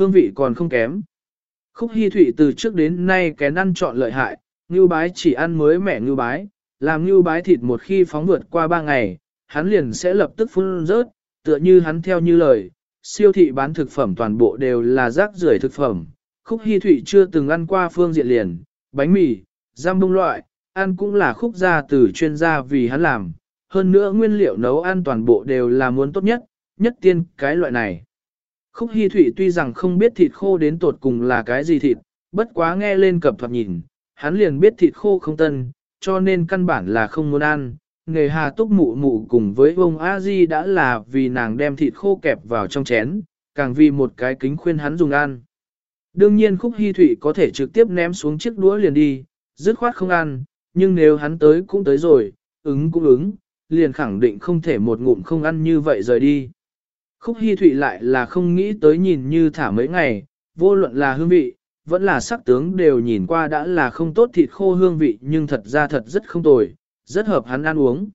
hương vị còn không kém. Khúc Hi Thụy từ trước đến nay kén ăn chọn lợi hại, ngưu bái chỉ ăn mới mẻ ngưu bái, làm ngưu bái thịt một khi phóng vượt qua ba ngày, hắn liền sẽ lập tức phun rớt, tựa như hắn theo như lời, siêu thị bán thực phẩm toàn bộ đều là rác rưởi thực phẩm. Khúc Hi Thụy chưa từng ăn qua phương diện liền, bánh mì, giam bông loại, ăn cũng là khúc gia từ chuyên gia vì hắn làm. Hơn nữa nguyên liệu nấu ăn toàn bộ đều là muốn tốt nhất, nhất tiên cái loại này. Khúc Hi Thụy tuy rằng không biết thịt khô đến tột cùng là cái gì thịt, bất quá nghe lên cập thoạt nhìn, hắn liền biết thịt khô không tân, cho nên căn bản là không muốn ăn. Nghề hà túc mụ mụ cùng với ông a di đã là vì nàng đem thịt khô kẹp vào trong chén, càng vì một cái kính khuyên hắn dùng ăn. Đương nhiên khúc hy thụy có thể trực tiếp ném xuống chiếc đũa liền đi, dứt khoát không ăn, nhưng nếu hắn tới cũng tới rồi, ứng cũng ứng, liền khẳng định không thể một ngụm không ăn như vậy rời đi. Khúc Hi thụy lại là không nghĩ tới nhìn như thả mấy ngày, vô luận là hương vị, vẫn là sắc tướng đều nhìn qua đã là không tốt thịt khô hương vị nhưng thật ra thật rất không tồi, rất hợp hắn ăn uống.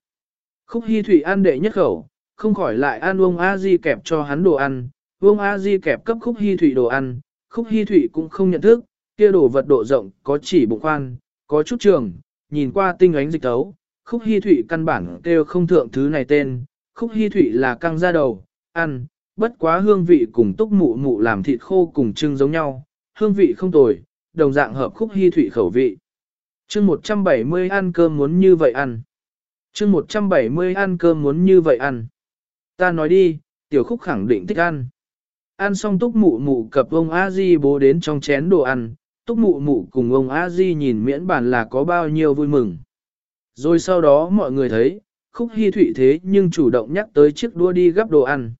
Khúc Hi Thụy ăn đệ nhất khẩu, không khỏi lại ăn Uông A Di kẹp cho hắn đồ ăn, Uông A Di kẹp cấp Khúc Hi Thụy đồ ăn, Khúc Hi Thụy cũng không nhận thức, kia đồ vật độ rộng có chỉ bụng khoan, có chút trường, nhìn qua tinh ánh dịch tấu, Khúc Hi Thụy căn bản kêu không thượng thứ này tên, Khúc Hi Thụy là căng ra đầu, ăn, bất quá hương vị cùng túc mụ mụ làm thịt khô cùng trưng giống nhau, hương vị không tồi, đồng dạng hợp khúc hy thủy khẩu vị. chương 170 ăn cơm muốn như vậy ăn. chương 170 ăn cơm muốn như vậy ăn. Ta nói đi, tiểu khúc khẳng định thích ăn. Ăn xong túc mụ mụ cập ông a di bố đến trong chén đồ ăn, túc mụ mụ cùng ông a di nhìn miễn bản là có bao nhiêu vui mừng. Rồi sau đó mọi người thấy, khúc hy thủy thế nhưng chủ động nhắc tới chiếc đua đi gấp đồ ăn.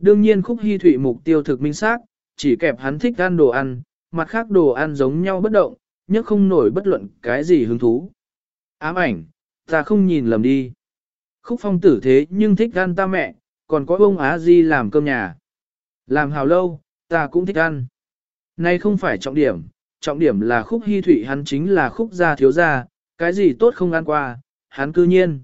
Đương nhiên khúc hy thụy mục tiêu thực minh xác chỉ kẹp hắn thích ăn đồ ăn, mặt khác đồ ăn giống nhau bất động, nhưng không nổi bất luận cái gì hứng thú. Ám ảnh, ta không nhìn lầm đi. Khúc phong tử thế nhưng thích ăn ta mẹ, còn có ông Á Di làm cơm nhà. Làm hào lâu, ta cũng thích ăn. Nay không phải trọng điểm, trọng điểm là khúc hy thủy hắn chính là khúc gia thiếu gia, cái gì tốt không ăn qua, hắn cư nhiên.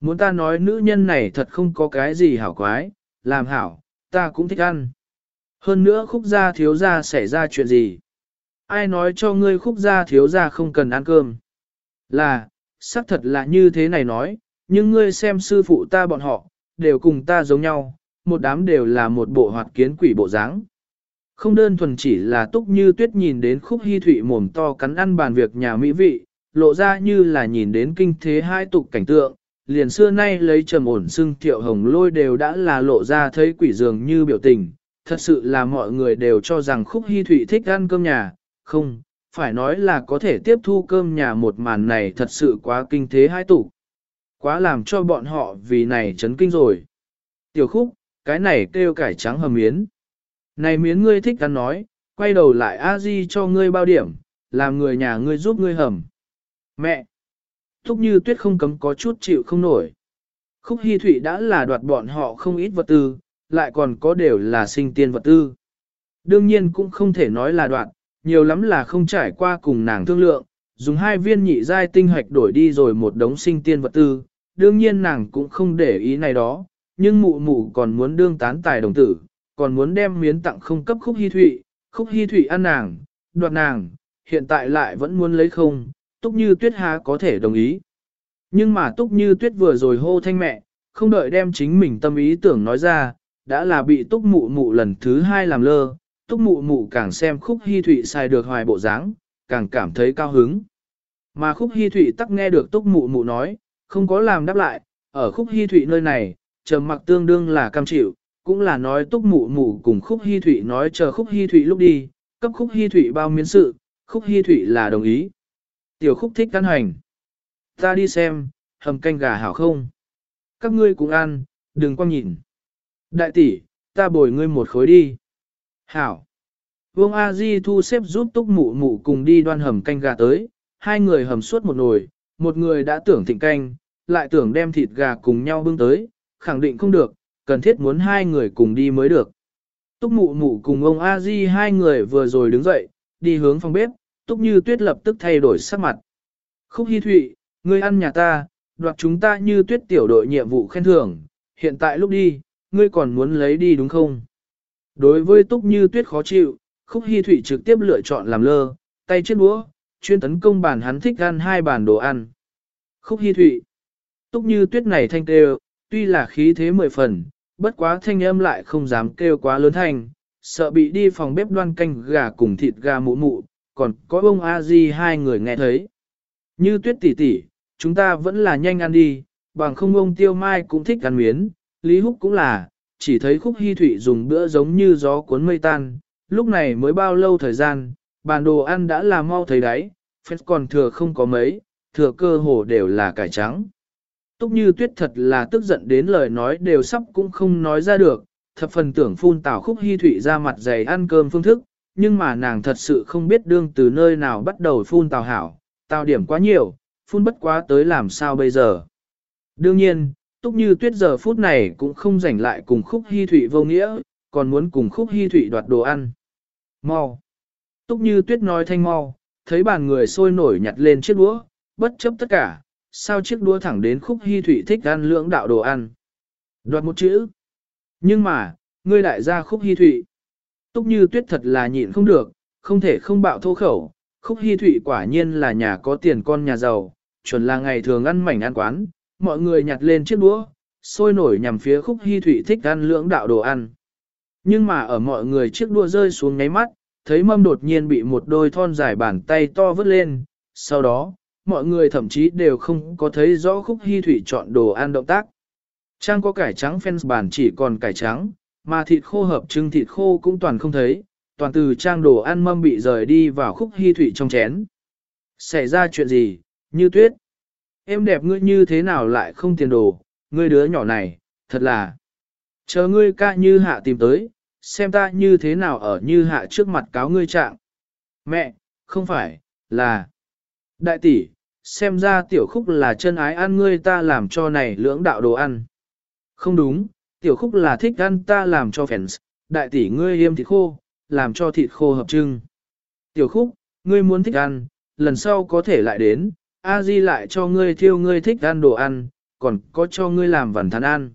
Muốn ta nói nữ nhân này thật không có cái gì hảo quái, làm hảo, ta cũng thích ăn. Hơn nữa khúc gia thiếu gia xảy ra chuyện gì? Ai nói cho ngươi khúc gia thiếu gia không cần ăn cơm? Là, xác thật là như thế này nói, nhưng ngươi xem sư phụ ta bọn họ, đều cùng ta giống nhau, một đám đều là một bộ hoạt kiến quỷ bộ dáng. Không đơn thuần chỉ là túc như tuyết nhìn đến khúc hy thụy mồm to cắn ăn bàn việc nhà mỹ vị, lộ ra như là nhìn đến kinh thế hai tục cảnh tượng, liền xưa nay lấy trầm ổn xưng thiệu hồng lôi đều đã là lộ ra thấy quỷ dường như biểu tình, thật sự là mọi người đều cho rằng khúc hy thụy thích ăn cơm nhà, không, phải nói là có thể tiếp thu cơm nhà một màn này thật sự quá kinh thế hai tủ. Quá làm cho bọn họ vì này chấn kinh rồi. Tiểu khúc, cái này kêu cải trắng hầm miến. Này miến ngươi thích ăn nói, quay đầu lại a di cho ngươi bao điểm, làm người nhà ngươi giúp ngươi hầm. Mẹ! Thúc như tuyết không cấm có chút chịu không nổi. Khúc hy thụy đã là đoạt bọn họ không ít vật tư, lại còn có đều là sinh tiên vật tư. Đương nhiên cũng không thể nói là đoạt nhiều lắm là không trải qua cùng nàng thương lượng, dùng hai viên nhị giai tinh hoạch đổi đi rồi một đống sinh tiên vật tư, đương nhiên nàng cũng không để ý này đó, nhưng mụ mụ còn muốn đương tán tài đồng tử, còn muốn đem miến tặng không cấp khúc hy thụy, khúc hy thụy ăn nàng, đoạt nàng, hiện tại lại vẫn muốn lấy không, túc như tuyết há có thể đồng ý. Nhưng mà túc như tuyết vừa rồi hô thanh mẹ, không đợi đem chính mình tâm ý tưởng nói ra, đã là bị túc mụ mụ lần thứ hai làm lơ, túc mụ mụ càng xem khúc hy thụy sai được hoài bộ dáng, càng cảm thấy cao hứng. Mà khúc hy thụy tắc nghe được túc mụ mụ nói, không có làm đáp lại, ở khúc hy thụy nơi này, trầm mặc tương đương là cam chịu, cũng là nói túc mụ mụ cùng khúc hy thụy nói chờ khúc hy thụy lúc đi, cấp khúc hy thụy bao miến sự, khúc hy thụy là đồng ý. Tiểu khúc thích ăn hành. Ta đi xem, hầm canh gà hảo không? Các ngươi cũng ăn, đừng quăng nhìn. Đại tỷ, ta bồi ngươi một khối đi. Hảo. Vương A Di thu xếp giúp túc mụ mụ cùng đi đoan hầm canh gà tới, hai người hầm suốt một nồi, một người đã tưởng thịnh canh, lại tưởng đem thịt gà cùng nhau bưng tới, khẳng định không được, cần thiết muốn hai người cùng đi mới được. Túc mụ mụ cùng ông A Di hai người vừa rồi đứng dậy, đi hướng phòng bếp, Túc như tuyết lập tức thay đổi sắc mặt. Khúc Hi Thụy, ngươi ăn nhà ta, đoạt chúng ta như tuyết tiểu đội nhiệm vụ khen thưởng, hiện tại lúc đi, ngươi còn muốn lấy đi đúng không? Đối với túc như tuyết khó chịu, khúc hy Thụy trực tiếp lựa chọn làm lơ, tay chết búa, chuyên tấn công bàn hắn thích ăn hai bàn đồ ăn. Khúc hy Thụy, túc như tuyết này thanh kêu, tuy là khí thế mười phần, bất quá thanh âm lại không dám kêu quá lớn thanh, sợ bị đi phòng bếp đoan canh gà cùng thịt gà mụ mụ, còn có ông a di hai người nghe thấy. Như tuyết tỷ tỷ, chúng ta vẫn là nhanh ăn đi, bằng không ông tiêu mai cũng thích ăn miến, Lý Húc cũng là, chỉ thấy khúc hy thủy dùng bữa giống như gió cuốn mây tan, lúc này mới bao lâu thời gian, bàn đồ ăn đã là mau thấy đấy, phép còn thừa không có mấy, thừa cơ hồ đều là cải trắng. Túc như tuyết thật là tức giận đến lời nói đều sắp cũng không nói ra được, thập phần tưởng phun tảo khúc hy thủy ra mặt dày ăn cơm phương thức, nhưng mà nàng thật sự không biết đương từ nơi nào bắt đầu phun tào hảo, tào điểm quá nhiều, phun bất quá tới làm sao bây giờ. Đương nhiên, túc như tuyết giờ phút này cũng không rảnh lại cùng khúc hy thủy vô nghĩa, còn muốn cùng khúc hy thủy đoạt đồ ăn. Mau! Túc như tuyết nói thanh mau, thấy bàn người sôi nổi nhặt lên chiếc đũa, bất chấp tất cả, sao chiếc đũa thẳng đến khúc hy thủy thích ăn lưỡng đạo đồ ăn. Đoạt một chữ. Nhưng mà, ngươi đại gia khúc hy thủy. Túc như tuyết thật là nhịn không được, không thể không bạo thô khẩu, khúc hy Thụy quả nhiên là nhà có tiền con nhà giàu, chuẩn là ngày thường ăn mảnh ăn quán, mọi người nhặt lên chiếc đũa, sôi nổi nhằm phía khúc hy Thụy thích ăn lưỡng đạo đồ ăn. Nhưng mà ở mọi người chiếc đũa rơi xuống ngáy mắt, thấy mâm đột nhiên bị một đôi thon dài bàn tay to vứt lên, sau đó, mọi người thậm chí đều không có thấy rõ khúc hy Thụy chọn đồ ăn động tác. Trang có cải trắng fans bản chỉ còn cải trắng, mà thịt khô hợp trưng thịt khô cũng toàn không thấy, toàn từ trang đồ ăn mâm bị rời đi vào khúc hy thủy trong chén. Xảy ra chuyện gì, như tuyết. Em đẹp ngươi như thế nào lại không tiền đồ, ngươi đứa nhỏ này, thật là. Chờ ngươi ca như hạ tìm tới, xem ta như thế nào ở như hạ trước mặt cáo ngươi trạng. Mẹ, không phải, là. Đại tỷ, xem ra tiểu khúc là chân ái ăn ngươi ta làm cho này lưỡng đạo đồ ăn. Không đúng, tiểu khúc là thích ăn ta làm cho fans, đại tỷ ngươi yêm thịt khô, làm cho thịt khô hợp trưng. Tiểu khúc, ngươi muốn thích ăn, lần sau có thể lại đến, a di lại cho ngươi thiêu ngươi thích ăn đồ ăn, còn có cho ngươi làm vần thắn ăn.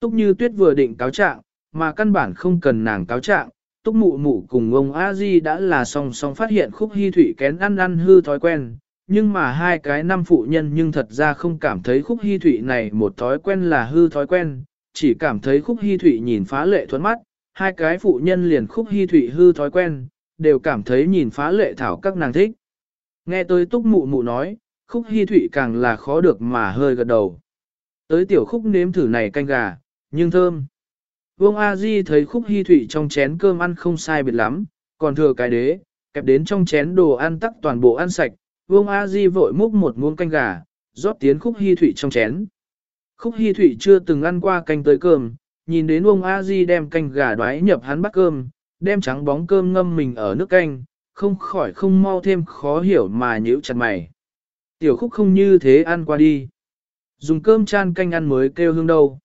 Túc như tuyết vừa định cáo trạng, mà căn bản không cần nàng cáo trạng. Túc mụ mụ cùng ông a di đã là song song phát hiện khúc hy thủy kén ăn ăn hư thói quen, nhưng mà hai cái năm phụ nhân nhưng thật ra không cảm thấy khúc hy thủy này một thói quen là hư thói quen, chỉ cảm thấy khúc hy thụy nhìn phá lệ thuẫn mắt, hai cái phụ nhân liền khúc hy thụy hư thói quen, đều cảm thấy nhìn phá lệ thảo các nàng thích. Nghe tới túc mụ mụ nói, khúc hy thụy càng là khó được mà hơi gật đầu. Tới tiểu khúc nếm thử này canh gà, nhưng thơm. Vương A Di thấy khúc hy thụy trong chén cơm ăn không sai biệt lắm, còn thừa cái đế, kẹp đến trong chén đồ ăn tắc toàn bộ ăn sạch, Vương A Di vội múc một muỗng canh gà, rót tiến khúc hy thụy trong chén. Khúc Hi Thụy chưa từng ăn qua canh tới cơm, nhìn đến ông A Di đem canh gà đoái nhập hắn bắt cơm, đem trắng bóng cơm ngâm mình ở nước canh, không khỏi không mau thêm khó hiểu mà nhíu chặt mày. Tiểu khúc không như thế ăn qua đi. Dùng cơm chan canh ăn mới kêu hương đâu.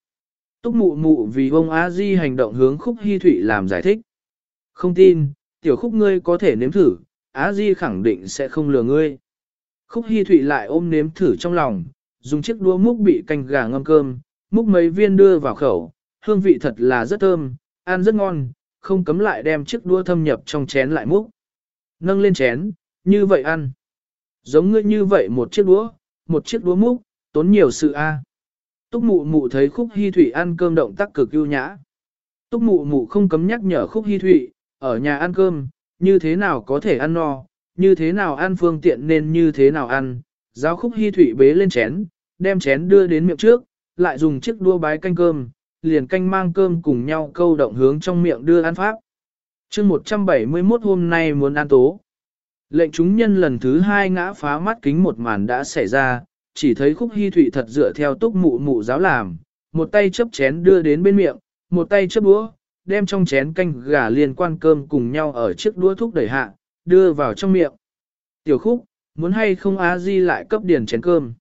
Túc mụ mụ vì ông A Di hành động hướng khúc Hi Thụy làm giải thích. Không tin, tiểu khúc ngươi có thể nếm thử, A Di khẳng định sẽ không lừa ngươi. Khúc Hi Thụy lại ôm nếm thử trong lòng, dùng chiếc đũa múc bị canh gà ngâm cơm, múc mấy viên đưa vào khẩu, hương vị thật là rất thơm, ăn rất ngon, không cấm lại đem chiếc đũa thâm nhập trong chén lại múc. Nâng lên chén, như vậy ăn. Giống ngươi như vậy một chiếc đũa, một chiếc đũa múc, tốn nhiều sự a. Túc mụ mụ thấy khúc hy thủy ăn cơm động tác cực ưu nhã. Túc mụ mụ không cấm nhắc nhở khúc hy thủy ở nhà ăn cơm, như thế nào có thể ăn no, như thế nào ăn phương tiện nên như thế nào ăn, giáo khúc hy thủy bế lên chén, đem chén đưa đến miệng trước, lại dùng chiếc đua bái canh cơm, liền canh mang cơm cùng nhau câu động hướng trong miệng đưa ăn pháp. chương 171 hôm nay muốn ăn tố. Lệnh chúng nhân lần thứ hai ngã phá mắt kính một màn đã xảy ra, chỉ thấy khúc hy thụy thật dựa theo túc mụ mụ giáo làm, một tay chấp chén đưa đến bên miệng, một tay chấp đũa, đem trong chén canh gà liên quan cơm cùng nhau ở chiếc đũa thúc đẩy hạ, đưa vào trong miệng. Tiểu khúc, muốn hay không á di lại cấp điển chén cơm.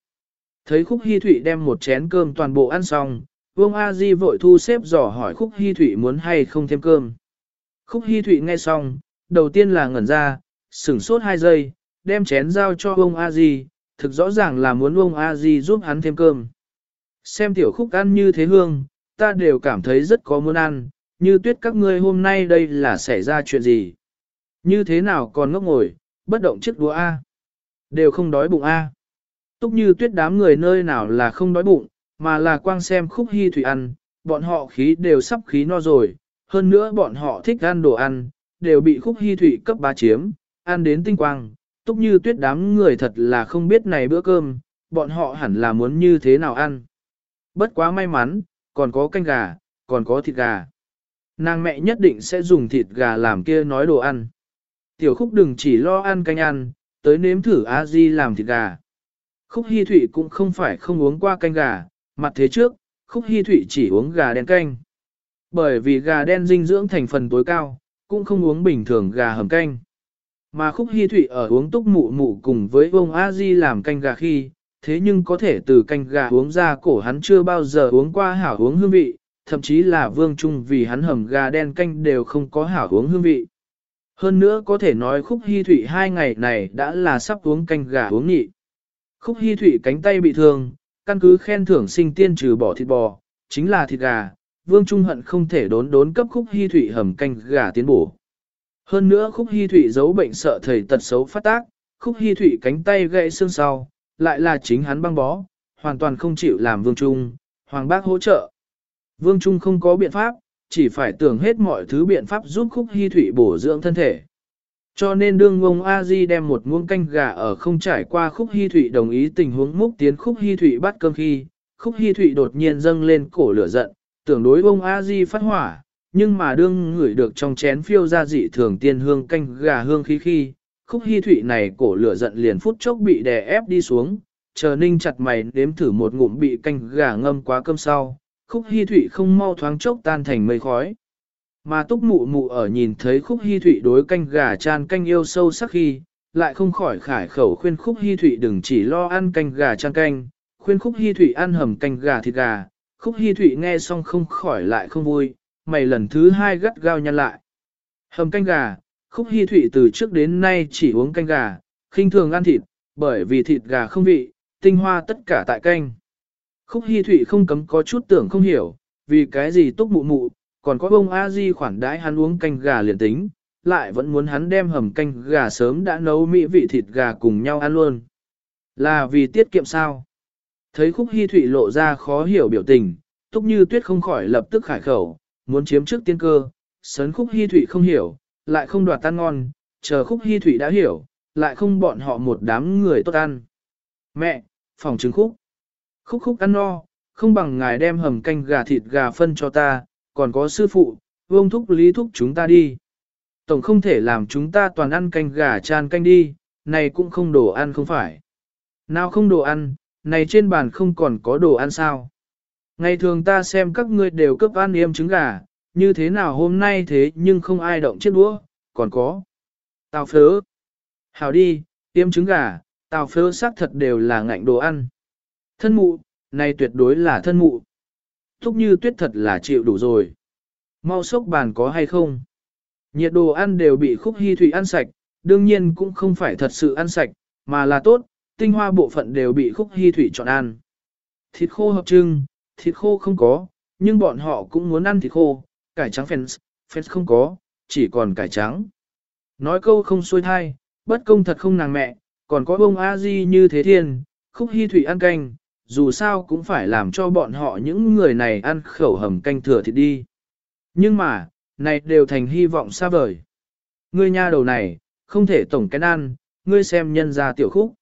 Thấy khúc hy thụy đem một chén cơm toàn bộ ăn xong, vương a di vội thu xếp dò hỏi khúc hy thụy muốn hay không thêm cơm. Khúc hy thụy nghe xong, đầu tiên là ngẩn ra, sửng sốt hai giây, đem chén giao cho vương a di, thực rõ ràng là muốn vương a di giúp hắn thêm cơm. Xem tiểu khúc ăn như thế hương, ta đều cảm thấy rất có muốn ăn, như tuyết các ngươi hôm nay đây là xảy ra chuyện gì? Như thế nào còn ngốc ngồi, bất động chiếc đũa A? Đều không đói bụng A. Túc như tuyết đám người nơi nào là không đói bụng, mà là quang xem khúc hy thủy ăn, bọn họ khí đều sắp khí no rồi, hơn nữa bọn họ thích ăn đồ ăn, đều bị khúc hy thủy cấp ba chiếm, ăn đến tinh quang, túc như tuyết đám người thật là không biết này bữa cơm, bọn họ hẳn là muốn như thế nào ăn. Bất quá may mắn, còn có canh gà, còn có thịt gà. Nàng mẹ nhất định sẽ dùng thịt gà làm kia nói đồ ăn. Tiểu khúc đừng chỉ lo ăn canh ăn, tới nếm thử a di làm thịt gà. Khúc hy thụy cũng không phải không uống qua canh gà, mặt thế trước, khúc hy thụy chỉ uống gà đen canh. Bởi vì gà đen dinh dưỡng thành phần tối cao, cũng không uống bình thường gà hầm canh. Mà khúc hy thụy ở uống túc mụ mụ cùng với ông a di làm canh gà khi, thế nhưng có thể từ canh gà uống ra cổ hắn chưa bao giờ uống qua hảo uống hương vị, thậm chí là vương trung vì hắn hầm gà đen canh đều không có hảo uống hương vị. Hơn nữa có thể nói khúc hy thụy hai ngày này đã là sắp uống canh gà uống nhị. Khúc Hi thụy cánh tay bị thương, căn cứ khen thưởng sinh tiên trừ bỏ thịt bò, chính là thịt gà, vương trung hận không thể đốn đốn cấp khúc Hi thụy hầm canh gà tiến bổ. Hơn nữa khúc Hi thụy giấu bệnh sợ thầy tật xấu phát tác, khúc Hi thụy cánh tay gãy xương sau, lại là chính hắn băng bó, hoàn toàn không chịu làm vương trung, hoàng bác hỗ trợ. Vương trung không có biện pháp, chỉ phải tưởng hết mọi thứ biện pháp giúp khúc Hi thụy bổ dưỡng thân thể. Cho nên đương ông a di đem một muỗng canh gà ở không trải qua khúc hy thụy đồng ý tình huống múc tiến khúc hy thụy bắt cơm khi, khúc hy thụy đột nhiên dâng lên cổ lửa giận, tưởng đối ông a di phát hỏa, nhưng mà đương ngửi được trong chén phiêu ra dị thường tiên hương canh gà hương khí khi, khúc hy thụy này cổ lửa giận liền phút chốc bị đè ép đi xuống, chờ ninh chặt mày đếm thử một ngụm bị canh gà ngâm quá cơm sau, khúc hy thụy không mau thoáng chốc tan thành mây khói. Mà túc mụ mụ ở nhìn thấy khúc hy thụy đối canh gà chan canh yêu sâu sắc khi, lại không khỏi khải khẩu khuyên khúc hy thụy đừng chỉ lo ăn canh gà chan canh, khuyên khúc hy thụy ăn hầm canh gà thịt gà, khúc hy thụy nghe xong không khỏi lại không vui, mày lần thứ hai gắt gao nhăn lại. Hầm canh gà, khúc hy thụy từ trước đến nay chỉ uống canh gà, khinh thường ăn thịt, bởi vì thịt gà không vị, tinh hoa tất cả tại canh. Khúc hy thụy không cấm có chút tưởng không hiểu, vì cái gì túc mụ mụ, còn có ông a di khoản đãi hắn uống canh gà liền tính, lại vẫn muốn hắn đem hầm canh gà sớm đã nấu mỹ vị thịt gà cùng nhau ăn luôn. Là vì tiết kiệm sao? Thấy khúc hy thụy lộ ra khó hiểu biểu tình, túc như tuyết không khỏi lập tức khải khẩu, muốn chiếm trước tiên cơ, sấn khúc hy thụy không hiểu, lại không đoạt tan ngon, chờ khúc hy thụy đã hiểu, lại không bọn họ một đám người tốt ăn. Mẹ, phòng trứng khúc. Khúc khúc ăn no, không bằng ngài đem hầm canh gà thịt gà phân cho ta, còn có sư phụ, vương thúc lý thúc chúng ta đi. Tổng không thể làm chúng ta toàn ăn canh gà chan canh đi, này cũng không đồ ăn không phải. Nào không đồ ăn, này trên bàn không còn có đồ ăn sao. Ngày thường ta xem các ngươi đều cấp ăn yêm trứng gà, như thế nào hôm nay thế nhưng không ai động chiếc đũa, còn có. Tào phớ. Hào đi, yêm trứng gà, tào phớ xác thật đều là ngạnh đồ ăn. Thân mụ, này tuyệt đối là thân mụ. Thúc như tuyết thật là chịu đủ rồi. Mau sốc bàn có hay không? Nhiệt đồ ăn đều bị khúc hy thủy ăn sạch, đương nhiên cũng không phải thật sự ăn sạch, mà là tốt, tinh hoa bộ phận đều bị khúc hy thủy chọn ăn. Thịt khô hợp trưng, thịt khô không có, nhưng bọn họ cũng muốn ăn thịt khô, cải trắng phèn, phèn không có, chỉ còn cải trắng. Nói câu không xuôi thai, bất công thật không nàng mẹ, còn có bông a di như thế thiên, khúc hy thủy ăn canh, dù sao cũng phải làm cho bọn họ những người này ăn khẩu hầm canh thừa thịt đi. Nhưng mà, này đều thành hy vọng xa vời. Ngươi nha đầu này, không thể tổng kén ăn, ngươi xem nhân ra tiểu khúc.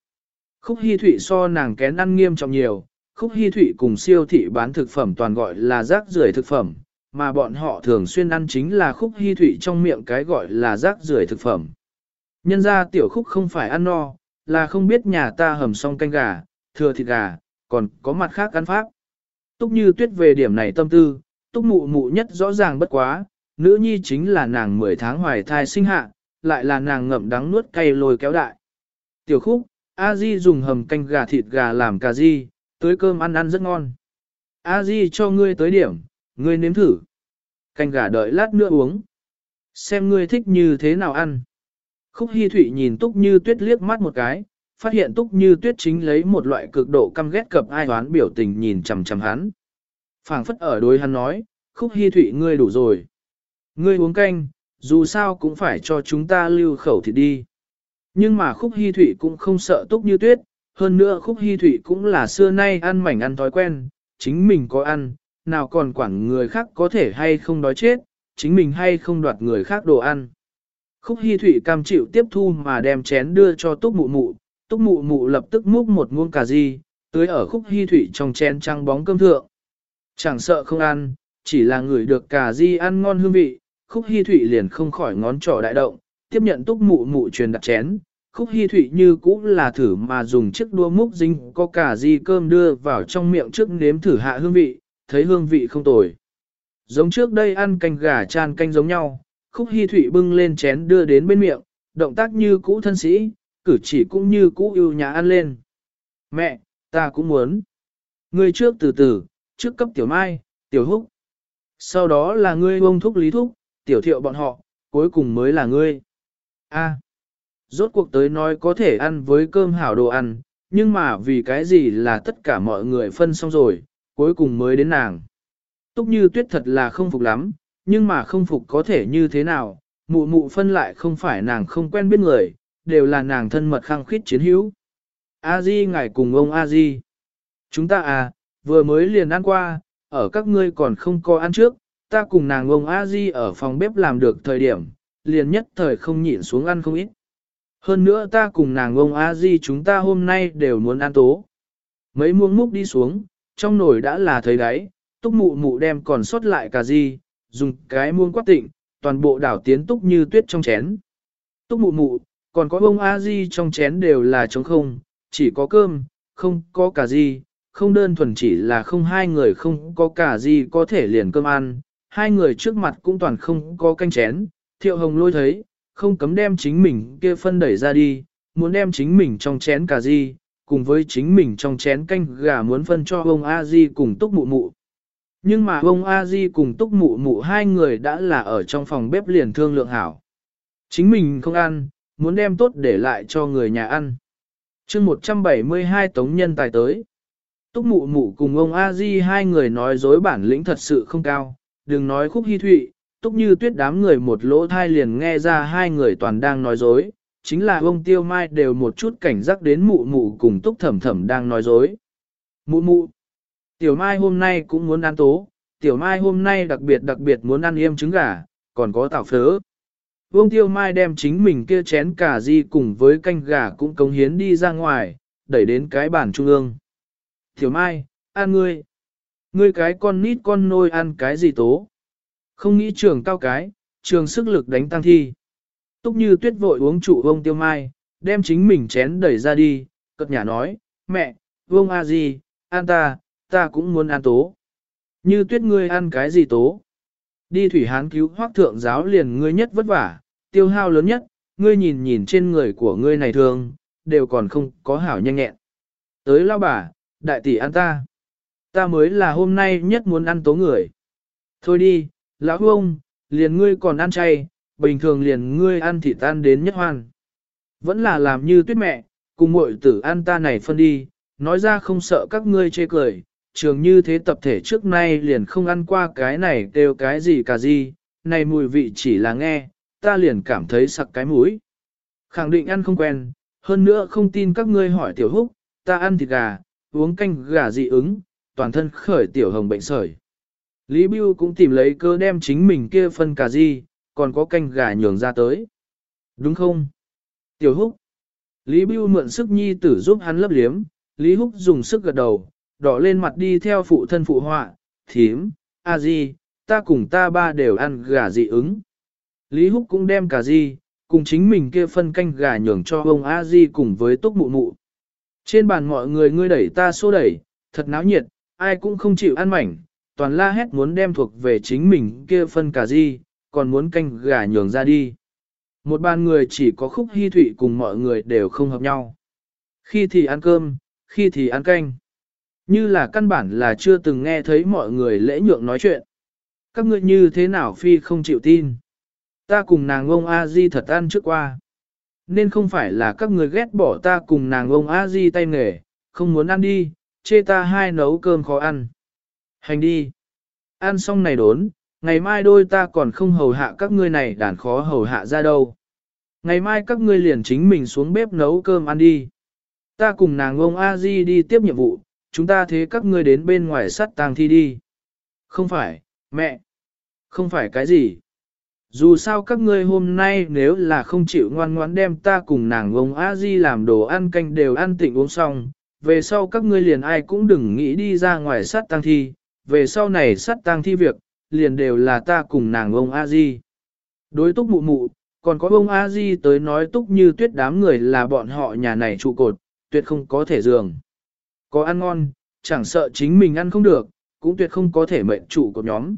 Khúc hy Thụy so nàng kén ăn nghiêm trọng nhiều, khúc hy Thụy cùng siêu thị bán thực phẩm toàn gọi là rác rưởi thực phẩm, mà bọn họ thường xuyên ăn chính là khúc hy Thụy trong miệng cái gọi là rác rưởi thực phẩm. Nhân ra tiểu khúc không phải ăn no, là không biết nhà ta hầm xong canh gà, thừa thịt gà, còn có mặt khác ăn pháp. Túc như tuyết về điểm này tâm tư, túc mụ mụ nhất rõ ràng bất quá, nữ nhi chính là nàng 10 tháng hoài thai sinh hạ, lại là nàng ngậm đắng nuốt cay lôi kéo đại. Tiểu khúc, A Di dùng hầm canh gà thịt gà làm cà di, tới cơm ăn ăn rất ngon. A Di cho ngươi tới điểm, ngươi nếm thử. Canh gà đợi lát nữa uống. Xem ngươi thích như thế nào ăn. Khúc Hi Thụy nhìn Túc Như Tuyết liếc mắt một cái, phát hiện Túc Như Tuyết chính lấy một loại cực độ căm ghét cập ai đoán biểu tình nhìn chằm chằm hắn. phảng phất ở đối hắn nói, Khúc Hi Thụy ngươi đủ rồi. Ngươi uống canh, dù sao cũng phải cho chúng ta lưu khẩu thịt đi. Nhưng mà khúc hy thụy cũng không sợ túc như tuyết, hơn nữa khúc hy thụy cũng là xưa nay ăn mảnh ăn thói quen, chính mình có ăn, nào còn quản người khác có thể hay không đói chết, chính mình hay không đoạt người khác đồ ăn. Khúc hy thụy cam chịu tiếp thu mà đem chén đưa cho túc mụ mụ, túc mụ mụ lập tức múc một muông cà ri, tưới ở khúc hy thủy trong chén trăng bóng cơm thượng. Chẳng sợ không ăn, chỉ là người được cà ri ăn ngon hương vị, khúc hy thủy liền không khỏi ngón trỏ đại động, tiếp nhận túc mụ mụ truyền đặt chén. Khúc hy thụy như cũ là thử mà dùng chiếc đua múc dinh có cà ri cơm đưa vào trong miệng trước nếm thử hạ hương vị, thấy hương vị không tồi. Giống trước đây ăn canh gà chan canh giống nhau, khúc hy thụy bưng lên chén đưa đến bên miệng, động tác như cũ thân sĩ, cử chỉ cũng như cũ yêu nhã ăn lên. Mẹ, ta cũng muốn. Ngươi trước từ từ, trước cấp tiểu mai, tiểu húc. Sau đó là ngươi ông thúc lý thúc, tiểu thiệu bọn họ, cuối cùng mới là ngươi. A. rốt cuộc tới nói có thể ăn với cơm hảo đồ ăn, nhưng mà vì cái gì là tất cả mọi người phân xong rồi, cuối cùng mới đến nàng. Túc như tuyết thật là không phục lắm, nhưng mà không phục có thể như thế nào, mụ mụ phân lại không phải nàng không quen biết người, đều là nàng thân mật khăng khít chiến hữu. A Di ngài cùng ông A Di. Chúng ta à, vừa mới liền ăn qua, ở các ngươi còn không có ăn trước, ta cùng nàng ông A Di ở phòng bếp làm được thời điểm, liền nhất thời không nhịn xuống ăn không ít. Hơn nữa ta cùng nàng ông A Di chúng ta hôm nay đều muốn ăn tố. Mấy muông múc đi xuống, trong nồi đã là thấy đáy, túc mụ mụ đem còn sót lại cả gì, dùng cái muông quát tịnh, toàn bộ đảo tiến túc như tuyết trong chén. Túc mụ mụ, còn có ông A Di trong chén đều là trống không, chỉ có cơm, không có cả gì, không đơn thuần chỉ là không hai người không có cả gì có thể liền cơm ăn, hai người trước mặt cũng toàn không có canh chén, thiệu hồng lôi thấy, không cấm đem chính mình kia phân đẩy ra đi, muốn đem chính mình trong chén cả gì, cùng với chính mình trong chén canh gà muốn phân cho ông A Di cùng túc mụ mụ. Nhưng mà ông A Di cùng túc mụ mụ hai người đã là ở trong phòng bếp liền thương lượng hảo. Chính mình không ăn, muốn đem tốt để lại cho người nhà ăn. chương 172 tống nhân tài tới. Túc mụ mụ cùng ông A Di hai người nói dối bản lĩnh thật sự không cao, đừng nói khúc hy thụy, túc như tuyết đám người một lỗ thai liền nghe ra hai người toàn đang nói dối, chính là ông tiêu mai đều một chút cảnh giác đến mụ mụ cùng túc thẩm thẩm đang nói dối. Mụ mụ, tiểu mai hôm nay cũng muốn ăn tố, tiểu mai hôm nay đặc biệt đặc biệt muốn ăn yêm trứng gà, còn có tảo phớ. Vương Tiêu Mai đem chính mình kia chén cà ri cùng với canh gà cũng cống hiến đi ra ngoài, đẩy đến cái bàn trung ương. Tiểu Mai, ăn ngươi. Ngươi cái con nít con nôi ăn cái gì tố. Không nghĩ trường cao cái, trường sức lực đánh tăng thi. Túc như tuyết vội uống trụ Vương Tiêu Mai, đem chính mình chén đẩy ra đi, cất nhà nói, mẹ, Vương A gì, ăn ta, ta cũng muốn ăn tố. Như tuyết ngươi ăn cái gì tố? Đi thủy hán cứu hoác thượng giáo liền ngươi nhất vất vả, tiêu hao lớn nhất, ngươi nhìn nhìn trên người của ngươi này thường, đều còn không có hảo nhanh nhẹn. Tới lao bà, đại tỷ ăn ta. Ta mới là hôm nay nhất muốn ăn tố người. Thôi đi, lão ông, liền ngươi còn ăn chay, bình thường liền ngươi ăn thịt tan đến nhất hoan. Vẫn là làm như tuyết mẹ, cùng muội tử ăn ta này phân đi, nói ra không sợ các ngươi chê cười, trường như thế tập thể trước nay liền không ăn qua cái này đều cái gì cả gì, này mùi vị chỉ là nghe, ta liền cảm thấy sặc cái mũi. Khẳng định ăn không quen, hơn nữa không tin các ngươi hỏi tiểu húc, ta ăn thịt gà, uống canh gà dị ứng, toàn thân khởi tiểu hồng bệnh sởi. Lý Bưu cũng tìm lấy cơ đem chính mình kia phân cà di, còn có canh gà nhường ra tới. Đúng không? Tiểu húc. Lý Bưu mượn sức nhi tử giúp hắn lấp liếm, Lý Húc dùng sức gật đầu, đỏ lên mặt đi theo phụ thân phụ họa, thím, a di, ta cùng ta ba đều ăn gà dị ứng. Lý Húc cũng đem cả di, cùng chính mình kia phân canh gà nhường cho ông a di cùng với túc mụ mụ. Trên bàn mọi người ngươi đẩy ta xô đẩy, thật náo nhiệt, ai cũng không chịu ăn mảnh, toàn la hét muốn đem thuộc về chính mình kia phân cả di, còn muốn canh gà nhường ra đi. Một bàn người chỉ có khúc hy thụy cùng mọi người đều không hợp nhau. Khi thì ăn cơm, khi thì ăn canh. Như là căn bản là chưa từng nghe thấy mọi người lễ nhượng nói chuyện. Các ngươi như thế nào phi không chịu tin. Ta cùng nàng ông A-di thật ăn trước qua. Nên không phải là các người ghét bỏ ta cùng nàng ông A-di tay nghề, không muốn ăn đi, chê ta hai nấu cơm khó ăn. Hành đi. Ăn xong này đốn, ngày mai đôi ta còn không hầu hạ các ngươi này đàn khó hầu hạ ra đâu. Ngày mai các ngươi liền chính mình xuống bếp nấu cơm ăn đi. Ta cùng nàng ông a di đi tiếp nhiệm vụ, chúng ta thế các ngươi đến bên ngoài sắt tang thi đi. Không phải, mẹ. Không phải cái gì. Dù sao các ngươi hôm nay nếu là không chịu ngoan ngoãn đem ta cùng nàng ông a di làm đồ ăn canh đều ăn tịnh uống xong, về sau các ngươi liền ai cũng đừng nghĩ đi ra ngoài sát tang thi, về sau này sát tang thi việc, liền đều là ta cùng nàng ông a di. Đối túc mụ mụ, còn có ông a di tới nói túc như tuyết đám người là bọn họ nhà này trụ cột, tuyệt không có thể dường. Có ăn ngon, chẳng sợ chính mình ăn không được, cũng tuyệt không có thể mệnh trụ của nhóm.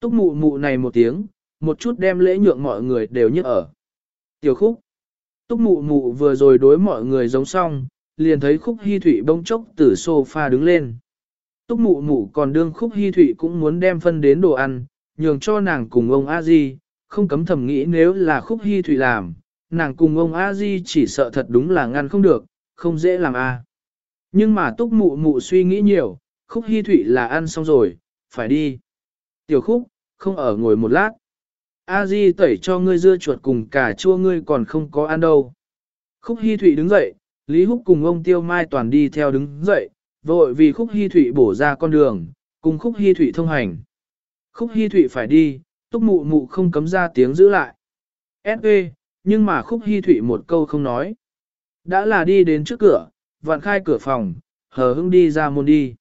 Túc mụ mụ này một tiếng, một chút đem lễ nhượng mọi người đều nhức ở. Tiểu khúc. Túc mụ mụ vừa rồi đối mọi người giống xong, liền thấy khúc hy thủy bông chốc từ sofa đứng lên. Túc mụ mụ còn đương khúc hy thủy cũng muốn đem phân đến đồ ăn, nhường cho nàng cùng ông a di không cấm thầm nghĩ nếu là khúc hy thủy làm, nàng cùng ông a di chỉ sợ thật đúng là ngăn không được, không dễ làm a. Nhưng mà túc mụ mụ suy nghĩ nhiều, khúc hy thủy là ăn xong rồi, phải đi. Tiểu khúc, không ở ngồi một lát. A di tẩy cho ngươi dưa chuột cùng cả chua ngươi còn không có ăn đâu. Khúc Hi Thụy đứng dậy, Lý Húc cùng ông Tiêu Mai toàn đi theo đứng dậy, vội vì khúc Hi Thụy bổ ra con đường, cùng khúc Hi Thụy thông hành. Khúc Hi Thụy phải đi, túc mụ mụ không cấm ra tiếng giữ lại. S.E. nhưng mà khúc Hi Thụy một câu không nói. Đã là đi đến trước cửa, vặn khai cửa phòng, hờ hững đi ra môn đi.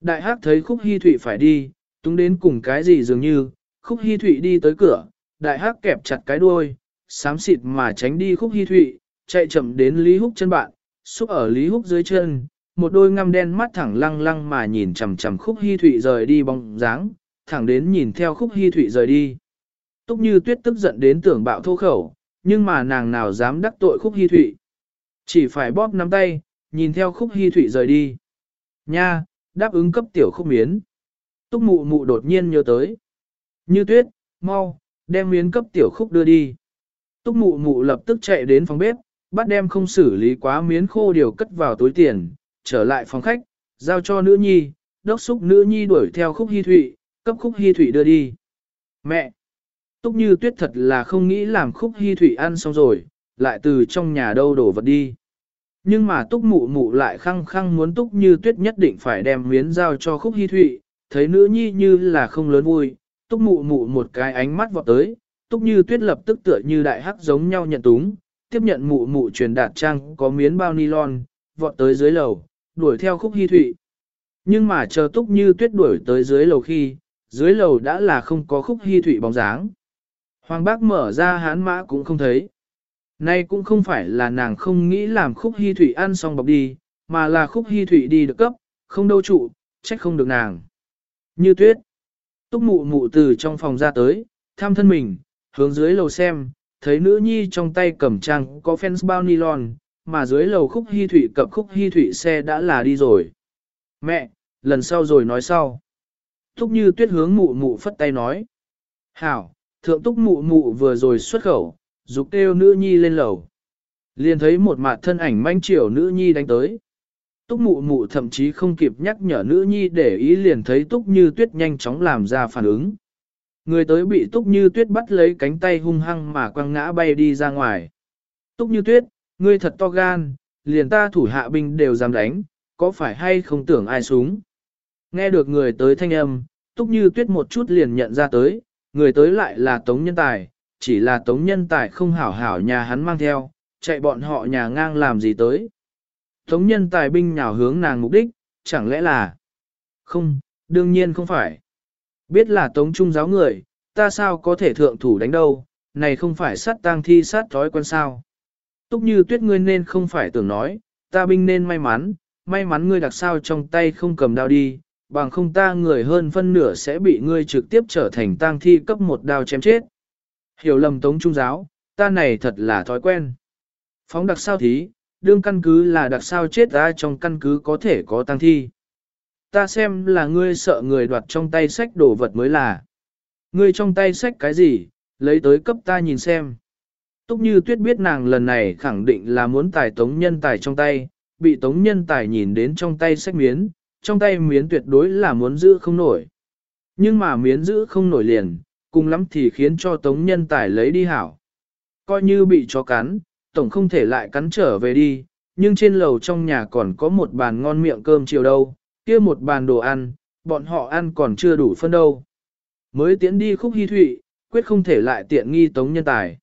Đại hắc thấy khúc Hi thụy phải đi, túng đến cùng cái gì dường như, khúc Hi thụy đi tới cửa, đại hắc kẹp chặt cái đuôi, sám xịt mà tránh đi khúc hy thụy, chạy chậm đến Lý Húc chân bạn, xúc ở Lý Húc dưới chân, một đôi ngăm đen mắt thẳng lăng lăng mà nhìn chằm chằm khúc hy thụy rời đi bóng dáng, thẳng đến nhìn theo khúc hy thụy rời đi. Túc như tuyết tức giận đến tưởng bạo thô khẩu, nhưng mà nàng nào dám đắc tội khúc hy thụy. Chỉ phải bóp nắm tay, nhìn theo khúc hy thụy rời đi. Nha, đáp ứng cấp tiểu khúc miến. Túc mụ mụ đột nhiên nhớ tới. Như tuyết, mau, đem miến cấp tiểu khúc đưa đi. Túc mụ mụ lập tức chạy đến phòng bếp, bắt đem không xử lý quá miến khô điều cất vào túi tiền, trở lại phòng khách, giao cho nữ nhi, đốc xúc nữ nhi đuổi theo khúc hy thụy, cấp khúc hy thụy đưa đi. Mẹ! Túc như tuyết thật là không nghĩ làm khúc hy thụy ăn xong rồi, lại từ trong nhà đâu đổ vật đi. Nhưng mà túc mụ mụ lại khăng khăng muốn túc như tuyết nhất định phải đem miến giao cho khúc hy thụy, thấy nữ nhi như là không lớn vui, túc mụ mụ một cái ánh mắt vọt tới, túc như tuyết lập tức tựa như đại hắc giống nhau nhận túng, tiếp nhận mụ mụ truyền đạt trang có miến bao nylon, vọt tới dưới lầu, đuổi theo khúc hy thụy. Nhưng mà chờ túc như tuyết đuổi tới dưới lầu khi, dưới lầu đã là không có khúc hy thụy bóng dáng. Hoàng bác mở ra hán mã cũng không thấy. Nay cũng không phải là nàng không nghĩ làm khúc hy thụy ăn xong bọc đi, mà là khúc hy thụy đi được cấp, không đâu trụ, trách không được nàng. Như tuyết, túc mụ mụ từ trong phòng ra tới, thăm thân mình, hướng dưới lầu xem, thấy nữ nhi trong tay cầm trang có fans bao nylon, mà dưới lầu khúc hy thủy cập khúc hy thủy xe đã là đi rồi. Mẹ, lần sau rồi nói sau. Túc như tuyết hướng mụ mụ phất tay nói. Hảo, thượng túc mụ mụ vừa rồi xuất khẩu, dục kêu nữ nhi lên lầu. Liền thấy một mặt thân ảnh manh triều nữ nhi đánh tới. Túc mụ mụ thậm chí không kịp nhắc nhở nữ nhi để ý liền thấy túc như tuyết nhanh chóng làm ra phản ứng. Người tới bị túc như tuyết bắt lấy cánh tay hung hăng mà quăng ngã bay đi ra ngoài. Túc như tuyết, ngươi thật to gan, liền ta thủ hạ binh đều dám đánh, có phải hay không tưởng ai súng. Nghe được người tới thanh âm, túc như tuyết một chút liền nhận ra tới, người tới lại là tống nhân tài, chỉ là tống nhân tài không hảo hảo nhà hắn mang theo, chạy bọn họ nhà ngang làm gì tới. Tống nhân tài binh nhào hướng nàng mục đích, chẳng lẽ là... Không, đương nhiên không phải. Biết là tống trung giáo người, ta sao có thể thượng thủ đánh đâu, này không phải sát tang thi sát thói quen sao. Túc như tuyết ngươi nên không phải tưởng nói, ta binh nên may mắn, may mắn ngươi đặc sao trong tay không cầm đao đi, bằng không ta người hơn phân nửa sẽ bị ngươi trực tiếp trở thành tang thi cấp một đao chém chết. Hiểu lầm tống trung giáo, ta này thật là thói quen. Phóng đặc sao thí, đương căn cứ là đặc sao chết ra trong căn cứ có thể có tăng thi. Ta xem là ngươi sợ người đoạt trong tay sách đồ vật mới là. Ngươi trong tay sách cái gì, lấy tới cấp ta nhìn xem. Túc như tuyết biết nàng lần này khẳng định là muốn tài tống nhân tài trong tay, bị tống nhân tài nhìn đến trong tay sách miến, trong tay miến tuyệt đối là muốn giữ không nổi. Nhưng mà miến giữ không nổi liền, cùng lắm thì khiến cho tống nhân tài lấy đi hảo. Coi như bị chó cắn, tổng không thể lại cắn trở về đi, nhưng trên lầu trong nhà còn có một bàn ngon miệng cơm chiều đâu, kia một bàn đồ ăn, bọn họ ăn còn chưa đủ phân đâu. Mới tiến đi khúc hy thụy, quyết không thể lại tiện nghi tống nhân tài.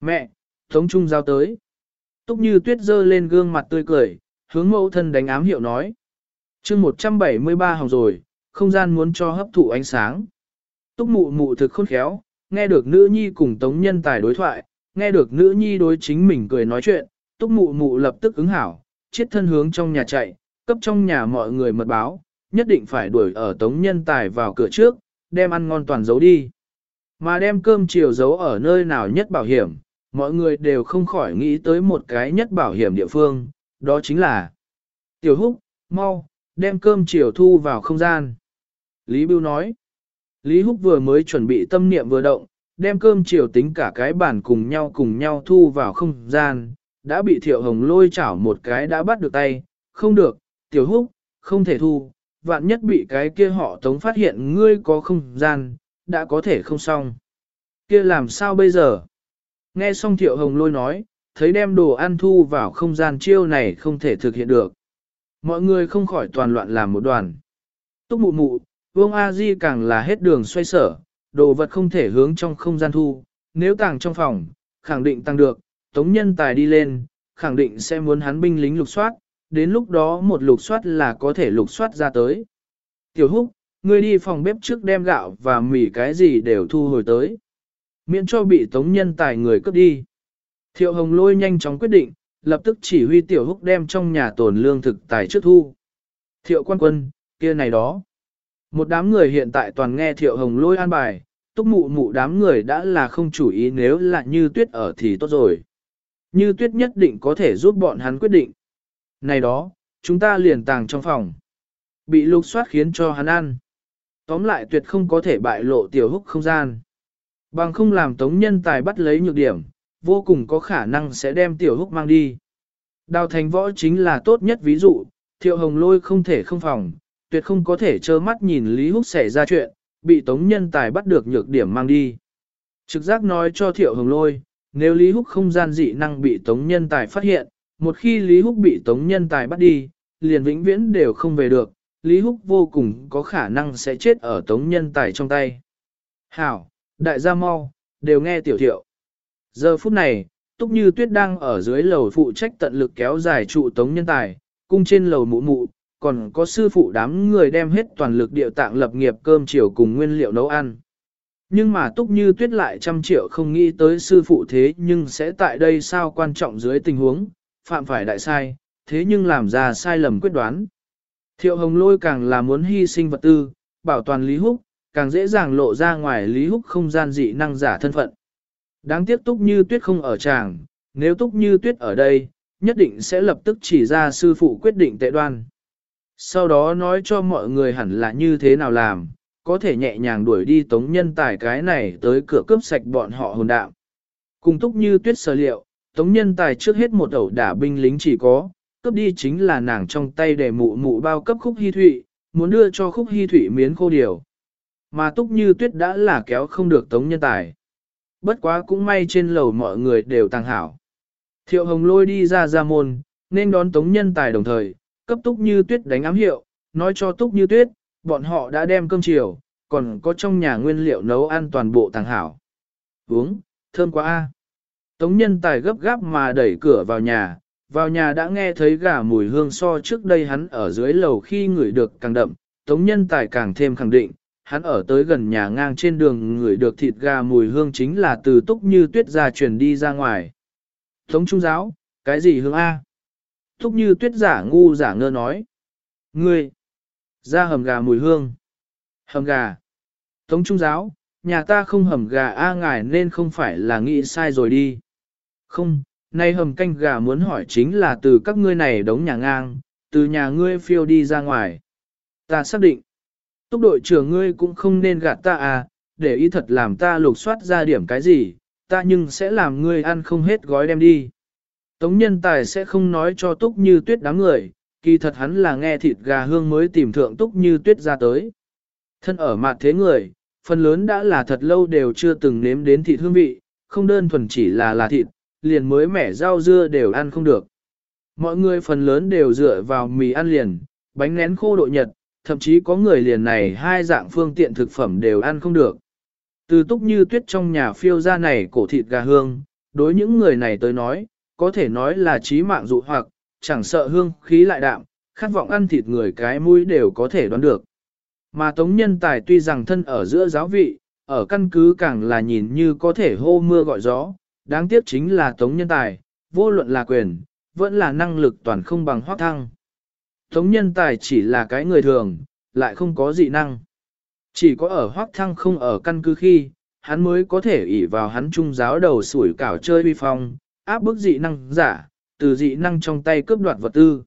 Mẹ, tống trung giao tới. Túc như tuyết dơ lên gương mặt tươi cười, hướng mẫu thân đánh ám hiệu nói. chương 173 hồng rồi, không gian muốn cho hấp thụ ánh sáng. Túc mụ mụ thực khôn khéo, nghe được nữ nhi cùng tống nhân tài đối thoại, nghe được nữ nhi đối chính mình cười nói chuyện, túc mụ mụ lập tức ứng hảo, chiết thân hướng trong nhà chạy, cấp trong nhà mọi người mật báo, nhất định phải đuổi ở tống nhân tài vào cửa trước, đem ăn ngon toàn giấu đi. Mà đem cơm chiều giấu ở nơi nào nhất bảo hiểm, mọi người đều không khỏi nghĩ tới một cái nhất bảo hiểm địa phương, đó chính là Tiểu Húc, mau, đem cơm chiều thu vào không gian. Lý Bưu nói, Lý Húc vừa mới chuẩn bị tâm niệm vừa động, đem cơm chiều tính cả cái bàn cùng nhau cùng nhau thu vào không gian, đã bị Thiệu Hồng lôi chảo một cái đã bắt được tay, không được, Tiểu Húc, không thể thu, vạn nhất bị cái kia họ tống phát hiện ngươi có không gian, đã có thể không xong. Kia làm sao bây giờ? Nghe xong Thiệu Hồng lôi nói, thấy đem đồ ăn thu vào không gian chiêu này không thể thực hiện được. Mọi người không khỏi toàn loạn làm một đoàn. Túc mụ mụ, Vương A Di càng là hết đường xoay sở, đồ vật không thể hướng trong không gian thu, nếu tàng trong phòng, khẳng định tăng được, tống nhân tài đi lên, khẳng định sẽ muốn hắn binh lính lục soát, đến lúc đó một lục soát là có thể lục soát ra tới. Tiểu Húc, ngươi đi phòng bếp trước đem gạo và mì cái gì đều thu hồi tới. Miễn cho bị tống nhân tài người cướp đi. Thiệu Hồng lôi nhanh chóng quyết định, lập tức chỉ huy Tiểu Húc đem trong nhà tồn lương thực tài trước thu. Thiệu quan quân, kia này đó. Một đám người hiện tại toàn nghe Thiệu Hồng lôi an bài, túc mụ mụ đám người đã là không chủ ý nếu là như tuyết ở thì tốt rồi. Như tuyết nhất định có thể giúp bọn hắn quyết định. Này đó, chúng ta liền tàng trong phòng. Bị lục soát khiến cho hắn ăn. Tóm lại tuyệt không có thể bại lộ tiểu húc không gian. Bằng không làm tống nhân tài bắt lấy nhược điểm, vô cùng có khả năng sẽ đem tiểu húc mang đi. Đào thành võ chính là tốt nhất ví dụ, thiệu hồng lôi không thể không phòng, tuyệt không có thể trơ mắt nhìn Lý Húc xảy ra chuyện, bị tống nhân tài bắt được nhược điểm mang đi. Trực giác nói cho thiệu hồng lôi, nếu Lý Húc không gian dị năng bị tống nhân tài phát hiện, một khi Lý Húc bị tống nhân tài bắt đi, liền vĩnh viễn đều không về được, Lý Húc vô cùng có khả năng sẽ chết ở tống nhân tài trong tay. Hảo, đại gia mau, đều nghe tiểu thiệu. Giờ phút này, Túc Như Tuyết đang ở dưới lầu phụ trách tận lực kéo dài trụ tống nhân tài, cung trên lầu mụ mụ, còn có sư phụ đám người đem hết toàn lực điệu tạng lập nghiệp cơm chiều cùng nguyên liệu nấu ăn. Nhưng mà Túc Như Tuyết lại trăm triệu không nghĩ tới sư phụ thế nhưng sẽ tại đây sao quan trọng dưới tình huống, phạm phải đại sai, thế nhưng làm ra sai lầm quyết đoán. Thiệu Hồng Lôi càng là muốn hy sinh vật tư, bảo toàn Lý Húc, càng dễ dàng lộ ra ngoài Lý Húc không gian dị năng giả thân phận. Đáng tiếc Túc Như Tuyết không ở tràng, nếu Túc Như Tuyết ở đây, nhất định sẽ lập tức chỉ ra sư phụ quyết định tệ đoan. Sau đó nói cho mọi người hẳn là như thế nào làm, có thể nhẹ nhàng đuổi đi tống nhân tài cái này tới cửa cướp sạch bọn họ hồn đạm. Cùng Túc Như Tuyết sở liệu, tống nhân tài trước hết một ẩu đả binh lính chỉ có, cướp đi chính là nàng trong tay để mụ mụ bao cấp khúc hy thụy, muốn đưa cho khúc hy thụy miến khô điều. Mà túc như tuyết đã là kéo không được tống nhân tài. Bất quá cũng may trên lầu mọi người đều tàng hảo. Thiệu hồng lôi đi ra ra môn, nên đón tống nhân tài đồng thời, cấp túc như tuyết đánh ám hiệu, nói cho túc như tuyết, bọn họ đã đem cơm chiều, còn có trong nhà nguyên liệu nấu ăn toàn bộ thằng hảo. Uống, thơm quá a. Tống nhân tài gấp gáp mà đẩy cửa vào nhà, vào nhà đã nghe thấy gà mùi hương so trước đây hắn ở dưới lầu khi ngửi được càng đậm, tống nhân tài càng thêm khẳng định, hắn ở tới gần nhà ngang trên đường ngửi được thịt gà mùi hương chính là từ túc như tuyết ra truyền đi ra ngoài. Tống trung giáo, cái gì hương A? Thúc như tuyết giả ngu giả ngơ nói. Ngươi, ra hầm gà mùi hương. Hầm gà. Tống trung giáo, nhà ta không hầm gà A ngài nên không phải là nghĩ sai rồi đi. Không, Nay hầm canh gà muốn hỏi chính là từ các ngươi này đống nhà ngang, từ nhà ngươi phiêu đi ra ngoài. Ta xác định, túc đội trưởng ngươi cũng không nên gạt ta à, để ý thật làm ta lục soát ra điểm cái gì, ta nhưng sẽ làm ngươi ăn không hết gói đem đi. Tống nhân tài sẽ không nói cho túc như tuyết đám người, kỳ thật hắn là nghe thịt gà hương mới tìm thượng túc như tuyết ra tới. Thân ở mặt thế người, phần lớn đã là thật lâu đều chưa từng nếm đến thịt hương vị, không đơn thuần chỉ là là thịt, liền mới mẻ rau dưa đều ăn không được. Mọi người phần lớn đều dựa vào mì ăn liền, bánh nén khô độ nhật, thậm chí có người liền này hai dạng phương tiện thực phẩm đều ăn không được. Từ túc như tuyết trong nhà phiêu ra này cổ thịt gà hương, đối những người này tới nói, có thể nói là trí mạng dụ hoặc, chẳng sợ hương khí lại đạm, khát vọng ăn thịt người cái mũi đều có thể đoán được. Mà Tống Nhân Tài tuy rằng thân ở giữa giáo vị, ở căn cứ càng là nhìn như có thể hô mưa gọi gió, đáng tiếc chính là Tống Nhân Tài, vô luận là quyền, vẫn là năng lực toàn không bằng hoác thăng. Tống Nhân Tài chỉ là cái người thường, lại không có dị năng. Chỉ có ở hoác thăng không ở căn cứ khi, hắn mới có thể ỷ vào hắn trung giáo đầu sủi cảo chơi uy phong, áp bức dị năng giả, từ dị năng trong tay cướp đoạt vật tư.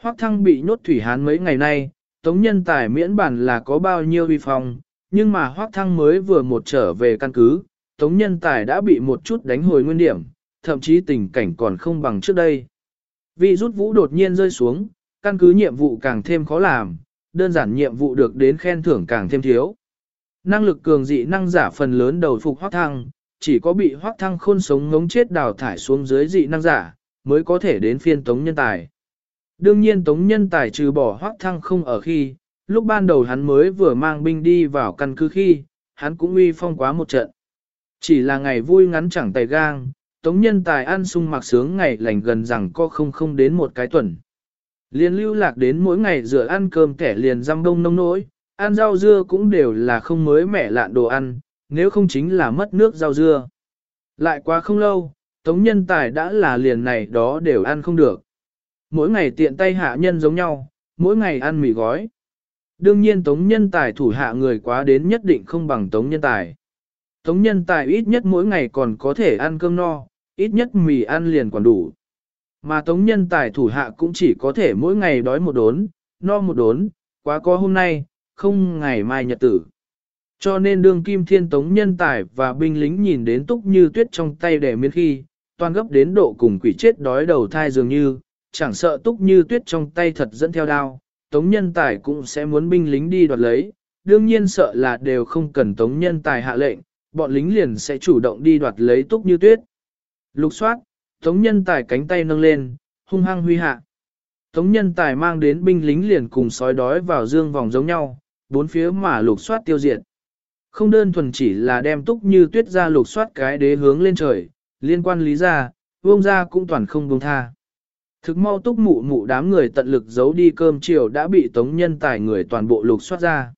Hoác thăng bị nhốt thủy hán mấy ngày nay, tống nhân tài miễn bản là có bao nhiêu uy phong, nhưng mà hoác thăng mới vừa một trở về căn cứ, tống nhân tài đã bị một chút đánh hồi nguyên điểm, thậm chí tình cảnh còn không bằng trước đây. Vị rút vũ đột nhiên rơi xuống, căn cứ nhiệm vụ càng thêm khó làm, đơn giản nhiệm vụ được đến khen thưởng càng thêm thiếu. Năng lực cường dị năng giả phần lớn đầu phục hoác thăng, chỉ có bị hoác thăng khôn sống ngống chết đào thải xuống dưới dị năng giả, mới có thể đến phiên tống nhân tài. Đương nhiên tống nhân tài trừ bỏ hoác thăng không ở khi, lúc ban đầu hắn mới vừa mang binh đi vào căn cứ khi, hắn cũng uy phong quá một trận. Chỉ là ngày vui ngắn chẳng tay gang, tống nhân tài ăn sung mặc sướng ngày lành gần rằng có không không đến một cái tuần. Liên lưu lạc đến mỗi ngày rửa ăn cơm kẻ liền răm đông nông nỗi, ăn rau dưa cũng đều là không mới mẻ lạn đồ ăn, nếu không chính là mất nước rau dưa. Lại quá không lâu, tống nhân tài đã là liền này đó đều ăn không được. Mỗi ngày tiện tay hạ nhân giống nhau, mỗi ngày ăn mì gói. Đương nhiên tống nhân tài thủ hạ người quá đến nhất định không bằng tống nhân tài. Tống nhân tài ít nhất mỗi ngày còn có thể ăn cơm no, ít nhất mì ăn liền còn đủ. Mà tống nhân tài thủ hạ cũng chỉ có thể mỗi ngày đói một đốn, no một đốn, quá có hôm nay, không ngày mai nhật tử. Cho nên đương kim thiên tống nhân tài và binh lính nhìn đến túc như tuyết trong tay đẻ miên khi, toàn gấp đến độ cùng quỷ chết đói đầu thai dường như, chẳng sợ túc như tuyết trong tay thật dẫn theo đao, tống nhân tài cũng sẽ muốn binh lính đi đoạt lấy, đương nhiên sợ là đều không cần tống nhân tài hạ lệnh, bọn lính liền sẽ chủ động đi đoạt lấy túc như tuyết. Lục soát, tống nhân tài cánh tay nâng lên, hung hăng huy hạ. Tống nhân tài mang đến binh lính liền cùng sói đói vào dương vòng giống nhau, bốn phía mà lục soát tiêu diệt. Không đơn thuần chỉ là đem túc như tuyết ra lục soát cái đế hướng lên trời, liên quan lý ra, vương ra cũng toàn không buông tha. Thực mau túc mụ mụ đám người tận lực giấu đi cơm chiều đã bị tống nhân tài người toàn bộ lục soát ra.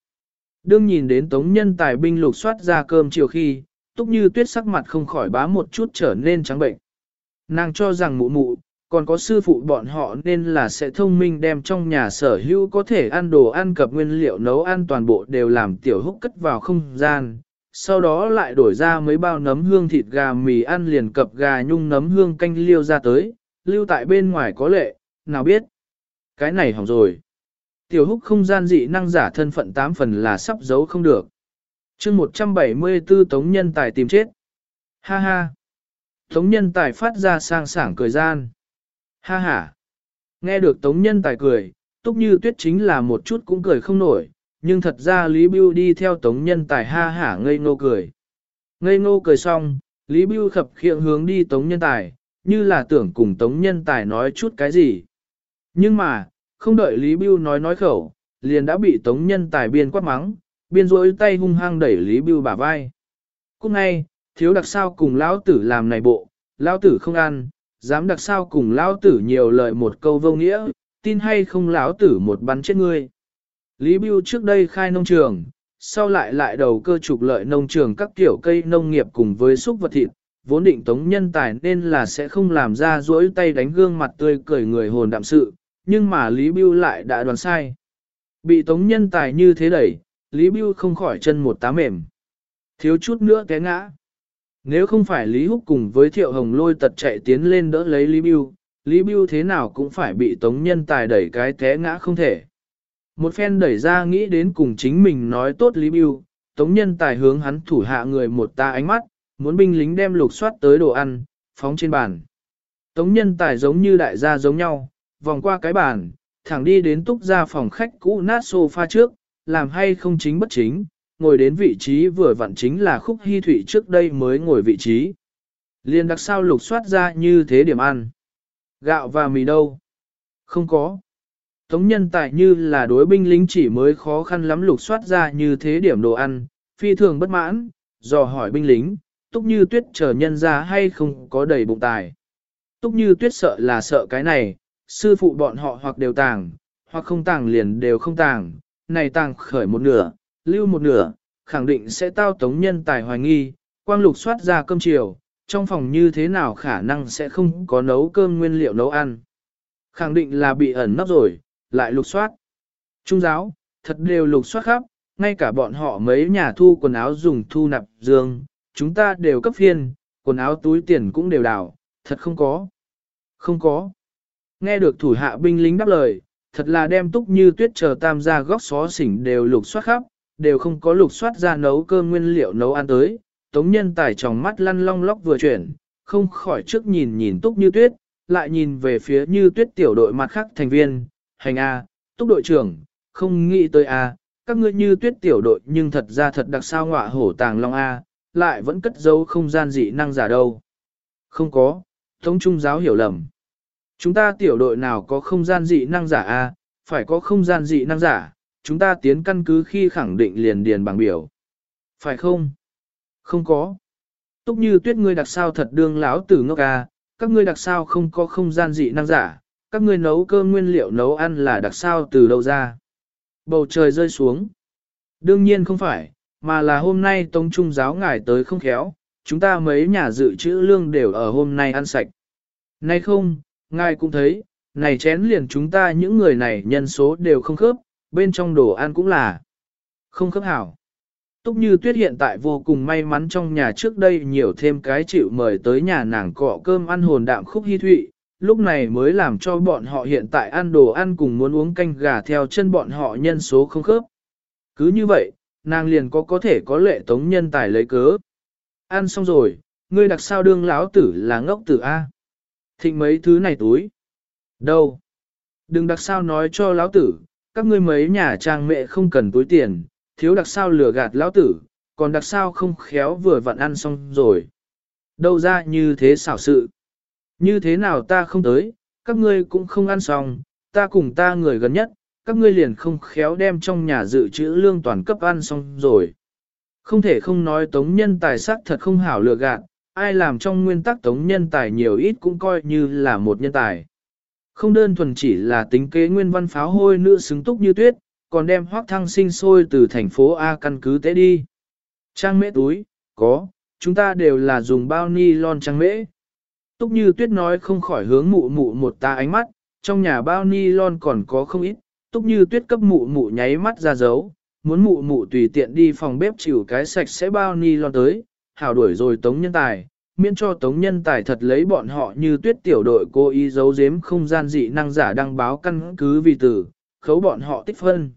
Đương nhìn đến tống nhân tài binh lục soát ra cơm chiều khi, túc như tuyết sắc mặt không khỏi bá một chút trở nên trắng bệnh. Nàng cho rằng mụ mụ, còn có sư phụ bọn họ nên là sẽ thông minh đem trong nhà sở hữu có thể ăn đồ ăn cập nguyên liệu nấu ăn toàn bộ đều làm tiểu húc cất vào không gian, sau đó lại đổi ra mấy bao nấm hương thịt gà mì ăn liền cập gà nhung nấm hương canh liêu ra tới, lưu tại bên ngoài có lệ, nào biết. Cái này hỏng rồi. Tiểu húc không gian dị năng giả thân phận tám phần là sắp giấu không được. chương 174 Tống Nhân Tài tìm chết. Ha ha. Tống Nhân Tài phát ra sang sảng cười gian. Ha ha. Nghe được Tống Nhân Tài cười, Túc Như Tuyết chính là một chút cũng cười không nổi, nhưng thật ra Lý Bưu đi theo Tống Nhân Tài ha hả ngây ngô cười. Ngây ngô cười xong, Lý Bưu khập khiễng hướng đi Tống Nhân Tài, như là tưởng cùng Tống Nhân Tài nói chút cái gì. Nhưng mà, không đợi Lý Bưu nói nói khẩu, liền đã bị Tống Nhân Tài biên quát mắng, biên rối tay hung hăng đẩy Lý Bưu bả vai. Cũng ngay, thiếu đặc sao cùng lão tử làm này bộ, lão tử không ăn, dám đặc sao cùng lão tử nhiều lời một câu vô nghĩa, tin hay không lão tử một bắn chết ngươi. Lý Bưu trước đây khai nông trường, sau lại lại đầu cơ trục lợi nông trường các kiểu cây nông nghiệp cùng với xúc vật thịt, vốn định tống nhân tài nên là sẽ không làm ra rỗi tay đánh gương mặt tươi cười người hồn đạm sự, nhưng mà Lý Bưu lại đã đoán sai. Bị tống nhân tài như thế đẩy, Lý Bưu không khỏi chân một tá mềm. Thiếu chút nữa té ngã. Nếu không phải Lý Húc cùng với Thiệu Hồng lôi tật chạy tiến lên đỡ lấy Lý Biêu, Lý Biêu thế nào cũng phải bị tống nhân tài đẩy cái té ngã không thể. Một phen đẩy ra nghĩ đến cùng chính mình nói tốt Lý Biêu, tống nhân tài hướng hắn thủ hạ người một ta ánh mắt, muốn binh lính đem lục soát tới đồ ăn, phóng trên bàn. Tống nhân tài giống như đại gia giống nhau, vòng qua cái bàn, thẳng đi đến túc ra phòng khách cũ nát sofa trước, làm hay không chính bất chính, ngồi đến vị trí vừa vặn chính là khúc hy thủy trước đây mới ngồi vị trí. Liên đặc sao lục soát ra như thế điểm ăn. Gạo và mì đâu? Không có. Tống nhân tại như là đối binh lính chỉ mới khó khăn lắm lục soát ra như thế điểm đồ ăn, phi thường bất mãn, dò hỏi binh lính, túc như tuyết chờ nhân ra hay không có đầy bụng tài. Túc như tuyết sợ là sợ cái này, sư phụ bọn họ hoặc đều tàng, hoặc không tàng liền đều không tàng, này tàng khởi một nửa, lưu một nửa, khẳng định sẽ tao tống nhân tài hoài nghi, quang lục soát ra cơm chiều, trong phòng như thế nào khả năng sẽ không có nấu cơm nguyên liệu nấu ăn. Khẳng định là bị ẩn nấp rồi, lại lục soát. Trung giáo, thật đều lục soát khắp, ngay cả bọn họ mấy nhà thu quần áo dùng thu nạp dương, chúng ta đều cấp phiên, quần áo túi tiền cũng đều đảo, thật không có. Không có. Nghe được thủ hạ binh lính đáp lời, thật là đem túc như tuyết chờ tam gia góc xó xỉnh đều lục soát khắp, đều không có lục soát ra nấu cơm nguyên liệu nấu ăn tới. Tống nhân tài tròng mắt lăn long lóc vừa chuyển, không khỏi trước nhìn nhìn túc như tuyết, lại nhìn về phía như tuyết tiểu đội mặt khác thành viên, hành A, túc đội trưởng, không nghĩ tới A, các ngươi như tuyết tiểu đội nhưng thật ra thật đặc sao ngọa hổ tàng long A, lại vẫn cất giấu không gian dị năng giả đâu. Không có, Tống Trung giáo hiểu lầm. Chúng ta tiểu đội nào có không gian dị năng giả A, phải có không gian dị năng giả, chúng ta tiến căn cứ khi khẳng định liền điền bằng biểu. Phải không? Không có. Túc như tuyết ngươi đặc sao thật đương láo tử ngốc à, các ngươi đặc sao không có không gian dị năng giả, các ngươi nấu cơm nguyên liệu nấu ăn là đặc sao từ đâu ra. Bầu trời rơi xuống. Đương nhiên không phải, mà là hôm nay Tống Trung giáo ngài tới không khéo, chúng ta mấy nhà dự trữ lương đều ở hôm nay ăn sạch. Nay không, ngài cũng thấy, này chén liền chúng ta những người này nhân số đều không khớp, bên trong đồ ăn cũng là không khớp hảo. Túc như tuyết hiện tại vô cùng may mắn trong nhà trước đây nhiều thêm cái chịu mời tới nhà nàng cọ cơm ăn hồn đạm khúc hy thụy, lúc này mới làm cho bọn họ hiện tại ăn đồ ăn cùng muốn uống canh gà theo chân bọn họ nhân số không khớp. Cứ như vậy, nàng liền có có thể có lệ tống nhân tài lấy cớ. Ăn xong rồi, ngươi đặc sao đương lão tử là ngốc tử A. Thịnh mấy thứ này túi. Đâu? Đừng đặc sao nói cho lão tử, các ngươi mấy nhà trang mẹ không cần túi tiền, thiếu đặc sao lừa gạt lão tử, còn đặc sao không khéo vừa vặn ăn xong rồi. Đâu ra như thế xảo sự. Như thế nào ta không tới, các ngươi cũng không ăn xong, ta cùng ta người gần nhất, các ngươi liền không khéo đem trong nhà dự trữ lương toàn cấp ăn xong rồi. Không thể không nói tống nhân tài sắc thật không hảo lừa gạt, ai làm trong nguyên tắc tống nhân tài nhiều ít cũng coi như là một nhân tài. Không đơn thuần chỉ là tính kế nguyên văn pháo hôi nữ xứng túc như tuyết, còn đem hoác thăng sinh sôi từ thành phố A căn cứ tế đi. Trang mễ túi, có, chúng ta đều là dùng bao ni lon trang mễ. Túc như tuyết nói không khỏi hướng mụ mụ một ta ánh mắt, trong nhà bao ni lon còn có không ít, túc như tuyết cấp mụ mụ nháy mắt ra dấu, muốn mụ mụ tùy tiện đi phòng bếp chịu cái sạch sẽ bao ni lon tới, hào đuổi rồi tống nhân tài, miễn cho tống nhân tài thật lấy bọn họ như tuyết tiểu đội cố ý giấu giếm không gian dị năng giả đăng báo căn cứ vì tử, khấu bọn họ tích phân.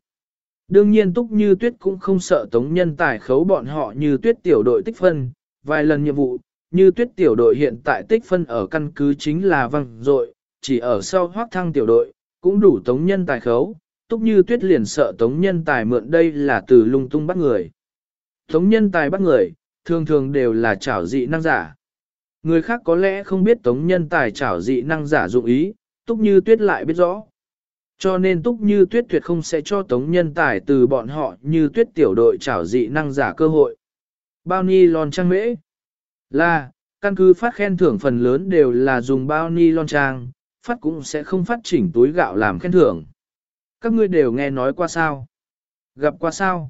Đương nhiên túc như tuyết cũng không sợ tống nhân tài khấu bọn họ như tuyết tiểu đội tích phân, vài lần nhiệm vụ, như tuyết tiểu đội hiện tại tích phân ở căn cứ chính là văng dội chỉ ở sau hoác thăng tiểu đội, cũng đủ tống nhân tài khấu, túc như tuyết liền sợ tống nhân tài mượn đây là từ lung tung bắt người. Tống nhân tài bắt người, thường thường đều là chảo dị năng giả. Người khác có lẽ không biết tống nhân tài trảo dị năng giả dụng ý, túc như tuyết lại biết rõ. Cho nên túc như tuyết tuyệt không sẽ cho tống nhân tài từ bọn họ như tuyết tiểu đội trảo dị năng giả cơ hội. Bao ni lon trang mễ là, căn cứ phát khen thưởng phần lớn đều là dùng bao ni lon trang, phát cũng sẽ không phát chỉnh túi gạo làm khen thưởng. Các ngươi đều nghe nói qua sao? Gặp qua sao?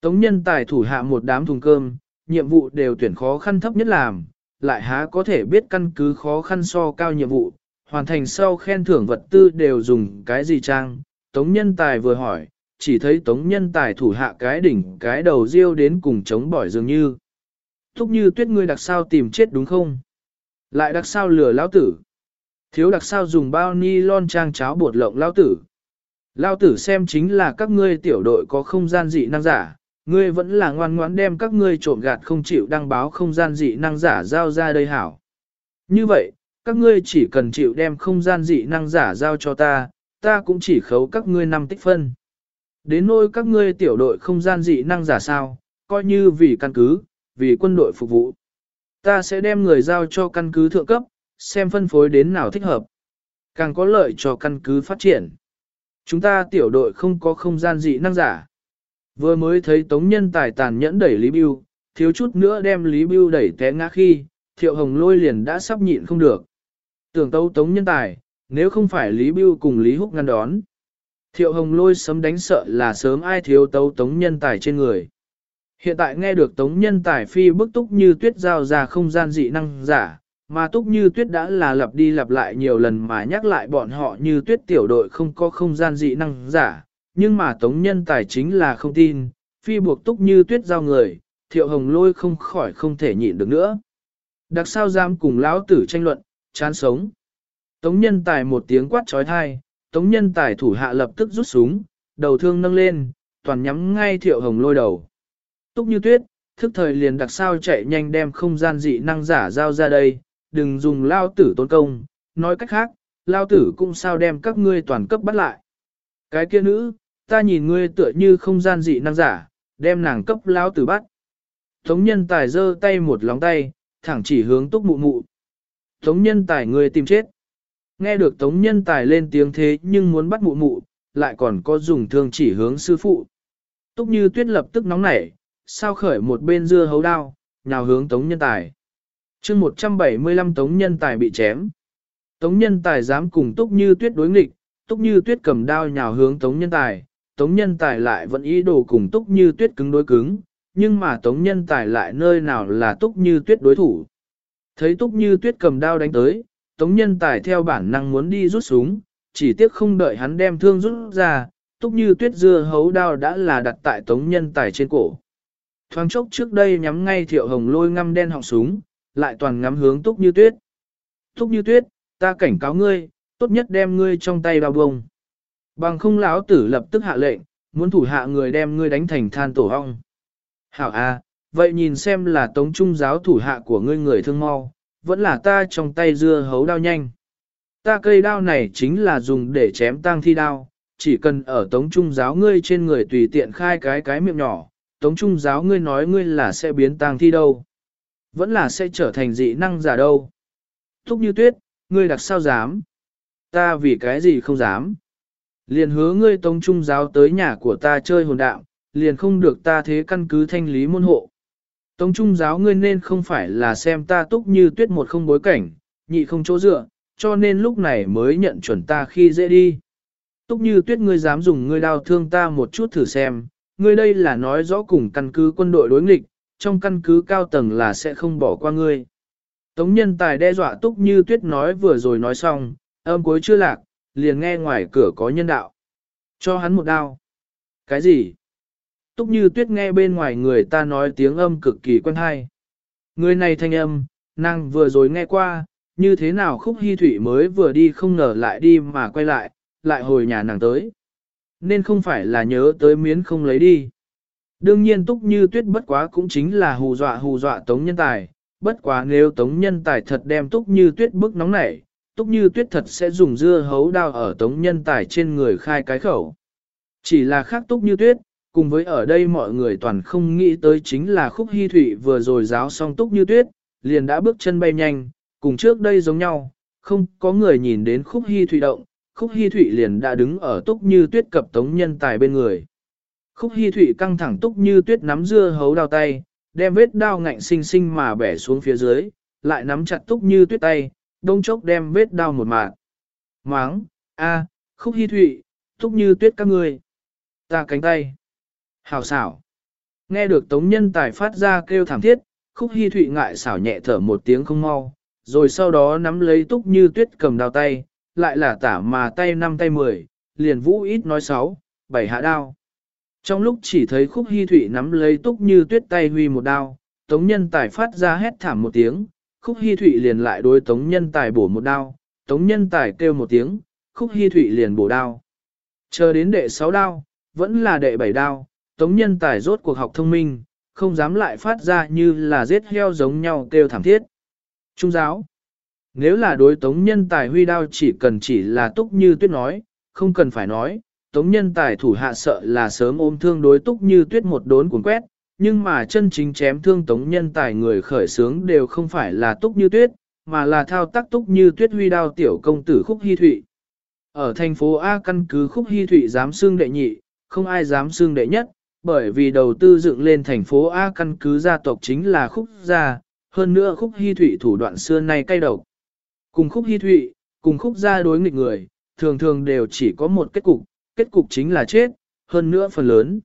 Tống nhân tài thủ hạ một đám thùng cơm, nhiệm vụ đều tuyển khó khăn thấp nhất làm, lại há có thể biết căn cứ khó khăn so cao nhiệm vụ, hoàn thành sau khen thưởng vật tư đều dùng cái gì trang. Tống nhân tài vừa hỏi, chỉ thấy tống nhân tài thủ hạ cái đỉnh cái đầu riêu đến cùng chống bỏi dường như. Thúc như tuyết ngươi đặc sao tìm chết đúng không? Lại đặc sao lừa lão tử? Thiếu đặc sao dùng bao ni lon trang cháo bột lộng lão tử? Lão tử xem chính là các ngươi tiểu đội có không gian dị năng giả, ngươi vẫn là ngoan ngoãn đem các ngươi trộm gạt không chịu đăng báo không gian dị năng giả giao ra đây hảo. Như vậy, các ngươi chỉ cần chịu đem không gian dị năng giả giao cho ta, ta cũng chỉ khấu các ngươi năm tích phân. Đến nôi các ngươi tiểu đội không gian dị năng giả sao, coi như vì căn cứ, vì quân đội phục vụ. Ta sẽ đem người giao cho căn cứ thượng cấp, xem phân phối đến nào thích hợp. Càng có lợi cho căn cứ phát triển. Chúng ta tiểu đội không có không gian dị năng giả. Vừa mới thấy tống nhân tài tàn nhẫn đẩy Lý bưu thiếu chút nữa đem Lý bưu đẩy té ngã khi, thiệu hồng lôi liền đã sắp nhịn không được. Tưởng tấu tống nhân tài, nếu không phải Lý bưu cùng Lý Húc ngăn đón. Thiệu hồng lôi sấm đánh sợ là sớm ai thiếu tấu tống nhân tài trên người. Hiện tại nghe được tống nhân tài phi bức túc như tuyết giao ra không gian dị năng giả, mà túc như tuyết đã là lặp đi lặp lại nhiều lần mà nhắc lại bọn họ như tuyết tiểu đội không có không gian dị năng giả, nhưng mà tống nhân tài chính là không tin, phi buộc túc như tuyết giao người, thiệu hồng lôi không khỏi không thể nhịn được nữa. Đặc sao giam cùng lão tử tranh luận, chán sống. Tống nhân tài một tiếng quát trói thai, tống nhân tài thủ hạ lập tức rút súng, đầu thương nâng lên, toàn nhắm ngay thiệu hồng lôi đầu. Túc như tuyết, thức thời liền đặc sao chạy nhanh đem không gian dị năng giả giao ra đây, đừng dùng lao tử tốn công, nói cách khác, lao tử cũng sao đem các ngươi toàn cấp bắt lại. Cái kia nữ, ta nhìn ngươi tựa như không gian dị năng giả, đem nàng cấp lao tử bắt. Tống nhân tài giơ tay một lóng tay, thẳng chỉ hướng túc mụ mụ. Tống nhân tài ngươi tìm chết. Nghe được tống nhân tài lên tiếng thế nhưng muốn bắt mụ mụ, lại còn có dùng thương chỉ hướng sư phụ. Túc như tuyết lập tức nóng nảy, sao khởi một bên dưa hấu đao, nhào hướng tống nhân tài. chương 175 tống nhân tài bị chém. Tống nhân tài dám cùng túc như tuyết đối nghịch, túc như tuyết cầm đao nhào hướng tống nhân tài, tống nhân tài lại vẫn ý đồ cùng túc như tuyết cứng đối cứng, nhưng mà tống nhân tài lại nơi nào là túc như tuyết đối thủ. Thấy túc như tuyết cầm đao đánh tới, tống nhân tài theo bản năng muốn đi rút súng, chỉ tiếc không đợi hắn đem thương rút ra, túc như tuyết dưa hấu đao đã là đặt tại tống nhân tài trên cổ. Thoáng chốc trước đây nhắm ngay thiệu hồng lôi ngăm đen họng súng, lại toàn ngắm hướng túc như tuyết. Túc như tuyết, ta cảnh cáo ngươi, tốt nhất đem ngươi trong tay bao bông. Bằng không lão tử lập tức hạ lệnh, muốn thủ hạ người đem ngươi đánh thành than tổ hong. Hảo a, vậy nhìn xem là tống trung giáo thủ hạ của ngươi người thương mau, vẫn là ta trong tay dưa hấu đao nhanh. Ta cây đao này chính là dùng để chém tang thi đao, chỉ cần ở tống trung giáo ngươi trên người tùy tiện khai cái cái miệng nhỏ, tống trung giáo ngươi nói ngươi là sẽ biến tang thi đâu. Vẫn là sẽ trở thành dị năng giả đâu. Thúc như tuyết, ngươi đặc sao dám? Ta vì cái gì không dám? Liền hứa ngươi tống trung giáo tới nhà của ta chơi hồn đạo, liền không được ta thế căn cứ thanh lý môn hộ. Tống trung giáo ngươi nên không phải là xem ta túc như tuyết một không bối cảnh, nhị không chỗ dựa, cho nên lúc này mới nhận chuẩn ta khi dễ đi. Túc như tuyết ngươi dám dùng ngươi đau thương ta một chút thử xem, ngươi đây là nói rõ cùng căn cứ quân đội đối nghịch, trong căn cứ cao tầng là sẽ không bỏ qua ngươi. Tống nhân tài đe dọa túc như tuyết nói vừa rồi nói xong, âm cuối chưa lạc, liền nghe ngoài cửa có nhân đạo. Cho hắn một đao. Cái gì? Túc như tuyết nghe bên ngoài người ta nói tiếng âm cực kỳ quen hay. Người này thanh âm, nàng vừa rồi nghe qua, như thế nào khúc hy thủy mới vừa đi không ngờ lại đi mà quay lại, lại hồi nhà nàng tới. Nên không phải là nhớ tới miến không lấy đi. Đương nhiên túc như tuyết bất quá cũng chính là hù dọa hù dọa tống nhân tài, bất quá nếu tống nhân tài thật đem túc như tuyết bức nóng nảy, túc như tuyết thật sẽ dùng dưa hấu đao ở tống nhân tài trên người khai cái khẩu. Chỉ là khác túc như tuyết, cùng với ở đây mọi người toàn không nghĩ tới chính là khúc hy thủy vừa rồi giáo xong túc như tuyết, liền đã bước chân bay nhanh, cùng trước đây giống nhau, không có người nhìn đến khúc hy thủy động, khúc hy thủy liền đã đứng ở túc như tuyết cập tống nhân tài bên người. Khúc hy thủy căng thẳng túc như tuyết nắm dưa hấu đao tay, đem vết đao ngạnh xinh xinh mà bẻ xuống phía dưới, lại nắm chặt túc như tuyết tay, đông chốc đem vết đau một mạng. Máng, a, khúc hy thụy, túc như tuyết các ngươi. Ta cánh tay. Hào xảo. Nghe được tống nhân tài phát ra kêu thảm thiết, khúc hy thụy ngại xảo nhẹ thở một tiếng không mau, rồi sau đó nắm lấy túc như tuyết cầm đao tay, lại là tả mà tay năm tay mười, liền vũ ít nói sáu, bảy hạ đao. Trong lúc chỉ thấy khúc hy thụy nắm lấy túc như tuyết tay huy một đao, tống nhân tài phát ra hét thảm một tiếng, khúc hy thụy liền lại đối tống nhân tài bổ một đao, tống nhân tài kêu một tiếng, khúc hy thụy liền bổ đao. Chờ đến đệ sáu đao, vẫn là đệ bảy đao, tống nhân tài rốt cuộc học thông minh, không dám lại phát ra như là giết heo giống nhau kêu thảm thiết. Trung giáo Nếu là đối tống nhân tài huy đao chỉ cần chỉ là túc như tuyết nói, không cần phải nói, tống nhân tài thủ hạ sợ là sớm ôm thương đối túc như tuyết một đốn cuốn quét, nhưng mà chân chính chém thương tống nhân tài người khởi sướng đều không phải là túc như tuyết, mà là thao tác túc như tuyết huy đao tiểu công tử khúc hy thụy. Ở thành phố A căn cứ khúc hy thụy dám xương đệ nhị, không ai dám xương đệ nhất, bởi vì đầu tư dựng lên thành phố A căn cứ gia tộc chính là khúc gia, hơn nữa khúc hy thụy thủ đoạn xưa nay cay độc. Cùng khúc hy thụy, cùng khúc gia đối nghịch người, thường thường đều chỉ có một kết cục, kết cục chính là chết, hơn nữa phần lớn.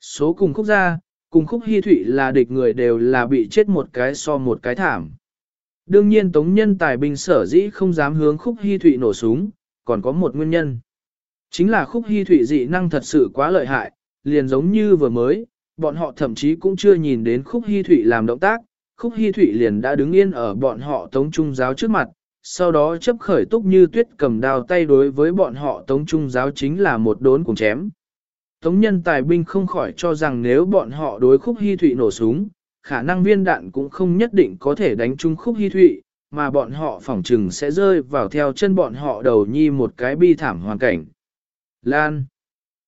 Số cùng khúc gia, cùng khúc hy thụy là địch người đều là bị chết một cái so một cái thảm. Đương nhiên tống nhân tài binh sở dĩ không dám hướng khúc hy thụy nổ súng, còn có một nguyên nhân. Chính là khúc hy thụy dị năng thật sự quá lợi hại, liền giống như vừa mới, bọn họ thậm chí cũng chưa nhìn đến khúc hy thụy làm động tác, khúc hy thụy liền đã đứng yên ở bọn họ tống trung giáo trước mặt, sau đó chấp khởi túc như tuyết cầm đao tay đối với bọn họ tống trung giáo chính là một đốn cùng chém. Tống nhân tài binh không khỏi cho rằng nếu bọn họ đối khúc hy thụy nổ súng, khả năng viên đạn cũng không nhất định có thể đánh trúng khúc hy thụy, mà bọn họ phỏng trừng sẽ rơi vào theo chân bọn họ đầu nhi một cái bi thảm hoàn cảnh. Lan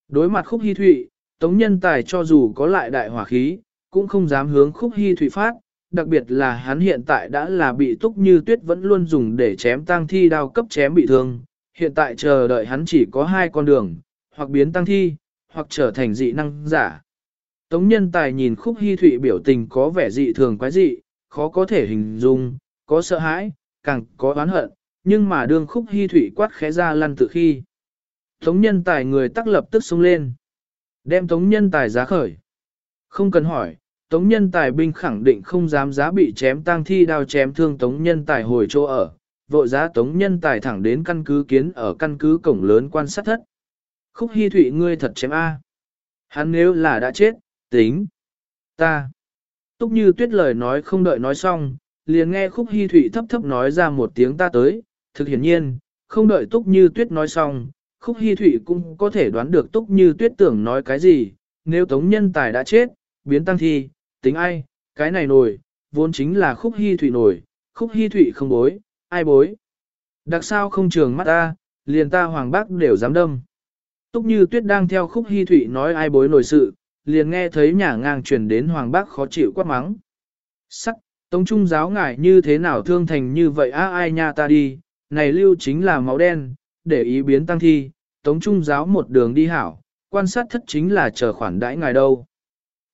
Đối mặt khúc hy thụy, tống nhân tài cho dù có lại đại hỏa khí, cũng không dám hướng khúc hy thụy phát, đặc biệt là hắn hiện tại đã là bị túc như tuyết vẫn luôn dùng để chém tăng thi đao cấp chém bị thương, hiện tại chờ đợi hắn chỉ có hai con đường, hoặc biến tăng thi, hoặc trở thành dị năng giả. Tống nhân tài nhìn khúc hy thụy biểu tình có vẻ dị thường quái dị, khó có thể hình dung, có sợ hãi, càng có oán hận, nhưng mà đương khúc hy thụy quát khẽ ra lăn tự khi. Tống nhân tài người tắc lập tức xông lên. Đem tống nhân tài giá khởi. Không cần hỏi, tống nhân tài binh khẳng định không dám giá bị chém tang thi đao chém thương tống nhân tài hồi chỗ ở. Vội giá tống nhân tài thẳng đến căn cứ kiến ở căn cứ cổng lớn quan sát thất. Khúc hy thụy ngươi thật chém A. Hắn nếu là đã chết, tính. Ta. Túc như tuyết lời nói không đợi nói xong, liền nghe khúc hy thụy thấp thấp nói ra một tiếng ta tới. Thực hiển nhiên, không đợi túc như tuyết nói xong, khúc hy thụy cũng có thể đoán được túc như tuyết tưởng nói cái gì. Nếu tống nhân tài đã chết, biến tăng thi, tính ai, cái này nổi, vốn chính là khúc hy thụy nổi, khúc hy thụy không bối, ai bối. Đặc sao không trường mắt ta, liền ta hoàng bác đều dám đâm. Túc như tuyết đang theo khúc hy thụy nói ai bối nổi sự, liền nghe thấy nhà ngang truyền đến hoàng bác khó chịu quát mắng. Sắc, tống trung giáo ngại như thế nào thương thành như vậy á ai nha ta đi, này lưu chính là máu đen, để ý biến tăng thi, tống trung giáo một đường đi hảo, quan sát thất chính là chờ khoản đãi ngài đâu.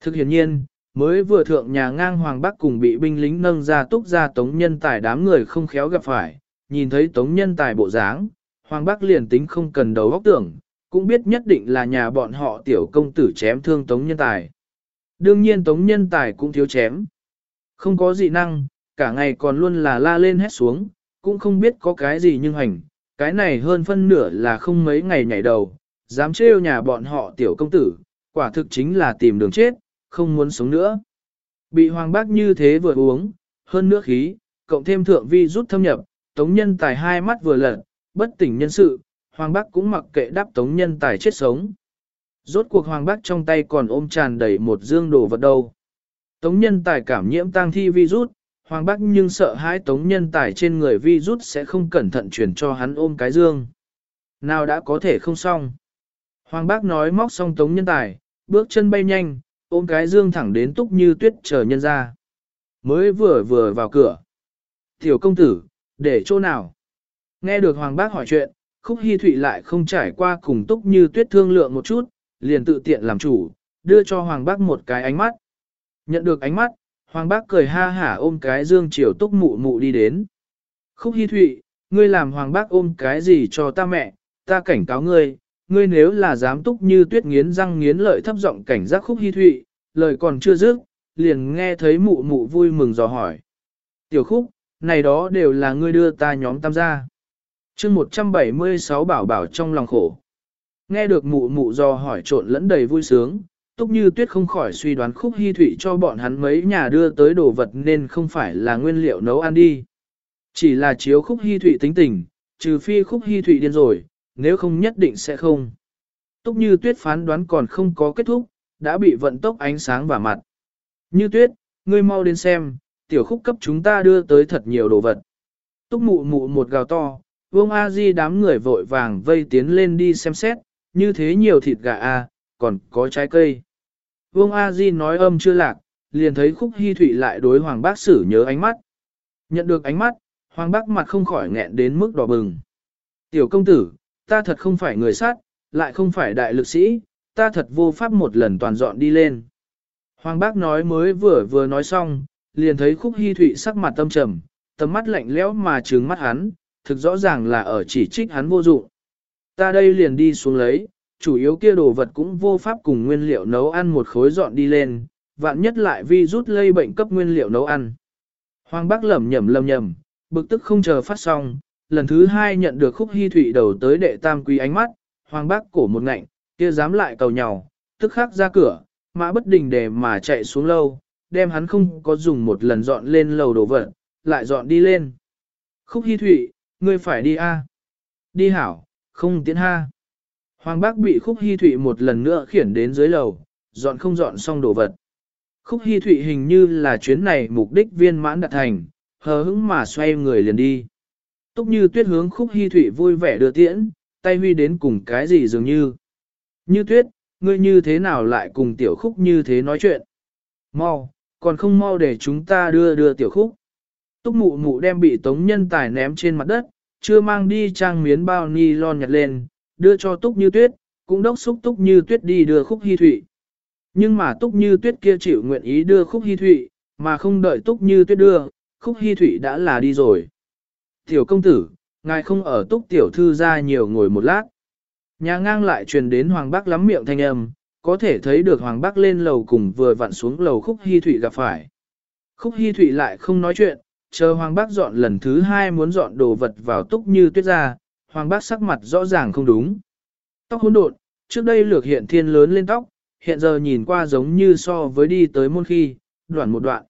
Thực hiện nhiên, mới vừa thượng nhà ngang Hoàng Bắc cùng bị binh lính nâng ra túc ra tống nhân tài đám người không khéo gặp phải, nhìn thấy tống nhân tài bộ dáng, Hoàng Bắc liền tính không cần đầu góc tưởng, cũng biết nhất định là nhà bọn họ tiểu công tử chém thương tống nhân tài. Đương nhiên tống nhân tài cũng thiếu chém. Không có dị năng, cả ngày còn luôn là la lên hét xuống, cũng không biết có cái gì nhưng hành, cái này hơn phân nửa là không mấy ngày nhảy đầu, dám trêu nhà bọn họ tiểu công tử, quả thực chính là tìm đường chết, không muốn sống nữa. Bị hoàng bác như thế vừa uống, hơn nữa khí, cộng thêm thượng vi rút thâm nhập, tống nhân tài hai mắt vừa lật, bất tỉnh nhân sự, hoàng bác cũng mặc kệ đáp tống nhân tài chết sống. Rốt cuộc hoàng bác trong tay còn ôm tràn đầy một dương đồ vật đâu. Tống nhân tài cảm nhiễm tang thi virus, hoàng bác nhưng sợ hãi tống nhân tài trên người virus sẽ không cẩn thận chuyển cho hắn ôm cái dương. Nào đã có thể không xong. Hoàng bác nói móc xong tống nhân tài, bước chân bay nhanh, ôm cái dương thẳng đến túc như tuyết chờ nhân ra. Mới vừa vừa vào cửa. Tiểu công tử, để chỗ nào? Nghe được Hoàng bác hỏi chuyện, khúc hy thụy lại không trải qua cùng túc như tuyết thương lượng một chút, liền tự tiện làm chủ, đưa cho Hoàng bác một cái ánh mắt. Nhận được ánh mắt, Hoàng bác cười ha hả ôm cái dương chiều túc mụ mụ đi đến. Khúc hy thụy, ngươi làm Hoàng bác ôm cái gì cho ta mẹ, ta cảnh cáo ngươi, ngươi nếu là dám túc như tuyết nghiến răng nghiến lợi thấp giọng cảnh giác khúc hy thụy, lời còn chưa dứt, liền nghe thấy mụ mụ vui mừng dò hỏi. Tiểu khúc, này đó đều là ngươi đưa ta nhóm tam gia chương 176 bảo bảo trong lòng khổ. Nghe được mụ mụ do hỏi trộn lẫn đầy vui sướng, túc như tuyết không khỏi suy đoán khúc hy thụy cho bọn hắn mấy nhà đưa tới đồ vật nên không phải là nguyên liệu nấu ăn đi. Chỉ là chiếu khúc hy thụy tính tình, trừ phi khúc hy thụy điên rồi, nếu không nhất định sẽ không. Túc như tuyết phán đoán còn không có kết thúc, đã bị vận tốc ánh sáng và mặt. Như tuyết, ngươi mau đến xem, tiểu khúc cấp chúng ta đưa tới thật nhiều đồ vật. Túc mụ mụ một gào to, vương A Di đám người vội vàng vây tiến lên đi xem xét, như thế nhiều thịt gà a, còn có trái cây. Vương A Di nói âm chưa lạc, liền thấy khúc Hi thụy lại đối hoàng bác sử nhớ ánh mắt. Nhận được ánh mắt, hoàng bác mặt không khỏi nghẹn đến mức đỏ bừng. Tiểu công tử, ta thật không phải người sát, lại không phải đại lực sĩ, ta thật vô pháp một lần toàn dọn đi lên. Hoàng bác nói mới vừa vừa nói xong, liền thấy khúc Hi thụy sắc mặt tâm trầm, tầm mắt lạnh lẽo mà trừng mắt hắn, thực rõ ràng là ở chỉ trích hắn vô dụng. Ta đây liền đi xuống lấy, chủ yếu kia đồ vật cũng vô pháp cùng nguyên liệu nấu ăn một khối dọn đi lên, vạn nhất lại vi rút lây bệnh cấp nguyên liệu nấu ăn. Hoàng bác lẩm nhẩm lầm nhầm, bực tức không chờ phát xong, lần thứ hai nhận được khúc hy thụy đầu tới đệ tam quý ánh mắt, hoàng bác cổ một ngạnh, kia dám lại cầu nhau, tức khắc ra cửa, mã bất đình để mà chạy xuống lâu, đem hắn không có dùng một lần dọn lên lầu đồ vật, lại dọn đi lên. Khúc hy thụy, ngươi phải đi a Đi hảo, không tiến ha. Hoàng bác bị khúc hy thụy một lần nữa khiển đến dưới lầu, dọn không dọn xong đồ vật. Khúc hy thụy hình như là chuyến này mục đích viên mãn đạt thành, hờ hững mà xoay người liền đi. Túc như tuyết hướng khúc hy thụy vui vẻ đưa tiễn, tay huy đến cùng cái gì dường như. Như tuyết, ngươi như thế nào lại cùng tiểu khúc như thế nói chuyện? Mau, còn không mau để chúng ta đưa đưa tiểu khúc. Túc mụ mụ đem bị tống nhân tài ném trên mặt đất, chưa mang đi trang miến bao ni lon nhặt lên, đưa cho túc như tuyết, cũng đốc xúc túc như tuyết đi đưa khúc hy thụy. Nhưng mà túc như tuyết kia chịu nguyện ý đưa khúc hy thụy, mà không đợi túc như tuyết đưa, khúc hy thụy đã là đi rồi. Tiểu công tử, ngài không ở túc tiểu thư ra nhiều ngồi một lát. Nhà ngang lại truyền đến Hoàng Bắc lắm miệng thanh âm, có thể thấy được Hoàng Bắc lên lầu cùng vừa vặn xuống lầu Khúc hy Thụy gặp phải. Khúc hy Thụy lại không nói chuyện, chờ Hoàng Bác dọn lần thứ hai muốn dọn đồ vật vào túc như tuyết ra, Hoàng Bác sắc mặt rõ ràng không đúng. Tóc hỗn độn, trước đây lược hiện thiên lớn lên tóc, hiện giờ nhìn qua giống như so với đi tới môn khi, đoạn một đoạn.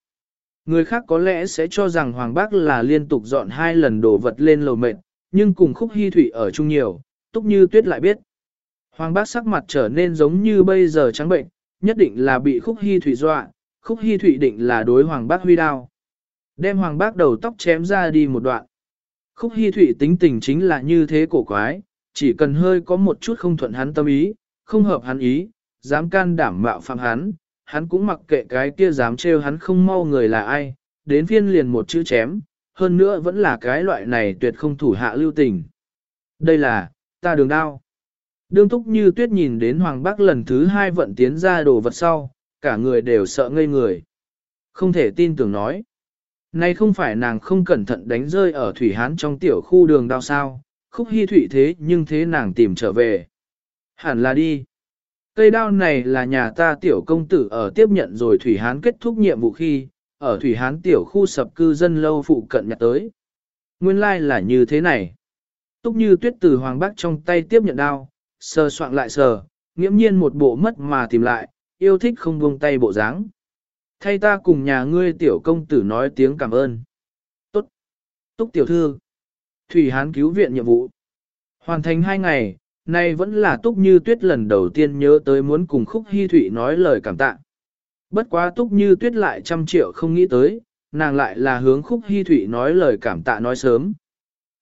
Người khác có lẽ sẽ cho rằng Hoàng Bác là liên tục dọn hai lần đồ vật lên lầu mệt, nhưng cùng khúc hy thủy ở chung nhiều, túc như tuyết lại biết. Hoàng bác sắc mặt trở nên giống như bây giờ trắng bệnh, nhất định là bị khúc hy thủy dọa, khúc hy thủy định là đối hoàng bác huy đao. Đem hoàng bác đầu tóc chém ra đi một đoạn. Khúc hy thụy tính tình chính là như thế cổ quái, chỉ cần hơi có một chút không thuận hắn tâm ý, không hợp hắn ý, dám can đảm mạo phạm hắn, hắn cũng mặc kệ cái kia dám trêu hắn không mau người là ai, đến phiên liền một chữ chém, hơn nữa vẫn là cái loại này tuyệt không thủ hạ lưu tình. Đây là, ta đường đao. Đương túc như tuyết nhìn đến Hoàng Bắc lần thứ hai vận tiến ra đồ vật sau, cả người đều sợ ngây người. Không thể tin tưởng nói. Nay không phải nàng không cẩn thận đánh rơi ở Thủy Hán trong tiểu khu đường đao sao, khúc hy thủy thế nhưng thế nàng tìm trở về. Hẳn là đi. Cây đao này là nhà ta tiểu công tử ở tiếp nhận rồi Thủy Hán kết thúc nhiệm vụ khi, ở Thủy Hán tiểu khu sập cư dân lâu phụ cận nhặt tới. Nguyên lai like là như thế này. Túc như tuyết từ hoàng bác trong tay tiếp nhận đao, sờ soạn lại sờ, nghiễm nhiên một bộ mất mà tìm lại, yêu thích không buông tay bộ dáng. Thay ta cùng nhà ngươi tiểu công tử nói tiếng cảm ơn. Tốt. Túc tiểu thư. Thủy Hán cứu viện nhiệm vụ. Hoàn thành hai ngày, nay vẫn là Túc Như Tuyết lần đầu tiên nhớ tới muốn cùng Khúc hy Thụy nói lời cảm tạ. Bất quá Túc Như Tuyết lại trăm triệu không nghĩ tới, nàng lại là hướng Khúc hy Thụy nói lời cảm tạ nói sớm.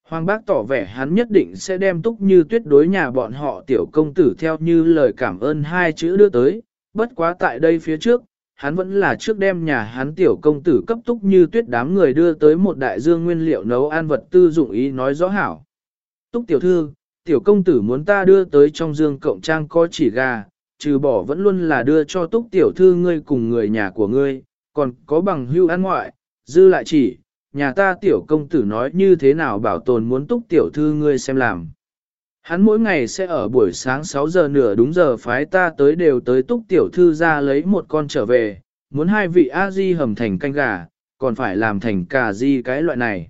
Hoàng bác tỏ vẻ hắn nhất định sẽ đem túc như tuyết đối nhà bọn họ tiểu công tử theo như lời cảm ơn hai chữ đưa tới, bất quá tại đây phía trước, hắn vẫn là trước đem nhà hắn tiểu công tử cấp túc như tuyết đám người đưa tới một đại dương nguyên liệu nấu ăn vật tư dụng ý nói rõ hảo. Túc tiểu thư, tiểu công tử muốn ta đưa tới trong dương cộng trang có chỉ gà, trừ bỏ vẫn luôn là đưa cho túc tiểu thư ngươi cùng người nhà của ngươi, còn có bằng hưu ăn ngoại, dư lại chỉ, nhà ta tiểu công tử nói như thế nào bảo tồn muốn túc tiểu thư ngươi xem làm. Hắn mỗi ngày sẽ ở buổi sáng 6 giờ nửa đúng giờ phái ta tới đều tới túc tiểu thư ra lấy một con trở về, muốn hai vị A-di hầm thành canh gà, còn phải làm thành cà di cái loại này.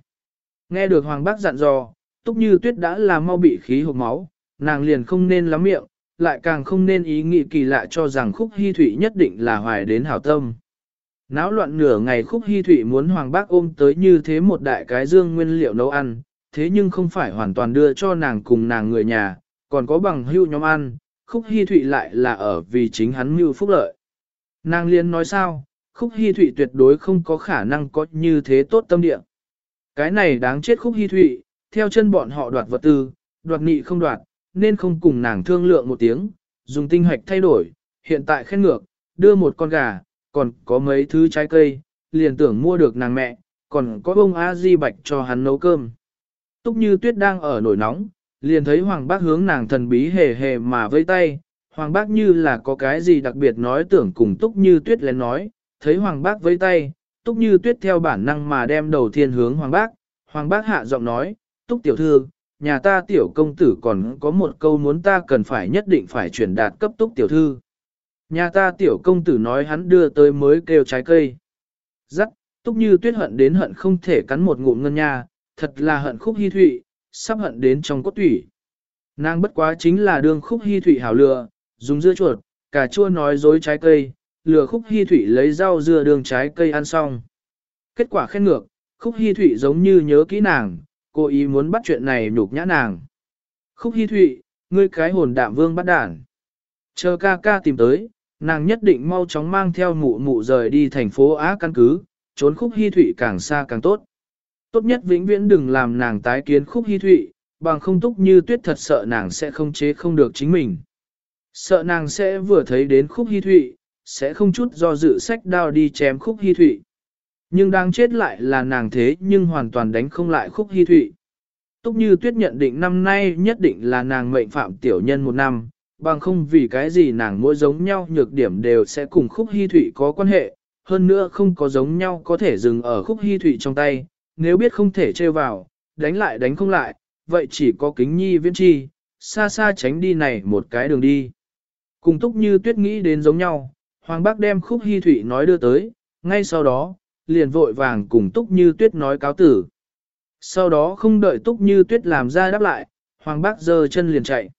Nghe được Hoàng Bác dặn dò, túc như tuyết đã làm mau bị khí hộp máu, nàng liền không nên lắm miệng, lại càng không nên ý nghĩ kỳ lạ cho rằng khúc hy thủy nhất định là hoài đến hảo tâm. Náo loạn nửa ngày khúc hy thụy muốn hoàng bác ôm tới như thế một đại cái dương nguyên liệu nấu ăn, thế nhưng không phải hoàn toàn đưa cho nàng cùng nàng người nhà, còn có bằng hưu nhóm ăn, khúc hy thụy lại là ở vì chính hắn mưu phúc lợi. Nàng liên nói sao, khúc hy thụy tuyệt đối không có khả năng có như thế tốt tâm địa. Cái này đáng chết khúc hy thụy, theo chân bọn họ đoạt vật tư, đoạt nghị không đoạt, nên không cùng nàng thương lượng một tiếng, dùng tinh hoạch thay đổi, hiện tại khen ngược, đưa một con gà, còn có mấy thứ trái cây, liền tưởng mua được nàng mẹ, còn có bông A Di Bạch cho hắn nấu cơm. Túc như tuyết đang ở nổi nóng, liền thấy Hoàng bác hướng nàng thần bí hề hề mà vây tay, Hoàng bác như là có cái gì đặc biệt nói tưởng cùng Túc như tuyết lén nói, thấy Hoàng bác vây tay, Túc như tuyết theo bản năng mà đem đầu thiên hướng Hoàng bác, Hoàng bác hạ giọng nói, Túc tiểu thư, nhà ta tiểu công tử còn có một câu muốn ta cần phải nhất định phải chuyển đạt cấp Túc tiểu thư. Nhà ta tiểu công tử nói hắn đưa tới mới kêu trái cây. Giắc, Túc như tuyết hận đến hận không thể cắn một ngụm ngân nha, thật là hận khúc hy thụy, sắp hận đến trong cốt tủy. Nàng bất quá chính là đương khúc hy thụy hảo lựa, dùng dưa chuột, cà chua nói dối trái cây, lừa khúc hy thụy lấy rau dưa đường trái cây ăn xong. Kết quả khen ngược, khúc hy thụy giống như nhớ kỹ nàng, cố ý muốn bắt chuyện này nhục nhã nàng. Khúc hy thụy, ngươi cái hồn đạm vương bắt đản. Chờ ca ca tìm tới, nàng nhất định mau chóng mang theo mụ mụ rời đi thành phố Á căn cứ, trốn khúc hy thụy càng xa càng tốt. Tốt nhất vĩnh viễn đừng làm nàng tái kiến khúc hy thụy, bằng không túc như tuyết thật sợ nàng sẽ không chế không được chính mình. Sợ nàng sẽ vừa thấy đến khúc hy thụy, sẽ không chút do dự sách đao đi chém khúc hy thụy. Nhưng đang chết lại là nàng thế nhưng hoàn toàn đánh không lại khúc hy thụy. Túc như tuyết nhận định năm nay nhất định là nàng mệnh phạm tiểu nhân một năm, bằng không vì cái gì nàng mỗi giống nhau nhược điểm đều sẽ cùng khúc hy thụy có quan hệ, hơn nữa không có giống nhau có thể dừng ở khúc hy thụy trong tay, nếu biết không thể trêu vào, đánh lại đánh không lại, vậy chỉ có kính nhi viễn chi, xa xa tránh đi này một cái đường đi. Cùng túc như tuyết nghĩ đến giống nhau, Hoàng bác đem khúc hy thủy nói đưa tới, ngay sau đó, liền vội vàng cùng túc như tuyết nói cáo tử. Sau đó không đợi túc như tuyết làm ra đáp lại, Hoàng bác giơ chân liền chạy.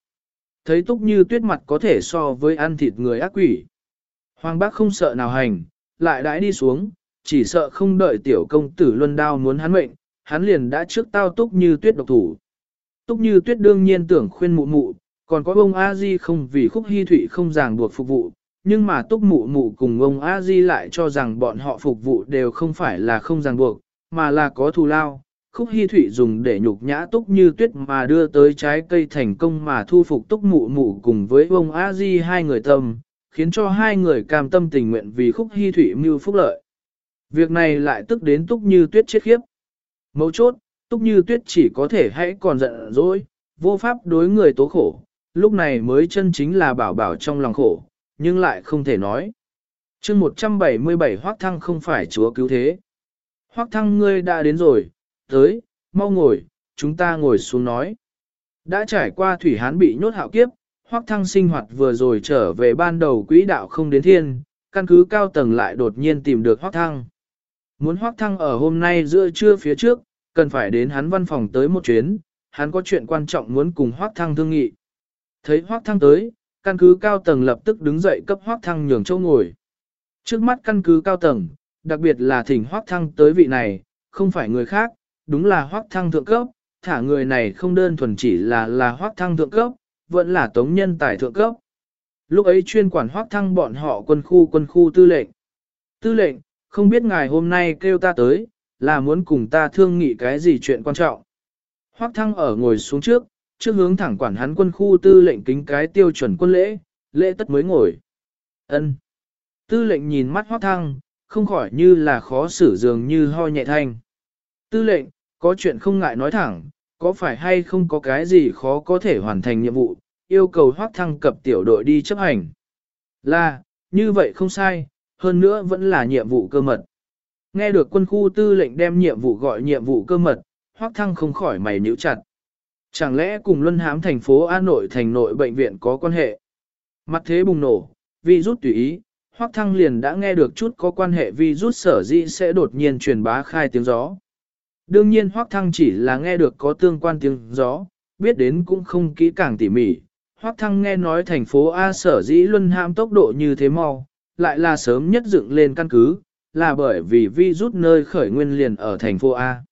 Thấy túc như tuyết mặt có thể so với ăn thịt người ác quỷ. Hoàng bác không sợ nào hành, lại đãi đi xuống, chỉ sợ không đợi tiểu công tử luân đao muốn hắn mệnh, hắn liền đã trước tao túc như tuyết độc thủ. Túc như tuyết đương nhiên tưởng khuyên mụ mụ, còn có ông A Di không vì khúc hy thụy không ràng buộc phục vụ, nhưng mà túc mụ mụ cùng ông A Di lại cho rằng bọn họ phục vụ đều không phải là không ràng buộc, mà là có thù lao. Khúc hy thụy dùng để nhục nhã túc như tuyết mà đưa tới trái cây thành công mà thu phục túc mụ mụ cùng với ông A Di hai người tâm, khiến cho hai người cam tâm tình nguyện vì khúc hy thụy mưu phúc lợi. Việc này lại tức đến túc như tuyết chết khiếp. Mấu chốt, túc như tuyết chỉ có thể hãy còn giận dỗi, vô pháp đối người tố khổ, lúc này mới chân chính là bảo bảo trong lòng khổ, nhưng lại không thể nói. chương 177 Hoác Thăng không phải chúa cứu thế. Hoác Thăng ngươi đã đến rồi, tới, mau ngồi, chúng ta ngồi xuống nói. Đã trải qua Thủy Hán bị nhốt hạo kiếp, Hoác Thăng sinh hoạt vừa rồi trở về ban đầu quỹ đạo không đến thiên, căn cứ cao tầng lại đột nhiên tìm được Hoác Thăng. Muốn Hoác Thăng ở hôm nay giữa trưa phía trước, cần phải đến hắn văn phòng tới một chuyến, hắn có chuyện quan trọng muốn cùng Hoác Thăng thương nghị. Thấy Hoác Thăng tới, căn cứ cao tầng lập tức đứng dậy cấp Hoác Thăng nhường châu ngồi. Trước mắt căn cứ cao tầng, đặc biệt là thỉnh Hoác Thăng tới vị này, không phải người khác, đúng là Hoác Thăng thượng cấp, thả người này không đơn thuần chỉ là là Hoác Thăng thượng cấp, vẫn là tống nhân tài thượng cấp. Lúc ấy chuyên quản Hoác Thăng bọn họ quân khu quân khu tư lệnh. Tư lệnh, không biết ngài hôm nay kêu ta tới, là muốn cùng ta thương nghị cái gì chuyện quan trọng. Hoác Thăng ở ngồi xuống trước, trước hướng thẳng quản hắn quân khu tư lệnh kính cái tiêu chuẩn quân lễ, lễ tất mới ngồi. ân Tư lệnh nhìn mắt hoác thăng, không khỏi như là khó xử dường như ho nhẹ thanh. Tư lệnh, có chuyện không ngại nói thẳng, có phải hay không có cái gì khó có thể hoàn thành nhiệm vụ, yêu cầu hoác thăng cập tiểu đội đi chấp hành. Là, như vậy không sai, hơn nữa vẫn là nhiệm vụ cơ mật. Nghe được quân khu tư lệnh đem nhiệm vụ gọi nhiệm vụ cơ mật, hoác thăng không khỏi mày nhíu chặt. Chẳng lẽ cùng luân Hám thành phố An Nội thành nội bệnh viện có quan hệ? Mặt thế bùng nổ, vi rút tùy ý, Hoắc Thăng liền đã nghe được chút có quan hệ vi rút sở dĩ sẽ đột nhiên truyền bá khai tiếng gió. Đương nhiên Hoắc Thăng chỉ là nghe được có tương quan tiếng gió, biết đến cũng không kỹ càng tỉ mỉ. Hoắc Thăng nghe nói thành phố A sở dĩ luân hãm tốc độ như thế mau, lại là sớm nhất dựng lên căn cứ, là bởi vì vi rút nơi khởi nguyên liền ở thành phố A.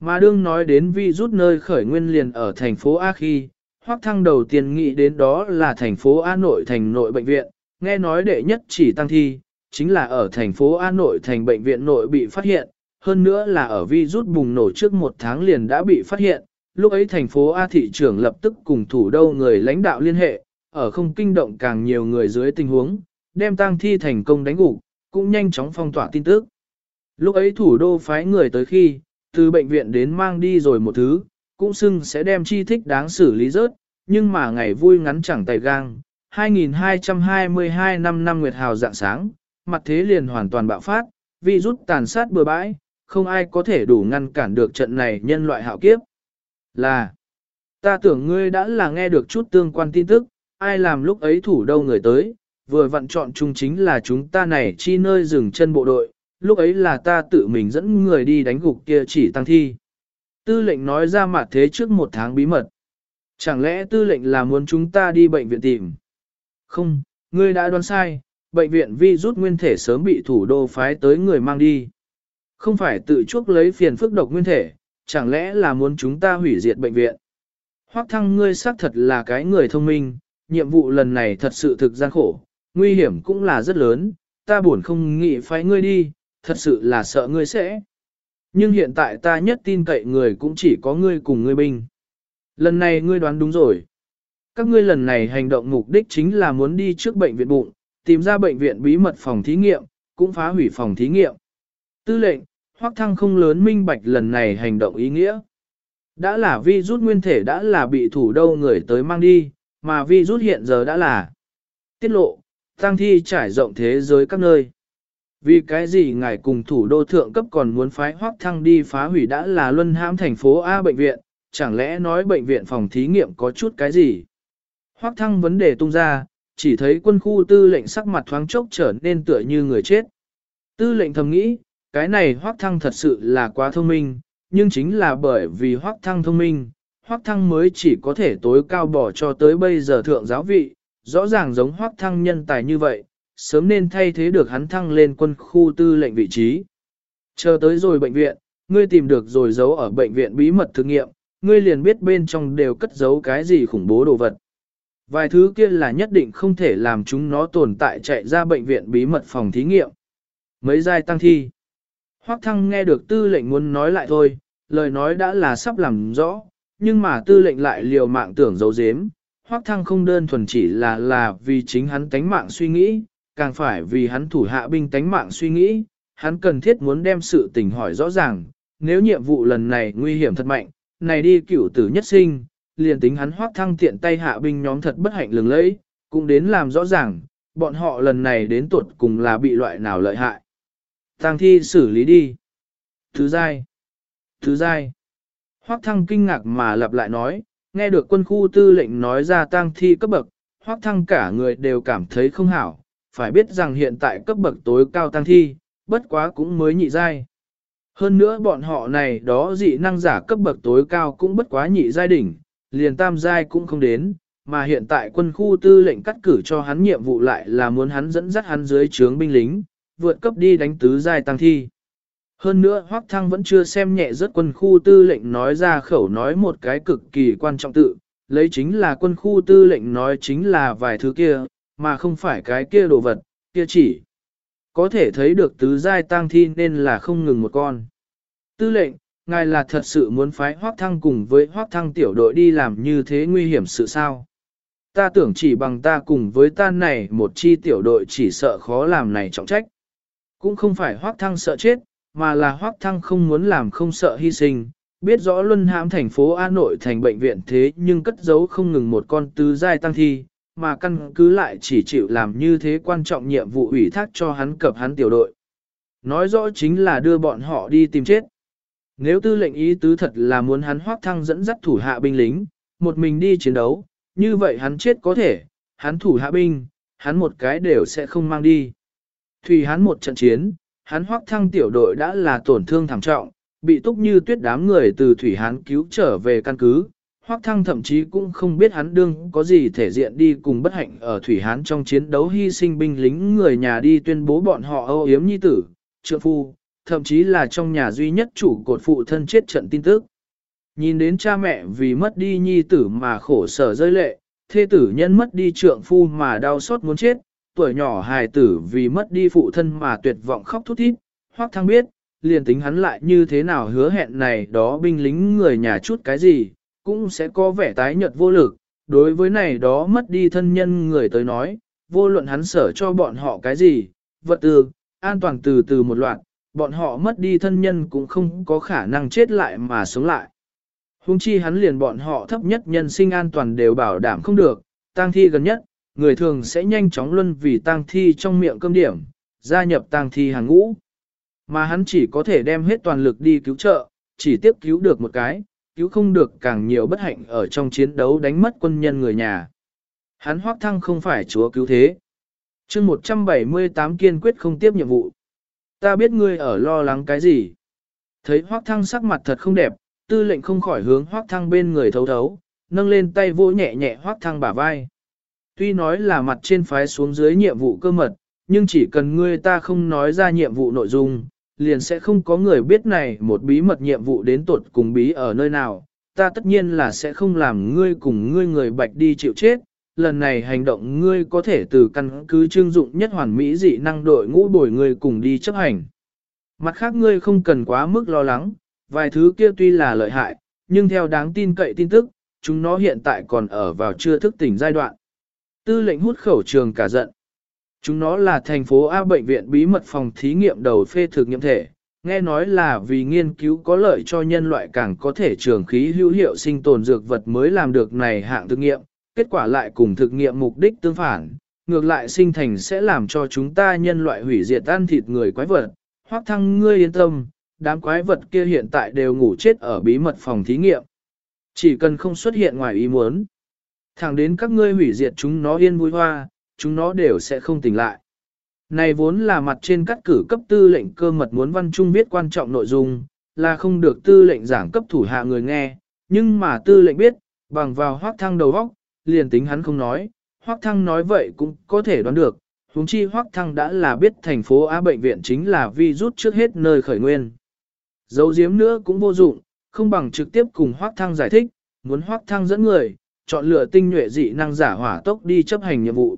Mà đương nói đến vi rút nơi khởi nguyên liền ở thành phố A khi, hoác Thăng đầu tiên nghĩ đến đó là thành phố A nội thành nội bệnh viện, nghe nói đệ nhất chỉ tăng thi, chính là ở thành phố A nội thành bệnh viện nội bị phát hiện, hơn nữa là ở vi rút bùng nổ trước một tháng liền đã bị phát hiện, lúc ấy thành phố A thị trưởng lập tức cùng thủ đô người lãnh đạo liên hệ, ở không kinh động càng nhiều người dưới tình huống, đem tang thi thành công đánh gục, cũng nhanh chóng phong tỏa tin tức. Lúc ấy thủ đô phái người tới khi, từ bệnh viện đến mang đi rồi một thứ, cũng xưng sẽ đem chi thích đáng xử lý rớt, nhưng mà ngày vui ngắn chẳng tay gang. 2222 năm năm Nguyệt Hào dạng sáng, mặt thế liền hoàn toàn bạo phát, vi rút tàn sát bừa bãi, không ai có thể đủ ngăn cản được trận này nhân loại hạo kiếp. Là, ta tưởng ngươi đã là nghe được chút tương quan tin tức, ai làm lúc ấy thủ đâu người tới, vừa vặn chọn chung chính là chúng ta này chi nơi dừng chân bộ đội, lúc ấy là ta tự mình dẫn người đi đánh gục kia chỉ tăng thi. Tư lệnh nói ra mặt thế trước một tháng bí mật. Chẳng lẽ tư lệnh là muốn chúng ta đi bệnh viện tìm? Không, ngươi đã đoán sai, bệnh viện vi rút nguyên thể sớm bị thủ đô phái tới người mang đi. Không phải tự chuốc lấy phiền phức độc nguyên thể, chẳng lẽ là muốn chúng ta hủy diệt bệnh viện? Hoắc thăng ngươi xác thật là cái người thông minh, nhiệm vụ lần này thật sự thực gian khổ, nguy hiểm cũng là rất lớn, ta buồn không nghĩ phái ngươi đi, thật sự là sợ ngươi sẽ. Nhưng hiện tại ta nhất tin cậy người cũng chỉ có ngươi cùng ngươi binh. Lần này ngươi đoán đúng rồi. Các ngươi lần này hành động mục đích chính là muốn đi trước bệnh viện bụng, tìm ra bệnh viện bí mật phòng thí nghiệm, cũng phá hủy phòng thí nghiệm. Tư lệnh, Hoắc Thăng không lớn minh bạch lần này hành động ý nghĩa. Đã là vi rút nguyên thể đã là bị thủ đâu người tới mang đi, mà vi rút hiện giờ đã là tiết lộ, tăng thi trải rộng thế giới các nơi. Vì cái gì ngài cùng thủ đô thượng cấp còn muốn phái Hoắc Thăng đi phá hủy đã là luân hãm thành phố A bệnh viện, chẳng lẽ nói bệnh viện phòng thí nghiệm có chút cái gì? Hoắc Thăng vấn đề tung ra, chỉ thấy quân khu tư lệnh sắc mặt thoáng chốc trở nên tựa như người chết. Tư lệnh thầm nghĩ, cái này Hoắc Thăng thật sự là quá thông minh, nhưng chính là bởi vì Hoắc Thăng thông minh, Hoắc Thăng mới chỉ có thể tối cao bỏ cho tới bây giờ thượng giáo vị, rõ ràng giống Hoắc Thăng nhân tài như vậy, sớm nên thay thế được hắn thăng lên quân khu tư lệnh vị trí. Chờ tới rồi bệnh viện, ngươi tìm được rồi giấu ở bệnh viện bí mật thực nghiệm, ngươi liền biết bên trong đều cất giấu cái gì khủng bố đồ vật. Vài thứ kia là nhất định không thể làm chúng nó tồn tại chạy ra bệnh viện bí mật phòng thí nghiệm. Mấy giai tăng thi. Hoắc thăng nghe được tư lệnh muốn nói lại thôi, lời nói đã là sắp làm rõ, nhưng mà tư lệnh lại liều mạng tưởng giấu giếm. Hoắc thăng không đơn thuần chỉ là là vì chính hắn tánh mạng suy nghĩ, càng phải vì hắn thủ hạ binh tánh mạng suy nghĩ, hắn cần thiết muốn đem sự tình hỏi rõ ràng, nếu nhiệm vụ lần này nguy hiểm thật mạnh, này đi cửu tử nhất sinh, liền tính hắn hoác thăng tiện tay hạ binh nhóm thật bất hạnh lừng lẫy, cũng đến làm rõ ràng, bọn họ lần này đến tuột cùng là bị loại nào lợi hại. Tăng thi xử lý đi. Thứ dai. Thứ dai. Hoác thăng kinh ngạc mà lặp lại nói, nghe được quân khu tư lệnh nói ra tang thi cấp bậc, hoác thăng cả người đều cảm thấy không hảo, phải biết rằng hiện tại cấp bậc tối cao tăng thi, bất quá cũng mới nhị giai. Hơn nữa bọn họ này đó dị năng giả cấp bậc tối cao cũng bất quá nhị giai đỉnh, liền tam giai cũng không đến, mà hiện tại quân khu tư lệnh cắt cử cho hắn nhiệm vụ lại là muốn hắn dẫn dắt hắn dưới trướng binh lính, vượt cấp đi đánh tứ giai tăng thi. Hơn nữa Hoắc Thăng vẫn chưa xem nhẹ rất quân khu tư lệnh nói ra khẩu nói một cái cực kỳ quan trọng tự, lấy chính là quân khu tư lệnh nói chính là vài thứ kia, mà không phải cái kia đồ vật, kia chỉ. Có thể thấy được tứ giai tang thi nên là không ngừng một con. Tư lệnh, ngài là thật sự muốn phái hoác thăng cùng với hoác thăng tiểu đội đi làm như thế nguy hiểm sự sao? Ta tưởng chỉ bằng ta cùng với ta này một chi tiểu đội chỉ sợ khó làm này trọng trách. Cũng không phải hoác thăng sợ chết, mà là hoác thăng không muốn làm không sợ hy sinh, biết rõ luân hãm thành phố A nội thành bệnh viện thế nhưng cất giấu không ngừng một con tứ giai tăng thi, mà căn cứ lại chỉ chịu làm như thế quan trọng nhiệm vụ ủy thác cho hắn cập hắn tiểu đội. Nói rõ chính là đưa bọn họ đi tìm chết. Nếu tư lệnh ý tứ thật là muốn hắn hoác thăng dẫn dắt thủ hạ binh lính, một mình đi chiến đấu, như vậy hắn chết có thể, hắn thủ hạ binh, hắn một cái đều sẽ không mang đi. Thủy hắn một trận chiến, hắn hoác thăng tiểu đội đã là tổn thương thảm trọng, bị túc như tuyết đám người từ Thủy Hán cứu trở về căn cứ, Hoắc Thăng thậm chí cũng không biết hắn đương có gì thể diện đi cùng bất hạnh ở Thủy Hán trong chiến đấu hy sinh binh lính người nhà đi tuyên bố bọn họ âu yếm nhi tử, trượng phu, thậm chí là trong nhà duy nhất chủ cột phụ thân chết trận tin tức. Nhìn đến cha mẹ vì mất đi nhi tử mà khổ sở rơi lệ, thê tử nhân mất đi trượng phu mà đau xót muốn chết, tuổi nhỏ hài tử vì mất đi phụ thân mà tuyệt vọng khóc thút thít, Hoắc Thăng biết, liền tính hắn lại như thế nào hứa hẹn này đó binh lính người nhà chút cái gì, cũng sẽ có vẻ tái nhợt vô lực. Đối với này đó mất đi thân nhân người tới nói, vô luận hắn sở cho bọn họ cái gì, vật tư, an toàn từ từ một loạt, bọn họ mất đi thân nhân cũng không có khả năng chết lại mà sống lại. Hùng chi hắn liền bọn họ thấp nhất nhân sinh an toàn đều bảo đảm không được, tang thi gần nhất, người thường sẽ nhanh chóng luân vì tang thi trong miệng cơm điểm, gia nhập tang thi hàng ngũ. Mà hắn chỉ có thể đem hết toàn lực đi cứu trợ, chỉ tiếp cứu được một cái, cứu không được càng nhiều bất hạnh ở trong chiến đấu đánh mất quân nhân người nhà. Hắn hoác thăng không phải chúa cứu thế. chương 178 kiên quyết không tiếp nhiệm vụ. Ta biết ngươi ở lo lắng cái gì. Thấy hoác thăng sắc mặt thật không đẹp, tư lệnh không khỏi hướng hoác thăng bên người thấu thấu, nâng lên tay vỗ nhẹ nhẹ hoác thăng bả vai. Tuy nói là mặt trên phái xuống dưới nhiệm vụ cơ mật, nhưng chỉ cần ngươi ta không nói ra nhiệm vụ nội dung, liền sẽ không có người biết này một bí mật nhiệm vụ đến tột cùng bí ở nơi nào. Ta tất nhiên là sẽ không làm ngươi cùng ngươi người bạch đi chịu chết, lần này hành động ngươi có thể từ căn cứ trương dụng nhất hoàn mỹ dị năng đội ngũ bồi ngươi cùng đi chấp hành. Mặt khác ngươi không cần quá mức lo lắng, vài thứ kia tuy là lợi hại, nhưng theo đáng tin cậy tin tức, chúng nó hiện tại còn ở vào chưa thức tỉnh giai đoạn. Tư lệnh hút khẩu trường cả giận. Chúng nó là thành phố A bệnh viện bí mật phòng thí nghiệm đầu phê thực nghiệm thể, nghe nói là vì nghiên cứu có lợi cho nhân loại càng có thể trường khí hữu hiệu sinh tồn dược vật mới làm được này hạng thực nghiệm, kết quả lại cùng thực nghiệm mục đích tương phản, ngược lại sinh thành sẽ làm cho chúng ta nhân loại hủy diệt ăn thịt người quái vật. Hoắc thăng ngươi yên tâm, đám quái vật kia hiện tại đều ngủ chết ở bí mật phòng thí nghiệm. Chỉ cần không xuất hiện ngoài ý muốn. Thẳng đến các ngươi hủy diệt chúng nó yên vui hoa, chúng nó đều sẽ không tỉnh lại. Này vốn là mặt trên cắt cử cấp tư lệnh cơ mật muốn văn trung viết quan trọng nội dung, là không được tư lệnh giảng cấp thủ hạ người nghe, nhưng mà tư lệnh biết, bằng vào hoác thăng đầu góc, liền tính hắn không nói, hoác thăng nói vậy cũng có thể đoán được, huống chi hoác thăng đã là biết thành phố Á bệnh viện chính là vi rút trước hết nơi khởi nguyên. Dấu diếm nữa cũng vô dụng, không bằng trực tiếp cùng hoác thăng giải thích, muốn hoác thăng dẫn người, chọn lựa tinh nhuệ dị năng giả hỏa tốc đi chấp hành nhiệm vụ.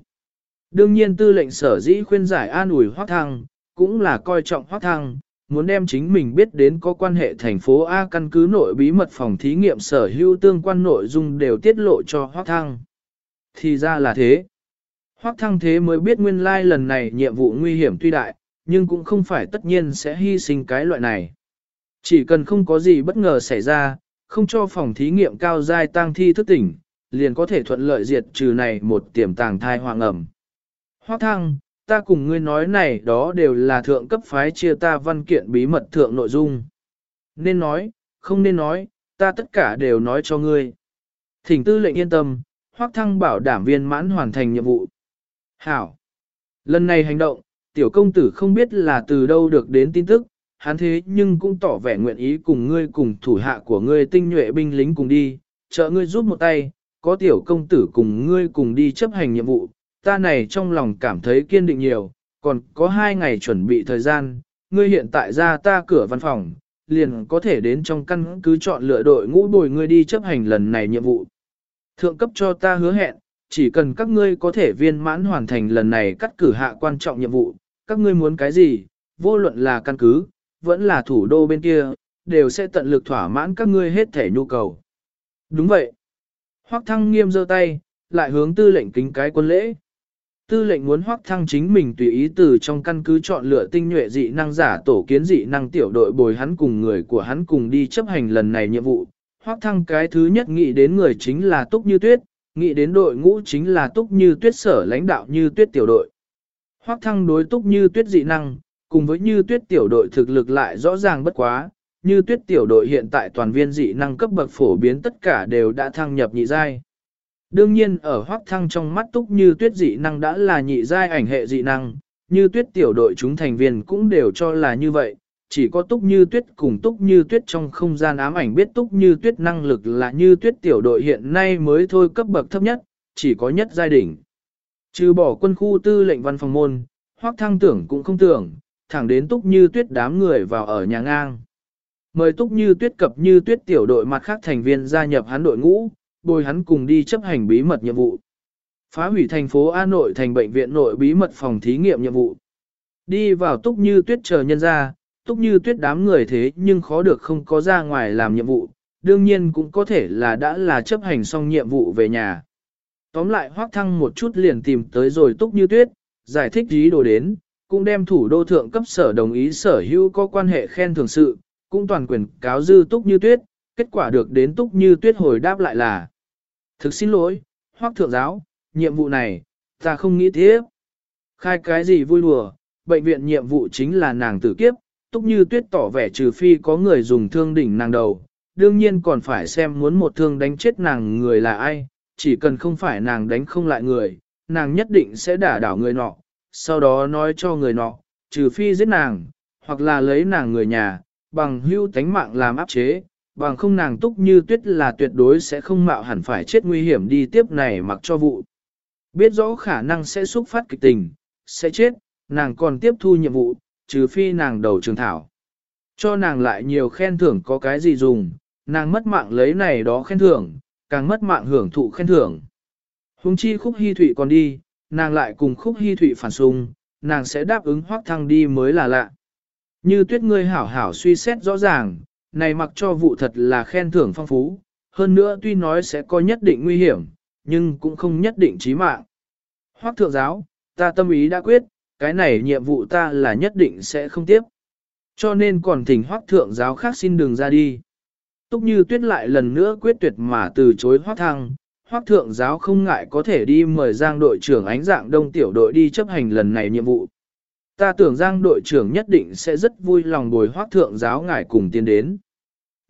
Đương nhiên tư lệnh sở dĩ khuyên giải an ủi hoác thăng, cũng là coi trọng hoác thăng, muốn đem chính mình biết đến có quan hệ thành phố A căn cứ nội bí mật phòng thí nghiệm sở hữu tương quan nội dung đều tiết lộ cho hoác thăng. Thì ra là thế. Hoác thăng thế mới biết nguyên lai like lần này nhiệm vụ nguy hiểm tuy đại, nhưng cũng không phải tất nhiên sẽ hy sinh cái loại này. Chỉ cần không có gì bất ngờ xảy ra, không cho phòng thí nghiệm cao giai tăng thi thức tỉnh, liền có thể thuận lợi diệt trừ này một tiềm tàng thai hoàng ẩm. Hoác thăng, ta cùng ngươi nói này đó đều là thượng cấp phái chia ta văn kiện bí mật thượng nội dung. Nên nói, không nên nói, ta tất cả đều nói cho ngươi. Thỉnh tư lệnh yên tâm, hoác thăng bảo đảm viên mãn hoàn thành nhiệm vụ. Hảo. Lần này hành động, tiểu công tử không biết là từ đâu được đến tin tức, hắn thế nhưng cũng tỏ vẻ nguyện ý cùng ngươi cùng thủ hạ của ngươi tinh nhuệ binh lính cùng đi, trợ ngươi giúp một tay, có tiểu công tử cùng ngươi cùng đi chấp hành nhiệm vụ, ta này trong lòng cảm thấy kiên định nhiều, còn có hai ngày chuẩn bị thời gian, ngươi hiện tại ra ta cửa văn phòng, liền có thể đến trong căn cứ chọn lựa đội ngũ bồi ngươi đi chấp hành lần này nhiệm vụ. Thượng cấp cho ta hứa hẹn, chỉ cần các ngươi có thể viên mãn hoàn thành lần này cắt cử hạ quan trọng nhiệm vụ, các ngươi muốn cái gì, vô luận là căn cứ, vẫn là thủ đô bên kia, đều sẽ tận lực thỏa mãn các ngươi hết thể nhu cầu. Đúng vậy. Hoắc thăng nghiêm giơ tay, lại hướng tư lệnh kính cái quân lễ. Tư lệnh muốn hoắc thăng chính mình tùy ý từ trong căn cứ chọn lựa tinh nhuệ dị năng giả tổ kiến dị năng tiểu đội bồi hắn cùng người của hắn cùng đi chấp hành lần này nhiệm vụ. Hoắc thăng cái thứ nhất nghĩ đến người chính là Túc Như Tuyết, nghĩ đến đội ngũ chính là Túc Như Tuyết sở lãnh đạo Như Tuyết tiểu đội. Hoắc thăng đối Túc Như Tuyết dị năng, cùng với Như Tuyết tiểu đội thực lực lại rõ ràng bất quá, như Tuyết tiểu đội hiện tại toàn viên dị năng cấp bậc phổ biến tất cả đều đã thăng nhập nhị giai. Đương nhiên ở hoác thăng trong mắt túc như tuyết dị năng đã là nhị giai ảnh hệ dị năng, như tuyết tiểu đội chúng thành viên cũng đều cho là như vậy, chỉ có túc như tuyết cùng túc như tuyết trong không gian ám ảnh biết túc như tuyết năng lực là như tuyết tiểu đội hiện nay mới thôi cấp bậc thấp nhất, chỉ có nhất giai đỉnh. Trừ bỏ quân khu tư lệnh văn phòng môn, hoác thăng tưởng cũng không tưởng, thẳng đến túc như tuyết đám người vào ở nhà ngang. Mời túc như tuyết cập như tuyết tiểu đội mặt khác thành viên gia nhập hắn đội ngũ, bồi hắn cùng đi chấp hành bí mật nhiệm vụ. Phá hủy thành phố A nội thành bệnh viện nội bí mật phòng thí nghiệm nhiệm vụ. Đi vào túc như tuyết chờ nhân ra, túc như tuyết đám người thế nhưng khó được không có ra ngoài làm nhiệm vụ, đương nhiên cũng có thể là đã là chấp hành xong nhiệm vụ về nhà. Tóm lại hoác thăng một chút liền tìm tới rồi túc như tuyết, giải thích ý đồ đến, cũng đem thủ đô thượng cấp sở đồng ý sở hữu có quan hệ khen thưởng sự, cũng toàn quyền cáo dư túc như tuyết, kết quả được đến túc như tuyết hồi đáp lại là Thực xin lỗi, hoác thượng giáo, nhiệm vụ này, ta không nghĩ thế Khai cái gì vui đùa, bệnh viện nhiệm vụ chính là nàng tử kiếp, túc như tuyết tỏ vẻ trừ phi có người dùng thương đỉnh nàng đầu, đương nhiên còn phải xem muốn một thương đánh chết nàng người là ai, chỉ cần không phải nàng đánh không lại người, nàng nhất định sẽ đả đảo người nọ, sau đó nói cho người nọ, trừ phi giết nàng, hoặc là lấy nàng người nhà, bằng hưu tánh mạng làm áp chế, bằng không nàng túc như tuyết là tuyệt đối sẽ không mạo hẳn phải chết nguy hiểm đi tiếp này mặc cho vụ. Biết rõ khả năng sẽ xúc phát kịch tình, sẽ chết, nàng còn tiếp thu nhiệm vụ, trừ phi nàng đầu trường thảo. Cho nàng lại nhiều khen thưởng có cái gì dùng, nàng mất mạng lấy này đó khen thưởng, càng mất mạng hưởng thụ khen thưởng. Hùng chi khúc hy thụy còn đi, nàng lại cùng khúc hy thụy phản xung, nàng sẽ đáp ứng hoác thăng đi mới là lạ. Như tuyết ngươi hảo hảo suy xét rõ ràng, này mặc cho vụ thật là khen thưởng phong phú, hơn nữa tuy nói sẽ có nhất định nguy hiểm, nhưng cũng không nhất định chí mạng. Hoác thượng giáo, ta tâm ý đã quyết, cái này nhiệm vụ ta là nhất định sẽ không tiếp. Cho nên còn thỉnh hoác thượng giáo khác xin đừng ra đi. Túc như tuyết lại lần nữa quyết tuyệt mà từ chối hoác thăng, hoác thượng giáo không ngại có thể đi mời giang đội trưởng ánh dạng đông tiểu đội đi chấp hành lần này nhiệm vụ. Ta tưởng giang đội trưởng nhất định sẽ rất vui lòng bồi hoác thượng giáo ngài cùng tiến đến.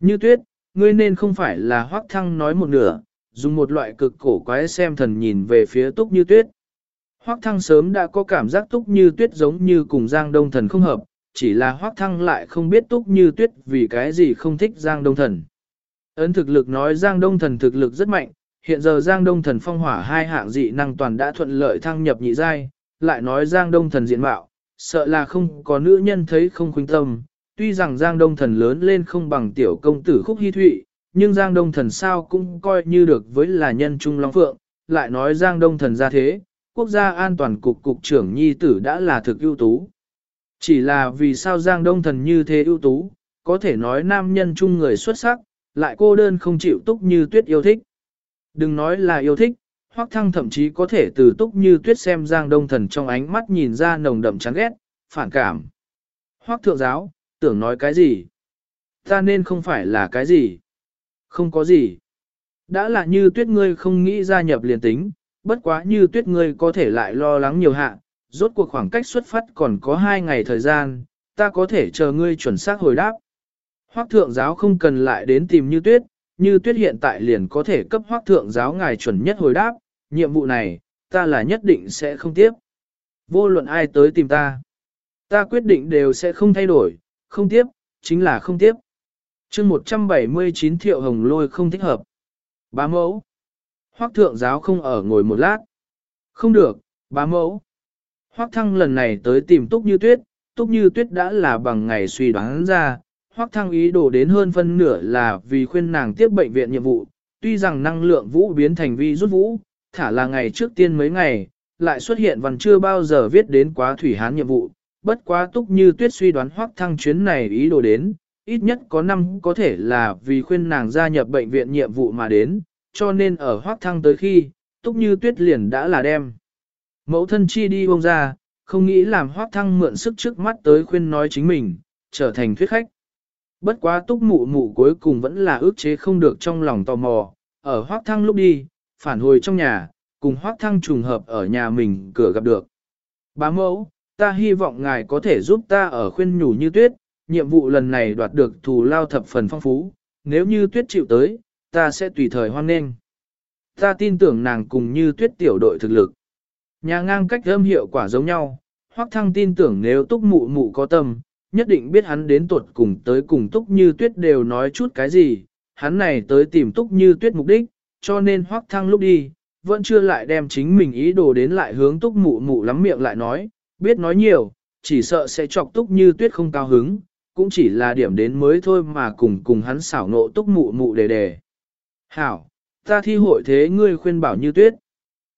Như tuyết, ngươi nên không phải là hoác thăng nói một nửa, dùng một loại cực cổ quái xem thần nhìn về phía túc như tuyết. Hoác thăng sớm đã có cảm giác túc như tuyết giống như cùng giang đông thần không hợp, chỉ là hoác thăng lại không biết túc như tuyết vì cái gì không thích giang đông thần. Ấn thực lực nói giang đông thần thực lực rất mạnh, hiện giờ giang đông thần phong hỏa hai hạng dị năng toàn đã thuận lợi thăng nhập nhị giai, lại nói giang đông thần diện mạo, sợ là không có nữ nhân thấy không khuynh tâm. Tuy rằng Giang Đông Thần lớn lên không bằng tiểu công tử khúc hy thụy, nhưng Giang Đông Thần sao cũng coi như được với là nhân trung long phượng, lại nói Giang Đông Thần ra thế, quốc gia an toàn cục cục trưởng nhi tử đã là thực ưu tú. Chỉ là vì sao Giang Đông Thần như thế ưu tú, có thể nói nam nhân trung người xuất sắc, lại cô đơn không chịu túc như tuyết yêu thích. Đừng nói là yêu thích, Hoắc Thăng thậm chí có thể từ túc như tuyết xem Giang Đông Thần trong ánh mắt nhìn ra nồng đậm chán ghét, phản cảm. Hoắc Thượng Giáo, tưởng nói cái gì? Ta nên không phải là cái gì? Không có gì. Đã là như tuyết ngươi không nghĩ gia nhập liền tính, bất quá như tuyết ngươi có thể lại lo lắng nhiều hạ, rốt cuộc khoảng cách xuất phát còn có hai ngày thời gian, ta có thể chờ ngươi chuẩn xác hồi đáp. Hoắc thượng giáo không cần lại đến tìm như tuyết, như tuyết hiện tại liền có thể cấp hoắc thượng giáo ngài chuẩn nhất hồi đáp, nhiệm vụ này, ta là nhất định sẽ không tiếp. Vô luận ai tới tìm ta, ta quyết định đều sẽ không thay đổi, không tiếp, chính là không tiếp. chương 179 thiệu hồng lôi không thích hợp. Bá mẫu. Hoắc thượng giáo không ở ngồi một lát. Không được, bá mẫu. Hoắc thăng lần này tới tìm túc như tuyết, túc như tuyết đã là bằng ngày suy đoán ra. Hoắc thăng ý đồ đến hơn phân nửa là vì khuyên nàng tiếp bệnh viện nhiệm vụ. Tuy rằng năng lượng vũ biến thành vi rút vũ, thả là ngày trước tiên mấy ngày, lại xuất hiện văn chưa bao giờ viết đến quá thủy hán nhiệm vụ. Bất quá túc như tuyết suy đoán hoác thăng chuyến này ý đồ đến, ít nhất có năm có thể là vì khuyên nàng gia nhập bệnh viện nhiệm vụ mà đến, cho nên ở hoác thăng tới khi, túc như tuyết liền đã là đem. Mẫu thân chi đi bông ra, không nghĩ làm hoác thăng mượn sức trước mắt tới khuyên nói chính mình, trở thành thuyết khách. Bất quá túc mụ mụ cuối cùng vẫn là ước chế không được trong lòng tò mò, ở hoác thăng lúc đi, phản hồi trong nhà, cùng hoác thăng trùng hợp ở nhà mình cửa gặp được. Bá mẫu, ta hy vọng ngài có thể giúp ta ở khuyên nhủ như tuyết, nhiệm vụ lần này đoạt được thù lao thập phần phong phú, nếu như tuyết chịu tới, ta sẽ tùy thời hoan nghênh. Ta tin tưởng nàng cùng như tuyết tiểu đội thực lực. Nhà ngang cách âm hiệu quả giống nhau, hoắc thăng tin tưởng nếu túc mụ mụ có tâm, nhất định biết hắn đến tuột cùng tới cùng túc như tuyết đều nói chút cái gì, hắn này tới tìm túc như tuyết mục đích, cho nên hoắc thăng lúc đi, vẫn chưa lại đem chính mình ý đồ đến lại hướng túc mụ mụ lắm miệng lại nói, biết nói nhiều, chỉ sợ sẽ chọc túc như tuyết không cao hứng, cũng chỉ là điểm đến mới thôi mà cùng cùng hắn xảo nộ túc mụ mụ đề đề. Hảo, ta thi hội thế ngươi khuyên bảo như tuyết.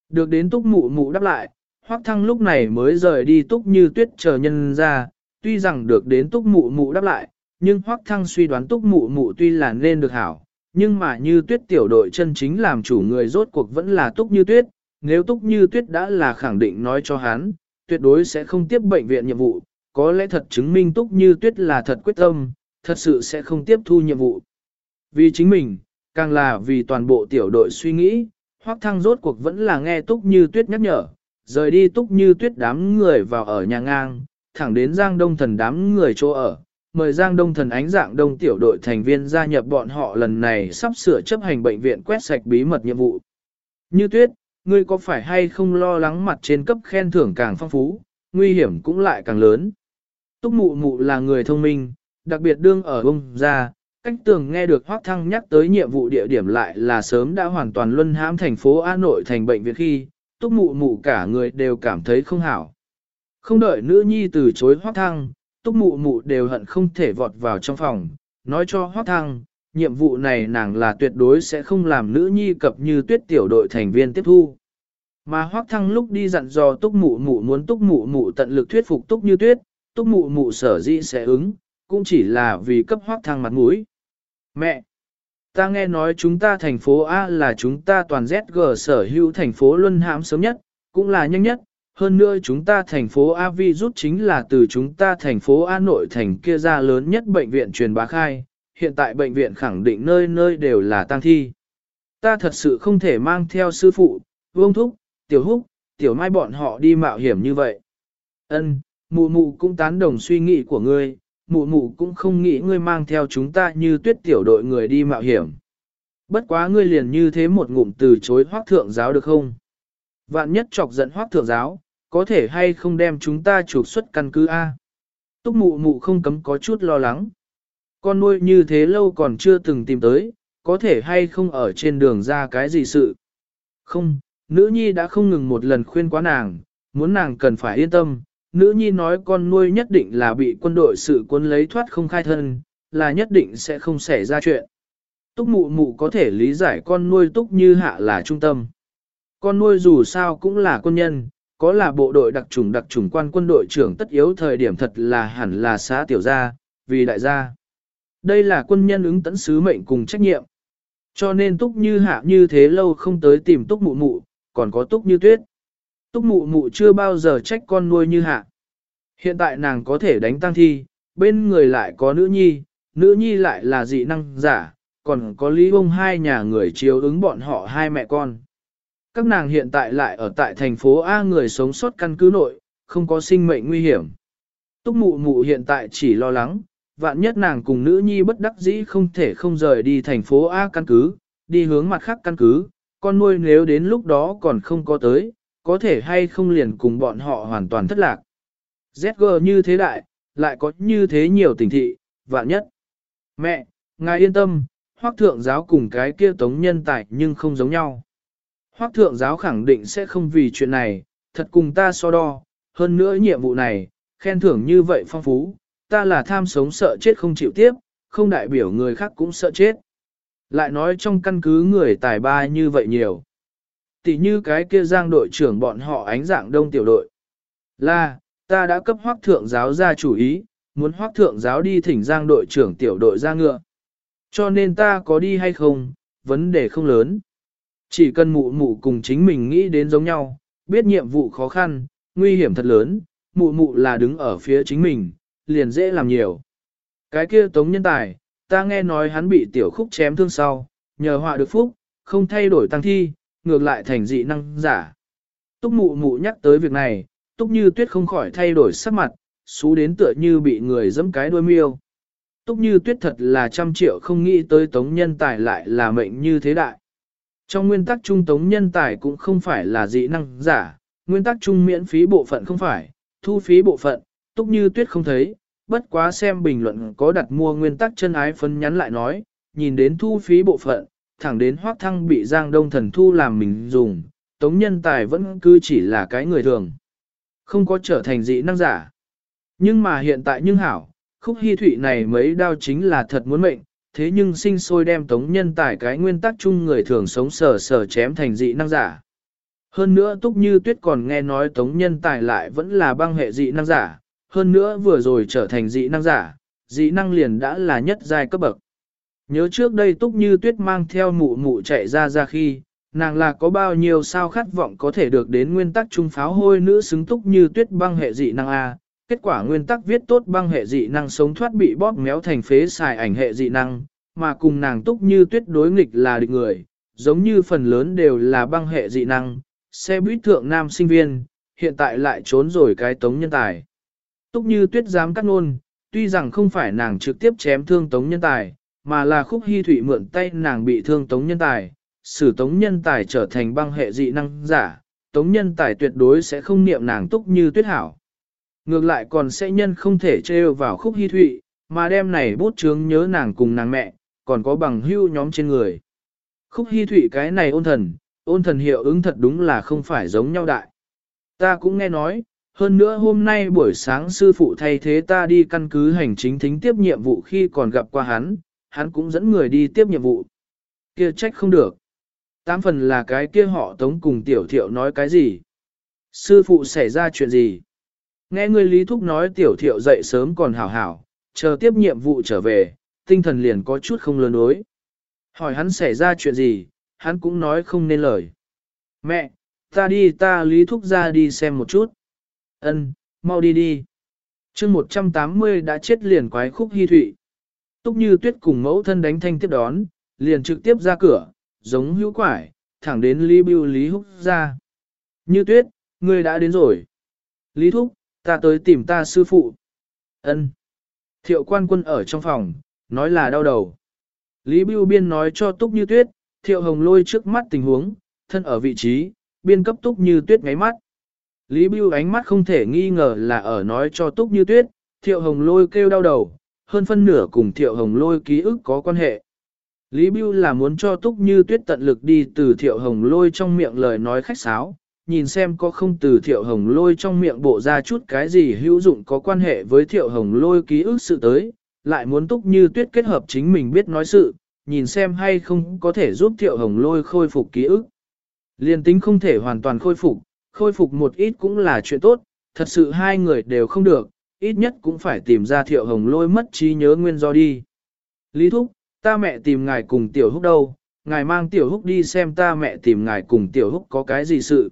Được đến túc mụ mụ đáp lại, hoắc thăng lúc này mới rời đi túc như tuyết chờ nhân ra, tuy rằng được đến túc mụ mụ đáp lại, nhưng hoắc thăng suy đoán túc mụ mụ tuy là nên được hảo, nhưng mà như tuyết tiểu đội chân chính làm chủ người rốt cuộc vẫn là túc như tuyết, nếu túc như tuyết đã là khẳng định nói cho hắn, tuyệt đối sẽ không tiếp bệnh viện nhiệm vụ, có lẽ thật chứng minh túc như tuyết là thật quyết tâm, thật sự sẽ không tiếp thu nhiệm vụ. Vì chính mình, càng là vì toàn bộ tiểu đội suy nghĩ, hoác thăng rốt cuộc vẫn là nghe túc như tuyết nhắc nhở, rời đi túc như tuyết đám người vào ở nhà ngang, thẳng đến giang đông thần đám người chỗ ở. Mời Giang Đông Thần ánh dạng đông tiểu đội thành viên gia nhập bọn họ lần này sắp sửa chấp hành bệnh viện quét sạch bí mật nhiệm vụ. Như tuyết, ngươi có phải hay không lo lắng mặt trên cấp khen thưởng càng phong phú, nguy hiểm cũng lại càng lớn. Túc mụ mụ là người thông minh, đặc biệt đương ở ông gia, cách tường nghe được Hoác Thăng nhắc tới nhiệm vụ địa điểm lại là sớm đã hoàn toàn luân hãm thành phố A Nội thành bệnh viện khi, túc mụ mụ cả người đều cảm thấy không hảo. Không đợi nữ nhi từ chối Hoác Thăng, túc mụ mụ đều hận không thể vọt vào trong phòng, nói cho Hoác Thăng, nhiệm vụ này nàng là tuyệt đối sẽ không làm nữ nhi cập như tuyết tiểu đội thành viên tiếp thu. Mà Hoác Thăng lúc đi dặn dò túc mụ mụ muốn túc mụ mụ tận lực thuyết phục túc như tuyết, túc mụ mụ sở dĩ sẽ ứng, cũng chỉ là vì cấp Hoác Thăng mặt mũi. Mẹ! Ta nghe nói chúng ta thành phố A là chúng ta toàn ZG sở hữu thành phố Luân Hãm sớm nhất, cũng là nhanh nhất. Hơn nữa chúng ta thành phố A vi rút chính là từ chúng ta thành phố A nội thành kia ra lớn nhất bệnh viện truyền bá khai. Hiện tại bệnh viện khẳng định nơi nơi đều là tang thi. Ta thật sự không thể mang theo sư phụ, vương thúc, tiểu húc, tiểu mai bọn họ đi mạo hiểm như vậy. Ân, mụ mụ cũng tán đồng suy nghĩ của ngươi, mụ mụ cũng không nghĩ ngươi mang theo chúng ta như tuyết tiểu đội người đi mạo hiểm. Bất quá ngươi liền như thế một ngụm từ chối hoác thượng giáo được không? Vạn nhất chọc giận hoác thượng giáo, có thể hay không đem chúng ta trục xuất căn cứ A. Túc mụ mụ không cấm có chút lo lắng. Con nuôi như thế lâu còn chưa từng tìm tới, có thể hay không ở trên đường ra cái gì sự. Không, nữ nhi đã không ngừng một lần khuyên quá nàng, muốn nàng cần phải yên tâm, nữ nhi nói con nuôi nhất định là bị quân đội sự quân lấy thoát không khai thân, là nhất định sẽ không xảy ra chuyện. Túc mụ mụ có thể lý giải con nuôi túc như hạ là trung tâm. Con nuôi dù sao cũng là quân nhân, có là bộ đội đặc trùng đặc trùng quan quân đội trưởng tất yếu thời điểm thật là hẳn là xã tiểu gia, vì đại gia. Đây là quân nhân ứng tấn sứ mệnh cùng trách nhiệm. Cho nên túc như hạ như thế lâu không tới tìm túc mụ mụ, còn có túc như tuyết. Túc mụ mụ chưa bao giờ trách con nuôi như hạ. Hiện tại nàng có thể đánh tăng thi, bên người lại có nữ nhi, nữ nhi lại là dị năng giả, còn có lý bông hai nhà người chiếu ứng bọn họ hai mẹ con. Các nàng hiện tại lại ở tại thành phố A người sống sót căn cứ nội, không có sinh mệnh nguy hiểm. Túc mụ mụ hiện tại chỉ lo lắng, vạn nhất nàng cùng nữ nhi bất đắc dĩ không thể không rời đi thành phố A căn cứ, đi hướng mặt khác căn cứ, con nuôi nếu đến lúc đó còn không có tới, có thể hay không liền cùng bọn họ hoàn toàn thất lạc. ZG như thế đại, lại có như thế nhiều tình thị, vạn nhất. Mẹ, ngài yên tâm, hoác thượng giáo cùng cái kia tống nhân tài nhưng không giống nhau. Hoác thượng giáo khẳng định sẽ không vì chuyện này, thật cùng ta so đo, hơn nữa nhiệm vụ này, khen thưởng như vậy phong phú, ta là tham sống sợ chết không chịu tiếp, không đại biểu người khác cũng sợ chết. Lại nói trong căn cứ người tài ba như vậy nhiều tỷ như cái kia giang đội trưởng bọn họ ánh dạng đông tiểu đội. Là, ta đã cấp hoác thượng giáo ra chủ ý, muốn hoác thượng giáo đi thỉnh giang đội trưởng tiểu đội ra ngựa. Cho nên ta có đi hay không, vấn đề không lớn. Chỉ cần mụ mụ cùng chính mình nghĩ đến giống nhau, biết nhiệm vụ khó khăn, nguy hiểm thật lớn, mụ mụ là đứng ở phía chính mình, liền dễ làm nhiều. Cái kia tống nhân tài, ta nghe nói hắn bị tiểu khúc chém thương sau, nhờ họa được phúc, không thay đổi tăng thi, ngược lại thành dị năng giả. Túc mụ mụ nhắc tới việc này, túc như tuyết không khỏi thay đổi sắc mặt, xú đến tựa như bị người dẫm cái đuôi miêu. Túc như tuyết thật là trăm triệu không nghĩ tới tống nhân tài lại là mệnh như thế đại. Trong nguyên tắc trung tống nhân tài cũng không phải là dị năng giả, nguyên tắc trung miễn phí bộ phận không phải, thu phí bộ phận, túc như tuyết không thấy, bất quá xem bình luận có đặt mua nguyên tắc chân ái phân nhắn lại nói, nhìn đến thu phí bộ phận, thẳng đến hoác thăng bị Giang Đông Thần thu làm mình dùng, tống nhân tài vẫn cứ chỉ là cái người thường. Không có trở thành dị năng giả. Nhưng mà hiện tại nhưng hảo, khúc hy thụy này mấy đao chính là thật muốn mệnh, thế nhưng sinh sôi đem tống nhân tài cái nguyên tắc chung người thường sống sờ sờ chém thành dị năng giả. Hơn nữa túc như tuyết còn nghe nói tống nhân tài lại vẫn là băng hệ dị năng giả, hơn nữa vừa rồi trở thành dị năng giả, dị năng liền đã là nhất giai cấp bậc. Nhớ trước đây túc như tuyết mang theo mụ mụ chạy ra ra khi, nàng là có bao nhiêu sao khát vọng có thể được đến nguyên tắc trung pháo hôi nữ xứng túc như tuyết băng hệ dị năng A. Kết quả nguyên tắc viết tốt băng hệ dị năng sống thoát bị bóp méo thành phế xài ảnh hệ dị năng, mà cùng nàng túc như tuyết đối nghịch là địch người, giống như phần lớn đều là băng hệ dị năng, xe buýt thượng nam sinh viên, hiện tại lại trốn rồi cái tống nhân tài. Túc như tuyết dám cắt ngôn, tuy rằng không phải nàng trực tiếp chém thương tống nhân tài, mà là khúc hy thủy mượn tay nàng bị thương tống nhân tài, xử tống nhân tài trở thành băng hệ dị năng giả, tống nhân tài tuyệt đối sẽ không niệm nàng túc như tuyết hảo. Ngược lại còn sẽ nhân không thể trêu vào khúc hy thụy, mà đem này bút chướng nhớ nàng cùng nàng mẹ, còn có bằng hưu nhóm trên người. Khúc hy thụy cái này ôn thần, ôn thần hiệu ứng thật đúng là không phải giống nhau đại. Ta cũng nghe nói, hơn nữa hôm nay buổi sáng sư phụ thay thế ta đi căn cứ hành chính thính tiếp nhiệm vụ khi còn gặp qua hắn, hắn cũng dẫn người đi tiếp nhiệm vụ. Kia trách không được. Tám phần là cái kia họ tống cùng tiểu thiệu nói cái gì? Sư phụ xảy ra chuyện gì? Nghe người lý thúc nói tiểu thiệu dậy sớm còn hảo hảo, chờ tiếp nhiệm vụ trở về, tinh thần liền có chút không lươn đối. Hỏi hắn xảy ra chuyện gì, hắn cũng nói không nên lời. Mẹ, ta đi ta lý thúc ra đi xem một chút. Ân, mau đi đi. chương 180 đã chết liền quái khúc hy thụy. Túc như tuyết cùng mẫu thân đánh thanh tiếp đón, liền trực tiếp ra cửa, giống hữu quải, thẳng đến Lý Bưu Lý Húc ra. Như tuyết, ngươi đã đến rồi. Lý Thúc, ta tới tìm ta sư phụ. Ân. Thiệu quan quân ở trong phòng, nói là đau đầu. Lý Bưu Biên nói cho Túc Như Tuyết, Thiệu Hồng lôi trước mắt tình huống, thân ở vị trí, biên cấp Túc Như Tuyết ngáy mắt. Lý Bưu ánh mắt không thể nghi ngờ là ở nói cho Túc Như Tuyết, Thiệu Hồng lôi kêu đau đầu, hơn phân nửa cùng Thiệu Hồng lôi ký ức có quan hệ. Lý Bưu là muốn cho Túc Như Tuyết tận lực đi từ Thiệu Hồng lôi trong miệng lời nói khách sáo, nhìn xem có không từ Thiệu Hồng lôi trong miệng bộ ra chút cái gì hữu dụng có quan hệ với Thiệu Hồng lôi ký ức sự tới, lại muốn Túc Như Tuyết kết hợp chính mình biết nói sự, nhìn xem hay không có thể giúp Thiệu Hồng lôi khôi phục ký ức. Liên tính không thể hoàn toàn khôi phục, khôi phục một ít cũng là chuyện tốt, thật sự hai người đều không được, ít nhất cũng phải tìm ra Thiệu Hồng lôi mất trí nhớ nguyên do đi. Lý Thúc, ta mẹ tìm ngài cùng tiểu húc đâu, ngài mang tiểu húc đi xem ta mẹ tìm ngài cùng tiểu húc có cái gì sự.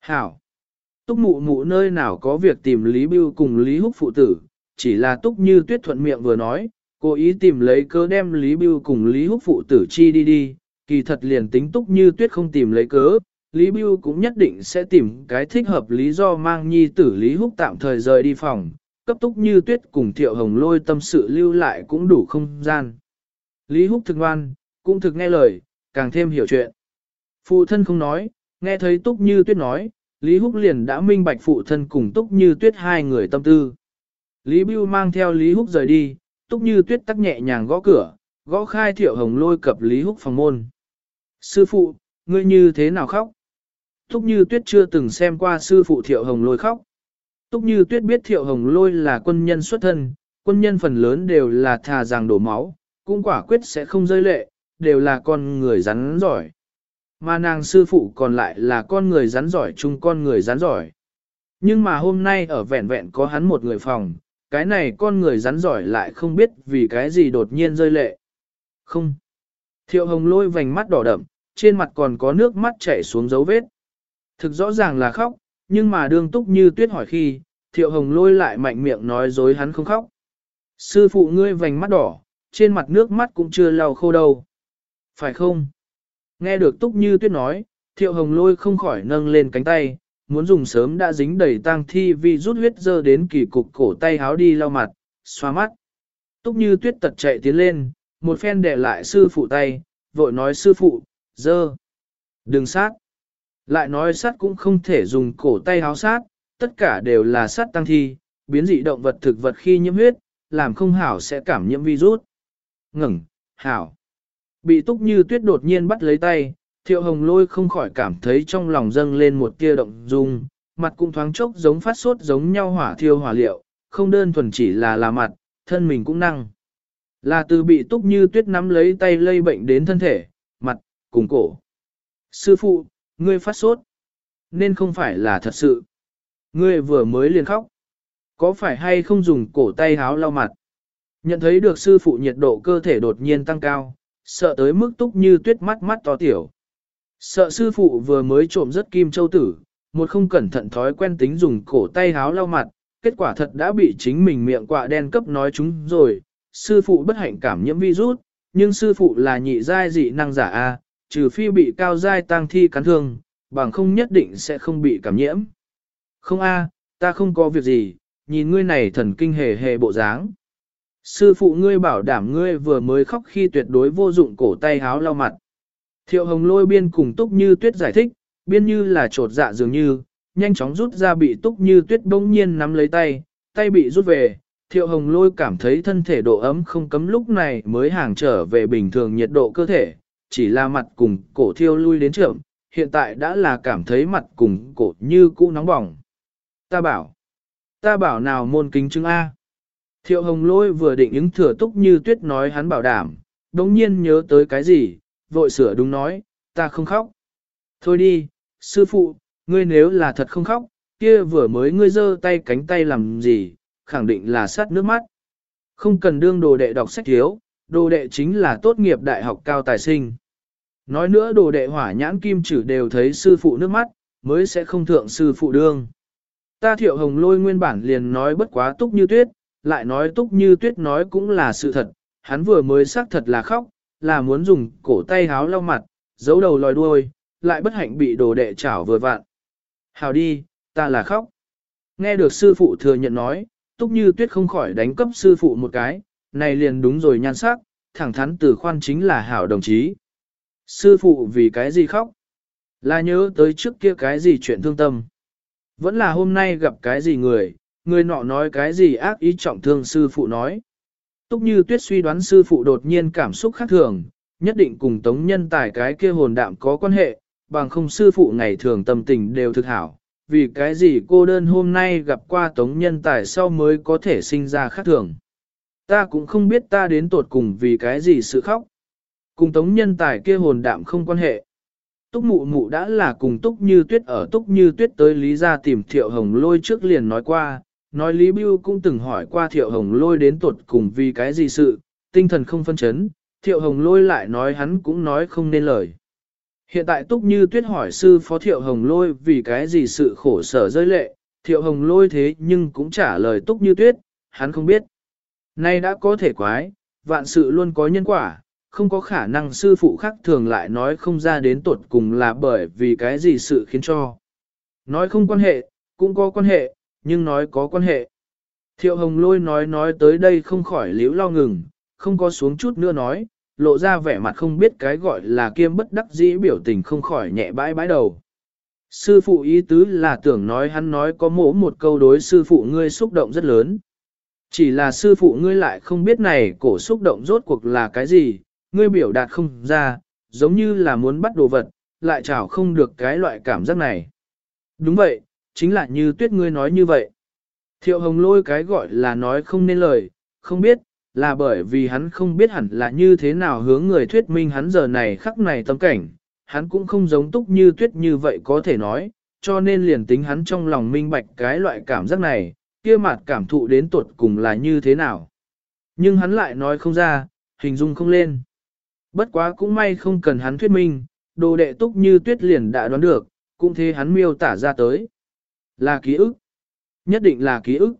Hảo! Túc mụ mụ nơi nào có việc tìm Lý Bưu cùng Lý Húc phụ tử, chỉ là Túc như tuyết thuận miệng vừa nói, cố ý tìm lấy cớ đem Lý Bưu cùng Lý Húc phụ tử chi đi đi, kỳ thật liền tính Túc như tuyết không tìm lấy cớ, Lý Bưu cũng nhất định sẽ tìm cái thích hợp lý do mang nhi tử Lý Húc tạm thời rời đi phòng, cấp Túc như tuyết cùng Thiệu Hồng lôi tâm sự lưu lại cũng đủ không gian. Lý Húc thực ngoan, cũng thực nghe lời, càng thêm hiểu chuyện. Phụ thân không nói, nghe thấy Túc Như Tuyết nói, Lý Húc liền đã minh bạch phụ thân cùng Túc Như Tuyết hai người tâm tư. Lý Bưu mang theo Lý Húc rời đi, Túc Như Tuyết tắc nhẹ nhàng gõ cửa, gõ khai Thiệu Hồng lôi cập Lý Húc phòng môn. Sư phụ, ngươi như thế nào khóc? Túc Như Tuyết chưa từng xem qua sư phụ Thiệu Hồng lôi khóc. Túc Như Tuyết biết Thiệu Hồng lôi là quân nhân xuất thân, quân nhân phần lớn đều là thà rằng đổ máu, cũng quả quyết sẽ không rơi lệ, đều là con người rắn giỏi. Mà nàng sư phụ còn lại là con người rắn giỏi chung con người rắn giỏi. Nhưng mà hôm nay ở vẹn vẹn có hắn một người phòng, cái này con người rắn giỏi lại không biết vì cái gì đột nhiên rơi lệ. Không. Thiệu hồng lôi vành mắt đỏ đậm, trên mặt còn có nước mắt chảy xuống dấu vết. Thực rõ ràng là khóc, nhưng mà đương túc như tuyết hỏi khi, thiệu hồng lôi lại mạnh miệng nói dối hắn không khóc. Sư phụ ngươi vành mắt đỏ, trên mặt nước mắt cũng chưa lau khô đâu. Phải không? Nghe được Túc Như Tuyết nói, Thiệu Hồng Lôi không khỏi nâng lên cánh tay, muốn dùng sớm đã dính đầy tang thi vì rút huyết dơ đến kỳ cục cổ tay háo đi lau mặt, xoa mắt. Túc Như Tuyết tật chạy tiến lên, một phen để lại sư phụ tay, vội nói sư phụ, dơ, đừng sát. Lại nói sát cũng không thể dùng cổ tay háo sát, tất cả đều là sát tăng thi, biến dị động vật thực vật khi nhiễm huyết, làm không hảo sẽ cảm nhiễm virus ngừng, hảo. Bị túc như tuyết đột nhiên bắt lấy tay, thiệu hồng lôi không khỏi cảm thấy trong lòng dâng lên một tia động dung, mặt cũng thoáng chốc giống phát sốt giống nhau hỏa thiêu hỏa liệu, không đơn thuần chỉ là là mặt, thân mình cũng năng. Là từ bị túc như tuyết nắm lấy tay lây bệnh đến thân thể, mặt, cùng cổ. Sư phụ, ngươi phát sốt, nên không phải là thật sự. Ngươi vừa mới liền khóc. Có phải hay không dùng cổ tay háo lau mặt? Nhận thấy được sư phụ nhiệt độ cơ thể đột nhiên tăng cao, sợ tới mức túc như tuyết mắt mắt to tiểu. Sợ sư phụ vừa mới trộm rất kim châu tử, một không cẩn thận thói quen tính dùng cổ tay háo lau mặt, kết quả thật đã bị chính mình miệng quạ đen cấp nói chúng rồi, sư phụ bất hạnh cảm nhiễm virus, nhưng sư phụ là nhị giai dị năng giả A, trừ phi bị cao giai tăng thi cắn thương, bằng không nhất định sẽ không bị cảm nhiễm. Không A, ta không có việc gì, nhìn ngươi này thần kinh hề hề bộ dáng. Sư phụ ngươi bảo đảm ngươi vừa mới khóc khi tuyệt đối vô dụng cổ tay háo lau mặt. Thiệu hồng lôi biên cùng túc như tuyết giải thích, biên như là trột dạ dường như, nhanh chóng rút ra bị túc như tuyết bỗng nhiên nắm lấy tay, tay bị rút về. Thiệu hồng lôi cảm thấy thân thể độ ấm không cấm lúc này mới hàng trở về bình thường nhiệt độ cơ thể, chỉ là mặt cùng cổ thiêu lui đến trưởng, hiện tại đã là cảm thấy mặt cùng cổ như cũ nóng bỏng. Ta bảo, ta bảo nào môn kính chứng A. Thiệu hồng lôi vừa định ứng thừa túc như tuyết nói hắn bảo đảm, đống nhiên nhớ tới cái gì, vội sửa đúng nói, ta không khóc. Thôi đi, sư phụ, ngươi nếu là thật không khóc, kia vừa mới ngươi giơ tay cánh tay làm gì, khẳng định là sát nước mắt. Không cần đương đồ đệ đọc sách thiếu, đồ đệ chính là tốt nghiệp đại học cao tài sinh. Nói nữa đồ đệ hỏa nhãn kim chử đều thấy sư phụ nước mắt, mới sẽ không thượng sư phụ đương. Ta thiệu hồng lôi nguyên bản liền nói bất quá túc như tuyết, lại nói túc như tuyết nói cũng là sự thật, hắn vừa mới xác thật là khóc, là muốn dùng cổ tay háo lau mặt, giấu đầu lòi đuôi, lại bất hạnh bị đồ đệ chảo vừa vạn. Hào đi, ta là khóc. Nghe được sư phụ thừa nhận nói, túc như tuyết không khỏi đánh cấp sư phụ một cái, này liền đúng rồi nhan sắc, thẳng thắn từ khoan chính là hảo đồng chí. Sư phụ vì cái gì khóc? Là nhớ tới trước kia cái gì chuyện thương tâm. Vẫn là hôm nay gặp cái gì người, người nọ nói cái gì ác ý trọng thương sư phụ nói. Túc như tuyết suy đoán sư phụ đột nhiên cảm xúc khác thường, nhất định cùng tống nhân tài cái kia hồn đạm có quan hệ, bằng không sư phụ ngày thường tâm tình đều thực hảo. Vì cái gì cô đơn hôm nay gặp qua tống nhân tài sau mới có thể sinh ra khác thường. Ta cũng không biết ta đến tột cùng vì cái gì sự khóc. Cùng tống nhân tài kia hồn đạm không quan hệ. Túc mụ mụ đã là cùng túc như tuyết ở túc như tuyết tới lý ra tìm thiệu hồng lôi trước liền nói qua, nói Lý Bưu cũng từng hỏi qua Thiệu Hồng Lôi đến tuột cùng vì cái gì sự, tinh thần không phân chấn, Thiệu Hồng Lôi lại nói hắn cũng nói không nên lời. Hiện tại Túc Như Tuyết hỏi sư phó Thiệu Hồng Lôi vì cái gì sự khổ sở rơi lệ, Thiệu Hồng Lôi thế nhưng cũng trả lời Túc Như Tuyết, hắn không biết. Nay đã có thể quái, vạn sự luôn có nhân quả, không có khả năng sư phụ khác thường lại nói không ra đến tuột cùng là bởi vì cái gì sự khiến cho. Nói không quan hệ, cũng có quan hệ, nhưng nói có quan hệ. Thiệu hồng lôi nói nói tới đây không khỏi liễu lo ngừng, không có xuống chút nữa nói, lộ ra vẻ mặt không biết cái gọi là kiêm bất đắc dĩ biểu tình không khỏi nhẹ bãi bãi đầu. Sư phụ ý tứ là tưởng nói hắn nói có mỗ một câu đối sư phụ ngươi xúc động rất lớn. Chỉ là sư phụ ngươi lại không biết này cổ xúc động rốt cuộc là cái gì, ngươi biểu đạt không ra, giống như là muốn bắt đồ vật, lại chảo không được cái loại cảm giác này. Đúng vậy, chính là như tuyết ngươi nói như vậy. Thiệu hồng lôi cái gọi là nói không nên lời, không biết, là bởi vì hắn không biết hẳn là như thế nào hướng người thuyết minh hắn giờ này khắc này tâm cảnh, hắn cũng không giống túc như tuyết như vậy có thể nói, cho nên liền tính hắn trong lòng minh bạch cái loại cảm giác này, kia mặt cảm thụ đến tuột cùng là như thế nào. Nhưng hắn lại nói không ra, hình dung không lên. Bất quá cũng may không cần hắn thuyết minh, đồ đệ túc như tuyết liền đã đoán được, cũng thế hắn miêu tả ra tới. Là ký ức. Nhất định là ký ức.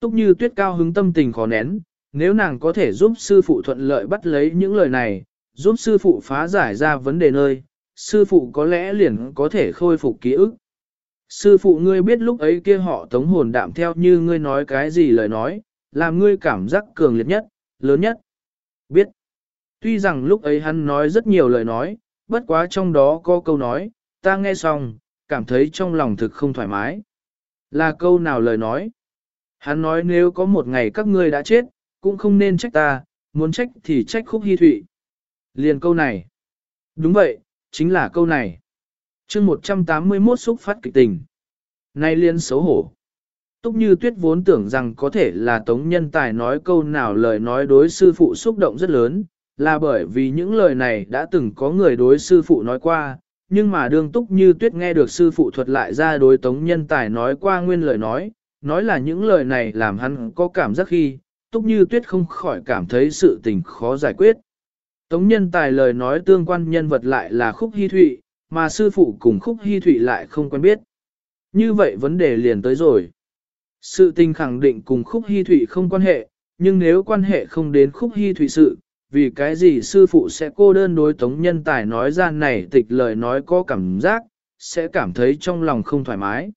Túc như tuyết cao hứng tâm tình khó nén, nếu nàng có thể giúp sư phụ thuận lợi bắt lấy những lời này, giúp sư phụ phá giải ra vấn đề nơi, sư phụ có lẽ liền có thể khôi phục ký ức. Sư phụ ngươi biết lúc ấy kia họ tống hồn đạm theo như ngươi nói cái gì lời nói, làm ngươi cảm giác cường liệt nhất, lớn nhất. Biết. Tuy rằng lúc ấy hắn nói rất nhiều lời nói, bất quá trong đó có câu nói, ta nghe xong, cảm thấy trong lòng thực không thoải mái. Là câu nào lời nói? Hắn nói nếu có một ngày các ngươi đã chết, cũng không nên trách ta, muốn trách thì trách khúc hy thụy. Liền câu này. Đúng vậy, chính là câu này. chương 181 xúc phát kịch tình. Nay liên xấu hổ. Túc như tuyết vốn tưởng rằng có thể là tống nhân tài nói câu nào lời nói đối sư phụ xúc động rất lớn, là bởi vì những lời này đã từng có người đối sư phụ nói qua, nhưng mà đương túc như tuyết nghe được sư phụ thuật lại ra đối tống nhân tài nói qua nguyên lời nói, nói là những lời này làm hắn có cảm giác khi, Túc Như Tuyết không khỏi cảm thấy sự tình khó giải quyết. Tống nhân tài lời nói tương quan nhân vật lại là khúc hy thụy, mà sư phụ cùng khúc hy thụy lại không quen biết. Như vậy vấn đề liền tới rồi. Sự tình khẳng định cùng khúc hy thụy không quan hệ, nhưng nếu quan hệ không đến khúc hy thụy sự, vì cái gì sư phụ sẽ cô đơn đối tống nhân tài nói ra này tịch lời nói có cảm giác, sẽ cảm thấy trong lòng không thoải mái.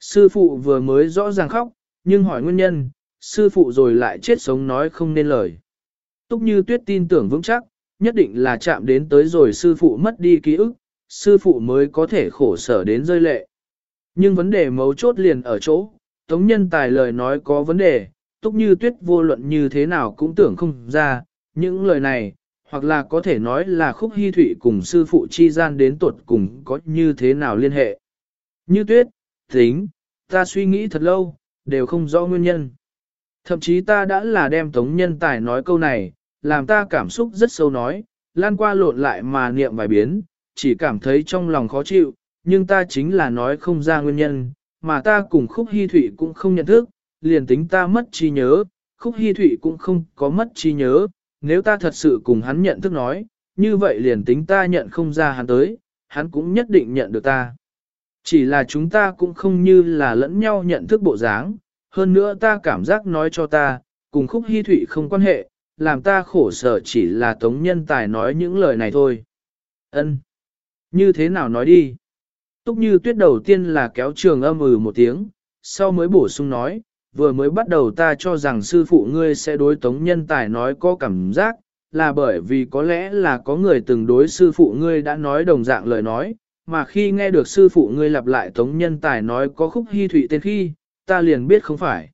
Sư phụ vừa mới rõ ràng khóc, nhưng hỏi nguyên nhân, sư phụ rồi lại chết sống nói không nên lời. Túc như tuyết tin tưởng vững chắc, nhất định là chạm đến tới rồi sư phụ mất đi ký ức, sư phụ mới có thể khổ sở đến rơi lệ. Nhưng vấn đề mấu chốt liền ở chỗ, tống nhân tài lời nói có vấn đề, túc như tuyết vô luận như thế nào cũng tưởng không ra, những lời này, hoặc là có thể nói là khúc hy thụy cùng sư phụ chi gian đến tuột cùng có như thế nào liên hệ. Như tuyết, tính, ta suy nghĩ thật lâu, đều không rõ nguyên nhân. Thậm chí ta đã là đem tống nhân tài nói câu này, làm ta cảm xúc rất sâu nói, lan qua lộn lại mà niệm vài biến, chỉ cảm thấy trong lòng khó chịu, nhưng ta chính là nói không ra nguyên nhân, mà ta cùng khúc hy thụy cũng không nhận thức, liền tính ta mất trí nhớ, khúc hy thụy cũng không có mất trí nhớ, nếu ta thật sự cùng hắn nhận thức nói, như vậy liền tính ta nhận không ra hắn tới, hắn cũng nhất định nhận được ta. Chỉ là chúng ta cũng không như là lẫn nhau nhận thức bộ dáng, hơn nữa ta cảm giác nói cho ta, cùng khúc hy thụy không quan hệ, làm ta khổ sở chỉ là tống nhân tài nói những lời này thôi. Ân, Như thế nào nói đi? Túc như tuyết đầu tiên là kéo trường âm ừ một tiếng, sau mới bổ sung nói, vừa mới bắt đầu ta cho rằng sư phụ ngươi sẽ đối tống nhân tài nói có cảm giác, là bởi vì có lẽ là có người từng đối sư phụ ngươi đã nói đồng dạng lời nói, mà khi nghe được sư phụ ngươi lặp lại tống nhân tài nói có khúc hy thụy tên khi, ta liền biết không phải.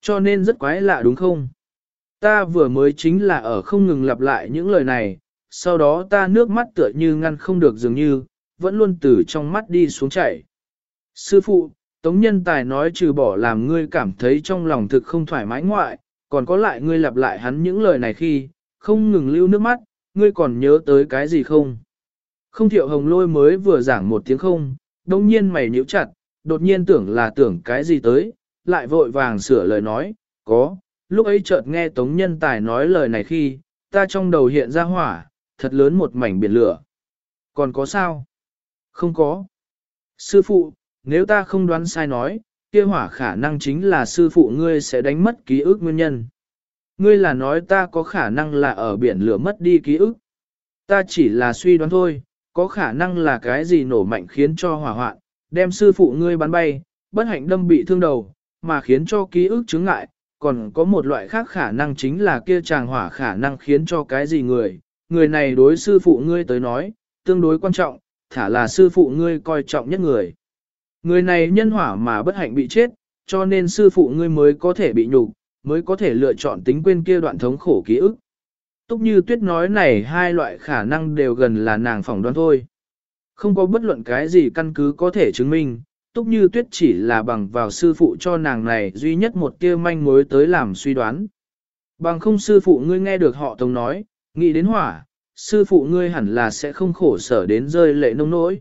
Cho nên rất quái lạ đúng không? Ta vừa mới chính là ở không ngừng lặp lại những lời này, sau đó ta nước mắt tựa như ngăn không được dường như, vẫn luôn từ trong mắt đi xuống chảy. Sư phụ, Tống Nhân Tài nói trừ bỏ làm ngươi cảm thấy trong lòng thực không thoải mái ngoại, còn có lại ngươi lặp lại hắn những lời này khi, không ngừng lưu nước mắt, ngươi còn nhớ tới cái gì không? Không thiệu hồng lôi mới vừa giảng một tiếng không, đồng nhiên mày nhíu chặt, đột nhiên tưởng là tưởng cái gì tới, lại vội vàng sửa lời nói, có, lúc ấy chợt nghe Tống Nhân Tài nói lời này khi, ta trong đầu hiện ra hỏa, thật lớn một mảnh biển lửa. Còn có sao? Không có. Sư phụ, nếu ta không đoán sai nói, kia hỏa khả năng chính là sư phụ ngươi sẽ đánh mất ký ức nguyên nhân. Ngươi là nói ta có khả năng là ở biển lửa mất đi ký ức. Ta chỉ là suy đoán thôi, có khả năng là cái gì nổ mạnh khiến cho hỏa hoạn, đem sư phụ ngươi bắn bay, bất hạnh đâm bị thương đầu, mà khiến cho ký ức chứng ngại, còn có một loại khác khả năng chính là kia chàng hỏa khả năng khiến cho cái gì người, người này đối sư phụ ngươi tới nói, tương đối quan trọng, thả là sư phụ ngươi coi trọng nhất người. Người này nhân hỏa mà bất hạnh bị chết, cho nên sư phụ ngươi mới có thể bị nhục, mới có thể lựa chọn tính quên kia đoạn thống khổ ký ức. Túc như tuyết nói này hai loại khả năng đều gần là nàng phỏng đoán thôi. Không có bất luận cái gì căn cứ có thể chứng minh, Túc Như Tuyết chỉ là bằng vào sư phụ cho nàng này duy nhất một tia manh mối tới làm suy đoán. Bằng không sư phụ ngươi nghe được họ tông nói, nghĩ đến hỏa, sư phụ ngươi hẳn là sẽ không khổ sở đến rơi lệ nông nỗi.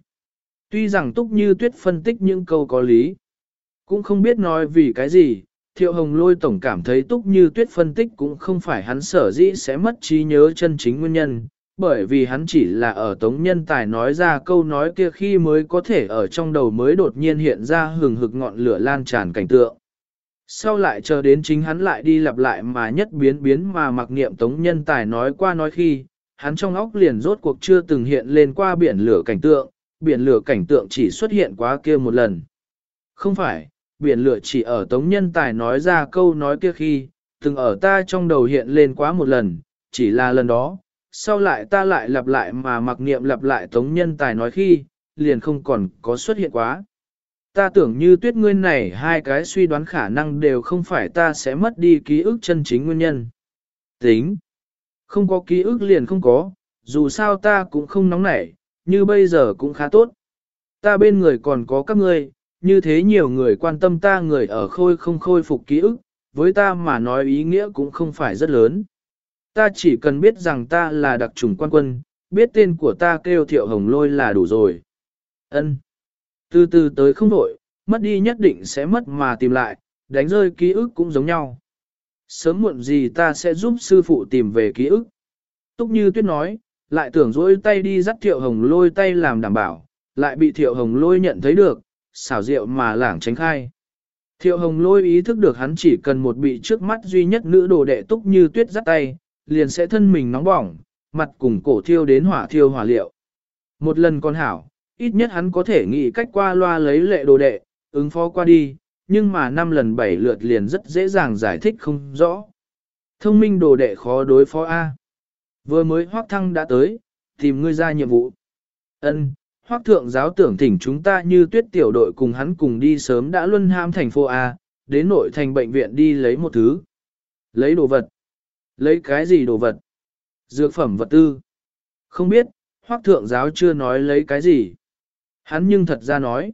Tuy rằng Túc Như Tuyết phân tích những câu có lý, cũng không biết nói vì cái gì, Thiệu Hồng Lôi Tổng cảm thấy Túc Như Tuyết phân tích cũng không phải hắn sở dĩ sẽ mất trí nhớ chân chính nguyên nhân, bởi vì hắn chỉ là ở tống nhân tài nói ra câu nói kia khi mới có thể ở trong đầu mới đột nhiên hiện ra hừng hực ngọn lửa lan tràn cảnh tượng. Sau lại chờ đến chính hắn lại đi lặp lại mà nhất biến biến mà mặc niệm tống nhân tài nói qua nói khi, hắn trong óc liền rốt cuộc chưa từng hiện lên qua biển lửa cảnh tượng, biển lửa cảnh tượng chỉ xuất hiện quá kia một lần. Không phải, biển lửa chỉ ở tống nhân tài nói ra câu nói kia khi, từng ở ta trong đầu hiện lên quá một lần, chỉ là lần đó, sau lại ta lại lặp lại mà mặc niệm lặp lại tống nhân tài nói khi, liền không còn có xuất hiện quá. Ta tưởng như tuyết nguyên này hai cái suy đoán khả năng đều không phải ta sẽ mất đi ký ức chân chính nguyên nhân. Tính. Không có ký ức liền không có, dù sao ta cũng không nóng nảy, như bây giờ cũng khá tốt. Ta bên người còn có các ngươi, như thế nhiều người quan tâm ta người ở khôi không khôi phục ký ức, với ta mà nói ý nghĩa cũng không phải rất lớn. Ta chỉ cần biết rằng ta là đặc trùng quan quân, biết tên của ta kêu thiệu hồng lôi là đủ rồi. Ân. Từ từ tới không đổi, mất đi nhất định sẽ mất mà tìm lại, đánh rơi ký ức cũng giống nhau. Sớm muộn gì ta sẽ giúp sư phụ tìm về ký ức. Túc như tuyết nói, lại tưởng dỗi tay đi dắt thiệu hồng lôi tay làm đảm bảo, lại bị thiệu hồng lôi nhận thấy được, xảo diệu mà lảng tránh khai. Thiệu hồng lôi ý thức được hắn chỉ cần một bị trước mắt duy nhất nữ đồ đệ túc như tuyết dắt tay, liền sẽ thân mình nóng bỏng, mặt cùng cổ thiêu đến hỏa thiêu hỏa liệu. Một lần con hảo, ít nhất hắn có thể nghĩ cách qua loa lấy lệ đồ đệ, ứng phó qua đi, nhưng mà năm lần bảy lượt liền rất dễ dàng giải thích không rõ. Thông minh đồ đệ khó đối phó A. Vừa mới hoác thăng đã tới, tìm ngươi ra nhiệm vụ. Ân, hoác thượng giáo tưởng thỉnh chúng ta như tuyết tiểu đội cùng hắn cùng đi sớm đã luân ham thành phố A, đến nội thành bệnh viện đi lấy một thứ. Lấy đồ vật. Lấy cái gì đồ vật? Dược phẩm vật tư. Không biết, hoác thượng giáo chưa nói lấy cái gì. Hắn nhưng thật ra nói.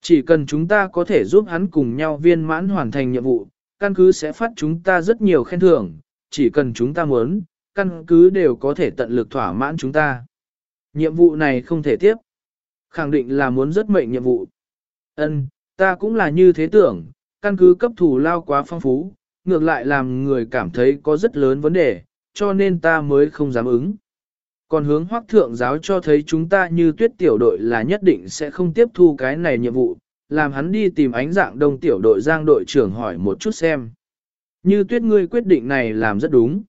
Chỉ cần chúng ta có thể giúp hắn cùng nhau viên mãn hoàn thành nhiệm vụ, căn cứ sẽ phát chúng ta rất nhiều khen thưởng, chỉ cần chúng ta muốn, căn cứ đều có thể tận lực thỏa mãn chúng ta. Nhiệm vụ này không thể tiếp. Khẳng định là muốn rất mệnh nhiệm vụ. Ân, ta cũng là như thế tưởng, căn cứ cấp thủ lao quá phong phú, ngược lại làm người cảm thấy có rất lớn vấn đề, cho nên ta mới không dám ứng. Còn hướng hoác thượng giáo cho thấy chúng ta như tuyết tiểu đội là nhất định sẽ không tiếp thu cái này nhiệm vụ, làm hắn đi tìm ánh dạng đông tiểu đội giang đội trưởng hỏi một chút xem. Như tuyết ngươi quyết định này làm rất đúng.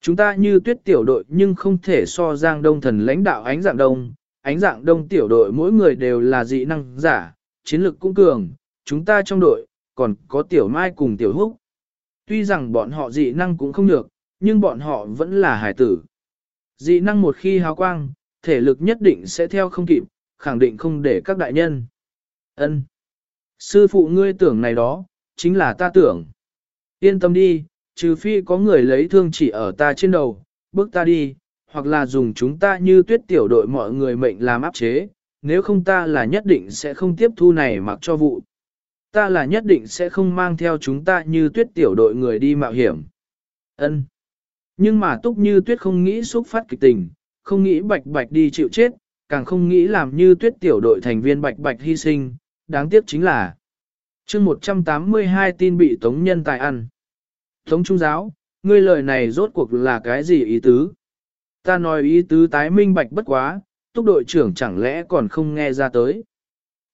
Chúng ta như tuyết tiểu đội nhưng không thể so giang đông thần lãnh đạo ánh dạng đông, ánh dạng đông tiểu đội mỗi người đều là dị năng giả, chiến lược cũng cường, chúng ta trong đội, còn có tiểu mai cùng tiểu húc. Tuy rằng bọn họ dị năng cũng không được, nhưng bọn họ vẫn là hải tử. Dị năng một khi hào quang, thể lực nhất định sẽ theo không kịp, khẳng định không để các đại nhân. Ân, Sư phụ ngươi tưởng này đó, chính là ta tưởng. Yên tâm đi, trừ phi có người lấy thương chỉ ở ta trên đầu, bước ta đi, hoặc là dùng chúng ta như tuyết tiểu đội mọi người mệnh làm áp chế, nếu không ta là nhất định sẽ không tiếp thu này mặc cho vụ. Ta là nhất định sẽ không mang theo chúng ta như tuyết tiểu đội người đi mạo hiểm. Ân. Nhưng mà túc như tuyết không nghĩ xúc phát kịch tình, không nghĩ bạch bạch đi chịu chết, càng không nghĩ làm như tuyết tiểu đội thành viên bạch bạch hy sinh, đáng tiếc chính là chương 182 tin bị tống nhân tài ăn. Tống trung giáo, ngươi lời này rốt cuộc là cái gì ý tứ? Ta nói ý tứ tái minh bạch bất quá, túc đội trưởng chẳng lẽ còn không nghe ra tới.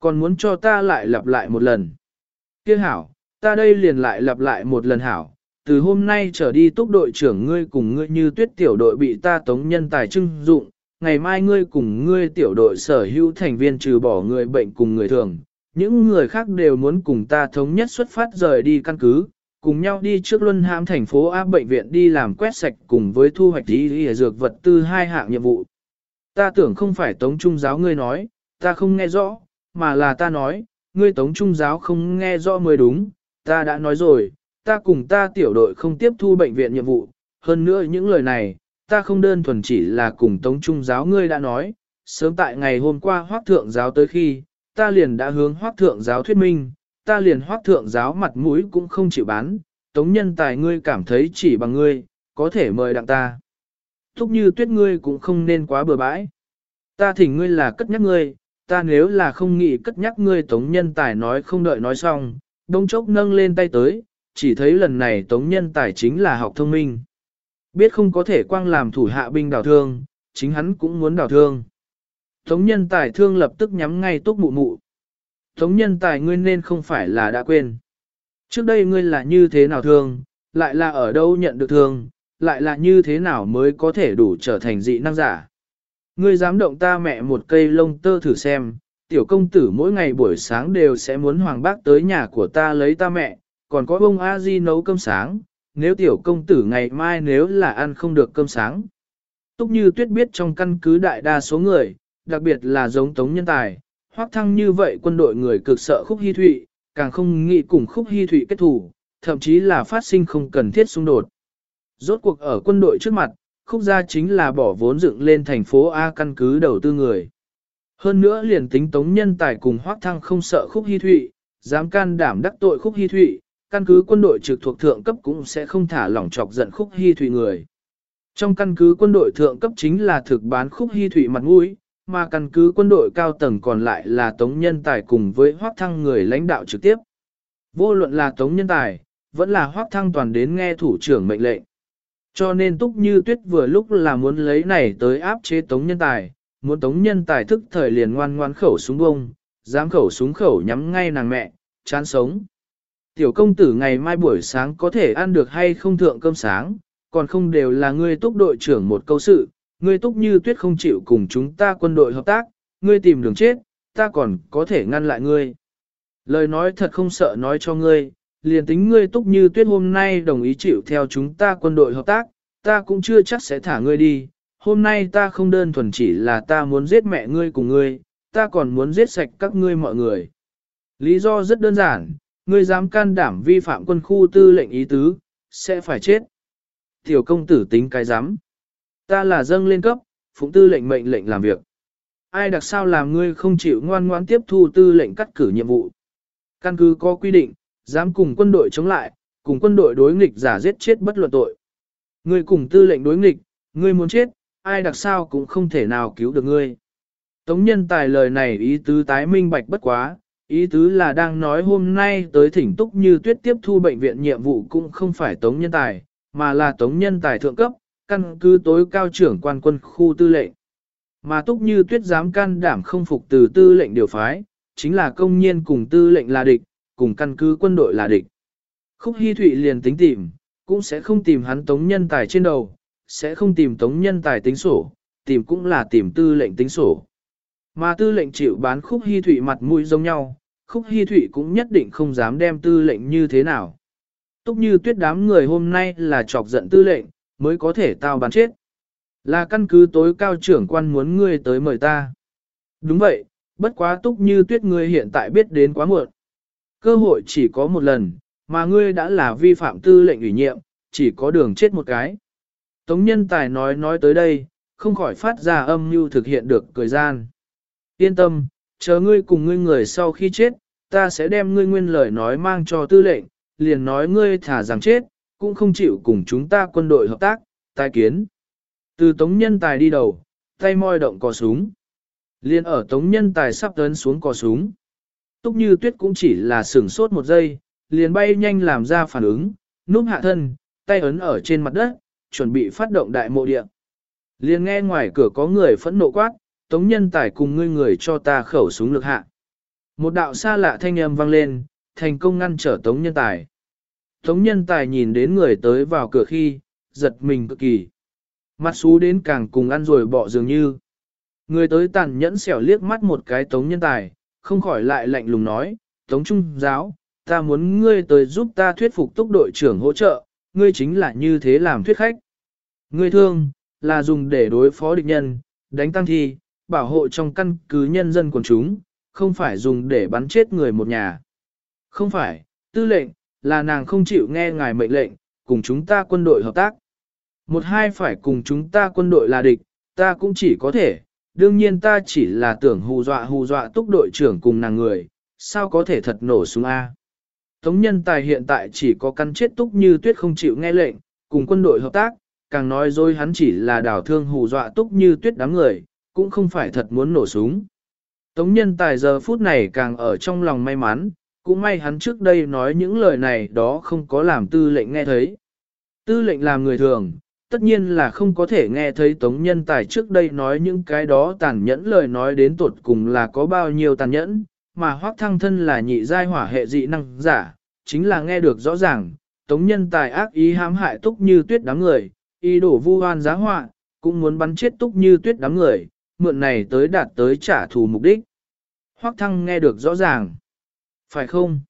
Còn muốn cho ta lại lặp lại một lần. Kia hảo, ta đây liền lại lặp lại một lần hảo, từ hôm nay trở đi túc đội trưởng ngươi cùng ngươi như tuyết tiểu đội bị ta tống nhân tài trưng dụng, ngày mai ngươi cùng ngươi tiểu đội sở hữu thành viên trừ bỏ người bệnh cùng người thường, những người khác đều muốn cùng ta thống nhất xuất phát rời đi căn cứ, cùng nhau đi trước luân hãm thành phố áp bệnh viện đi làm quét sạch cùng với thu hoạch đi, đi dược vật tư hai hạng nhiệm vụ. Ta tưởng không phải tống trung giáo ngươi nói, ta không nghe rõ, mà là ta nói, ngươi tống trung giáo không nghe rõ mới đúng, ta đã nói rồi, ta cùng ta tiểu đội không tiếp thu bệnh viện nhiệm vụ, hơn nữa những lời này, ta không đơn thuần chỉ là cùng tống trung giáo ngươi đã nói, sớm tại ngày hôm qua hoác thượng giáo tới khi, ta liền đã hướng hoác thượng giáo thuyết minh, ta liền hoác thượng giáo mặt mũi cũng không chịu bán, tống nhân tài ngươi cảm thấy chỉ bằng ngươi, có thể mời đặng ta. Thúc như tuyết ngươi cũng không nên quá bừa bãi. Ta thỉnh ngươi là cất nhắc ngươi, ta nếu là không nghĩ cất nhắc ngươi tống nhân tài nói không đợi nói xong, đông chốc nâng lên tay tới, chỉ thấy lần này tống nhân tài chính là học thông minh. Biết không có thể quang làm thủ hạ binh đào thương, chính hắn cũng muốn đào thương. Tống nhân tài thương lập tức nhắm ngay túc mụ mụ. Tống nhân tài ngươi nên không phải là đã quên. Trước đây ngươi là như thế nào thương, lại là ở đâu nhận được thương, lại là như thế nào mới có thể đủ trở thành dị năng giả. Ngươi dám động ta mẹ một cây lông tơ thử xem, tiểu công tử mỗi ngày buổi sáng đều sẽ muốn hoàng bác tới nhà của ta lấy ta mẹ, còn có bông a di nấu cơm sáng, nếu tiểu công tử ngày mai nếu là ăn không được cơm sáng. Túc như tuyết biết trong căn cứ đại đa số người, đặc biệt là giống tống nhân tài, hoác thăng như vậy quân đội người cực sợ khúc hy thụy, càng không nghĩ cùng khúc hy thụy kết thủ, thậm chí là phát sinh không cần thiết xung đột. Rốt cuộc ở quân đội trước mặt, khúc gia chính là bỏ vốn dựng lên thành phố A căn cứ đầu tư người. Hơn nữa liền tính tống nhân tài cùng hoác thăng không sợ khúc hy thụy, dám can đảm đắc tội khúc hy thụy, căn cứ quân đội trực thuộc thượng cấp cũng sẽ không thả lỏng chọc giận khúc hy thụy người. Trong căn cứ quân đội thượng cấp chính là thực bán khúc hy thụy mặt mũi, mà căn cứ quân đội cao tầng còn lại là tống nhân tài cùng với hoác thăng người lãnh đạo trực tiếp. Vô luận là tống nhân tài, vẫn là hoác thăng toàn đến nghe thủ trưởng mệnh lệnh. Cho nên túc như tuyết vừa lúc là muốn lấy này tới áp chế tống nhân tài, muốn tống nhân tài thức thời liền ngoan ngoan khẩu súng bông, dám khẩu súng khẩu nhắm ngay nàng mẹ, chán sống. Tiểu công tử ngày mai buổi sáng có thể ăn được hay không thượng cơm sáng, còn không đều là ngươi túc đội trưởng một câu sự, ngươi túc như tuyết không chịu cùng chúng ta quân đội hợp tác, ngươi tìm đường chết, ta còn có thể ngăn lại ngươi. Lời nói thật không sợ nói cho ngươi, liền tính ngươi túc như tuyết hôm nay đồng ý chịu theo chúng ta quân đội hợp tác, ta cũng chưa chắc sẽ thả ngươi đi. Hôm nay ta không đơn thuần chỉ là ta muốn giết mẹ ngươi cùng ngươi, ta còn muốn giết sạch các ngươi mọi người. Lý do rất đơn giản, ngươi dám can đảm vi phạm quân khu tư lệnh ý tứ, sẽ phải chết. Tiểu công tử tính cái dám. Ta là dâng lên cấp, phụng tư lệnh mệnh lệnh làm việc. Ai đặc sao làm ngươi không chịu ngoan ngoãn tiếp thu tư lệnh cắt cử nhiệm vụ. Căn cứ có quy định, dám cùng quân đội chống lại, cùng quân đội đối nghịch giả giết chết bất luận tội. Ngươi cùng tư lệnh đối nghịch, ngươi muốn chết, ai đặc sao cũng không thể nào cứu được ngươi. Tống nhân tài lời này ý tứ tái minh bạch bất quá, ý tứ là đang nói hôm nay tới thỉnh túc như tuyết tiếp thu bệnh viện nhiệm vụ cũng không phải tống nhân tài, mà là tống nhân tài thượng cấp, căn cứ tối cao trưởng quan quân khu tư lệnh. Mà túc như tuyết dám can đảm không phục từ tư lệnh điều phái, chính là công nhiên cùng tư lệnh là địch, cùng căn cứ quân đội là địch. Khúc hy Thụy liền tính tìm, cũng sẽ không tìm hắn tống nhân tài trên đầu, sẽ không tìm tống nhân tài tính sổ, tìm cũng là tìm tư lệnh tính sổ. Mà tư lệnh chịu bán Khúc hy Thụy mặt mũi giống nhau, Khúc hy Thụy cũng nhất định không dám đem tư lệnh như thế nào. Túc như tuyết đám người hôm nay là chọc giận tư lệnh, mới có thể tao bán chết. Là căn cứ tối cao trưởng quan muốn ngươi tới mời ta. Đúng vậy, bất quá túc như tuyết ngươi hiện tại biết đến quá muộn. Cơ hội chỉ có một lần, mà ngươi đã là vi phạm tư lệnh ủy nhiệm, chỉ có đường chết một cái. Tống nhân tài nói nói tới đây, không khỏi phát ra âm mưu thực hiện được cười gian. Yên tâm, chờ ngươi cùng ngươi người sau khi chết, ta sẽ đem ngươi nguyên lời nói mang cho tư lệnh, liền nói ngươi thả rằng chết, cũng không chịu cùng chúng ta quân đội hợp tác, tai kiến. Từ tống nhân tài đi đầu, tay moi động cò súng. Liên ở tống nhân tài sắp tấn xuống cò súng. Túc như tuyết cũng chỉ là sửng sốt một giây, liền bay nhanh làm ra phản ứng, núp hạ thân, tay ấn ở trên mặt đất, chuẩn bị phát động đại mộ địa. Liền nghe ngoài cửa có người phẫn nộ quát, tống nhân tài cùng ngươi người cho ta khẩu súng lực hạ. Một đạo xa lạ thanh âm vang lên, thành công ngăn trở tống nhân tài. Tống nhân tài nhìn đến người tới vào cửa khi, giật mình cực kỳ. Mặt xú đến càng cùng ăn rồi bỏ dường như. Người tới tàn nhẫn xẻo liếc mắt một cái tống nhân tài, không khỏi lại lạnh lùng nói, tống trung giáo, ta muốn ngươi tới giúp ta thuyết phục túc đội trưởng hỗ trợ, ngươi chính là như thế làm thuyết khách. Ngươi thương, là dùng để đối phó địch nhân, đánh tăng thi, bảo hộ trong căn cứ nhân dân quần chúng, không phải dùng để bắn chết người một nhà. Không phải, tư lệnh, là nàng không chịu nghe ngài mệnh lệnh, cùng chúng ta quân đội hợp tác. Một hai phải cùng chúng ta quân đội là địch, ta cũng chỉ có thể, đương nhiên ta chỉ là tưởng hù dọa hù dọa túc đội trưởng cùng nàng người, sao có thể thật nổ súng A. Tống nhân tài hiện tại chỉ có căn chết túc như tuyết không chịu nghe lệnh, cùng quân đội hợp tác, càng nói dối hắn chỉ là đảo thương hù dọa túc như tuyết đám người, cũng không phải thật muốn nổ súng. Tống nhân tài giờ phút này càng ở trong lòng may mắn, cũng may hắn trước đây nói những lời này đó không có làm tư lệnh nghe thấy. Tư lệnh làm người thường, tất nhiên là không có thể nghe thấy tống nhân tài trước đây nói những cái đó tàn nhẫn lời nói đến tột cùng là có bao nhiêu tàn nhẫn, mà hoác thăng thân là nhị giai hỏa hệ dị năng giả, chính là nghe được rõ ràng, tống nhân tài ác ý hãm hại túc như tuyết đám người, ý đổ vu hoan giá họa, cũng muốn bắn chết túc như tuyết đám người, mượn này tới đạt tới trả thù mục đích. Hoác thăng nghe được rõ ràng. Phải không?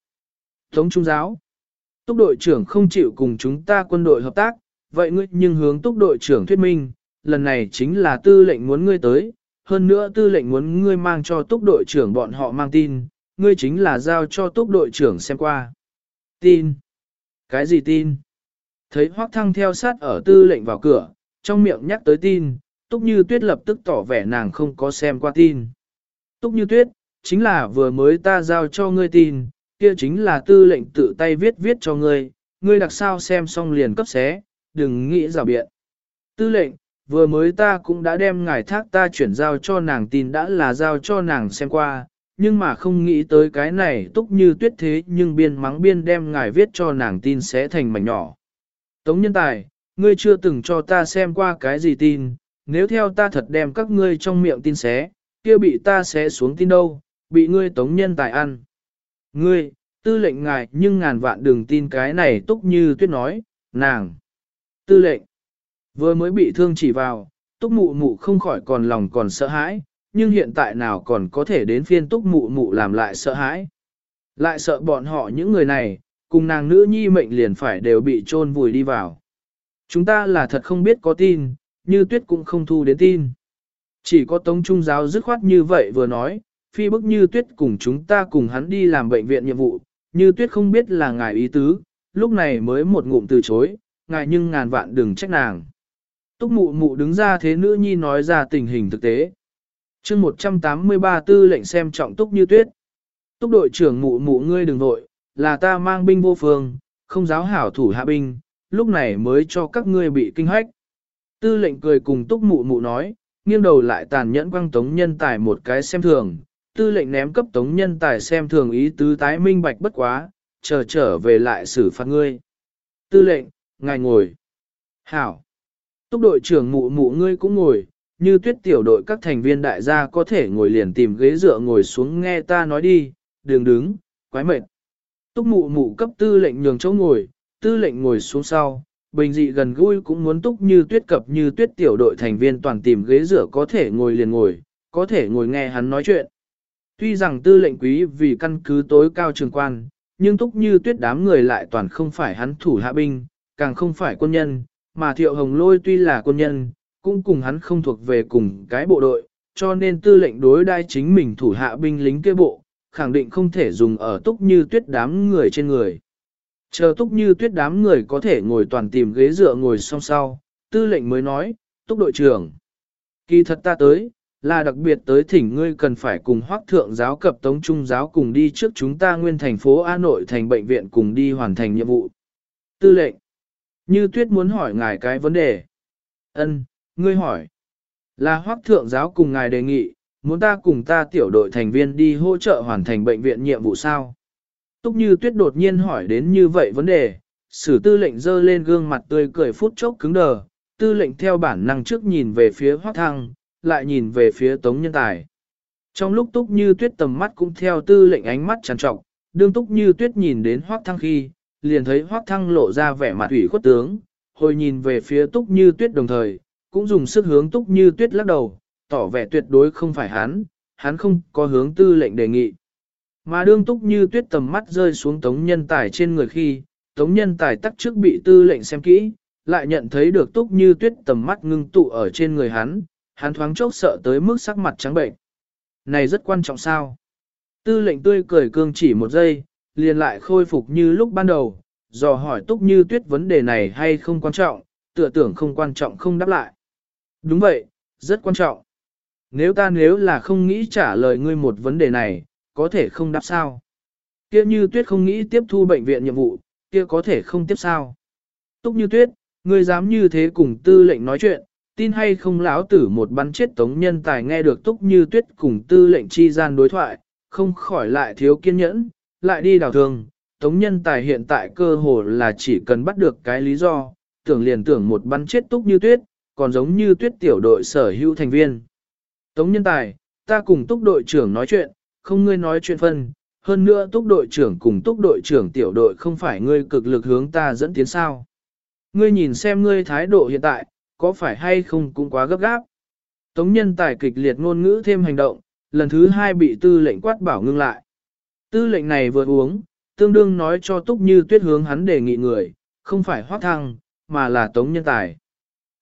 Tống trung giáo. Túc đội trưởng không chịu cùng chúng ta quân đội hợp tác, vậy ngươi nhưng hướng túc đội trưởng thuyết minh, lần này chính là tư lệnh muốn ngươi tới, hơn nữa tư lệnh muốn ngươi mang cho túc đội trưởng bọn họ mang tin, ngươi chính là giao cho túc đội trưởng xem qua. Tin? Cái gì tin? Thấy hoác thăng theo sát ở tư lệnh vào cửa, trong miệng nhắc tới tin, túc như tuyết lập tức tỏ vẻ nàng không có xem qua tin. Túc như tuyết, chính là vừa mới ta giao cho ngươi tin, kia chính là tư lệnh tự tay viết viết cho ngươi, ngươi đặc sao xem xong liền cấp xé, đừng nghĩ rào biện. Tư lệnh, vừa mới ta cũng đã đem ngài thác ta chuyển giao cho nàng tin đã là giao cho nàng xem qua, nhưng mà không nghĩ tới cái này túc như tuyết thế nhưng biên mắng biên đem ngài viết cho nàng tin sẽ thành mảnh nhỏ. Tống nhân tài, ngươi chưa từng cho ta xem qua cái gì tin, nếu theo ta thật đem các ngươi trong miệng tin xé, kia bị ta xé xuống tin đâu, bị ngươi tống nhân tài ăn. Ngươi, tư lệnh ngài nhưng ngàn vạn đừng tin cái này túc như tuyết nói, nàng. Tư lệnh, vừa mới bị thương chỉ vào, túc mụ mụ không khỏi còn lòng còn sợ hãi, nhưng hiện tại nào còn có thể đến phiên túc mụ mụ làm lại sợ hãi. Lại sợ bọn họ những người này, cùng nàng nữ nhi mệnh liền phải đều bị chôn vùi đi vào. Chúng ta là thật không biết có tin, như tuyết cũng không thu đến tin. Chỉ có tống trung giáo dứt khoát như vậy vừa nói, phi bức như tuyết cùng chúng ta cùng hắn đi làm bệnh viện nhiệm vụ, như tuyết không biết là ngài ý tứ, lúc này mới một ngụm từ chối, ngài nhưng ngàn vạn đừng trách nàng. Túc mụ mụ đứng ra thế nữ nhi nói ra tình hình thực tế. chương 183 tư lệnh xem trọng túc như tuyết. Túc đội trưởng mụ mụ ngươi đừng vội, là ta mang binh vô phương, không giáo hảo thủ hạ binh, lúc này mới cho các ngươi bị kinh hoách. Tư lệnh cười cùng túc mụ mụ nói, nghiêng đầu lại tàn nhẫn quăng tống nhân tài một cái xem thường, tư lệnh ném cấp tống nhân tài xem thường ý tứ tái minh bạch bất quá, chờ trở về lại xử phạt ngươi. Tư lệnh, ngài ngồi. Hảo. Túc đội trưởng mụ mụ ngươi cũng ngồi, như tuyết tiểu đội các thành viên đại gia có thể ngồi liền tìm ghế dựa ngồi xuống nghe ta nói đi, đường đứng, quái mệt. Túc mụ mụ cấp tư lệnh nhường chỗ ngồi, tư lệnh ngồi xuống sau, bình dị gần gũi cũng muốn túc như tuyết cập như tuyết tiểu đội thành viên toàn tìm ghế rửa có thể ngồi liền ngồi, có thể ngồi nghe hắn nói chuyện. Tuy rằng tư lệnh quý vì căn cứ tối cao trường quan, nhưng túc như tuyết đám người lại toàn không phải hắn thủ hạ binh, càng không phải quân nhân, mà thiệu hồng lôi tuy là quân nhân, cũng cùng hắn không thuộc về cùng cái bộ đội, cho nên tư lệnh đối đai chính mình thủ hạ binh lính kia bộ, khẳng định không thể dùng ở túc như tuyết đám người trên người. Chờ túc như tuyết đám người có thể ngồi toàn tìm ghế dựa ngồi song sau, tư lệnh mới nói, túc đội trưởng. Kỳ thật ta tới, là đặc biệt tới thỉnh ngươi cần phải cùng hoác thượng giáo cập tống trung giáo cùng đi trước chúng ta nguyên thành phố A Nội thành bệnh viện cùng đi hoàn thành nhiệm vụ. Tư lệnh. Như tuyết muốn hỏi ngài cái vấn đề. Ân, ngươi hỏi. Là hoác thượng giáo cùng ngài đề nghị, muốn ta cùng ta tiểu đội thành viên đi hỗ trợ hoàn thành bệnh viện nhiệm vụ sao? Túc như tuyết đột nhiên hỏi đến như vậy vấn đề, sử tư lệnh dơ lên gương mặt tươi cười phút chốc cứng đờ, tư lệnh theo bản năng trước nhìn về phía hoác thăng, lại nhìn về phía tống nhân tài. Trong lúc túc như tuyết tầm mắt cũng theo tư lệnh ánh mắt tràn trọng, đương túc như tuyết nhìn đến hoác thăng khi, liền thấy hoác thăng lộ ra vẻ mặt ủy khuất tướng, hồi nhìn về phía túc như tuyết đồng thời, cũng dùng sức hướng túc như tuyết lắc đầu, tỏ vẻ tuyệt đối không phải hắn, hắn không có hướng tư lệnh đề nghị. Mà đương túc như tuyết tầm mắt rơi xuống tống nhân tài trên người khi, tống nhân tài tắc trước bị tư lệnh xem kỹ, lại nhận thấy được túc như tuyết tầm mắt ngưng tụ ở trên người hắn, hắn thoáng chốc sợ tới mức sắc mặt trắng bệnh. Này rất quan trọng sao? Tư lệnh tươi cười cương chỉ một giây, liền lại khôi phục như lúc ban đầu, dò hỏi túc như tuyết vấn đề này hay không quan trọng, tựa tưởng không quan trọng không đáp lại. Đúng vậy, rất quan trọng. Nếu ta nếu là không nghĩ trả lời ngươi một vấn đề này, có thể không đáp sao. Kia như tuyết không nghĩ tiếp thu bệnh viện nhiệm vụ, kia có thể không tiếp sao. Túc như tuyết, ngươi dám như thế cùng tư lệnh nói chuyện, tin hay không lão tử một bắn chết tống nhân tài nghe được túc như tuyết cùng tư lệnh chi gian đối thoại, không khỏi lại thiếu kiên nhẫn, lại đi đào thương. Tống nhân tài hiện tại cơ hồ là chỉ cần bắt được cái lý do, tưởng liền tưởng một bắn chết túc như tuyết, còn giống như tuyết tiểu đội sở hữu thành viên. Tống nhân tài, ta cùng túc đội trưởng nói chuyện, không ngươi nói chuyện phân, hơn nữa túc đội trưởng cùng túc đội trưởng tiểu đội không phải ngươi cực lực hướng ta dẫn tiến sao. Ngươi nhìn xem ngươi thái độ hiện tại, có phải hay không cũng quá gấp gáp. Tống nhân tài kịch liệt ngôn ngữ thêm hành động, lần thứ hai bị tư lệnh quát bảo ngưng lại. Tư lệnh này vừa uống, tương đương nói cho túc như tuyết hướng hắn đề nghị người, không phải hoác thăng, mà là tống nhân tài.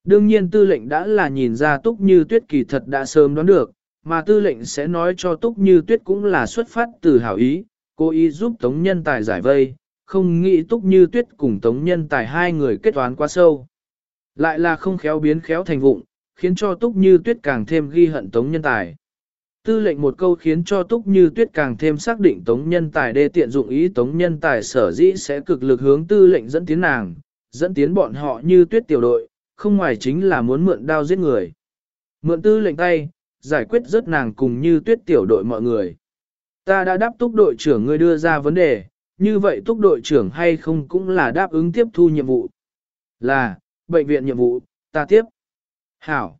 Đương nhiên tư lệnh đã là nhìn ra túc như tuyết kỳ thật đã sớm đoán được, mà tư lệnh sẽ nói cho túc như tuyết cũng là xuất phát từ hảo ý, cố ý giúp tống nhân tài giải vây, không nghĩ túc như tuyết cùng tống nhân tài hai người kết toán quá sâu. Lại là không khéo biến khéo thành vụng, khiến cho túc như tuyết càng thêm ghi hận tống nhân tài. Tư lệnh một câu khiến cho túc như tuyết càng thêm xác định tống nhân tài đê tiện dụng ý tống nhân tài sở dĩ sẽ cực lực hướng tư lệnh dẫn tiến nàng, dẫn tiến bọn họ như tuyết tiểu đội, không ngoài chính là muốn mượn đao giết người. Mượn tư lệnh tay, giải quyết rất nàng cùng như tuyết tiểu đội mọi người. ta đã đáp túc đội trưởng ngươi đưa ra vấn đề, như vậy túc đội trưởng hay không cũng là đáp ứng tiếp thu nhiệm vụ. Là, bệnh viện nhiệm vụ, ta tiếp. Hảo.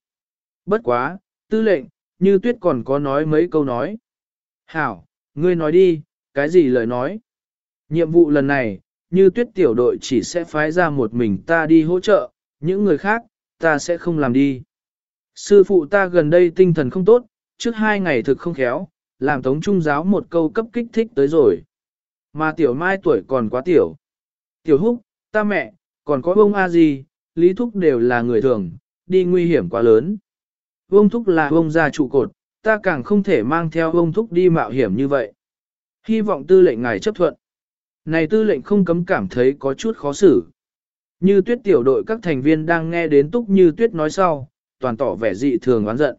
Bất quá, tư lệnh, như tuyết còn có nói mấy câu nói. Hảo, ngươi nói đi, cái gì lời nói? Nhiệm vụ lần này, như tuyết tiểu đội chỉ sẽ phái ra một mình ta đi hỗ trợ, những người khác, ta sẽ không làm đi. Sư phụ ta gần đây tinh thần không tốt, trước hai ngày thực không khéo, làm tống trung giáo một câu cấp kích thích tới rồi. Mà tiểu mai tuổi còn quá tiểu. Tiểu húc, ta mẹ, còn có ông A gì, lý thúc đều là người thường, đi nguy hiểm quá lớn. Vương thúc là ông gia trụ cột, ta càng không thể mang theo ông thúc đi mạo hiểm như vậy. Hy vọng tư lệnh ngài chấp thuận. Này tư lệnh không cấm cảm thấy có chút khó xử. Như tuyết tiểu đội các thành viên đang nghe đến túc như tuyết nói sau, toàn tỏ vẻ dị thường oán giận.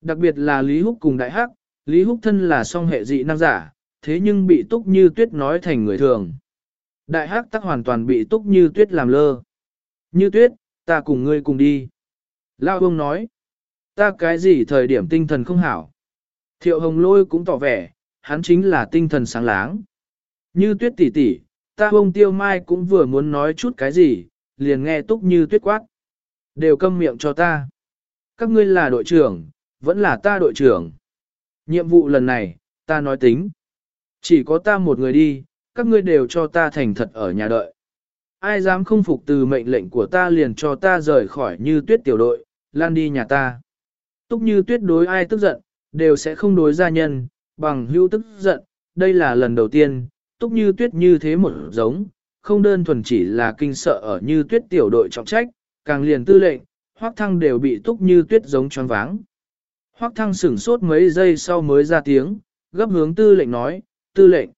Đặc biệt là Lý Húc cùng Đại Hắc, Lý Húc thân là song hệ dị năng giả, thế nhưng bị túc như tuyết nói thành người thường. Đại Hắc tắc hoàn toàn bị túc như tuyết làm lơ. Như tuyết, ta cùng ngươi cùng đi. Lao Hông nói, ta cái gì thời điểm tinh thần không hảo. Thiệu Hồng Lôi cũng tỏ vẻ, hắn chính là tinh thần sáng láng. Như tuyết tỷ tỷ, ta Bông Tiêu Mai cũng vừa muốn nói chút cái gì, liền nghe túc như tuyết quát. Đều câm miệng cho ta. Các ngươi là đội trưởng, vẫn là ta đội trưởng. Nhiệm vụ lần này, ta nói tính. Chỉ có ta một người đi, các ngươi đều cho ta thành thật ở nhà đợi. Ai dám không phục từ mệnh lệnh của ta liền cho ta rời khỏi như tuyết tiểu đội, lan đi nhà ta. Túc như tuyết đối ai tức giận, đều sẽ không đối gia nhân, bằng hữu tức giận, đây là lần đầu tiên, túc như tuyết như thế một giống, không đơn thuần chỉ là kinh sợ ở như tuyết tiểu đội trọng trách, càng liền tư lệnh, hoác thăng đều bị túc như tuyết giống choáng váng. Hoác thăng sửng sốt mấy giây sau mới ra tiếng, gấp hướng tư lệnh nói, tư lệnh.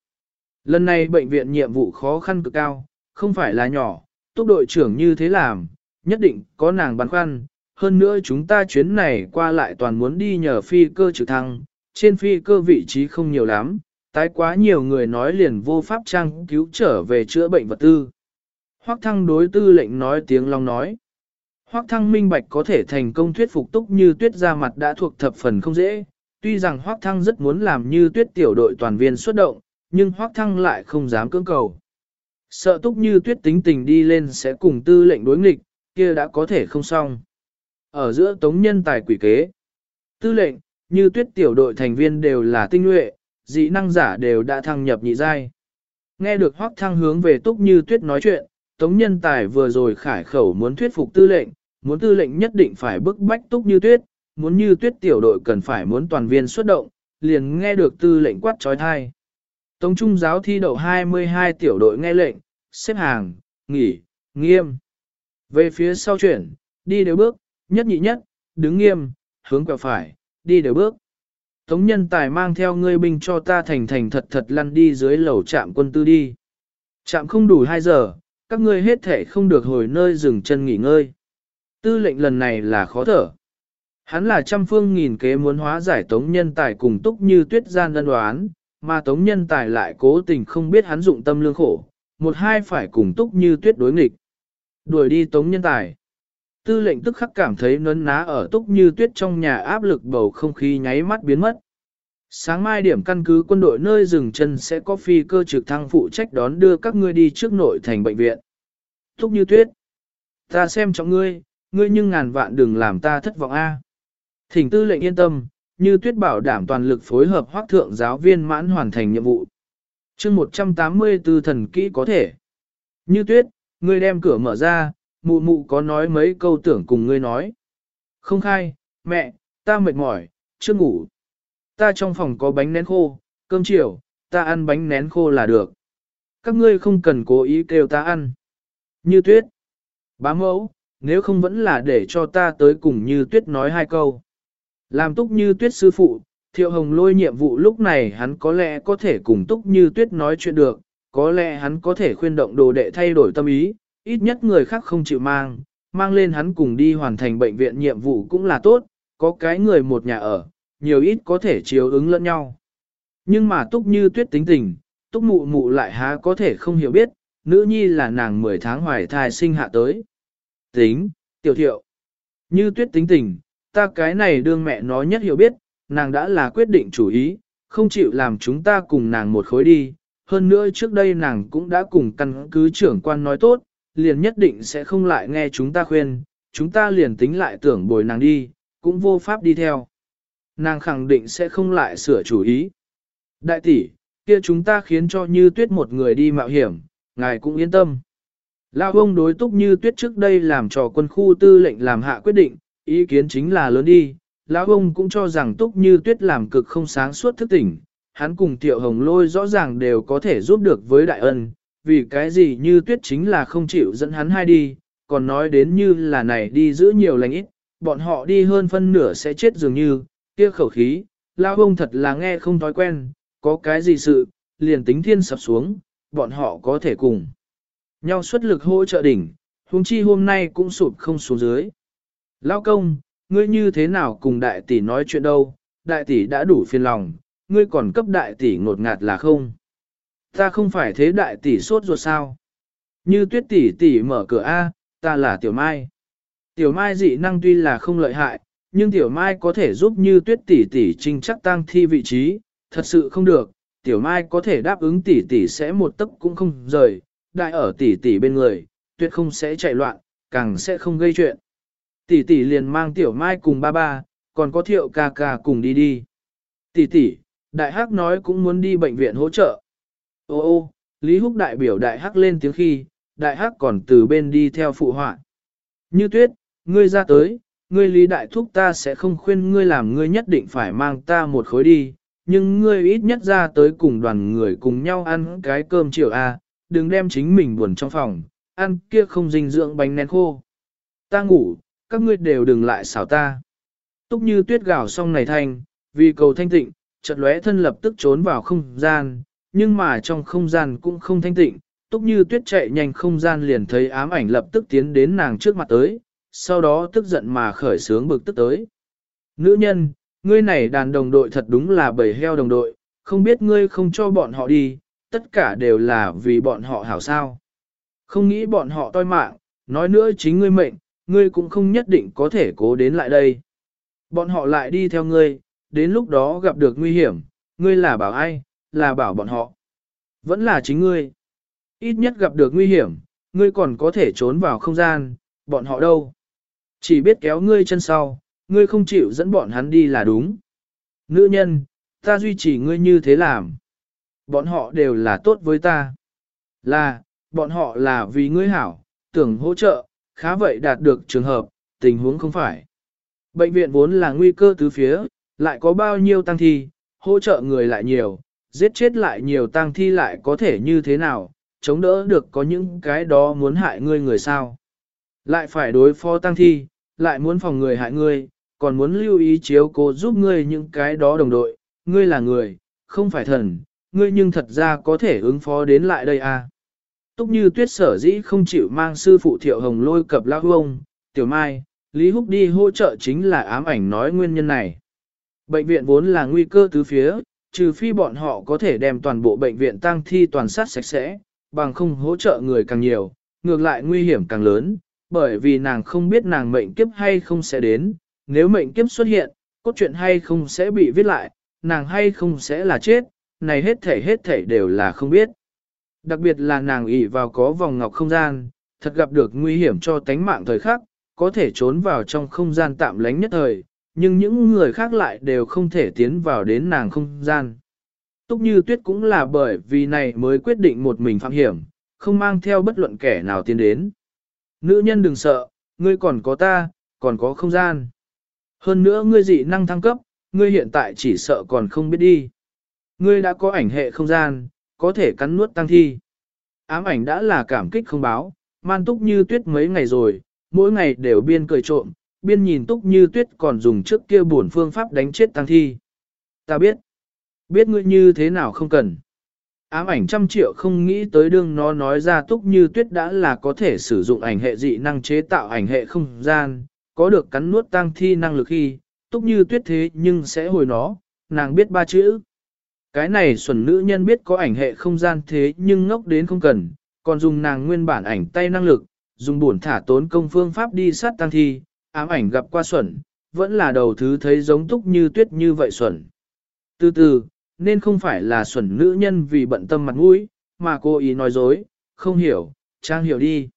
Lần này bệnh viện nhiệm vụ khó khăn cực cao, không phải là nhỏ, túc đội trưởng như thế làm, nhất định có nàng băn khoăn. Hơn nữa chúng ta chuyến này qua lại toàn muốn đi nhờ phi cơ trực thăng, trên phi cơ vị trí không nhiều lắm, tái quá nhiều người nói liền vô pháp trang cứu trở về chữa bệnh vật tư. Hoắc thăng đối tư lệnh nói tiếng long nói. Hoắc thăng minh bạch có thể thành công thuyết phục túc như tuyết ra mặt đã thuộc thập phần không dễ, tuy rằng Hoắc thăng rất muốn làm như tuyết tiểu đội toàn viên xuất động, nhưng Hoắc thăng lại không dám cưỡng cầu. Sợ túc như tuyết tính tình đi lên sẽ cùng tư lệnh đối nghịch, kia đã có thể không xong. Ở giữa tống nhân tài quỷ kế, tư lệnh, như tuyết tiểu đội thành viên đều là tinh nhuệ, dị năng giả đều đã thăng nhập nhị giai. Nghe được Hoắc thăng hướng về túc như tuyết nói chuyện, Tống Nhân Tài vừa rồi khải khẩu muốn thuyết phục tư lệnh, muốn tư lệnh nhất định phải bức bách túc như tuyết, muốn như tuyết tiểu đội cần phải muốn toàn viên xuất động, liền nghe được tư lệnh quát trói thai. Tống Trung giáo thi đậu 22 tiểu đội nghe lệnh, xếp hàng, nghỉ, nghiêm. Về phía sau chuyển, đi đều bước, nhất nhị nhất, đứng nghiêm, hướng quẹo phải, đi đều bước. Tống nhân tài mang theo ngươi binh cho ta thành thành thật thật lăn đi dưới lầu trạm quân tư đi. Trạm không đủ 2 giờ, các ngươi hết thể không được hồi nơi dừng chân nghỉ ngơi. Tư lệnh lần này là khó thở. Hắn là trăm phương nghìn kế muốn hóa giải tống nhân tài cùng túc như tuyết gian đơn đoán, mà tống nhân tài lại cố tình không biết hắn dụng tâm lương khổ, một hai phải cùng túc như tuyết đối nghịch. Đuổi đi tống nhân tài. Tư lệnh tức khắc cảm thấy nấn ná ở túc như tuyết trong nhà áp lực bầu không khí nháy mắt biến mất. Sáng mai điểm căn cứ quân đội nơi dừng chân sẽ có phi cơ trực thăng phụ trách đón đưa các ngươi đi trước nội thành bệnh viện. Thúc như tuyết. Ta xem trọng ngươi, ngươi nhưng ngàn vạn đừng làm ta thất vọng a. Thỉnh tư lệnh yên tâm, như tuyết bảo đảm toàn lực phối hợp hoác thượng giáo viên mãn hoàn thành nhiệm vụ. chương 184 thần kỹ có thể. Như tuyết, ngươi đem cửa mở ra, mụ mụ có nói mấy câu tưởng cùng ngươi nói. Không khai, mẹ, ta mệt mỏi, chưa ngủ. Ta trong phòng có bánh nén khô, cơm chiều, ta ăn bánh nén khô là được. Các ngươi không cần cố ý kêu ta ăn. Như tuyết. Bá mẫu, nếu không vẫn là để cho ta tới cùng như tuyết nói hai câu. Làm túc như tuyết sư phụ, thiệu hồng lôi nhiệm vụ lúc này hắn có lẽ có thể cùng túc như tuyết nói chuyện được, có lẽ hắn có thể khuyên động đồ đệ thay đổi tâm ý, ít nhất người khác không chịu mang, mang lên hắn cùng đi hoàn thành bệnh viện nhiệm vụ cũng là tốt, có cái người một nhà ở, nhiều ít có thể chiếu ứng lẫn nhau. Nhưng mà túc như tuyết tính tình, túc mụ mụ lại há có thể không hiểu biết, nữ nhi là nàng 10 tháng hoài thai sinh hạ tới. Tính, tiểu thiệu. Như tuyết tính tình, ta cái này đương mẹ nó nhất hiểu biết, nàng đã là quyết định chủ ý, không chịu làm chúng ta cùng nàng một khối đi. Hơn nữa trước đây nàng cũng đã cùng căn cứ trưởng quan nói tốt, liền nhất định sẽ không lại nghe chúng ta khuyên, chúng ta liền tính lại tưởng bồi nàng đi, cũng vô pháp đi theo. Nàng khẳng định sẽ không lại sửa chủ ý. Đại tỷ, kia chúng ta khiến cho như tuyết một người đi mạo hiểm, ngài cũng yên tâm. Lao ông đối túc như tuyết trước đây làm cho quân khu tư lệnh làm hạ quyết định, ý kiến chính là lớn đi. Lão ông cũng cho rằng túc như tuyết làm cực không sáng suốt thức tỉnh, hắn cùng tiểu hồng lôi rõ ràng đều có thể giúp được với đại ân, vì cái gì như tuyết chính là không chịu dẫn hắn hai đi, còn nói đến như là này đi giữ nhiều lành ít, bọn họ đi hơn phân nửa sẽ chết dường như, kia khẩu khí, lao ông thật là nghe không thói quen, có cái gì sự, liền tính thiên sập xuống, bọn họ có thể cùng. Nhau xuất lực hỗ trợ đỉnh, huống chi hôm nay cũng sụp không xuống dưới. Lao công, ngươi như thế nào cùng đại tỷ nói chuyện đâu, đại tỷ đã đủ phiền lòng, ngươi còn cấp đại tỷ ngột ngạt là không. Ta không phải thế đại tỷ sốt ruột sao. Như tuyết tỷ tỷ mở cửa A, ta là tiểu mai. Tiểu mai dị năng tuy là không lợi hại, nhưng tiểu mai có thể giúp như tuyết tỷ tỷ trinh chắc tăng thi vị trí, thật sự không được, tiểu mai có thể đáp ứng tỷ tỷ sẽ một tấc cũng không rời, đại ở tỷ tỷ bên người, tuyệt không sẽ chạy loạn, càng sẽ không gây chuyện. Tỷ tỷ liền mang tiểu mai cùng ba ba, còn có thiệu ca ca cùng đi đi. Tỷ tỷ, đại hắc nói cũng muốn đi bệnh viện hỗ trợ. Ô ô, Lý Húc đại biểu đại hắc lên tiếng khi, đại hắc còn từ bên đi theo phụ họa. Như tuyết, ngươi ra tới, ngươi lý đại thúc ta sẽ không khuyên ngươi làm ngươi nhất định phải mang ta một khối đi, nhưng ngươi ít nhất ra tới cùng đoàn người cùng nhau ăn cái cơm chiều a, à, đừng đem chính mình buồn trong phòng, ăn kia không dinh dưỡng bánh nén khô. Ta ngủ, các ngươi đều đừng lại xảo ta. Túc như tuyết gào xong này thanh, vì cầu thanh tịnh, chợt lóe thân lập tức trốn vào không gian, nhưng mà trong không gian cũng không thanh tịnh, túc như tuyết chạy nhanh không gian liền thấy ám ảnh lập tức tiến đến nàng trước mặt tới, sau đó tức giận mà khởi sướng bực tức tới. Nữ nhân, ngươi này đàn đồng đội thật đúng là bầy heo đồng đội, không biết ngươi không cho bọn họ đi, tất cả đều là vì bọn họ hảo sao. Không nghĩ bọn họ toi mạng, nói nữa chính ngươi mệnh, ngươi cũng không nhất định có thể cố đến lại đây. Bọn họ lại đi theo ngươi, đến lúc đó gặp được nguy hiểm, ngươi là bảo ai, là bảo bọn họ. Vẫn là chính ngươi. Ít nhất gặp được nguy hiểm, ngươi còn có thể trốn vào không gian, bọn họ đâu. Chỉ biết kéo ngươi chân sau, ngươi không chịu dẫn bọn hắn đi là đúng. Nữ nhân, ta duy trì ngươi như thế làm. Bọn họ đều là tốt với ta. Là, bọn họ là vì ngươi hảo, tưởng hỗ trợ, khá vậy đạt được trường hợp, tình huống không phải. Bệnh viện vốn là nguy cơ tứ phía, lại có bao nhiêu tăng thi, hỗ trợ người lại nhiều, giết chết lại nhiều tăng thi lại có thể như thế nào, chống đỡ được có những cái đó muốn hại ngươi người sao. Lại phải đối phó tăng thi, lại muốn phòng người hại ngươi, còn muốn lưu ý chiếu cố giúp ngươi những cái đó đồng đội, ngươi là người, không phải thần, ngươi nhưng thật ra có thể ứng phó đến lại đây à. Túc như tuyết sở dĩ không chịu mang sư phụ thiệu hồng lôi cập lao hông, tiểu mai, Lý Húc đi hỗ trợ chính là ám ảnh nói nguyên nhân này. Bệnh viện vốn là nguy cơ tứ phía, trừ phi bọn họ có thể đem toàn bộ bệnh viện tăng thi toàn sát sạch sẽ, bằng không hỗ trợ người càng nhiều, ngược lại nguy hiểm càng lớn, bởi vì nàng không biết nàng mệnh kiếp hay không sẽ đến, nếu mệnh kiếp xuất hiện, cốt truyện hay không sẽ bị viết lại, nàng hay không sẽ là chết, này hết thể hết thể đều là không biết. Đặc biệt là nàng ỷ vào có vòng ngọc không gian, thật gặp được nguy hiểm cho tánh mạng thời khắc, có thể trốn vào trong không gian tạm lánh nhất thời, nhưng những người khác lại đều không thể tiến vào đến nàng không gian. Túc như tuyết cũng là bởi vì này mới quyết định một mình phạm hiểm, không mang theo bất luận kẻ nào tiến đến. Nữ nhân đừng sợ, ngươi còn có ta, còn có không gian. Hơn nữa ngươi dị năng thăng cấp, ngươi hiện tại chỉ sợ còn không biết đi. Ngươi đã có ảnh hệ không gian, có thể cắn nuốt tăng thi. Ám ảnh đã là cảm kích không báo, man túc như tuyết mấy ngày rồi, mỗi ngày đều biên cười trộm, biên nhìn túc như tuyết còn dùng trước kia buồn phương pháp đánh chết tăng thi. Ta biết, biết ngươi như thế nào không cần. Ám ảnh trăm triệu không nghĩ tới đương nó nói ra túc như tuyết đã là có thể sử dụng ảnh hệ dị năng chế tạo ảnh hệ không gian, có được cắn nuốt tăng thi năng lực khi, túc như tuyết thế nhưng sẽ hồi nó, nàng biết ba chữ. Cái này xuẩn nữ nhân biết có ảnh hệ không gian thế nhưng ngốc đến không cần, còn dùng nàng nguyên bản ảnh tay năng lực, dùng buồn thả tốn công phương pháp đi sát tăng thi, ám ảnh gặp qua xuẩn, vẫn là đầu thứ thấy giống túc như tuyết như vậy xuẩn. Từ từ, nên không phải là xuẩn nữ nhân vì bận tâm mặt mũi, mà cô ý nói dối, không hiểu, trang hiểu đi.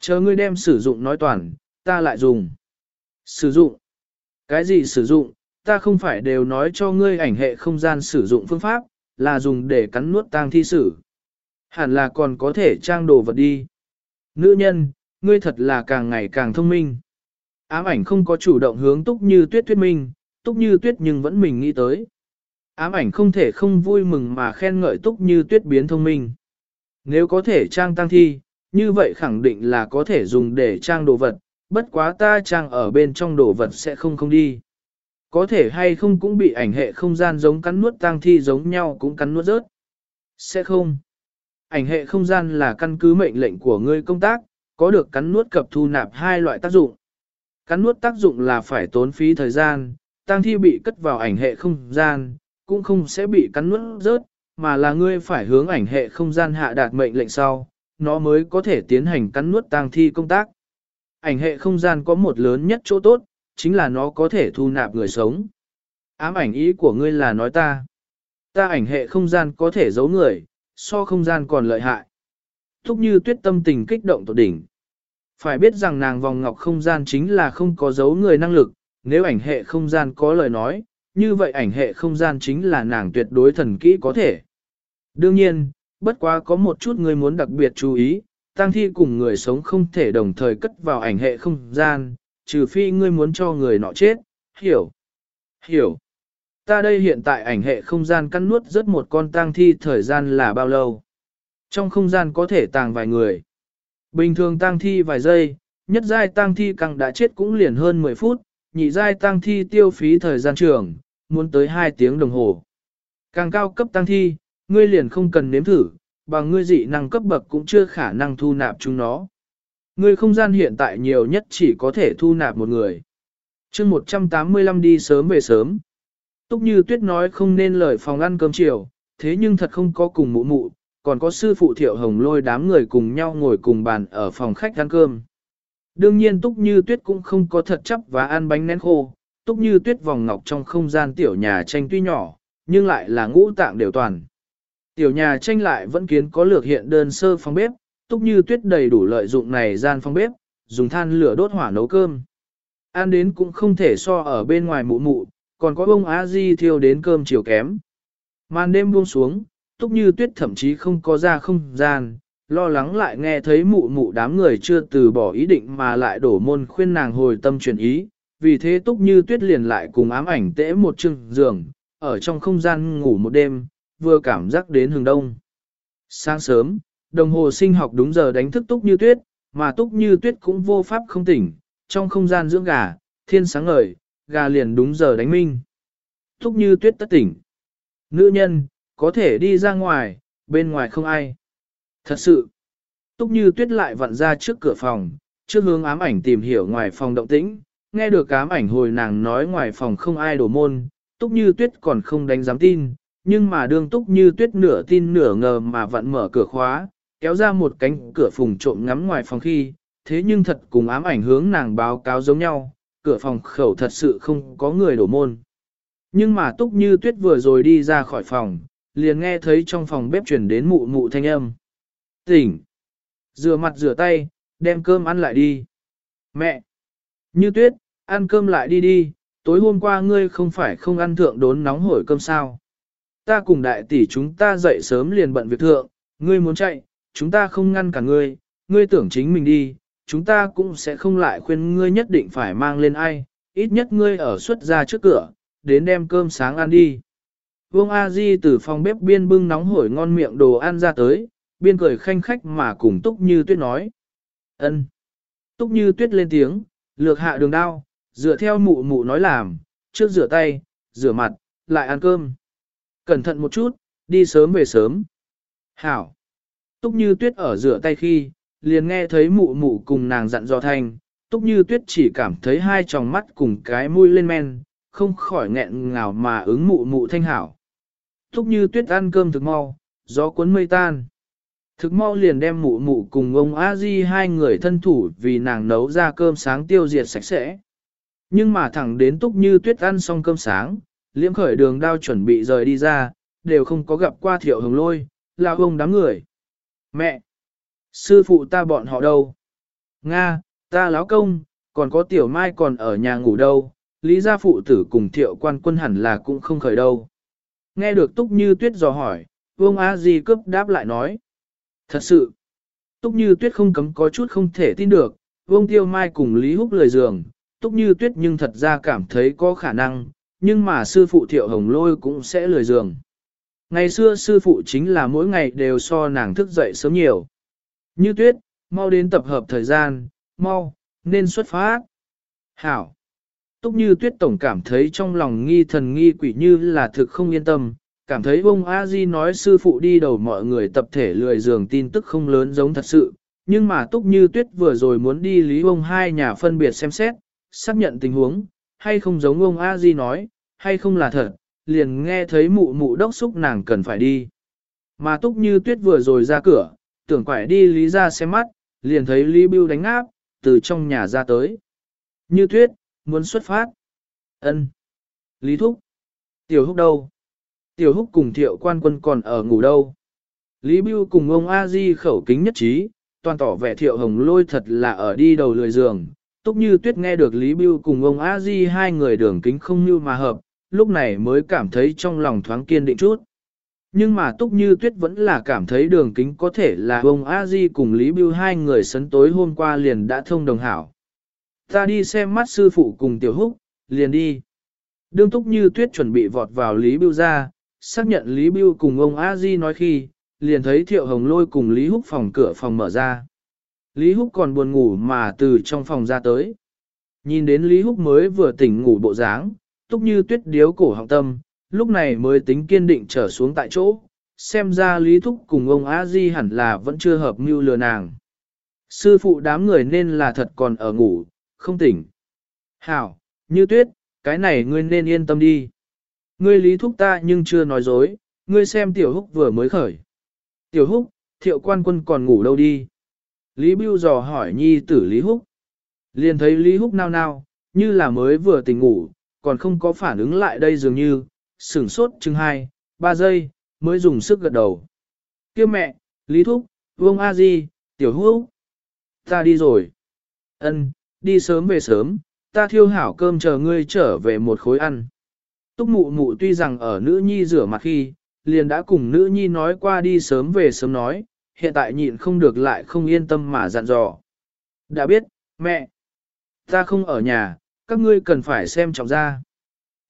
Chờ ngươi đem sử dụng nói toàn, ta lại dùng. Sử dụng? Cái gì sử dụng? Ta không phải đều nói cho ngươi ảnh hệ không gian sử dụng phương pháp, là dùng để cắn nuốt tang thi sử. Hẳn là còn có thể trang đồ vật đi. Nữ nhân, ngươi thật là càng ngày càng thông minh. Ám ảnh không có chủ động hướng túc như tuyết thuyết minh, túc như tuyết nhưng vẫn mình nghĩ tới. Ám ảnh không thể không vui mừng mà khen ngợi túc như tuyết biến thông minh. Nếu có thể trang tăng thi, như vậy khẳng định là có thể dùng để trang đồ vật, bất quá ta trang ở bên trong đồ vật sẽ không không đi. Có thể hay không cũng bị ảnh hệ không gian giống cắn nuốt tang thi giống nhau cũng cắn nuốt rớt. Sẽ không. Ảnh hệ không gian là căn cứ mệnh lệnh của ngươi công tác, có được cắn nuốt cập thu nạp hai loại tác dụng. Cắn nuốt tác dụng là phải tốn phí thời gian, tang thi bị cất vào ảnh hệ không gian, cũng không sẽ bị cắn nuốt rớt, mà là ngươi phải hướng ảnh hệ không gian hạ đạt mệnh lệnh sau, nó mới có thể tiến hành cắn nuốt tang thi công tác. Ảnh hệ không gian có một lớn nhất chỗ tốt, chính là nó có thể thu nạp người sống. Ám ảnh ý của ngươi là nói ta. Ta ảnh hệ không gian có thể giấu người, so không gian còn lợi hại. Thúc như tuyết tâm tình kích động tột đỉnh. Phải biết rằng nàng vòng ngọc không gian chính là không có giấu người năng lực, nếu ảnh hệ không gian có lời nói, như vậy ảnh hệ không gian chính là nàng tuyệt đối thần kỹ có thể. Đương nhiên, bất quá có một chút người muốn đặc biệt chú ý, tăng thi cùng người sống không thể đồng thời cất vào ảnh hệ không gian, trừ phi ngươi muốn cho người nọ chết, hiểu. Hiểu. Ta đây hiện tại ảnh hệ không gian cắn nuốt rất một con tang thi thời gian là bao lâu? Trong không gian có thể tàng vài người. Bình thường tang thi vài giây, nhất giai tang thi càng đã chết cũng liền hơn 10 phút, nhị giai tang thi tiêu phí thời gian trường, muốn tới 2 tiếng đồng hồ. Càng cao cấp tang thi, ngươi liền không cần nếm thử, bằng ngươi dị năng cấp bậc cũng chưa khả năng thu nạp chúng nó. Người không gian hiện tại nhiều nhất chỉ có thể thu nạp một người. chương 185 đi sớm về sớm. Túc như tuyết nói không nên lời phòng ăn cơm chiều, thế nhưng thật không có cùng mụ mụ, còn có sư phụ thiệu hồng lôi đám người cùng nhau ngồi cùng bàn ở phòng khách ăn cơm. Đương nhiên Túc Như Tuyết cũng không có thật chấp và ăn bánh nén khô, Túc Như Tuyết vòng ngọc trong không gian tiểu nhà tranh tuy nhỏ, nhưng lại là ngũ tạng đều toàn. Tiểu nhà tranh lại vẫn kiến có lược hiện đơn sơ phòng bếp, Túc Như Tuyết đầy đủ lợi dụng này gian phòng bếp, dùng than lửa đốt hỏa nấu cơm. Ăn đến cũng không thể so ở bên ngoài mụ mụ, còn có bông á di thiêu đến cơm chiều kém. Màn đêm buông xuống, Túc Như Tuyết thậm chí không có ra không gian, lo lắng lại nghe thấy mụ mụ đám người chưa từ bỏ ý định mà lại đổ môn khuyên nàng hồi tâm chuyển ý, vì thế túc như tuyết liền lại cùng ám ảnh tễ một chừng giường, ở trong không gian ngủ một đêm, vừa cảm giác đến hừng đông. Sáng sớm, đồng hồ sinh học đúng giờ đánh thức túc như tuyết, mà túc như tuyết cũng vô pháp không tỉnh, trong không gian dưỡng gà, thiên sáng ngời, gà liền đúng giờ đánh minh. Túc như tuyết tất tỉnh. Nữ nhân, có thể đi ra ngoài, bên ngoài không ai. Thật sự, túc như tuyết lại vặn ra trước cửa phòng, trước hướng ám ảnh tìm hiểu ngoài phòng động tĩnh, nghe được ám ảnh hồi nàng nói ngoài phòng không ai đổ môn, túc như tuyết còn không đánh dám tin, nhưng mà đương túc như tuyết nửa tin nửa ngờ mà vặn mở cửa khóa, kéo ra một cánh cửa phùng trộm ngắm ngoài phòng khi, thế nhưng thật cùng ám ảnh hướng nàng báo cáo giống nhau, cửa phòng khẩu thật sự không có người đổ môn. Nhưng mà túc như tuyết vừa rồi đi ra khỏi phòng, liền nghe thấy trong phòng bếp chuyển đến mụ mụ thanh âm. Tỉnh! Rửa mặt rửa tay, đem cơm ăn lại đi. Mẹ! Như tuyết, ăn cơm lại đi đi, tối hôm qua ngươi không phải không ăn thượng đốn nóng hổi cơm sao. Ta cùng đại tỷ chúng ta dậy sớm liền bận việc thượng, ngươi muốn chạy, chúng ta không ngăn cả ngươi, ngươi tưởng chính mình đi, chúng ta cũng sẽ không lại khuyên ngươi nhất định phải mang lên ai, ít nhất ngươi ở xuất ra trước cửa, đến đem cơm sáng ăn đi. Vương A Di từ phòng bếp biên bưng nóng hổi ngon miệng đồ ăn ra tới, biên cười khanh khách mà cùng Túc Như Tuyết nói. ân. Túc Như Tuyết lên tiếng, lược hạ đường đao, dựa theo mụ mụ nói làm, trước rửa tay, rửa mặt, lại ăn cơm. Cẩn thận một chút, đi sớm về sớm. Hảo. Túc Như Tuyết ở rửa tay khi, liền nghe thấy mụ mụ cùng nàng dặn dò thanh, Túc Như Tuyết chỉ cảm thấy hai tròng mắt cùng cái mũi lên men, không khỏi nghẹn ngào mà ứng mụ mụ thanh hảo. Túc Như Tuyết ăn cơm thực mau, gió cuốn mây tan. Thực mau liền đem mụ mụ cùng ông a di hai người thân thủ vì nàng nấu ra cơm sáng tiêu diệt sạch sẽ. Nhưng mà thẳng đến túc như tuyết ăn xong cơm sáng, liễm khởi đường đao chuẩn bị rời đi ra, đều không có gặp qua thiệu hồng lôi, là ông đám người. Mẹ! Sư phụ ta bọn họ đâu? Nga, ta láo công, còn có tiểu mai còn ở nhà ngủ đâu, lý gia phụ tử cùng thiệu quan quân hẳn là cũng không khởi đâu. Nghe được túc như tuyết dò hỏi, vương a di cướp đáp lại nói. Thật sự, túc như tuyết không cấm có chút không thể tin được, vương tiêu mai cùng lý húc lời giường, túc như tuyết nhưng thật ra cảm thấy có khả năng, nhưng mà sư phụ thiệu hồng lôi cũng sẽ lời giường. Ngày xưa sư phụ chính là mỗi ngày đều so nàng thức dậy sớm nhiều. Như tuyết, mau đến tập hợp thời gian, mau, nên xuất phát. Hảo. Túc như tuyết tổng cảm thấy trong lòng nghi thần nghi quỷ như là thực không yên tâm, cảm thấy bông A-di nói sư phụ đi đầu mọi người tập thể lười giường tin tức không lớn giống thật sự, nhưng mà Túc như tuyết vừa rồi muốn đi lý ông hai nhà phân biệt xem xét, xác nhận tình huống, hay không giống ông A-di nói, hay không là thật, liền nghe thấy mụ mụ đốc xúc nàng cần phải đi. Mà Túc như tuyết vừa rồi ra cửa, tưởng quải đi lý ra xem mắt, liền thấy Lý Bưu đánh áp, từ trong nhà ra tới. Như tuyết, muốn xuất phát. ân Lý Thúc. Tiểu Húc đâu? Tiểu Húc cùng thiệu quan quân còn ở ngủ đâu? Lý Bưu cùng ông A Di khẩu kính nhất trí, toàn tỏ vẻ thiệu hồng lôi thật là ở đi đầu lười giường. Túc như tuyết nghe được Lý Bưu cùng ông A Di hai người đường kính không như mà hợp, lúc này mới cảm thấy trong lòng thoáng kiên định chút. Nhưng mà Túc Như Tuyết vẫn là cảm thấy đường kính có thể là ông A Di cùng Lý Bưu hai người sấn tối hôm qua liền đã thông đồng hảo. Ta đi xem mắt sư phụ cùng Tiểu Húc, liền đi. Đương Túc Như Tuyết chuẩn bị vọt vào Lý Bưu ra, xác nhận Lý Bưu cùng ông A Di nói khi, liền thấy Thiệu Hồng Lôi cùng Lý Húc phòng cửa phòng mở ra. Lý Húc còn buồn ngủ mà từ trong phòng ra tới. Nhìn đến Lý Húc mới vừa tỉnh ngủ bộ dáng, Túc Như Tuyết điếu cổ họng tâm, lúc này mới tính kiên định trở xuống tại chỗ, xem ra Lý Thúc cùng ông A Di hẳn là vẫn chưa hợp mưu lừa nàng. Sư phụ đám người nên là thật còn ở ngủ, không tỉnh. Hảo, như tuyết, cái này ngươi nên yên tâm đi. Ngươi Lý Thúc ta nhưng chưa nói dối, ngươi xem Tiểu Húc vừa mới khởi. Tiểu Húc, thiệu quan quân còn ngủ đâu đi? Lý Bưu dò hỏi nhi tử Lý Húc. Liền thấy Lý Húc nao nao, như là mới vừa tỉnh ngủ, còn không có phản ứng lại đây dường như, sửng sốt chừng hai, ba giây, mới dùng sức gật đầu. Kêu mẹ, Lý Thúc, Vương A Di, Tiểu Húc. Ta đi rồi. Ân, đi sớm về sớm, ta thiêu hảo cơm chờ ngươi trở về một khối ăn. Túc mụ mụ tuy rằng ở nữ nhi rửa mặt khi, liền đã cùng nữ nhi nói qua đi sớm về sớm nói, hiện tại nhịn không được lại không yên tâm mà dặn dò. Đã biết, mẹ, ta không ở nhà, các ngươi cần phải xem trọng ra.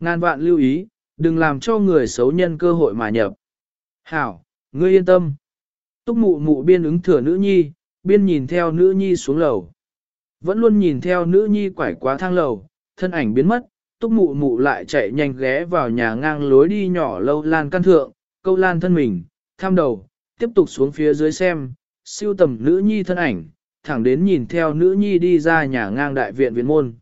Ngàn vạn lưu ý, đừng làm cho người xấu nhân cơ hội mà nhập. Hảo, ngươi yên tâm. Túc mụ mụ biên ứng thừa nữ nhi, biên nhìn theo nữ nhi xuống lầu. Vẫn luôn nhìn theo nữ nhi quải quá thang lầu, thân ảnh biến mất, túc mụ mụ lại chạy nhanh ghé vào nhà ngang lối đi nhỏ lâu lan căn thượng, câu lan thân mình, tham đầu, tiếp tục xuống phía dưới xem, siêu tầm nữ nhi thân ảnh, thẳng đến nhìn theo nữ nhi đi ra nhà ngang đại viện viện môn.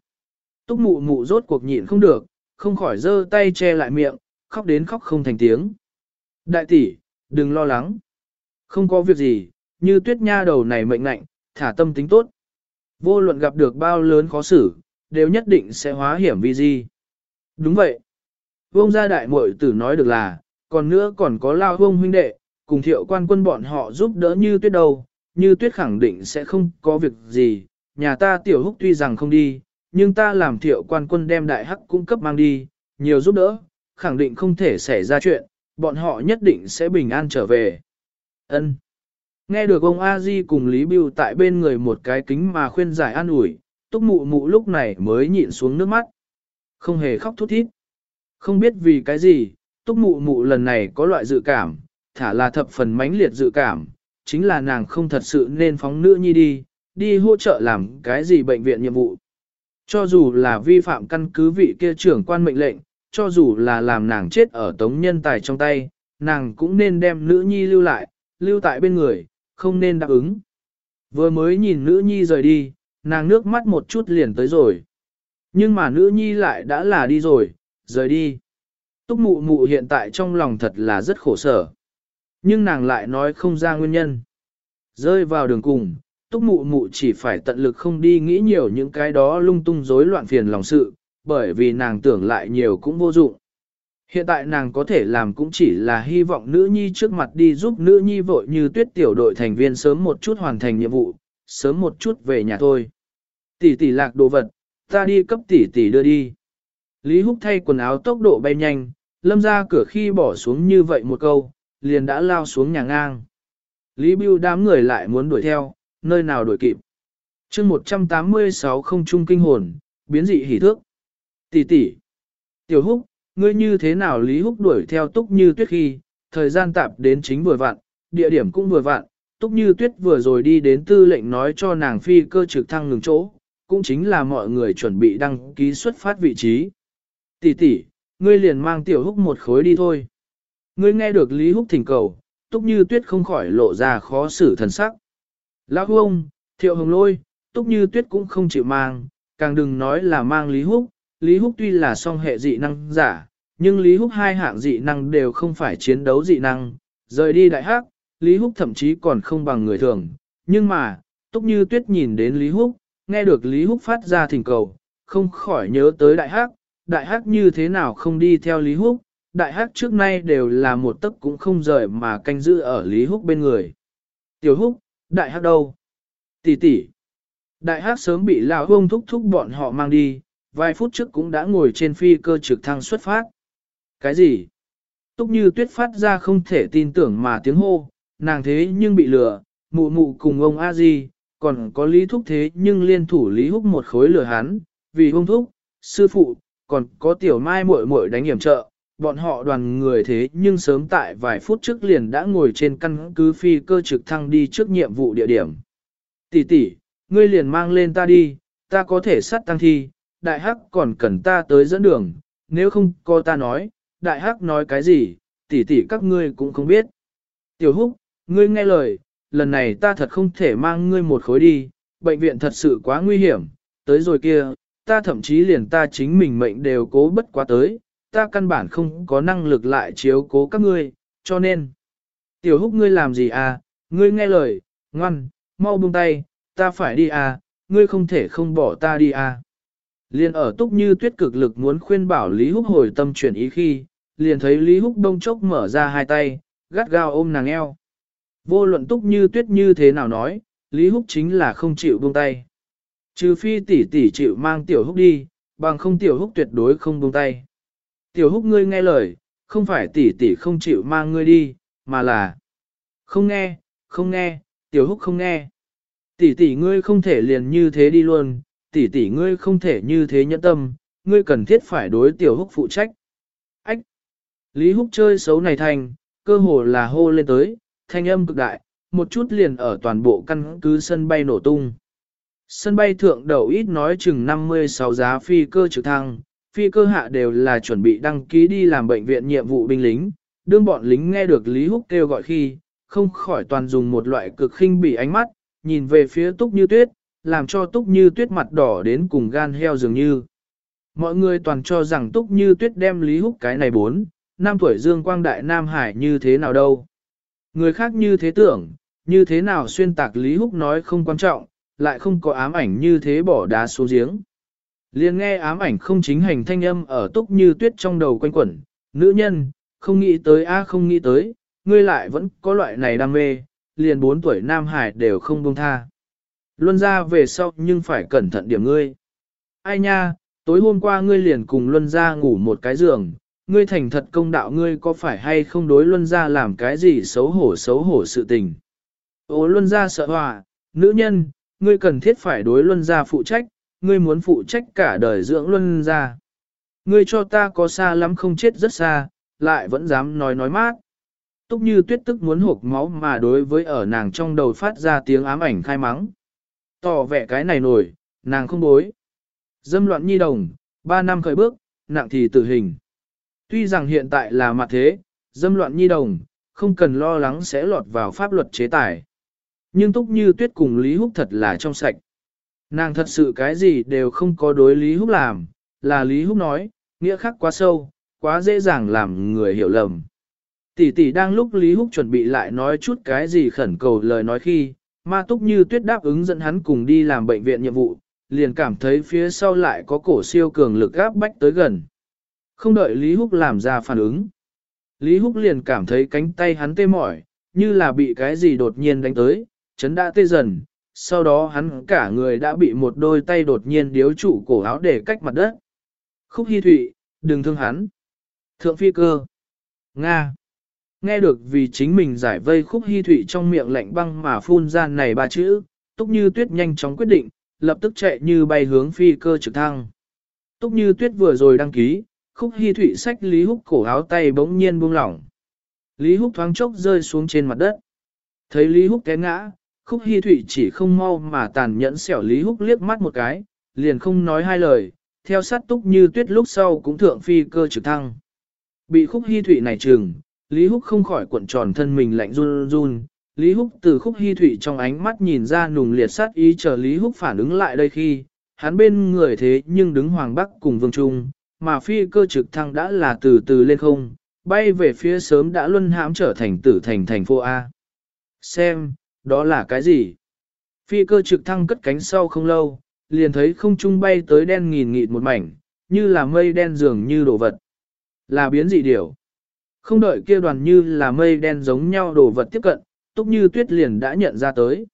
Túc mụ mụ rốt cuộc nhịn không được, không khỏi giơ tay che lại miệng, khóc đến khóc không thành tiếng. Đại tỷ, đừng lo lắng. Không có việc gì, như tuyết nha đầu này mệnh lạnh, thả tâm tính tốt. Vô luận gặp được bao lớn khó xử, đều nhất định sẽ hóa hiểm vi di. Đúng vậy. Vông gia đại muội tử nói được là, còn nữa còn có lao vông huynh đệ, cùng thiệu quan quân bọn họ giúp đỡ như tuyết đầu, như tuyết khẳng định sẽ không có việc gì, nhà ta tiểu húc tuy rằng không đi, nhưng ta làm thiệu quan quân đem đại hắc cung cấp mang đi, nhiều giúp đỡ, khẳng định không thể xảy ra chuyện, bọn họ nhất định sẽ bình an trở về. Ân. Nghe được ông A Di cùng Lý Bưu tại bên người một cái kính mà khuyên giải an ủi, túc mụ mụ lúc này mới nhịn xuống nước mắt. Không hề khóc thút thít. Không biết vì cái gì, túc mụ mụ lần này có loại dự cảm, thả là thập phần mãnh liệt dự cảm, chính là nàng không thật sự nên phóng nữ nhi đi, đi hỗ trợ làm cái gì bệnh viện nhiệm vụ. Cho dù là vi phạm căn cứ vị kia trưởng quan mệnh lệnh, cho dù là làm nàng chết ở tống nhân tài trong tay, nàng cũng nên đem nữ nhi lưu lại, lưu tại bên người, không nên đáp ứng. Vừa mới nhìn nữ nhi rời đi, nàng nước mắt một chút liền tới rồi. Nhưng mà nữ nhi lại đã là đi rồi, rời đi. Túc mụ mụ hiện tại trong lòng thật là rất khổ sở. Nhưng nàng lại nói không ra nguyên nhân. Rơi vào đường cùng, túc mụ mụ chỉ phải tận lực không đi nghĩ nhiều những cái đó lung tung rối loạn phiền lòng sự, bởi vì nàng tưởng lại nhiều cũng vô dụng. Hiện tại nàng có thể làm cũng chỉ là hy vọng nữ nhi trước mặt đi giúp nữ nhi vội như tuyết tiểu đội thành viên sớm một chút hoàn thành nhiệm vụ, sớm một chút về nhà thôi. Tỷ tỷ lạc đồ vật, ta đi cấp tỷ tỷ đưa đi. Lý Húc thay quần áo tốc độ bay nhanh, lâm ra cửa khi bỏ xuống như vậy một câu, liền đã lao xuống nhà ngang. Lý Bưu đám người lại muốn đuổi theo, nơi nào đuổi kịp. chương 186 không trung kinh hồn, biến dị hỉ thước. Tỷ tỷ, Tiểu Húc, ngươi như thế nào Lý Húc đuổi theo túc như tuyết khi, thời gian tạp đến chính vừa vặn, địa điểm cũng vừa vặn, túc như tuyết vừa rồi đi đến tư lệnh nói cho nàng phi cơ trực thăng ngừng chỗ, cũng chính là mọi người chuẩn bị đăng ký xuất phát vị trí. Tỷ tỷ, ngươi liền mang tiểu húc một khối đi thôi. Ngươi nghe được Lý Húc thỉnh cầu, túc như tuyết không khỏi lộ ra khó xử thần sắc. Lão ông, thiệu hồng lôi, túc như tuyết cũng không chịu mang, càng đừng nói là mang Lý Húc. Lý Húc tuy là song hệ dị năng giả, nhưng Lý Húc hai hạng dị năng đều không phải chiến đấu dị năng. Rời đi đại hắc, Lý Húc thậm chí còn không bằng người thường. Nhưng mà, túc như tuyết nhìn đến Lý Húc, nghe được Lý Húc phát ra thỉnh cầu, không khỏi nhớ tới đại hắc, đại hắc như thế nào không đi theo Lý Húc, đại hắc trước nay đều là một tấc cũng không rời mà canh giữ ở Lý Húc bên người. Tiểu Húc, đại hắc đâu? Tỷ tỷ. Đại hắc sớm bị lão ông thúc thúc bọn họ mang đi, vài phút trước cũng đã ngồi trên phi cơ trực thăng xuất phát. Cái gì? Túc như tuyết phát ra không thể tin tưởng mà tiếng hô, nàng thế nhưng bị lừa, mụ mụ cùng ông a di còn có lý thúc thế nhưng liên thủ lý húc một khối lừa hắn, vì ông thúc, sư phụ, còn có tiểu mai muội muội đánh hiểm trợ, bọn họ đoàn người thế nhưng sớm tại vài phút trước liền đã ngồi trên căn cứ phi cơ trực thăng đi trước nhiệm vụ địa điểm. Tỷ tỷ, ngươi liền mang lên ta đi, ta có thể sát tăng thi, đại hắc còn cần ta tới dẫn đường, nếu không có ta nói, đại hắc nói cái gì, tỷ tỷ các ngươi cũng không biết. Tiểu húc, ngươi nghe lời, lần này ta thật không thể mang ngươi một khối đi, bệnh viện thật sự quá nguy hiểm, tới rồi kia, ta thậm chí liền ta chính mình mệnh đều cố bất quá tới, ta căn bản không có năng lực lại chiếu cố các ngươi, cho nên. Tiểu húc ngươi làm gì à, ngươi nghe lời, ngoan, mau buông tay, ta phải đi à, ngươi không thể không bỏ ta đi à. Liền ở túc như tuyết cực lực muốn khuyên bảo Lý Húc hồi tâm chuyển ý khi, liền thấy Lý Húc đông chốc mở ra hai tay, gắt gao ôm nàng eo. Vô luận túc như tuyết như thế nào nói, Lý Húc chính là không chịu buông tay. Trừ phi tỷ tỷ chịu mang tiểu húc đi, bằng không tiểu húc tuyệt đối không buông tay. Tiểu húc ngươi nghe lời, không phải tỷ tỷ không chịu mang ngươi đi, mà là không nghe, không nghe, tiểu húc không nghe. Tỷ tỷ ngươi không thể liền như thế đi luôn, tỷ tỷ ngươi không thể như thế nhẫn tâm, ngươi cần thiết phải đối tiểu húc phụ trách. Ách! Lý húc chơi xấu này thành, cơ hồ là hô lên tới, thanh âm cực đại, một chút liền ở toàn bộ căn cứ sân bay nổ tung. Sân bay thượng đầu ít nói chừng 56 giá phi cơ trực thăng, phi cơ hạ đều là chuẩn bị đăng ký đi làm bệnh viện nhiệm vụ binh lính. Đương bọn lính nghe được Lý Húc kêu gọi khi, không khỏi toàn dùng một loại cực khinh bị ánh mắt, nhìn về phía túc như tuyết, làm cho túc như tuyết mặt đỏ đến cùng gan heo dường như. Mọi người toàn cho rằng túc như tuyết đem Lý Húc cái này bốn, năm tuổi dương quang đại Nam Hải như thế nào đâu. Người khác như thế tưởng, như thế nào xuyên tạc Lý Húc nói không quan trọng, lại không có ám ảnh như thế bỏ đá xuống giếng. Liền nghe ám ảnh không chính hành thanh âm ở túc như tuyết trong đầu quanh quẩn, nữ nhân, không nghĩ tới a không nghĩ tới, ngươi lại vẫn có loại này đam mê, liền bốn tuổi Nam Hải đều không buông tha. Luân ra về sau nhưng phải cẩn thận điểm ngươi. Ai nha, tối hôm qua ngươi liền cùng Luân ra ngủ một cái giường, ngươi thành thật công đạo ngươi có phải hay không đối Luân ra làm cái gì xấu hổ xấu hổ sự tình. Ô Luân ra sợ hòa, nữ nhân, ngươi cần thiết phải đối Luân ra phụ trách, ngươi muốn phụ trách cả đời dưỡng Luân ra. Ngươi cho ta có xa lắm không chết rất xa, lại vẫn dám nói nói mát. Túc như tuyết tức muốn hộp máu mà đối với ở nàng trong đầu phát ra tiếng ám ảnh khai mắng. Tỏ vẻ cái này nổi, nàng không bối. Dâm loạn nhi đồng, ba năm khởi bước, nặng thì tử hình. Tuy rằng hiện tại là mặt thế, dâm loạn nhi đồng, không cần lo lắng sẽ lọt vào pháp luật chế tài. Nhưng túc như tuyết cùng Lý Húc thật là trong sạch. Nàng thật sự cái gì đều không có đối Lý Húc làm, là Lý Húc nói, nghĩa khắc quá sâu, quá dễ dàng làm người hiểu lầm. Tỷ tỷ đang lúc Lý Húc chuẩn bị lại nói chút cái gì khẩn cầu lời nói khi, ma túc như tuyết đáp ứng dẫn hắn cùng đi làm bệnh viện nhiệm vụ, liền cảm thấy phía sau lại có cổ siêu cường lực gáp bách tới gần. Không đợi Lý Húc làm ra phản ứng. Lý Húc liền cảm thấy cánh tay hắn tê mỏi, như là bị cái gì đột nhiên đánh tới, chấn đã tê dần. Sau đó hắn cả người đã bị một đôi tay đột nhiên điếu trụ cổ áo để cách mặt đất. Khúc Hi Thụy, đừng thương hắn. Thượng phi cơ. Nga. Nghe được vì chính mình giải vây khúc hy thụy trong miệng lạnh băng mà phun ra này ba chữ, túc như tuyết nhanh chóng quyết định, lập tức chạy như bay hướng phi cơ trực thăng. Túc như tuyết vừa rồi đăng ký, khúc hy thụy xách Lý Húc cổ áo tay bỗng nhiên buông lỏng. Lý Húc thoáng chốc rơi xuống trên mặt đất. Thấy Lý Húc té ngã, khúc hy thụy chỉ không mau mà tàn nhẫn xẻo Lý Húc liếc mắt một cái, liền không nói hai lời, theo sát túc như tuyết lúc sau cũng thượng phi cơ trực thăng. Bị khúc hy thụy này trừng, Lý Húc không khỏi cuộn tròn thân mình lạnh run run. Lý Húc từ khúc hy thụy trong ánh mắt nhìn ra nùng liệt sát ý chờ Lý Húc phản ứng lại đây khi, hắn bên người thế nhưng đứng Hoàng Bắc cùng Vương Trung, mà phi cơ trực thăng đã là từ từ lên không, bay về phía sớm đã luân hãm trở thành tử thành thành phố A. Xem, đó là cái gì? Phi cơ trực thăng cất cánh sau không lâu, liền thấy không trung bay tới đen nghìn nghịt một mảnh, như là mây đen dường như đồ vật. Là biến dị điểu. Không đợi kia đoàn như là mây đen giống nhau đồ vật tiếp cận, túc như tuyết liền đã nhận ra tới.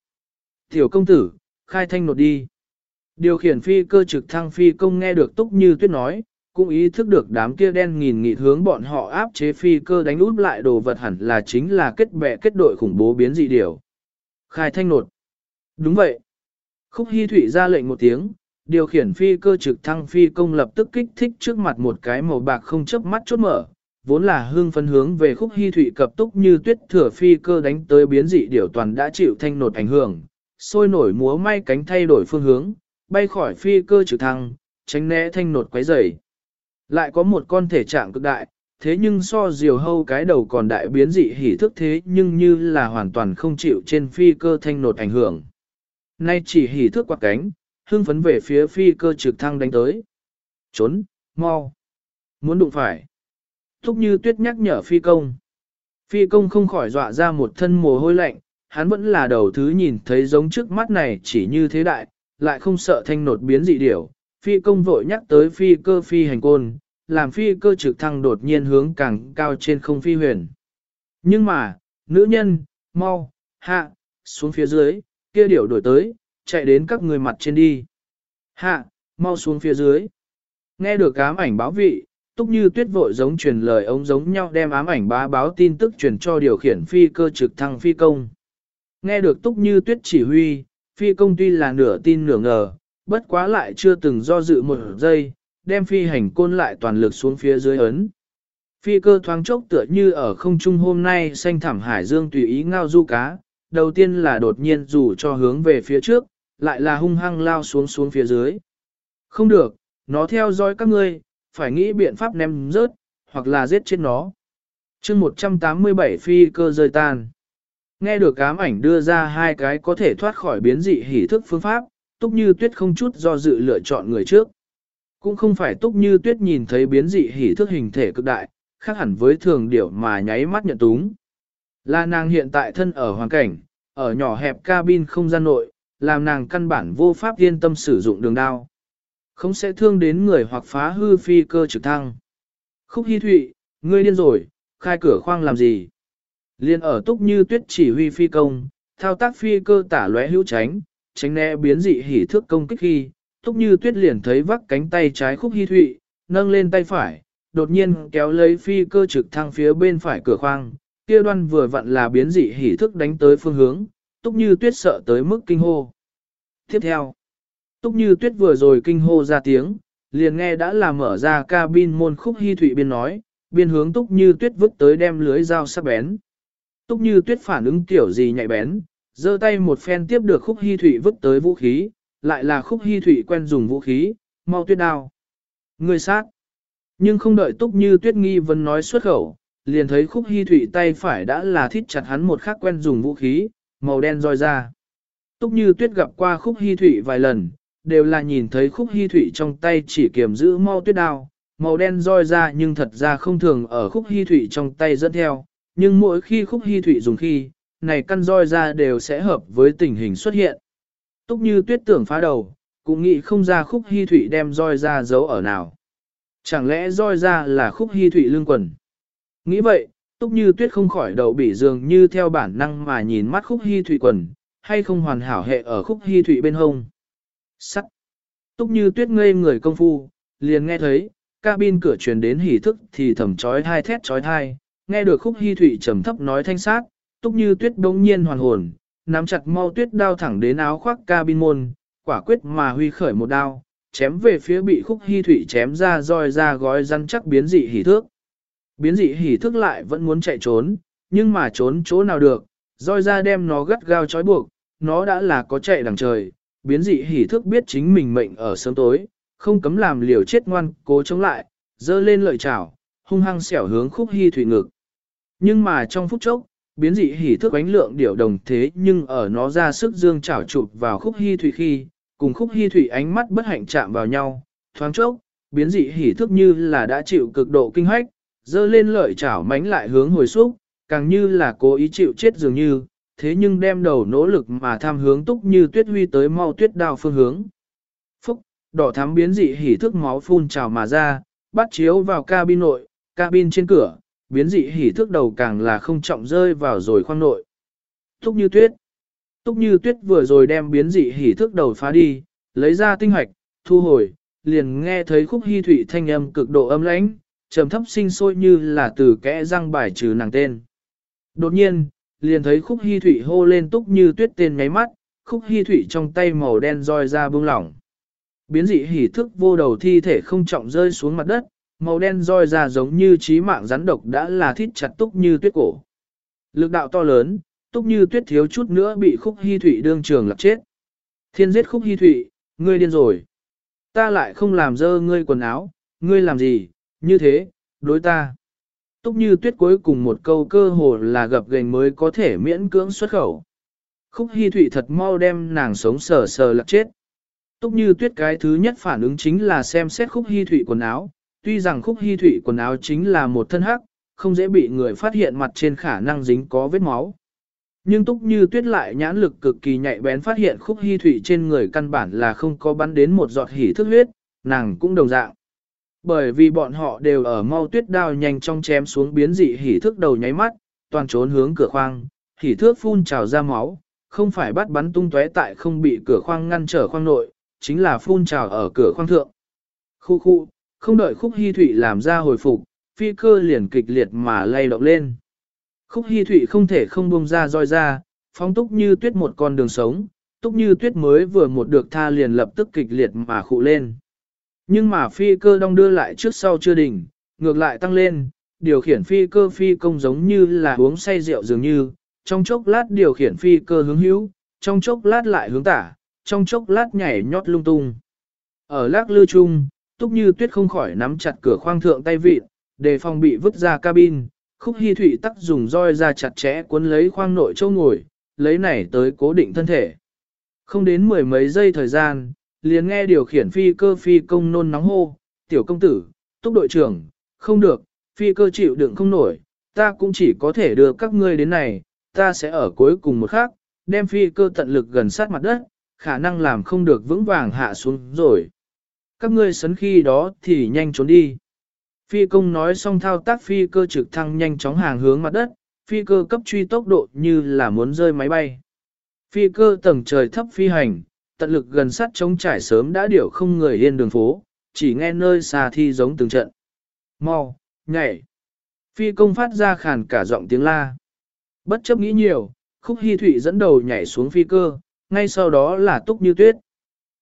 Tiểu công tử, khai thanh nột đi. Điều khiển phi cơ trực thăng phi công nghe được túc như tuyết nói, cũng ý thức được đám kia đen nghìn nghị hướng bọn họ áp chế phi cơ đánh út lại đồ vật hẳn là chính là kết bè kết đội khủng bố biến dị điều. Khai thanh nột. Đúng vậy. Khúc Hi Thụy ra lệnh một tiếng, điều khiển phi cơ trực thăng phi công lập tức kích thích trước mặt một cái màu bạc không chớp mắt chốt mở, vốn là hương phân hướng về khúc hy thụy cập túc như tuyết thừa phi cơ đánh tới biến dị điều toàn đã chịu thanh nột ảnh hưởng, sôi nổi múa may cánh thay đổi phương hướng, bay khỏi phi cơ trực thăng, tránh né thanh nột quấy rầy. Lại có một con thể trạng cực đại, thế nhưng so diều hâu cái đầu còn đại biến dị hỉ thức thế nhưng như là hoàn toàn không chịu trên phi cơ thanh nột ảnh hưởng. Nay chỉ hỉ thức quạt cánh, hưng phấn về phía phi cơ trực thăng đánh tới. Trốn, mau. Muốn đụng phải. Thúc như tuyết nhắc nhở phi công. Phi công không khỏi dọa ra một thân mồ hôi lạnh, hắn vẫn là đầu thứ nhìn thấy giống trước mắt này chỉ như thế đại, lại không sợ thanh nột biến dị điểu. Phi công vội nhắc tới phi cơ phi hành côn, làm phi cơ trực thăng đột nhiên hướng càng cao trên không phi huyền. Nhưng mà, nữ nhân, mau, hạ, xuống phía dưới, kia điểu đổi tới, chạy đến các người mặt trên đi. Hạ, mau xuống phía dưới. Nghe được ám ảnh báo vị, Túc như tuyết vội giống truyền lời ống giống nhau đem ám ảnh bá báo tin tức truyền cho điều khiển phi cơ trực thăng phi công. Nghe được túc như tuyết chỉ huy, phi công tuy là nửa tin nửa ngờ, bất quá lại chưa từng do dự một giây, đem phi hành côn lại toàn lực xuống phía dưới ấn. Phi cơ thoáng chốc tựa như ở không trung hôm nay xanh thẳm hải dương tùy ý ngao du cá, đầu tiên là đột nhiên rủ cho hướng về phía trước, lại là hung hăng lao xuống xuống phía dưới. Không được, nó theo dõi các ngươi, phải nghĩ biện pháp ném rớt, hoặc là giết chết nó. chương 187 phi cơ rơi tan. Nghe được cám ảnh đưa ra hai cái có thể thoát khỏi biến dị hỉ thức phương pháp, túc như tuyết không chút do dự lựa chọn người trước. Cũng không phải túc như tuyết nhìn thấy biến dị hỉ thức hình thể cực đại, khác hẳn với thường điểu mà nháy mắt nhận túng. Là nàng hiện tại thân ở hoàn cảnh, ở nhỏ hẹp cabin không gian nội, làm nàng căn bản vô pháp yên tâm sử dụng đường đao. Không sẽ thương đến người hoặc phá hư phi cơ trực thăng. Khúc Hi Thụy, ngươi điên rồi, khai cửa khoang làm gì? Liên ở túc như tuyết chỉ huy phi công, thao tác phi cơ tả lóe hữu tránh, tránh né biến dị hỉ thước công kích khi, túc như tuyết liền thấy vắt cánh tay trái khúc Hi Thụy, nâng lên tay phải, đột nhiên kéo lấy phi cơ trực thăng phía bên phải cửa khoang, kia đoan vừa vặn là biến dị hỉ thức đánh tới phương hướng, túc như tuyết sợ tới mức kinh hô. Tiếp theo, Túc như tuyết vừa rồi kinh hô ra tiếng, liền nghe đã là mở ra cabin môn khúc hy thụy biên nói, biên hướng túc như tuyết vứt tới đem lưới dao sắc bén. Túc như tuyết phản ứng kiểu gì nhạy bén, giơ tay một phen tiếp được khúc hy thụy vứt tới vũ khí, lại là khúc hy thụy quen dùng vũ khí, mau tuyết đao. Người sát. Nhưng không đợi túc như tuyết nghi vấn nói xuất khẩu, liền thấy khúc hy thụy tay phải đã là thít chặt hắn một khắc quen dùng vũ khí, màu đen roi ra. Túc như tuyết gặp qua khúc hy thụy vài lần, đều là nhìn thấy khúc hy thụy trong tay chỉ kiềm giữ mau tuyết đao, màu đen roi ra nhưng thật ra không thường ở khúc hy thụy trong tay dẫn theo, nhưng mỗi khi khúc hy thụy dùng khi, này căn roi ra đều sẽ hợp với tình hình xuất hiện. Túc như tuyết tưởng phá đầu, cũng nghĩ không ra khúc hy thụy đem roi ra giấu ở nào. Chẳng lẽ roi ra là khúc hy thụy lương quần? Nghĩ vậy, túc như tuyết không khỏi đầu bị dường như theo bản năng mà nhìn mắt khúc hy thụy quần, hay không hoàn hảo hệ ở khúc hy thụy bên hông. Sắt. Túc như tuyết ngây người công phu, liền nghe thấy, cabin cửa truyền đến hỉ thức thì thầm trói hai thét trói thai, nghe được khúc hy thụy trầm thấp nói thanh sát, túc như tuyết đống nhiên hoàn hồn, nắm chặt mau tuyết đao thẳng đến áo khoác cabin môn, quả quyết mà huy khởi một đao, chém về phía bị khúc hy thủy chém ra roi ra gói răn chắc biến dị hỉ thước. Biến dị hỉ thước lại vẫn muốn chạy trốn, nhưng mà trốn chỗ nào được, roi ra đem nó gắt gao trói buộc, nó đã là có chạy đằng trời, biến dị hỉ thước biết chính mình mệnh ở sớm tối, không cấm làm liều chết ngoan, cố chống lại, dơ lên lợi chảo, hung hăng xẻo hướng khúc hy thủy ngực. Nhưng mà trong phút chốc, biến dị hỉ thước ánh lượng điểu đồng thế nhưng ở nó ra sức dương chảo chụp vào khúc hy thủy khi, cùng khúc hy thủy ánh mắt bất hạnh chạm vào nhau, thoáng chốc, biến dị hỉ thước như là đã chịu cực độ kinh hoách, dơ lên lợi chảo mánh lại hướng hồi xúc, càng như là cố ý chịu chết dường như, thế nhưng đem đầu nỗ lực mà tham hướng túc như tuyết huy tới mau tuyết đao phương hướng. Phúc, đỏ thắm biến dị hỉ thức máu phun trào mà ra, bắt chiếu vào cabin nội, cabin trên cửa, biến dị hỉ thức đầu càng là không trọng rơi vào rồi khoang nội. Túc như tuyết. Túc như tuyết vừa rồi đem biến dị hỉ thức đầu phá đi, lấy ra tinh hoạch, thu hồi, liền nghe thấy khúc hy thủy thanh âm cực độ âm lãnh, trầm thấp sinh sôi như là từ kẽ răng bài trừ nàng tên. Đột nhiên, liền thấy khúc hy thủy hô lên túc như tuyết tên nháy mắt, khúc hy thủy trong tay màu đen roi ra bung lỏng. Biến dị hỉ thức vô đầu thi thể không trọng rơi xuống mặt đất, màu đen roi ra giống như trí mạng rắn độc đã là thít chặt túc như tuyết cổ. Lực đạo to lớn, túc như tuyết thiếu chút nữa bị khúc hy thủy đương trường lập chết. Thiên giết khúc hy thủy, ngươi điên rồi. Ta lại không làm dơ ngươi quần áo, ngươi làm gì, như thế, đối ta. Túc như tuyết cuối cùng một câu cơ hồ là gặp gành mới có thể miễn cưỡng xuất khẩu. Khúc hy thụy thật mau đem nàng sống sờ sờ lập chết. Túc như tuyết cái thứ nhất phản ứng chính là xem xét khúc hy thụy quần áo. Tuy rằng khúc hy thụy quần áo chính là một thân hắc, không dễ bị người phát hiện mặt trên khả năng dính có vết máu. Nhưng túc như tuyết lại nhãn lực cực kỳ nhạy bén phát hiện khúc hy thụy trên người căn bản là không có bắn đến một giọt hỉ thức huyết, nàng cũng đồng dạng. Bởi vì bọn họ đều ở mau tuyết đao nhanh trong chém xuống biến dị hỉ thức đầu nháy mắt, toàn trốn hướng cửa khoang, hỉ thước phun trào ra máu, không phải bắt bắn tung tóe tại không bị cửa khoang ngăn trở khoang nội, chính là phun trào ở cửa khoang thượng. Khu khu, không đợi khúc hy thụy làm ra hồi phục, phi cơ liền kịch liệt mà lay động lên. Khúc hy thụy không thể không buông ra roi ra, phóng túc như tuyết một con đường sống, túc như tuyết mới vừa một được tha liền lập tức kịch liệt mà khụ lên. Nhưng mà phi cơ đong đưa lại trước sau chưa đỉnh, ngược lại tăng lên, điều khiển phi cơ phi công giống như là uống say rượu dường như, trong chốc lát điều khiển phi cơ hướng hữu, trong chốc lát lại hướng tả, trong chốc lát nhảy nhót lung tung. Ở lác lư chung, túc như tuyết không khỏi nắm chặt cửa khoang thượng tay vịt, đề phòng bị vứt ra cabin, khúc Hi Thụy tắc dùng roi ra chặt chẽ cuốn lấy khoang nội châu ngồi, lấy này tới cố định thân thể. Không đến mười mấy giây thời gian, liền nghe điều khiển phi cơ phi công nôn nóng hô, tiểu công tử, túc đội trưởng, không được, phi cơ chịu đựng không nổi, ta cũng chỉ có thể đưa các ngươi đến này, ta sẽ ở cuối cùng một khắc, đem phi cơ tận lực gần sát mặt đất, khả năng làm không được vững vàng hạ xuống rồi. Các ngươi sấn khi đó thì nhanh trốn đi. Phi công nói xong thao tác phi cơ trực thăng nhanh chóng hàng hướng mặt đất, phi cơ cấp truy tốc độ như là muốn rơi máy bay. Phi cơ tầng trời thấp phi hành, tận lực gần sát chống trải sớm đã điểu không người yên đường phố, chỉ nghe nơi xa thi giống từng trận. Mau, nhảy. Phi công phát ra khàn cả giọng tiếng la. Bất chấp nghĩ nhiều, khúc hy thụy dẫn đầu nhảy xuống phi cơ, ngay sau đó là túc như tuyết.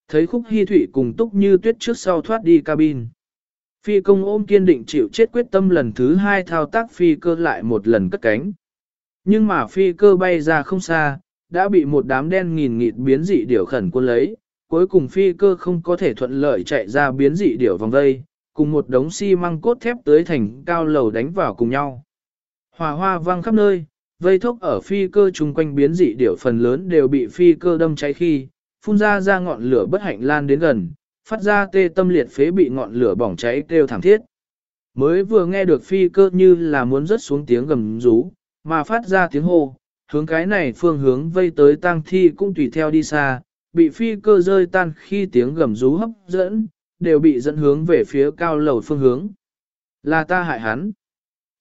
Thấy khúc hy thủy cùng túc như tuyết trước sau thoát đi cabin. Phi công ôm kiên định chịu chết quyết tâm lần thứ hai thao tác phi cơ lại một lần cất cánh. Nhưng mà phi cơ bay ra không xa, đã bị một đám đen nghìn nghịt biến dị điểu khẩn quân lấy, cuối cùng phi cơ không có thể thuận lợi chạy ra biến dị điểu vòng vây, cùng một đống xi măng cốt thép tới thành cao lầu đánh vào cùng nhau. Hòa hoa vang khắp nơi, vây thốc ở phi cơ chung quanh biến dị điểu phần lớn đều bị phi cơ đâm cháy khi, phun ra ra ngọn lửa bất hạnh lan đến gần, phát ra tê tâm liệt phế bị ngọn lửa bỏng cháy kêu thảm thiết. Mới vừa nghe được phi cơ như là muốn rớt xuống tiếng gầm rú, mà phát ra tiếng hô, hướng cái này phương hướng vây tới tang thi cũng tùy theo đi xa, bị phi cơ rơi tan khi tiếng gầm rú hấp dẫn, đều bị dẫn hướng về phía cao lầu phương hướng. Là ta hại hắn.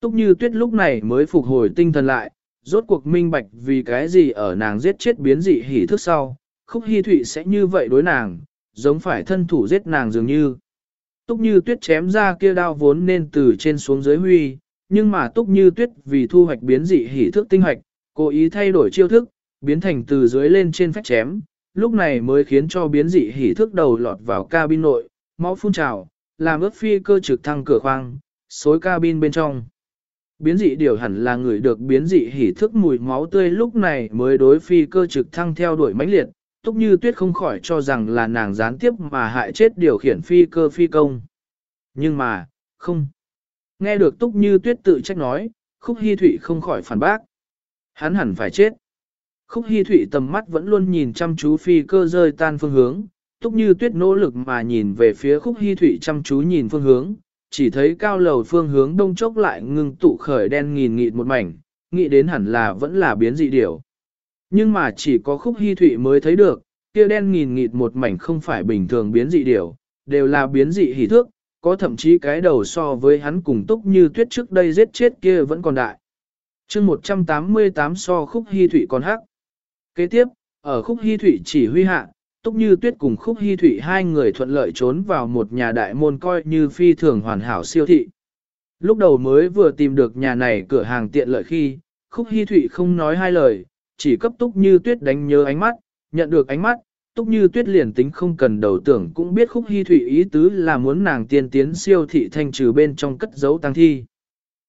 Túc như tuyết lúc này mới phục hồi tinh thần lại, rốt cuộc minh bạch vì cái gì ở nàng giết chết biến dị hỉ thức sau, khúc hy thụy sẽ như vậy đối nàng, giống phải thân thủ giết nàng dường như. Túc như tuyết chém ra kia đao vốn nên từ trên xuống dưới huy, nhưng mà túc như tuyết vì thu hoạch biến dị hỉ thức tinh hoạch, cố ý thay đổi chiêu thức, biến thành từ dưới lên trên phách chém, lúc này mới khiến cho biến dị hỉ thức đầu lọt vào cabin nội, máu phun trào, làm ướt phi cơ trực thăng cửa khoang, xối cabin bên trong. Biến dị điều hẳn là người được biến dị hỉ thức mùi máu tươi lúc này mới đối phi cơ trực thăng theo đuổi mãnh liệt, túc như tuyết không khỏi cho rằng là nàng gián tiếp mà hại chết điều khiển phi cơ phi công. Nhưng mà, không. Nghe được túc như tuyết tự trách nói, khúc hy thụy không khỏi phản bác. Hắn hẳn phải chết. Khúc hy thụy tầm mắt vẫn luôn nhìn chăm chú phi cơ rơi tan phương hướng, túc như tuyết nỗ lực mà nhìn về phía khúc hy thụy chăm chú nhìn phương hướng, chỉ thấy cao lầu phương hướng đông chốc lại ngưng tụ khởi đen nghìn nghịt một mảnh, nghĩ đến hẳn là vẫn là biến dị điểu. Nhưng mà chỉ có khúc hy thụy mới thấy được, kia đen nghìn nghịt một mảnh không phải bình thường biến dị điều đều là biến dị hỉ thước, có thậm chí cái đầu so với hắn cùng túc như tuyết trước đây giết chết kia vẫn còn đại. chương 188 so khúc hy thụy còn hắc. Kế tiếp, ở khúc hy thụy chỉ huy hạ, Túc Như Tuyết cùng Khúc Hy Thụy hai người thuận lợi trốn vào một nhà đại môn coi như phi thường hoàn hảo siêu thị. Lúc đầu mới vừa tìm được nhà này cửa hàng tiện lợi khi, Khúc Hy Thụy không nói hai lời, chỉ cấp Túc Như Tuyết đánh nhớ ánh mắt, nhận được ánh mắt, Túc Như Tuyết liền tính không cần đầu tưởng cũng biết Khúc Hy Thụy ý tứ là muốn nàng tiên tiến siêu thị thanh trừ bên trong cất giấu tăng thi.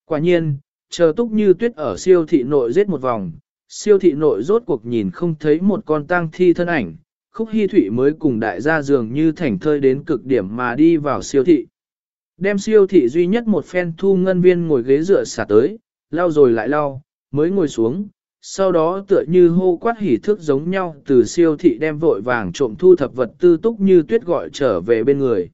Quả nhiên, chờ Túc Như Tuyết ở siêu thị nội giết một vòng, siêu thị nội rốt cuộc nhìn không thấy một con tang thi thân ảnh, khúc hy thụy mới cùng đại gia dường như thảnh thơi đến cực điểm mà đi vào siêu thị. Đem siêu thị duy nhất một phen thu ngân viên ngồi ghế dựa xả tới, lau rồi lại lau, mới ngồi xuống, sau đó tựa như hô quát hỉ thước giống nhau từ siêu thị đem vội vàng trộm thu thập vật tư túc như tuyết gọi trở về bên người.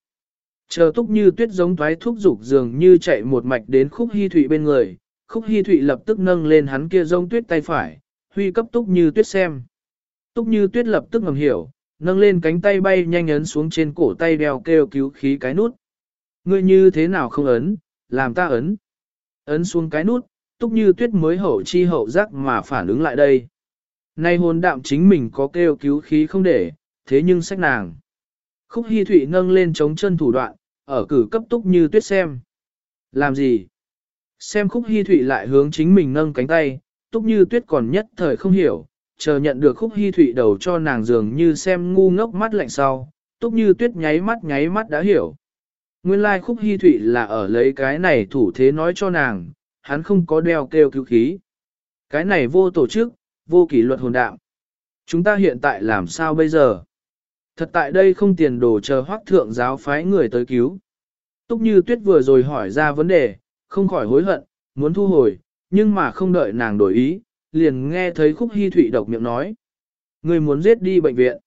Chờ túc như tuyết giống toái thúc dục dường như chạy một mạch đến khúc hy thụy bên người, khúc hy thụy lập tức nâng lên hắn kia giống tuyết tay phải, huy cấp túc như tuyết xem. Túc như tuyết lập tức ngầm hiểu, nâng lên cánh tay bay nhanh ấn xuống trên cổ tay đeo kêu cứu khí cái nút. Ngươi như thế nào không ấn, làm ta ấn. Ấn xuống cái nút, túc như tuyết mới hậu chi hậu giác mà phản ứng lại đây. Nay hồn đạm chính mình có kêu cứu khí không để, thế nhưng sách nàng. Khúc Hi Thụy nâng lên chống chân thủ đoạn, ở cử cấp túc như tuyết xem. Làm gì? Xem khúc Hi Thụy lại hướng chính mình nâng cánh tay, túc như tuyết còn nhất thời không hiểu, chờ nhận được khúc Hi thụy đầu cho nàng dường như xem ngu ngốc mắt lạnh sau, túc như tuyết nháy mắt nháy mắt đã hiểu. Nguyên lai like khúc Hi thụy là ở lấy cái này thủ thế nói cho nàng, hắn không có đeo kêu cứu khí. Cái này vô tổ chức, vô kỷ luật hồn đạo. Chúng ta hiện tại làm sao bây giờ? Thật tại đây không tiền đồ chờ hoác thượng giáo phái người tới cứu. Túc như tuyết vừa rồi hỏi ra vấn đề, không khỏi hối hận, muốn thu hồi, nhưng mà không đợi nàng đổi ý, liền nghe thấy khúc hy thụy độc miệng nói. Ngươi muốn giết đi bệnh viện.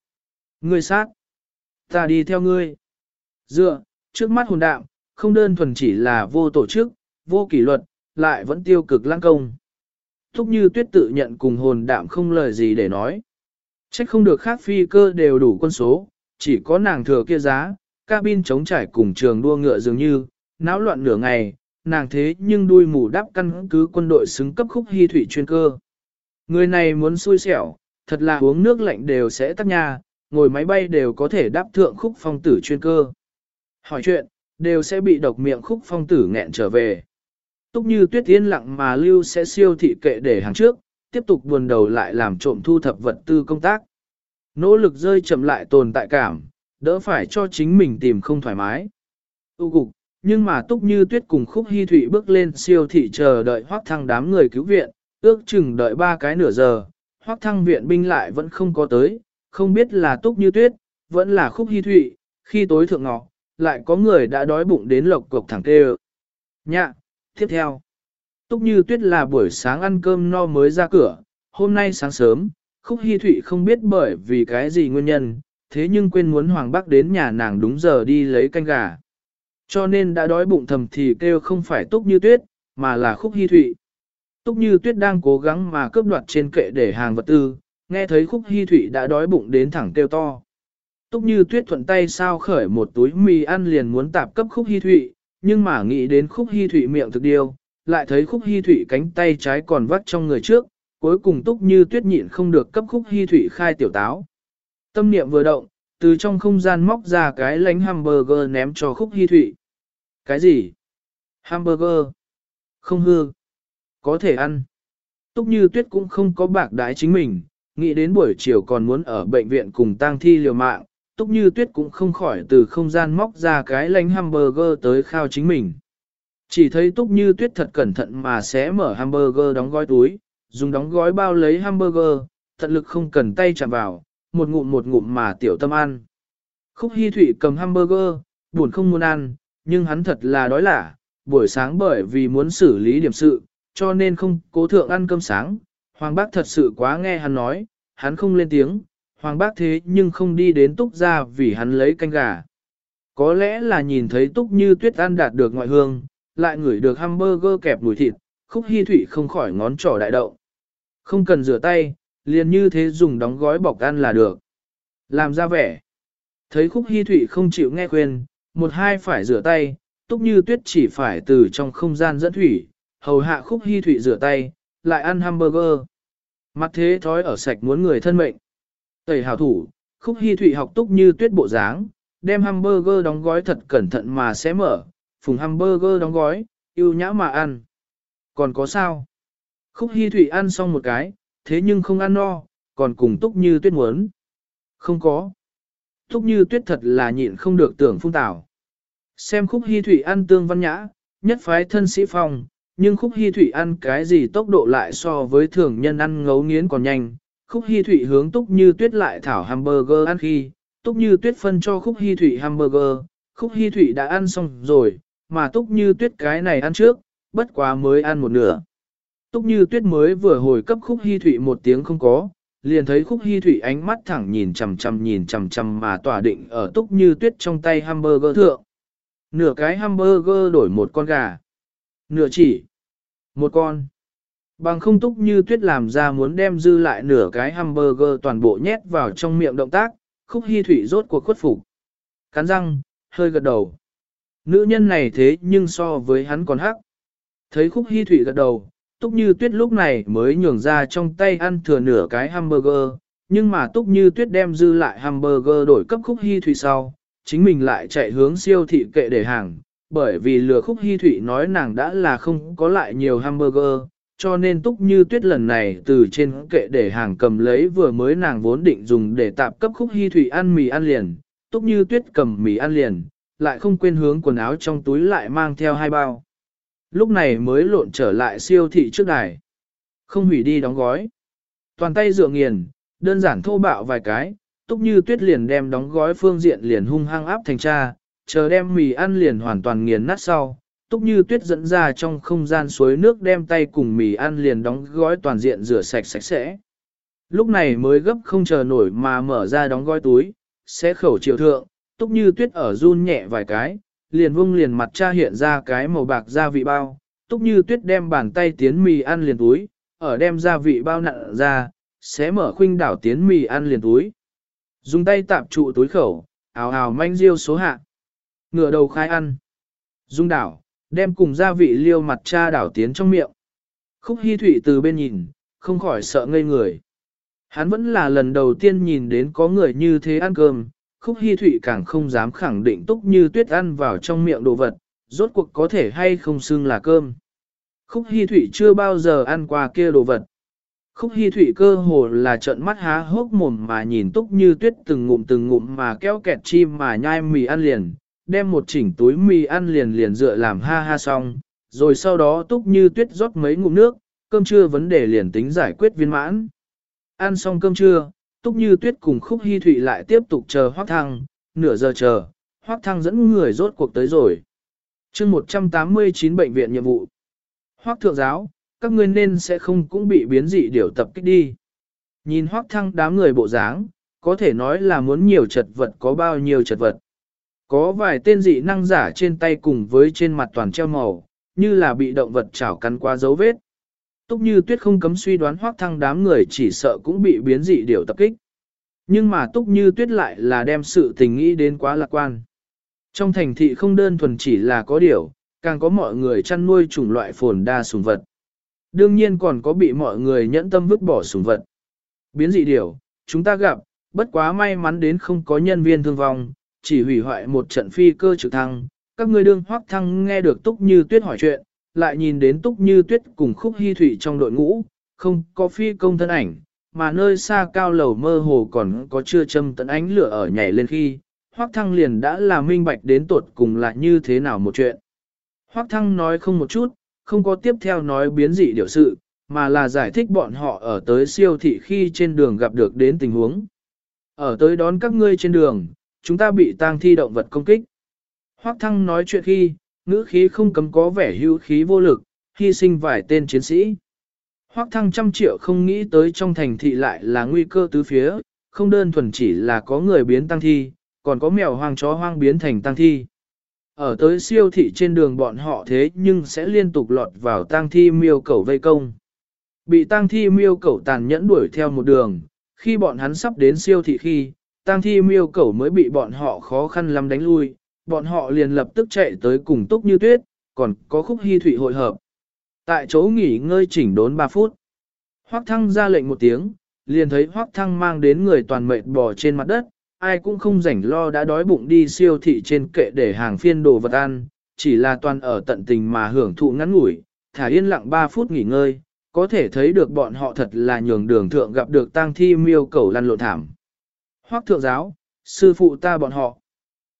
Ngươi sát. Ta đi theo ngươi. Dựa, trước mắt hồn đạm, không đơn thuần chỉ là vô tổ chức, vô kỷ luật, lại vẫn tiêu cực lãng công. Thúc như tuyết tự nhận cùng hồn đạm không lời gì để nói. Trách không được khác phi cơ đều đủ quân số, chỉ có nàng thừa kia giá, cabin chống trải cùng trường đua ngựa dường như, náo loạn nửa ngày, nàng thế nhưng đuôi mù đáp căn cứ quân đội xứng cấp khúc hy thủy chuyên cơ. Người này muốn xui xẻo, thật là uống nước lạnh đều sẽ tắt nhà, ngồi máy bay đều có thể đáp thượng khúc phong tử chuyên cơ. Hỏi chuyện, đều sẽ bị độc miệng khúc phong tử nghẹn trở về. Túc như tuyết yên lặng mà lưu sẽ siêu thị kệ để hàng trước, tiếp tục buồn đầu lại làm trộm thu thập vật tư công tác. Nỗ lực rơi chậm lại tồn tại cảm, đỡ phải cho chính mình tìm không thoải mái. Tu cục, nhưng mà túc như tuyết cùng khúc hy thụy bước lên siêu thị chờ đợi hoác thăng đám người cứu viện, ước chừng đợi ba cái nửa giờ, hoác thăng viện binh lại vẫn không có tới, không biết là túc như tuyết, vẫn là khúc hy thụy, khi tối thượng ngọ, lại có người đã đói bụng đến lộc cục thẳng tê Nhạ, tiếp theo. Túc như tuyết là buổi sáng ăn cơm no mới ra cửa, hôm nay sáng sớm, khúc hy thụy không biết bởi vì cái gì nguyên nhân, thế nhưng quên muốn Hoàng Bắc đến nhà nàng đúng giờ đi lấy canh gà. Cho nên đã đói bụng thầm thì kêu không phải túc như tuyết, mà là khúc hy thụy. Túc như tuyết đang cố gắng mà cướp đoạt trên kệ để hàng vật tư, nghe thấy khúc hy thụy đã đói bụng đến thẳng kêu to. Túc như tuyết thuận tay sao khởi một túi mì ăn liền muốn tạp cấp khúc hy thụy, nhưng mà nghĩ đến khúc hy thụy miệng thực điều, lại thấy khúc hy thụy cánh tay trái còn vắt trong người trước, cuối cùng túc như tuyết nhịn không được cấp khúc hy thụy khai tiểu táo. Tâm niệm vừa động, từ trong không gian móc ra cái lánh hamburger ném cho khúc hy thụy. Cái gì? Hamburger? Không hư. Có thể ăn. Túc như tuyết cũng không có bạc đái chính mình, nghĩ đến buổi chiều còn muốn ở bệnh viện cùng tang thi liều mạng, Túc Như Tuyết cũng không khỏi từ không gian móc ra cái lánh hamburger tới khao chính mình. Chỉ thấy Túc Như Tuyết thật cẩn thận mà sẽ mở hamburger đóng gói túi, dùng đóng gói bao lấy hamburger, tận lực không cần tay chạm vào, một ngụm một ngụm mà tiểu tâm ăn. Khúc Hi Thụy cầm hamburger, buồn không muốn ăn, nhưng hắn thật là đói lả, buổi sáng bởi vì muốn xử lý điểm sự, cho nên không cố thượng ăn cơm sáng. Hoàng bác thật sự quá nghe hắn nói, hắn không lên tiếng, hoàng bác thế nhưng không đi đến túc ra vì hắn lấy canh gà. Có lẽ là nhìn thấy túc như tuyết ăn đạt được ngoại hương, lại ngửi được hamburger kẹp mùi thịt, khúc hy thủy không khỏi ngón trỏ đại đậu. Không cần rửa tay, liền như thế dùng đóng gói bọc ăn là được. Làm ra vẻ. Thấy khúc hy thủy không chịu nghe khuyên, một hai phải rửa tay, túc như tuyết chỉ phải từ trong không gian dẫn thủy, hầu hạ khúc hy thủy rửa tay, lại ăn hamburger. Mặt thế thói ở sạch muốn người thân mệnh. Tẩy hào thủ, khúc hy thụy học túc như tuyết bộ dáng, đem hamburger đóng gói thật cẩn thận mà sẽ mở, phùng hamburger đóng gói, yêu nhã mà ăn. Còn có sao? Khúc hy thụy ăn xong một cái, thế nhưng không ăn no, còn cùng túc như tuyết muốn. Không có. Túc như tuyết thật là nhịn không được tưởng phung tảo. Xem khúc hy thụy ăn tương văn nhã, nhất phái thân sĩ phong, nhưng khúc hy thụy ăn cái gì tốc độ lại so với thường nhân ăn ngấu nghiến còn nhanh, Khúc Hi Thụy hướng Túc Như Tuyết lại thảo hamburger ăn khi, Túc Như Tuyết phân cho Khúc Hi Thụy hamburger, Khúc Hi Thụy đã ăn xong rồi, mà Túc Như Tuyết cái này ăn trước, bất quá mới ăn một nửa. Túc Như Tuyết mới vừa hồi cấp Khúc Hi Thụy một tiếng không có, liền thấy Khúc Hi Thụy ánh mắt thẳng nhìn chằm chằm nhìn chằm chằm mà tỏa định ở Túc Như Tuyết trong tay hamburger thượng. Nửa cái hamburger đổi một con gà. Nửa chỉ. Một con. Bằng không túc như tuyết làm ra muốn đem dư lại nửa cái hamburger toàn bộ nhét vào trong miệng động tác, khúc hy thủy rốt cuộc khuất phục. Cắn răng, hơi gật đầu. Nữ nhân này thế nhưng so với hắn còn hắc. Thấy khúc hy thủy gật đầu, túc như tuyết lúc này mới nhường ra trong tay ăn thừa nửa cái hamburger, nhưng mà túc như tuyết đem dư lại hamburger đổi cấp khúc hy thủy sau, chính mình lại chạy hướng siêu thị kệ để hàng, bởi vì lừa khúc hy thủy nói nàng đã là không có lại nhiều hamburger, cho nên túc như tuyết lần này từ trên kệ để hàng cầm lấy vừa mới nàng vốn định dùng để tạp cấp khúc hy thủy ăn mì ăn liền, túc như tuyết cầm mì ăn liền, lại không quên hướng quần áo trong túi lại mang theo hai bao. Lúc này mới lộn trở lại siêu thị trước đài. Không hủy đi đóng gói. Toàn tay dựa nghiền, đơn giản thô bạo vài cái, túc như tuyết liền đem đóng gói phương diện liền hung hăng áp thành cha, chờ đem mì ăn liền hoàn toàn nghiền nát sau, Túc Như Tuyết dẫn ra trong không gian suối nước đem tay cùng mì ăn liền đóng gói toàn diện rửa sạch sạch sẽ. Lúc này mới gấp không chờ nổi mà mở ra đóng gói túi, sẽ khẩu triệu thượng, Túc Như Tuyết ở run nhẹ vài cái, liền vung liền mặt cha hiện ra cái màu bạc gia vị bao. Túc Như Tuyết đem bàn tay tiến mì ăn liền túi, ở đem gia vị bao nặn ra, sẽ mở khuynh đảo tiến mì ăn liền túi. Dùng tay tạm trụ túi khẩu, ào ào manh riêu số hạ. Ngựa đầu khai ăn. Dung đảo, Đem cùng gia vị liêu mặt cha đảo tiến trong miệng. Khúc Hi Thụy từ bên nhìn, không khỏi sợ ngây người. Hắn vẫn là lần đầu tiên nhìn đến có người như thế ăn cơm, Khúc Hi Thụy càng không dám khẳng định túc như tuyết ăn vào trong miệng đồ vật, rốt cuộc có thể hay không xưng là cơm. Khúc Hi Thụy chưa bao giờ ăn qua kia đồ vật. Khúc Hi Thụy cơ hồ là trợn mắt há hốc mồm mà nhìn túc như tuyết từng ngụm từng ngụm mà kéo kẹt chim mà nhai mì ăn liền, đem một chỉnh túi mì ăn liền liền dựa làm ha ha xong, rồi sau đó túc như tuyết rót mấy ngụm nước, cơm trưa vấn đề liền tính giải quyết viên mãn. Ăn xong cơm trưa, túc như tuyết cùng khúc hy thụy lại tiếp tục chờ hoác thăng, nửa giờ chờ, hoác thăng dẫn người rốt cuộc tới rồi. chương 189 bệnh viện nhiệm vụ. Hoác thượng giáo, các ngươi nên sẽ không cũng bị biến dị điều tập kích đi. Nhìn hoác thăng đám người bộ dáng, có thể nói là muốn nhiều chật vật có bao nhiêu chật vật. Có vài tên dị năng giả trên tay cùng với trên mặt toàn treo màu, như là bị động vật chảo cắn qua dấu vết. Túc như tuyết không cấm suy đoán hoác thăng đám người chỉ sợ cũng bị biến dị điều tập kích. Nhưng mà túc như tuyết lại là đem sự tình nghĩ đến quá lạc quan. Trong thành thị không đơn thuần chỉ là có điều, càng có mọi người chăn nuôi chủng loại phồn đa sùng vật. Đương nhiên còn có bị mọi người nhẫn tâm vứt bỏ sùng vật. Biến dị điều, chúng ta gặp, bất quá may mắn đến không có nhân viên thương vong, chỉ hủy hoại một trận phi cơ trực thăng. Các người đương hoác thăng nghe được túc như tuyết hỏi chuyện, lại nhìn đến túc như tuyết cùng khúc hy thủy trong đội ngũ, không có phi công thân ảnh, mà nơi xa cao lầu mơ hồ còn có chưa châm tận ánh lửa ở nhảy lên khi, hoác thăng liền đã là minh bạch đến tuột cùng là như thế nào một chuyện. Hoác thăng nói không một chút, không có tiếp theo nói biến dị điều sự, mà là giải thích bọn họ ở tới siêu thị khi trên đường gặp được đến tình huống. Ở tới đón các ngươi trên đường, chúng ta bị tang thi động vật công kích. Hoác thăng nói chuyện khi, ngữ khí không cấm có vẻ hữu khí vô lực, hy sinh vài tên chiến sĩ. Hoác thăng trăm triệu không nghĩ tới trong thành thị lại là nguy cơ tứ phía, không đơn thuần chỉ là có người biến tăng thi, còn có mèo hoang chó hoang biến thành tăng thi. Ở tới siêu thị trên đường bọn họ thế nhưng sẽ liên tục lọt vào tang thi miêu cầu vây công. Bị tang thi miêu cầu tàn nhẫn đuổi theo một đường, khi bọn hắn sắp đến siêu thị khi, tang thi miêu Cẩu mới bị bọn họ khó khăn lắm đánh lui, bọn họ liền lập tức chạy tới cùng túc như tuyết, còn có khúc hy thủy hội hợp. Tại chỗ nghỉ ngơi chỉnh đốn 3 phút. Hoắc thăng ra lệnh một tiếng, liền thấy Hoắc thăng mang đến người toàn mệt bò trên mặt đất, ai cũng không rảnh lo đã đói bụng đi siêu thị trên kệ để hàng phiên đồ vật ăn, chỉ là toàn ở tận tình mà hưởng thụ ngắn ngủi, thả yên lặng 3 phút nghỉ ngơi, có thể thấy được bọn họ thật là nhường đường thượng gặp được tang thi miêu cầu lăn lộn thảm. Hoắc thượng giáo, sư phụ ta bọn họ.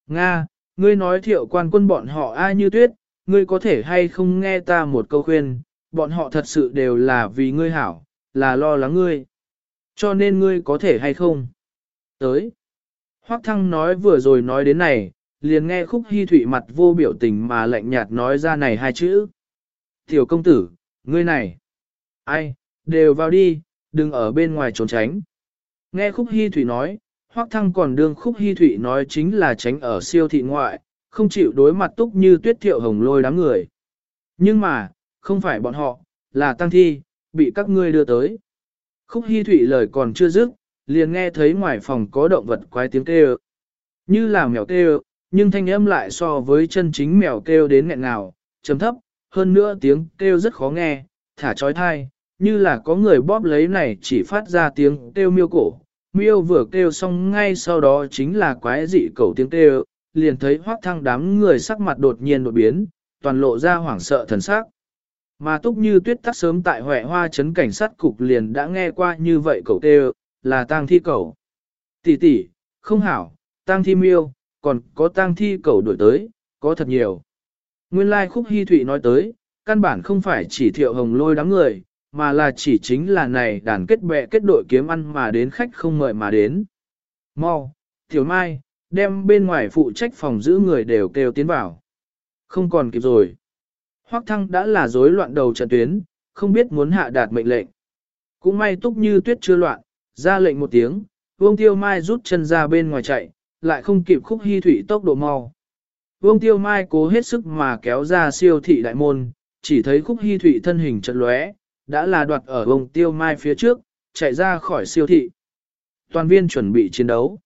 Nga, ngươi nói thiệu quan quân bọn họ ai như tuyết, ngươi có thể hay không nghe ta một câu khuyên, bọn họ thật sự đều là vì ngươi hảo, là lo lắng ngươi. Cho nên ngươi có thể hay không? Tới. Hoắc Thăng nói vừa rồi nói đến này, liền nghe khúc hy thủy mặt vô biểu tình mà lạnh nhạt nói ra này hai chữ. Tiểu công tử, ngươi này. Ai, đều vào đi, đừng ở bên ngoài trốn tránh. Nghe khúc hy thủy nói, Hoắc Thăng còn đương khúc hy thủy nói chính là tránh ở siêu thị ngoại, không chịu đối mặt túc như tuyết thiệu hồng lôi đám người. Nhưng mà, không phải bọn họ, là tăng thi, bị các ngươi đưa tới. Khúc hy thủy lời còn chưa dứt, liền nghe thấy ngoài phòng có động vật quái tiếng kêu. Như là mèo kêu, nhưng thanh âm lại so với chân chính mèo kêu đến nghẹn ngào, trầm thấp, hơn nữa tiếng kêu rất khó nghe, thả trói thai, như là có người bóp lấy này chỉ phát ra tiếng kêu miêu cổ. Miêu vừa kêu xong ngay sau đó chính là quái dị cầu tiếng kêu, liền thấy hoác thăng đám người sắc mặt đột nhiên đột biến, toàn lộ ra hoảng sợ thần sắc. Mà túc như tuyết tắt sớm tại Huệ Hoa Trấn Cảnh sát cục liền đã nghe qua như vậy cậu kêu, là tang thi cậu. Tỷ tỷ, không hảo, tang thi miêu, còn có tang thi cậu đổi tới, có thật nhiều. Nguyên lai like khúc hy thụy nói tới, căn bản không phải chỉ thiệu hồng lôi đám người, mà là chỉ chính là này đàn kết bè kết đội kiếm ăn mà đến khách không mời mà đến. Mau, tiểu mai, đem bên ngoài phụ trách phòng giữ người đều kêu tiến vào. Không còn kịp rồi. Hoắc thăng đã là rối loạn đầu trận tuyến, không biết muốn hạ đạt mệnh lệnh. Cũng may túc như tuyết chưa loạn, ra lệnh một tiếng, vương tiêu mai rút chân ra bên ngoài chạy, lại không kịp khúc hy thủy tốc độ mau. Vương tiêu mai cố hết sức mà kéo ra siêu thị đại môn, chỉ thấy khúc hy thủy thân hình chật lóe, đã là đoạt ở vùng tiêu mai phía trước, chạy ra khỏi siêu thị. Toàn viên chuẩn bị chiến đấu.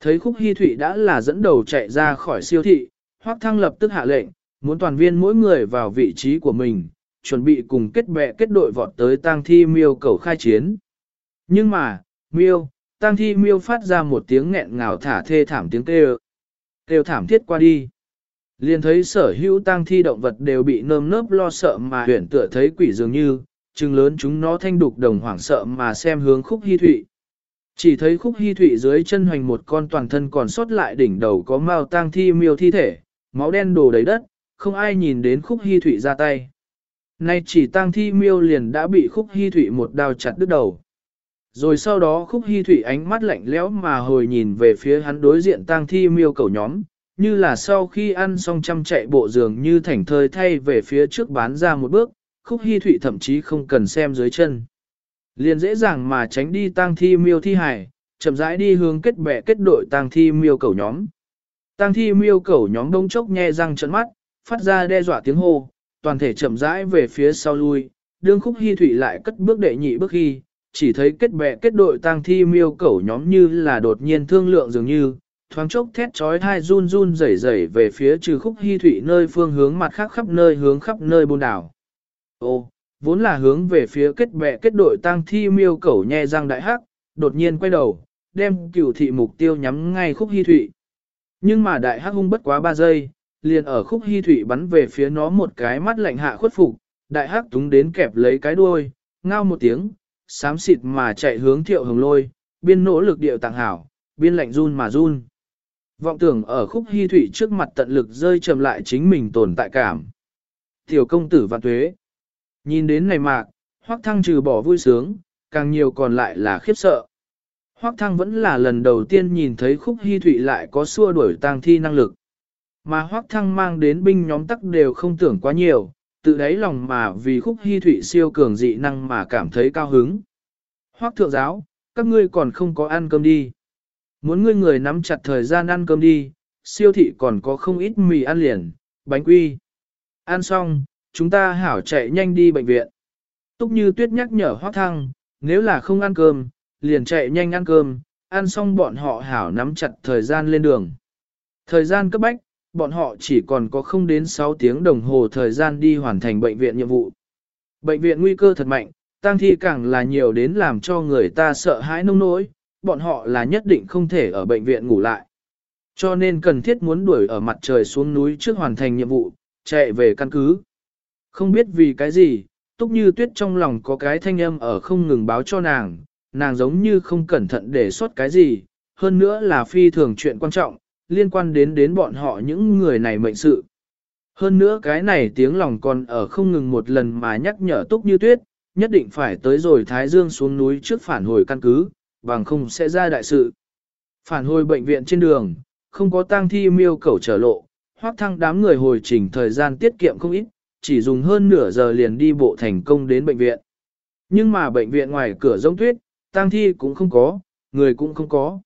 Thấy khúc hy thủy đã là dẫn đầu chạy ra khỏi siêu thị, hoác thăng lập tức hạ lệnh, muốn toàn viên mỗi người vào vị trí của mình, chuẩn bị cùng kết bè kết đội vọt tới tang thi miêu cầu khai chiến. Nhưng mà, miêu, tang thi miêu phát ra một tiếng nghẹn ngào thả thê thảm tiếng kêu. Kêu thảm thiết qua đi. Liền thấy sở hữu tang thi động vật đều bị nơm nớp lo sợ mà huyển tựa thấy quỷ dường như, chừng lớn chúng nó thanh đục đồng hoảng sợ mà xem hướng khúc hy thụy. Chỉ thấy khúc hy thụy dưới chân hoành một con toàn thân còn sót lại đỉnh đầu có mao tang thi miêu thi thể, máu đen đổ đầy đất, không ai nhìn đến khúc hy thụy ra tay. Nay chỉ tang thi miêu liền đã bị khúc hy thụy một đao chặt đứt đầu. Rồi sau đó khúc hy thụy ánh mắt lạnh lẽo mà hồi nhìn về phía hắn đối diện tang thi miêu cầu nhóm, như là sau khi ăn xong chăm chạy bộ giường như thảnh thơi thay về phía trước bán ra một bước, khúc hy thụy thậm chí không cần xem dưới chân. Liền dễ dàng mà tránh đi tang thi miêu thi hải, chậm rãi đi hướng kết bè kết đội tang thi miêu cầu nhóm. Tang thi miêu cầu nhóm đông chốc nhe răng trận mắt, phát ra đe dọa tiếng hô, toàn thể chậm rãi về phía sau lui, đương khúc hy thủy lại cất bước đệ nhị bước khi, chỉ thấy kết bè kết đội tang thi miêu cẩu nhóm như là đột nhiên thương lượng dường như, thoáng chốc thét trói thai run run rẩy rẩy về phía trừ khúc hy thủy nơi phương hướng mặt khác khắp nơi hướng khắp nơi bồn đảo. Ô, vốn là hướng về phía kết bè kết đội tang thi miêu cẩu nhe răng đại hắc, đột nhiên quay đầu, đem cửu thị mục tiêu nhắm ngay khúc hy thủy. Nhưng mà đại hắc hung bất quá 3 giây, liền ở khúc hy thủy bắn về phía nó một cái mắt lạnh hạ khuất phục, đại hắc túng đến kẹp lấy cái đuôi, ngao một tiếng, xám xịt mà chạy hướng thiệu hồng lôi, biên nỗ lực điệu tàng hảo, biên lạnh run mà run. Vọng tưởng ở khúc hy thủy trước mặt tận lực rơi trầm lại chính mình tồn tại cảm. Tiểu công tử vạn tuế. Nhìn đến này mạc, hoắc thăng trừ bỏ vui sướng, càng nhiều còn lại là khiếp sợ. Hoắc thăng vẫn là lần đầu tiên nhìn thấy khúc hy thụy lại có xua đuổi tang thi năng lực. Mà hoắc thăng mang đến binh nhóm tắc đều không tưởng quá nhiều, tự đáy lòng mà vì khúc hy thụy siêu cường dị năng mà cảm thấy cao hứng. Hoắc thượng giáo, các ngươi còn không có ăn cơm đi. Muốn ngươi người nắm chặt thời gian ăn cơm đi, siêu thị còn có không ít mì ăn liền, bánh quy. Ăn xong, chúng ta hảo chạy nhanh đi bệnh viện. Túc như tuyết nhắc nhở hoác thăng, nếu là không ăn cơm, liền chạy nhanh ăn cơm, ăn xong bọn họ hảo nắm chặt thời gian lên đường. Thời gian cấp bách, bọn họ chỉ còn có không đến 6 tiếng đồng hồ thời gian đi hoàn thành bệnh viện nhiệm vụ. Bệnh viện nguy cơ thật mạnh, tăng thi càng là nhiều đến làm cho người ta sợ hãi nông nỗi, bọn họ là nhất định không thể ở bệnh viện ngủ lại. Cho nên cần thiết muốn đuổi ở mặt trời xuống núi trước hoàn thành nhiệm vụ, chạy về căn cứ. Không biết vì cái gì, túc như tuyết trong lòng có cái thanh âm ở không ngừng báo cho nàng, nàng giống như không cẩn thận để sót cái gì, hơn nữa là phi thường chuyện quan trọng, liên quan đến đến bọn họ những người này mệnh sự. Hơn nữa cái này tiếng lòng còn ở không ngừng một lần mà nhắc nhở túc như tuyết, nhất định phải tới rồi Thái Dương xuống núi trước phản hồi căn cứ, bằng không sẽ ra đại sự. Phản hồi bệnh viện trên đường, không có tang thi miêu cầu trở lộ, hoác thăng đám người hồi trình thời gian tiết kiệm không ít, chỉ dùng hơn nửa giờ liền đi bộ thành công đến bệnh viện. Nhưng mà bệnh viện ngoài cửa rông tuyết, tang thi cũng không có, người cũng không có.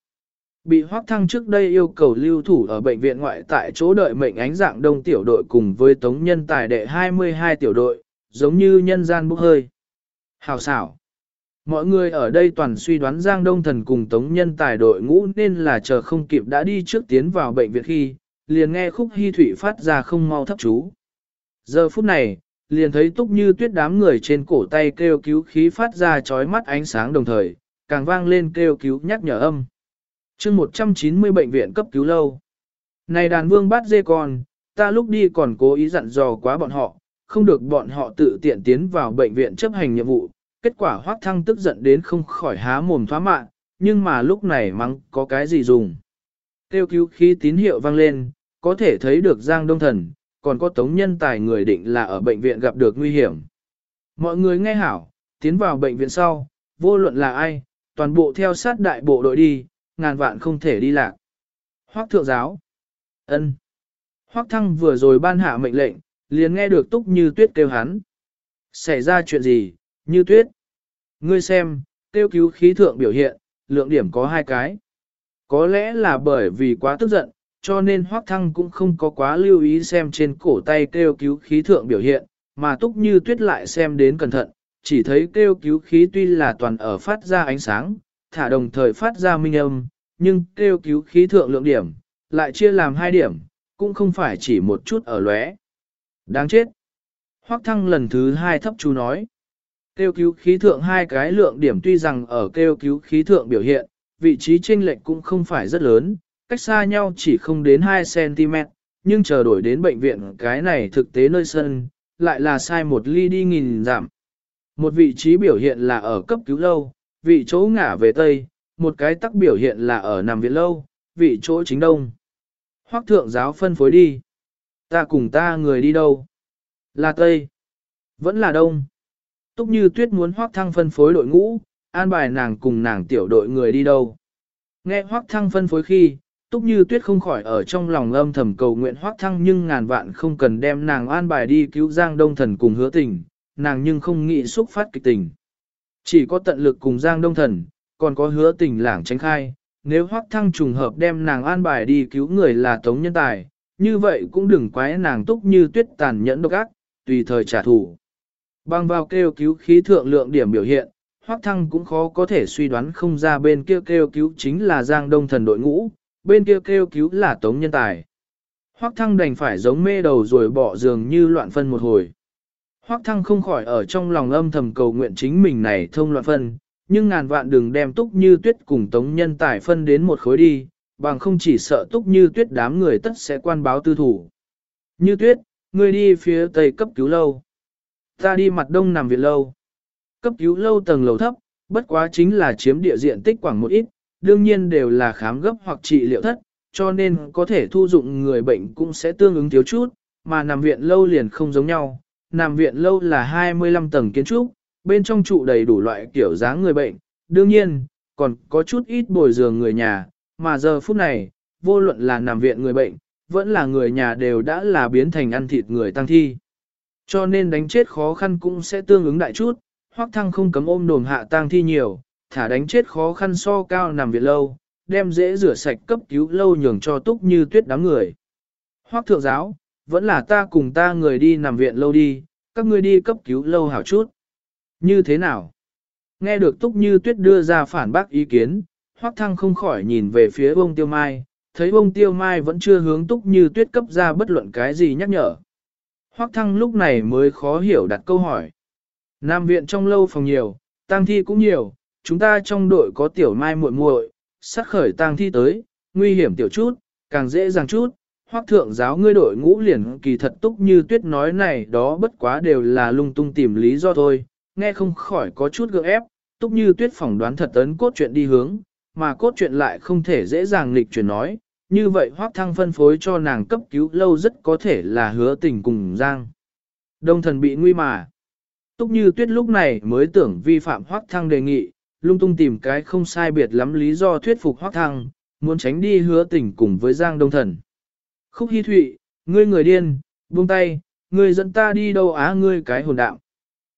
Bị hoác thăng trước đây yêu cầu lưu thủ ở bệnh viện ngoại tại chỗ đợi mệnh ánh dạng đông tiểu đội cùng với tống nhân tài đệ 22 tiểu đội, giống như nhân gian bốc hơi. Hào xảo. Mọi người ở đây toàn suy đoán Giang Đông Thần cùng Tống Nhân tài đội ngũ nên là chờ không kịp đã đi trước tiến vào bệnh viện khi, liền nghe khúc hy thủy phát ra không mau thấp chú. Giờ phút này, liền thấy túc như tuyết đám người trên cổ tay kêu cứu khí phát ra chói mắt ánh sáng đồng thời, càng vang lên kêu cứu nhắc nhở âm chương 190 bệnh viện cấp cứu lâu. Này đàn vương bát dê con, ta lúc đi còn cố ý dặn dò quá bọn họ, không được bọn họ tự tiện tiến vào bệnh viện chấp hành nhiệm vụ. Kết quả hoác thăng tức giận đến không khỏi há mồm thoá mạ, nhưng mà lúc này mắng có cái gì dùng. Tiêu cứu khí tín hiệu vang lên, có thể thấy được Giang Đông Thần, còn có tống nhân tài người định là ở bệnh viện gặp được nguy hiểm. Mọi người nghe hảo, tiến vào bệnh viện sau, vô luận là ai, toàn bộ theo sát đại bộ đội đi, ngàn vạn không thể đi lạc. Hoắc thượng giáo. ân. Hoắc thăng vừa rồi ban hạ mệnh lệnh, liền nghe được túc như tuyết kêu hắn. Xảy ra chuyện gì, như tuyết? Ngươi xem, tiêu cứu khí thượng biểu hiện, lượng điểm có hai cái. Có lẽ là bởi vì quá tức giận, cho nên Hoắc Thăng cũng không có quá lưu ý xem trên cổ tay kêu cứu khí thượng biểu hiện, mà túc như tuyết lại xem đến cẩn thận, chỉ thấy kêu cứu khí tuy là toàn ở phát ra ánh sáng, thả đồng thời phát ra minh âm, nhưng kêu cứu khí thượng lượng điểm, lại chia làm hai điểm, cũng không phải chỉ một chút ở lóe. Đáng chết! Hoắc thăng lần thứ hai thấp chú nói. Kêu cứu khí thượng hai cái lượng điểm tuy rằng ở kêu cứu khí thượng biểu hiện, vị trí chênh lệch cũng không phải rất lớn, cách xa nhau chỉ không đến 2cm, nhưng chờ đổi đến bệnh viện cái này thực tế nơi sân, lại là sai một ly đi nghìn giảm. Một vị trí biểu hiện là ở cấp cứu lâu, vị chỗ ngả về Tây, một cái tắc biểu hiện là ở nằm viện lâu, vị chỗ chính Đông. Hoác thượng giáo phân phối đi. Ta cùng ta người đi đâu? Là Tây. Vẫn là Đông. Túc như tuyết muốn hoác thăng phân phối đội ngũ, an bài nàng cùng nàng tiểu đội người đi đâu. Nghe hoác thăng phân phối khi, Túc như tuyết không khỏi ở trong lòng âm thầm cầu nguyện hoác thăng nhưng ngàn vạn không cần đem nàng an bài đi cứu Giang Đông Thần cùng hứa tình, nàng nhưng không nghĩ xúc phát kịch tình. Chỉ có tận lực cùng Giang Đông Thần, còn có hứa tình lảng tránh khai, nếu hoắc thăng trùng hợp đem nàng an bài đi cứu người là tống nhân tài, như vậy cũng đừng quái nàng túc như tuyết tàn nhẫn độc ác, tùy thời trả thù. bằng vào kêu cứu khí thượng lượng điểm biểu hiện, Hoắc Thăng cũng khó có thể suy đoán không ra bên kia kêu cứu chính là Giang Đông Thần đội ngũ, bên kia kêu cứu là Tống Nhân Tài. Hoắc Thăng đành phải giống mê đầu rồi bỏ giường như loạn phân một hồi. Hoắc Thăng không khỏi ở trong lòng âm thầm cầu nguyện chính mình này thông loạn phân, nhưng ngàn vạn đừng đem túc như tuyết cùng Tống Nhân Tài phân đến một khối đi, bằng không chỉ sợ túc như tuyết đám người tất sẽ quan báo tư thủ. Như tuyết, ngươi đi phía tây cấp cứu lâu. Ta đi mặt đông nằm viện lâu. Cấp cứu lâu tầng lầu thấp, bất quá chính là chiếm địa diện tích khoảng một ít, đương nhiên đều là khám gấp hoặc trị liệu thất, cho nên có thể thu dụng người bệnh cũng sẽ tương ứng thiếu chút, mà nằm viện lâu liền không giống nhau. Nằm viện lâu là 25 tầng kiến trúc, bên trong trụ đầy đủ loại kiểu dáng người bệnh, đương nhiên, còn có chút ít bồi giường người nhà, mà giờ phút này, vô luận là nằm viện người bệnh, vẫn là người nhà đều đã là biến thành ăn thịt người tăng thi. Cho nên đánh chết khó khăn cũng sẽ tương ứng đại chút, hoắc thăng không cấm ôm đồm hạ tang thi nhiều, thả đánh chết khó khăn so cao nằm viện lâu, đem dễ rửa sạch cấp cứu lâu nhường cho túc như tuyết đám người. Hoắc thượng giáo, vẫn là ta cùng ta người đi nằm viện lâu đi, các ngươi đi cấp cứu lâu hảo chút. Như thế nào? Nghe được túc như tuyết đưa ra phản bác ý kiến, Hoắc thăng không khỏi nhìn về phía bông tiêu mai, thấy bông tiêu mai vẫn chưa hướng túc như tuyết cấp ra bất luận cái gì nhắc nhở. Hoắc thăng lúc này mới khó hiểu đặt câu hỏi. Nam viện trong lâu phòng nhiều, tang thi cũng nhiều, chúng ta trong đội có tiểu mai muội muội, sát khởi tang thi tới, nguy hiểm tiểu chút, càng dễ dàng chút. Hoắc thượng giáo ngươi đội ngũ liền kỳ thật túc như tuyết nói này đó bất quá đều là lung tung tìm lý do thôi, nghe không khỏi có chút gượng ép, túc như tuyết phỏng đoán thật ấn cốt chuyện đi hướng, mà cốt chuyện lại không thể dễ dàng lịch chuyển nói, như vậy hoác thăng phân phối cho nàng cấp cứu lâu rất có thể là hứa tình cùng Giang. Đông thần bị nguy mà. Túc như tuyết lúc này mới tưởng vi phạm hoác thăng đề nghị, lung tung tìm cái không sai biệt lắm lý do thuyết phục hoác thăng, muốn tránh đi hứa tình cùng với Giang Đông thần. Khúc Hi Thụy, ngươi người điên, buông tay, ngươi dẫn ta đi đâu á ngươi cái hồn đạo.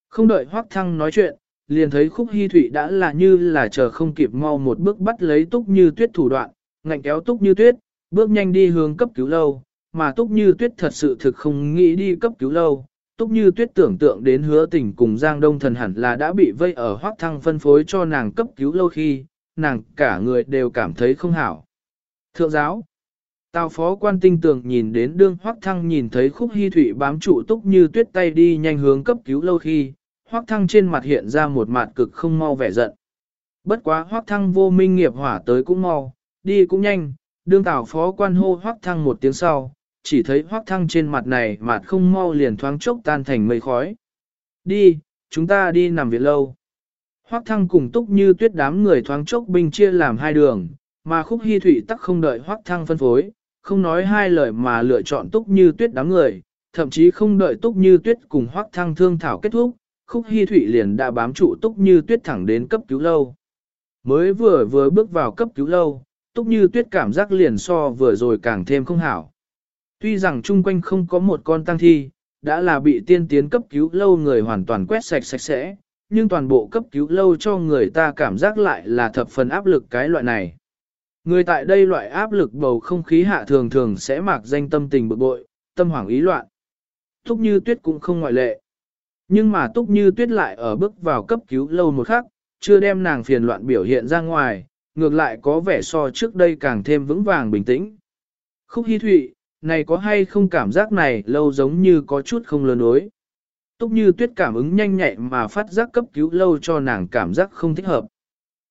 Không đợi hoác thăng nói chuyện, liền thấy khúc Hi thụy đã là như là chờ không kịp mau một bước bắt lấy túc như tuyết thủ đoạn, ngạnh kéo túc như tuyết, bước nhanh đi hướng cấp cứu lâu, mà túc như tuyết thật sự thực không nghĩ đi cấp cứu lâu. Túc như tuyết tưởng tượng đến hứa tình cùng Giang Đông thần hẳn là đã bị vây ở hoác thăng phân phối cho nàng cấp cứu lâu khi, nàng cả người đều cảm thấy không hảo. Thượng giáo, Tào phó quan tinh tường nhìn đến đương hoác thăng nhìn thấy khúc hy thủy bám trụ túc như tuyết tay đi nhanh hướng cấp cứu lâu khi, hoác thăng trên mặt hiện ra một mặt cực không mau vẻ giận. Bất quá hoác thăng vô minh nghiệp hỏa tới cũng mau, đi cũng nhanh, đương Tào phó quan hô hoác thăng một tiếng sau, chỉ thấy hoác thăng trên mặt này mặt không mau liền thoáng chốc tan thành mây khói. Đi, chúng ta đi nằm viện lâu. Hoác thăng cùng túc như tuyết đám người thoáng chốc binh chia làm hai đường, mà khúc hy thủy tắc không đợi hoác thăng phân phối, không nói hai lời mà lựa chọn túc như tuyết đám người, thậm chí không đợi túc như tuyết cùng hoác thăng thương thảo kết thúc, khúc hy thụy liền đã bám trụ túc như tuyết thẳng đến cấp cứu lâu. Mới vừa vừa bước vào cấp cứu lâu, túc như tuyết cảm giác liền so vừa rồi càng thêm không hảo. Tuy rằng chung quanh không có một con tăng thi, đã là bị tiên tiến cấp cứu lâu người hoàn toàn quét sạch sạch sẽ, nhưng toàn bộ cấp cứu lâu cho người ta cảm giác lại là thập phần áp lực cái loại này. Người tại đây loại áp lực bầu không khí hạ thường thường sẽ mạc danh tâm tình bực bội, tâm hoảng ý loạn. Túc như tuyết cũng không ngoại lệ. Nhưng mà túc như tuyết lại ở bước vào cấp cứu lâu một khắc, chưa đem nàng phiền loạn biểu hiện ra ngoài, ngược lại có vẻ so trước đây càng thêm vững vàng bình tĩnh. Khúc Hi Thụy, này có hay không cảm giác này lâu giống như có chút không lớn đối. Túc như tuyết cảm ứng nhanh nhạy mà phát giác cấp cứu lâu cho nàng cảm giác không thích hợp.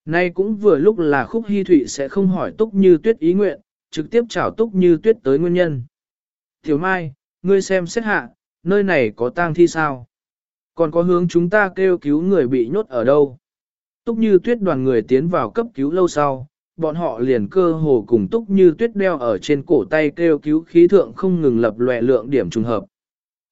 Nay cũng vừa lúc là khúc hy thụy sẽ không hỏi túc như tuyết ý nguyện, trực tiếp chào túc như tuyết tới nguyên nhân. Tiểu Mai, ngươi xem xét hạ, nơi này có tang thi sao? Còn có hướng chúng ta kêu cứu người bị nhốt ở đâu? Túc như tuyết đoàn người tiến vào cấp cứu lâu sau, bọn họ liền cơ hồ cùng túc như tuyết đeo ở trên cổ tay kêu cứu khí thượng không ngừng lập lòe lượng điểm trùng hợp.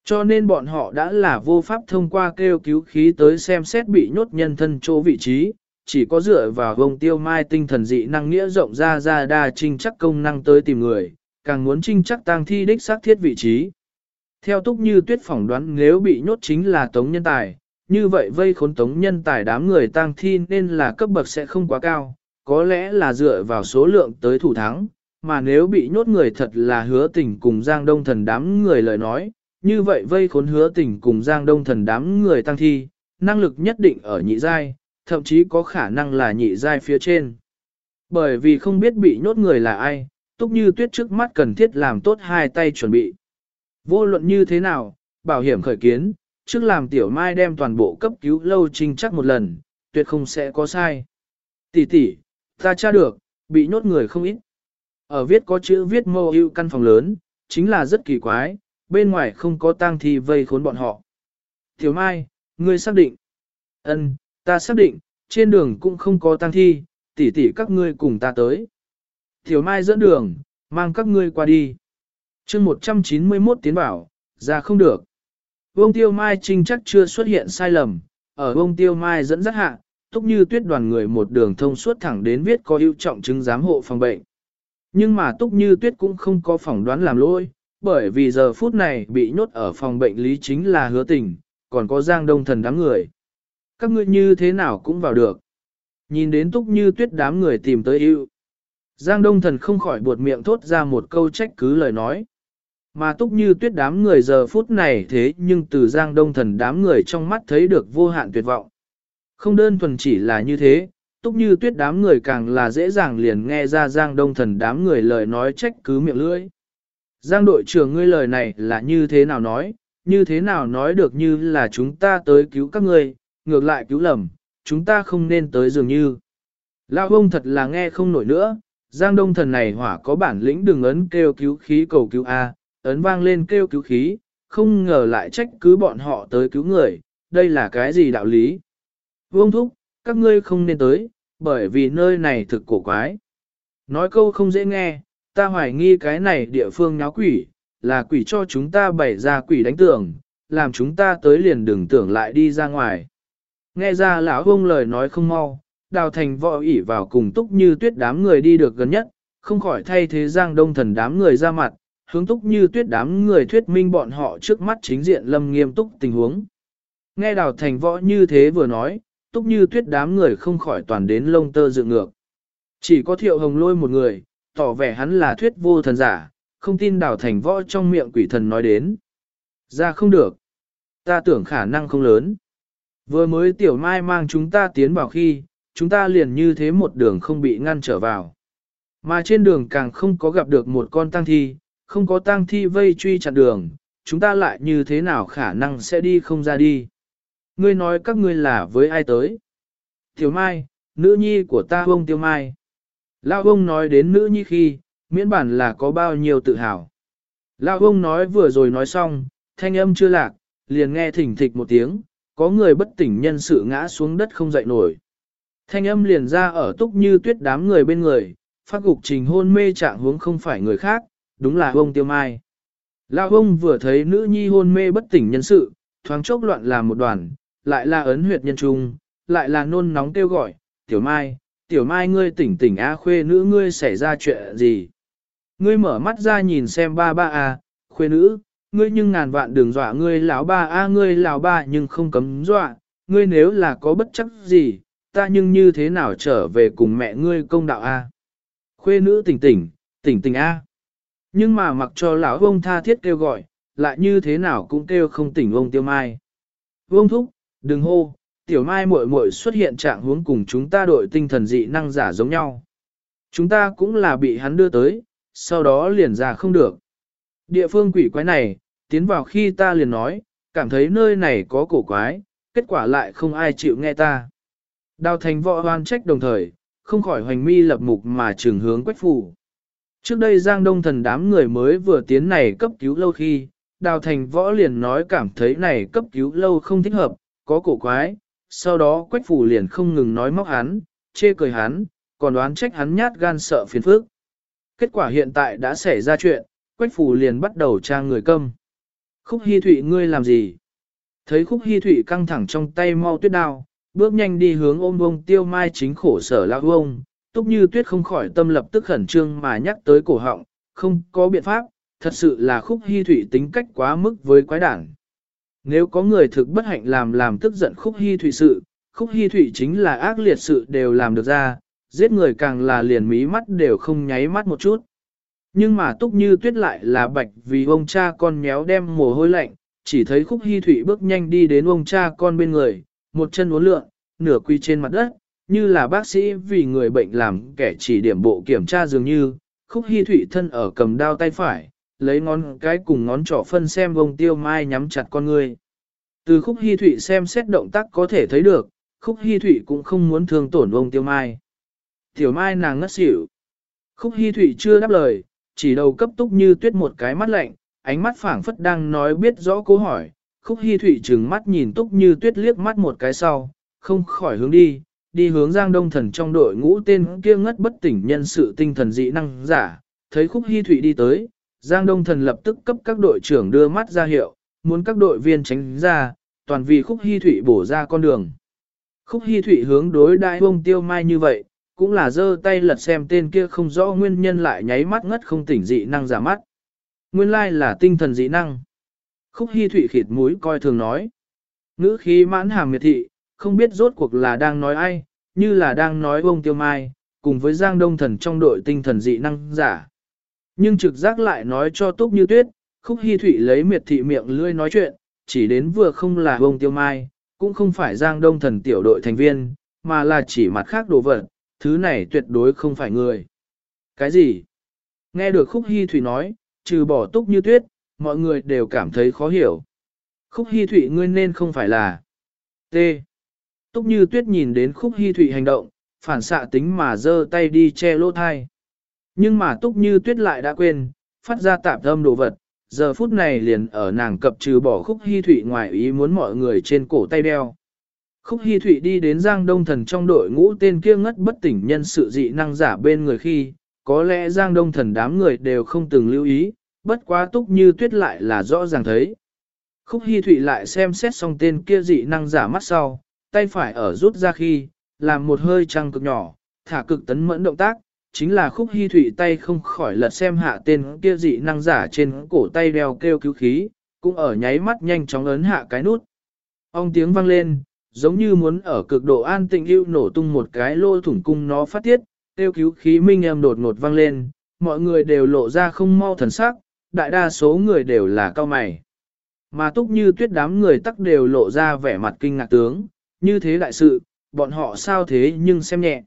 Cho nên bọn họ đã là vô pháp thông qua kêu cứu khí tới xem xét bị nhốt nhân thân chỗ vị trí, chỉ có dựa vào vông tiêu mai tinh thần dị năng nghĩa rộng ra ra đa trinh chắc công năng tới tìm người, càng muốn trinh chắc tang thi đích xác thiết vị trí. Theo túc như tuyết phỏng đoán nếu bị nhốt chính là tống nhân tài, như vậy vây khốn tống nhân tài đám người tang thi nên là cấp bậc sẽ không quá cao, có lẽ là dựa vào số lượng tới thủ thắng, mà nếu bị nhốt người thật là hứa tình cùng Giang Đông Thần đám người lời nói, như vậy vây khốn hứa tình cùng Giang Đông Thần đám người tăng thi, năng lực nhất định ở nhị giai, thậm chí có khả năng là nhị giai phía trên. Bởi vì không biết bị nhốt người là ai, túc như tuyết trước mắt cần thiết làm tốt hai tay chuẩn bị. Vô luận như thế nào, bảo hiểm khởi kiến, trước làm tiểu mai đem toàn bộ cấp cứu lâu trinh chắc một lần, tuyệt không sẽ có sai. Tỷ tỷ, ta tra được, bị nhốt người không ít. Ở viết có chữ viết mô ưu căn phòng lớn, chính là rất kỳ quái, bên ngoài không có tang thi vây khốn bọn họ. Tiểu mai, ngươi xác định. Ân, ta xác định, trên đường cũng không có tang thi, tỷ tỷ các ngươi cùng ta tới. Tiểu mai dẫn đường, mang các ngươi qua đi. chương 191 tiến bảo, ra không được. Vương Tiêu Mai trinh chắc chưa xuất hiện sai lầm, ở Vương Tiêu Mai dẫn dắt hạ, túc như tuyết đoàn người một đường thông suốt thẳng đến viết có ưu trọng chứng giám hộ phòng bệnh. Nhưng mà túc như tuyết cũng không có phỏng đoán làm lỗi, bởi vì giờ phút này bị nhốt ở phòng bệnh lý chính là hứa tình, còn có giang đông thần đám người. Các ngươi như thế nào cũng vào được. Nhìn đến túc như tuyết đám người tìm tới ưu. Giang đông thần không khỏi buột miệng thốt ra một câu trách cứ lời nói. Mà túc như tuyết đám người giờ phút này thế nhưng từ giang đông thần đám người trong mắt thấy được vô hạn tuyệt vọng. Không đơn thuần chỉ là như thế, túc như tuyết đám người càng là dễ dàng liền nghe ra giang đông thần đám người lời nói trách cứ miệng lưỡi. Giang đội trưởng ngươi lời này là như thế nào nói, như thế nào nói được như là chúng ta tới cứu các ngươi, ngược lại cứu lầm, chúng ta không nên tới dường như. Lão ông thật là nghe không nổi nữa, Giang đông thần này hỏa có bản lĩnh đừng ấn kêu cứu khí cầu cứu A, ấn vang lên kêu cứu khí, không ngờ lại trách cứ bọn họ tới cứu người, đây là cái gì đạo lý? Vương thúc, các ngươi không nên tới, bởi vì nơi này thực cổ quái. Nói câu không dễ nghe, ta hoài nghi cái này địa phương nháo quỷ, là quỷ cho chúng ta bày ra quỷ đánh tưởng, làm chúng ta tới liền đừng tưởng lại đi ra ngoài. Nghe ra lão ông lời nói không mau, đào thành võ ỉ vào cùng túc như tuyết đám người đi được gần nhất, không khỏi thay thế giang đông thần đám người ra mặt, hướng túc như tuyết đám người thuyết minh bọn họ trước mắt chính diện lâm nghiêm túc tình huống. Nghe đào thành võ như thế vừa nói, túc như tuyết đám người không khỏi toàn đến lông tơ dựng ngược. Chỉ có thiệu hồng lôi một người, tỏ vẻ hắn là thuyết vô thần giả, không tin đào thành võ trong miệng quỷ thần nói đến. Ra không được. Ta tưởng khả năng không lớn. Vừa mới tiểu mai mang chúng ta tiến vào khi, chúng ta liền như thế một đường không bị ngăn trở vào. Mà trên đường càng không có gặp được một con tăng thi, không có tăng thi vây truy chặn đường, chúng ta lại như thế nào khả năng sẽ đi không ra đi. Ngươi nói các ngươi là với ai tới? Tiểu Mai, nữ nhi của ta ông Tiêu Mai. Lao ông nói đến nữ nhi khi, miễn bản là có bao nhiêu tự hào. Lao ông nói vừa rồi nói xong, thanh âm chưa lạc, liền nghe thỉnh thịch một tiếng, có người bất tỉnh nhân sự ngã xuống đất không dậy nổi. Thanh âm liền ra ở túc như tuyết đám người bên người, phát gục trình hôn mê trạng huống không phải người khác, đúng là ông Tiêu Mai. Lao ông vừa thấy nữ nhi hôn mê bất tỉnh nhân sự, thoáng chốc loạn làm một đoàn, lại là ấn huyệt nhân trung, lại là nôn nóng kêu gọi, tiểu mai, tiểu mai ngươi tỉnh tỉnh a khuê nữ ngươi xảy ra chuyện gì. Ngươi mở mắt ra nhìn xem ba ba a, khuê nữ, ngươi nhưng ngàn vạn đường dọa ngươi lão ba a ngươi lão ba nhưng không cấm dọa, ngươi nếu là có bất chấp gì, ta nhưng như thế nào trở về cùng mẹ ngươi công đạo a. Khuê nữ tỉnh tỉnh, tỉnh tỉnh a. Nhưng mà mặc cho lão ông tha thiết kêu gọi, lại như thế nào cũng kêu không tỉnh ông tiêu mai. Vương thúc, đừng hô, tiểu mai muội muội xuất hiện trạng huống cùng chúng ta đội tinh thần dị năng giả giống nhau. Chúng ta cũng là bị hắn đưa tới, sau đó liền ra không được. Địa phương quỷ quái này, tiến vào khi ta liền nói, cảm thấy nơi này có cổ quái, kết quả lại không ai chịu nghe ta. Đào thành võ hoan trách đồng thời, không khỏi hoành mi lập mục mà trường hướng quách phủ. Trước đây Giang Đông thần đám người mới vừa tiến này cấp cứu lâu khi, đào thành võ liền nói cảm thấy này cấp cứu lâu không thích hợp, có cổ quái, sau đó quách phủ liền không ngừng nói móc hắn, chê cười hắn, còn đoán trách hắn nhát gan sợ phiền phức. Kết quả hiện tại đã xảy ra chuyện, quách phủ liền bắt đầu trang người câm. Khúc Hi Thụy ngươi làm gì? Thấy Khúc Hi Thụy căng thẳng trong tay mau tuyết đao, bước nhanh đi hướng ôm bông tiêu mai chính khổ sở lão ông, túc như tuyết không khỏi tâm lập tức khẩn trương mà nhắc tới cổ họng, không có biện pháp, thật sự là Khúc Hi Thụy tính cách quá mức với quái đản. Nếu có người thực bất hạnh làm làm tức giận khúc hy thủy sự, khúc hy thủy chính là ác liệt sự đều làm được ra, giết người càng là liền mí mắt đều không nháy mắt một chút. Nhưng mà túc như tuyết lại là bạch vì ông cha con méo đem mồ hôi lạnh, chỉ thấy khúc hy thủy bước nhanh đi đến ông cha con bên người, một chân uốn lượn, nửa quy trên mặt đất, như là bác sĩ vì người bệnh làm kẻ chỉ điểm bộ kiểm tra dường như, khúc hy thủy thân ở cầm đao tay phải, lấy ngón cái cùng ngón trỏ phân xem vông tiêu mai nhắm chặt con người. Từ khúc hy thụy xem xét động tác có thể thấy được, khúc hy thụy cũng không muốn thương tổn vông tiêu mai. Tiểu mai nàng ngất xỉu. Khúc hy thụy chưa đáp lời, chỉ đầu cấp túc như tuyết một cái mắt lạnh, ánh mắt phảng phất đang nói biết rõ câu hỏi. Khúc hy thụy trừng mắt nhìn túc như tuyết liếc mắt một cái sau, không khỏi hướng đi, đi hướng giang đông thần trong đội ngũ tên kia ngất bất tỉnh nhân sự tinh thần dị năng giả, thấy khúc hy thụy đi tới, giang đông thần lập tức cấp các đội trưởng đưa mắt ra hiệu, muốn các đội viên tránh ra, toàn vì khúc hy thụy bổ ra con đường. Khúc hy thụy hướng đối đại bông tiêu mai như vậy, cũng là giơ tay lật xem tên kia không rõ nguyên nhân lại nháy mắt ngất không tỉnh dị năng giả mắt. Nguyên lai là tinh thần dị năng. Khúc hy thụy khịt mũi coi thường nói. Ngữ khí mãn hàm miệt thị, không biết rốt cuộc là đang nói ai, như là đang nói bông tiêu mai, cùng với Giang Đông Thần trong đội tinh thần dị năng giả. Nhưng trực giác lại nói cho Túc Như Tuyết, Khúc Hi Thụy lấy miệt thị miệng lươi nói chuyện, chỉ đến vừa không là bông tiêu mai, cũng không phải Giang Đông Thần tiểu đội thành viên, mà là chỉ mặt khác đồ vật, thứ này tuyệt đối không phải người. Cái gì? Nghe được Khúc Hi Thụy nói, trừ bỏ Túc Như Tuyết, mọi người đều cảm thấy khó hiểu. Khúc Hi Thụy ngươi nên không phải là T. Túc như tuyết nhìn đến khúc hy thụy hành động, phản xạ tính mà giơ tay đi che lỗ thai. Nhưng mà túc như tuyết lại đã quên, phát ra tạm âm đồ vật, giờ phút này liền ở nàng cập trừ bỏ khúc hy thụy ngoài ý muốn mọi người trên cổ tay đeo. Khúc hy thụy đi đến Giang Đông Thần trong đội ngũ tên kia ngất bất tỉnh nhân sự dị năng giả bên người khi, có lẽ Giang Đông Thần đám người đều không từng lưu ý, bất quá túc như tuyết lại là rõ ràng thấy. Khúc hy thụy lại xem xét xong tên kia dị năng giả mắt sau, tay phải ở rút ra khi, làm một hơi trăng cực nhỏ, thả cực tấn mẫn động tác, chính là khúc hy thủy tay không khỏi lật xem hạ tên kia dị năng giả trên cổ tay đeo kêu cứu khí, cũng ở nháy mắt nhanh chóng ấn hạ cái nút. Ông tiếng vang lên, giống như muốn ở cực độ an tịnh yêu nổ tung một cái lô thủng cung nó phát tiết, kêu cứu khí minh em đột ngột vang lên, mọi người đều lộ ra không mau thần sắc, đại đa số người đều là cao mày. Mà túc như tuyết đám người tắc đều lộ ra vẻ mặt kinh ngạc tướng, như thế đại sự, bọn họ sao thế nhưng xem nhẹ.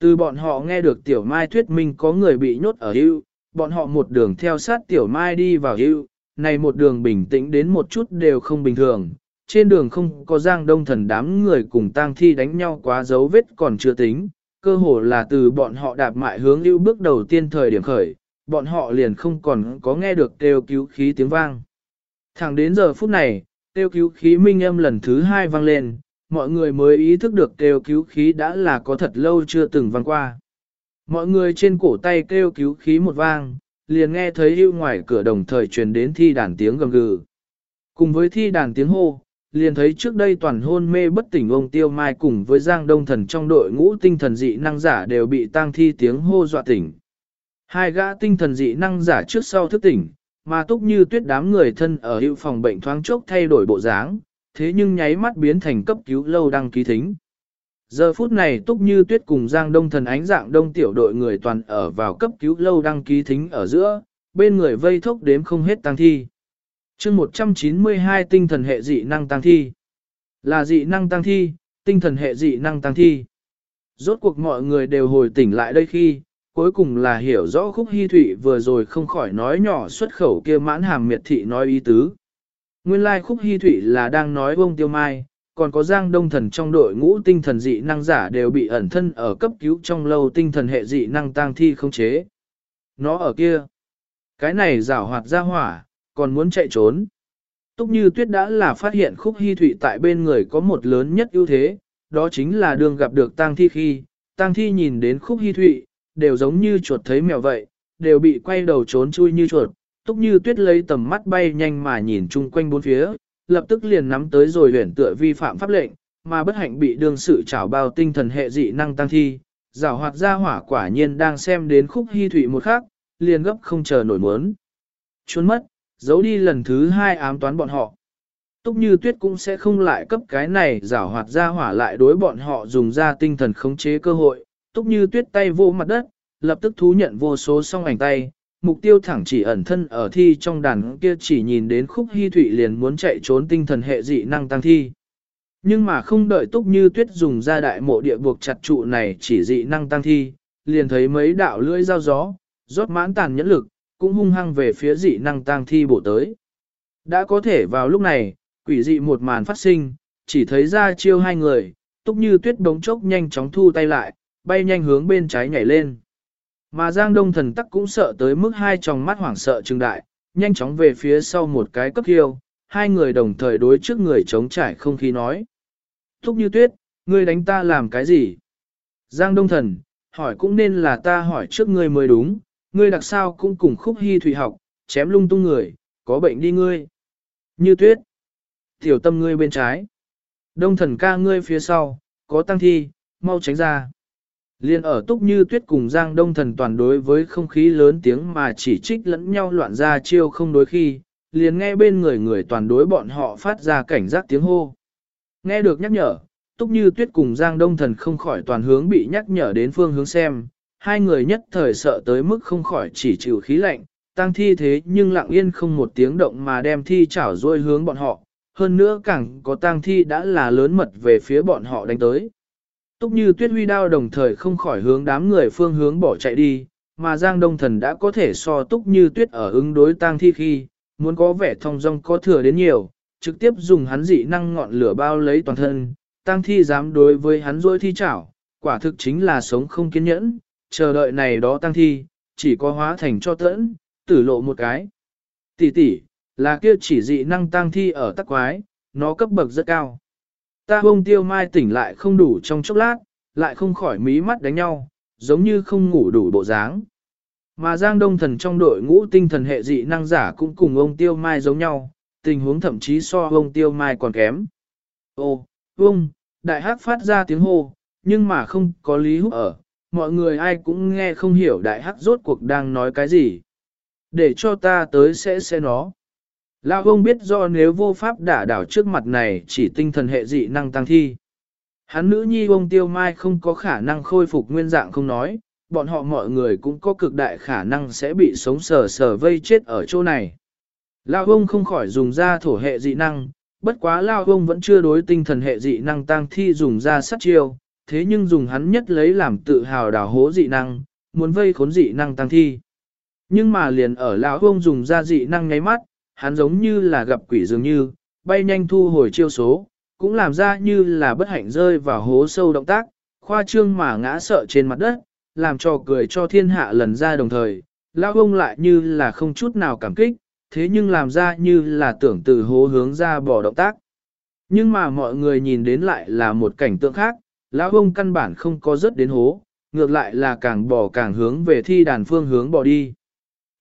Từ bọn họ nghe được tiểu mai thuyết minh có người bị nhốt ở hưu, bọn họ một đường theo sát tiểu mai đi vào hưu, này một đường bình tĩnh đến một chút đều không bình thường. Trên đường không có giang đông thần đám người cùng tang thi đánh nhau quá dấu vết còn chưa tính, cơ hồ là từ bọn họ đạp mại hướng lưu bước đầu tiên thời điểm khởi, bọn họ liền không còn có nghe được kêu cứu khí tiếng vang. Thẳng đến giờ phút này, kêu cứu khí minh âm lần thứ hai vang lên, mọi người mới ý thức được kêu cứu khí đã là có thật lâu chưa từng vang qua. Mọi người trên cổ tay kêu cứu khí một vang, liền nghe thấy hưu ngoài cửa đồng thời truyền đến thi đàn tiếng gầm gừ. Cùng với thi đàn tiếng hô, liền thấy trước đây toàn hôn mê bất tỉnh ông Tiêu Mai cùng với Giang Đông Thần trong đội ngũ tinh thần dị năng giả đều bị tang thi tiếng hô dọa tỉnh. Hai gã tinh thần dị năng giả trước sau thức tỉnh, mà túc như tuyết đám người thân ở hiệu phòng bệnh thoáng chốc thay đổi bộ dáng, thế nhưng nháy mắt biến thành cấp cứu lâu đăng ký thính. Giờ phút này Túc Như Tuyết cùng Giang Đông Thần ánh dạng đông tiểu đội người toàn ở vào cấp cứu lâu đăng ký thính ở giữa, bên người vây thốc đếm không hết tăng thi. chương 192 tinh thần hệ dị năng tăng thi. Là dị năng tăng thi, tinh thần hệ dị năng tăng thi. Rốt cuộc mọi người đều hồi tỉnh lại đây khi, cuối cùng là hiểu rõ khúc hy thụy vừa rồi không khỏi nói nhỏ xuất khẩu kia mãn hàm miệt thị nói ý tứ. Nguyên lai khúc hy thủy là đang nói vông tiêu mai, còn có giang đông thần trong đội ngũ tinh thần dị năng giả đều bị ẩn thân ở cấp cứu trong lâu tinh thần hệ dị năng tang thi không chế. Nó ở kia. Cái này rảo hoạt ra hỏa, còn muốn chạy trốn. Túc như tuyết đã là phát hiện khúc hy thủy tại bên người có một lớn nhất ưu thế, đó chính là đường gặp được tang thi khi, tang thi nhìn đến khúc hy thụy, đều giống như chuột thấy mèo vậy, đều bị quay đầu trốn chui như chuột, Túc như tuyết lấy tầm mắt bay nhanh mà nhìn chung quanh bốn phía, lập tức liền nắm tới rồi huyển tựa vi phạm pháp lệnh, mà bất hạnh bị đương sự trảo bao tinh thần hệ dị năng tăng thi, rào hoạt ra hỏa quả nhiên đang xem đến khúc hy thủy một khác, liền gấp không chờ nổi muốn. Trốn mất, giấu đi lần thứ hai ám toán bọn họ. Túc như tuyết cũng sẽ không lại cấp cái này rào hoạt ra hỏa lại đối bọn họ dùng ra tinh thần khống chế cơ hội. Túc như tuyết tay vô mặt đất, lập tức thú nhận vô số song ảnh tay, mục tiêu thẳng chỉ ẩn thân ở thi trong đàn kia chỉ nhìn đến khúc hy thụy liền muốn chạy trốn tinh thần hệ dị năng tăng thi. Nhưng mà không đợi túc như tuyết dùng ra đại mộ địa buộc chặt trụ này chỉ dị năng tăng thi, liền thấy mấy đạo lưỡi dao gió, rót mãn tàn nhẫn lực, cũng hung hăng về phía dị năng tăng thi bổ tới. Đã có thể vào lúc này, quỷ dị một màn phát sinh, chỉ thấy ra chiêu hai người, túc như tuyết bóng chốc nhanh chóng thu tay lại, bay nhanh hướng bên trái nhảy lên. Mà Giang Đông Thần tắc cũng sợ tới mức hai tròng mắt hoảng sợ trừng đại, nhanh chóng về phía sau một cái cấp hiêu, hai người đồng thời đối trước người chống trải không khí nói. Thúc như tuyết, ngươi đánh ta làm cái gì? Giang Đông Thần, hỏi cũng nên là ta hỏi trước ngươi mới đúng, ngươi đặc sao cũng cùng khúc hy thủy học, chém lung tung người, có bệnh đi ngươi. Như tuyết, tiểu tâm ngươi bên trái. Đông thần ca ngươi phía sau, có tăng thi, mau tránh ra. Liên ở túc như tuyết cùng Giang Đông Thần toàn đối với không khí lớn tiếng mà chỉ trích lẫn nhau loạn ra chiêu không đối khi, liền nghe bên người người toàn đối bọn họ phát ra cảnh giác tiếng hô. Nghe được nhắc nhở, túc như tuyết cùng Giang Đông Thần không khỏi toàn hướng bị nhắc nhở đến phương hướng xem, hai người nhất thời sợ tới mức không khỏi chỉ chịu khí lạnh, tăng thi thế nhưng lặng yên không một tiếng động mà đem thi chảo rôi hướng bọn họ, hơn nữa càng có tang thi đã là lớn mật về phía bọn họ đánh tới. Túc như tuyết huy đao đồng thời không khỏi hướng đám người phương hướng bỏ chạy đi, mà Giang Đông Thần đã có thể so túc như tuyết ở ứng đối tang thi khi, muốn có vẻ thông dong có thừa đến nhiều, trực tiếp dùng hắn dị năng ngọn lửa bao lấy toàn thân, tang thi dám đối với hắn rôi thi chảo, quả thực chính là sống không kiên nhẫn, chờ đợi này đó tang thi, chỉ có hóa thành cho tẫn, tử lộ một cái. Tỷ tỷ, là kia chỉ dị năng tang thi ở tắc quái, nó cấp bậc rất cao. Ta bông tiêu mai tỉnh lại không đủ trong chốc lát, lại không khỏi mí mắt đánh nhau, giống như không ngủ đủ bộ dáng. Mà Giang Đông Thần trong đội ngũ tinh thần hệ dị năng giả cũng cùng ông Tiêu Mai giống nhau, tình huống thậm chí so ông Tiêu Mai còn kém. Ô, ông đại hắc phát ra tiếng hô, nhưng mà không có lý húc ở, mọi người ai cũng nghe không hiểu đại hắc rốt cuộc đang nói cái gì. Để cho ta tới sẽ sẽ nó. Lão ông biết do nếu vô pháp đả đảo trước mặt này chỉ tinh thần hệ dị năng tăng thi. Hắn nữ nhi ông Tiêu Mai không có khả năng khôi phục nguyên dạng không nói, bọn họ mọi người cũng có cực đại khả năng sẽ bị sống sờ sờ vây chết ở chỗ này. Lão ông không khỏi dùng ra thổ hệ dị năng, bất quá Lão ông vẫn chưa đối tinh thần hệ dị năng tăng thi dùng ra sát chiêu, thế nhưng dùng hắn nhất lấy làm tự hào đảo hố dị năng, muốn vây khốn dị năng tăng thi. Nhưng mà liền ở Lão ông dùng ra dị năng ngáy mắt, hắn giống như là gặp quỷ dường như, bay nhanh thu hồi chiêu số, cũng làm ra như là bất hạnh rơi vào hố sâu động tác, khoa trương mà ngã sợ trên mặt đất, làm cho cười cho thiên hạ lần ra đồng thời, lão ông lại như là không chút nào cảm kích, thế nhưng làm ra như là tưởng từ hố hướng ra bỏ động tác. Nhưng mà mọi người nhìn đến lại là một cảnh tượng khác, lão ông căn bản không có rớt đến hố, ngược lại là càng bỏ càng hướng về thi đàn phương hướng bỏ đi.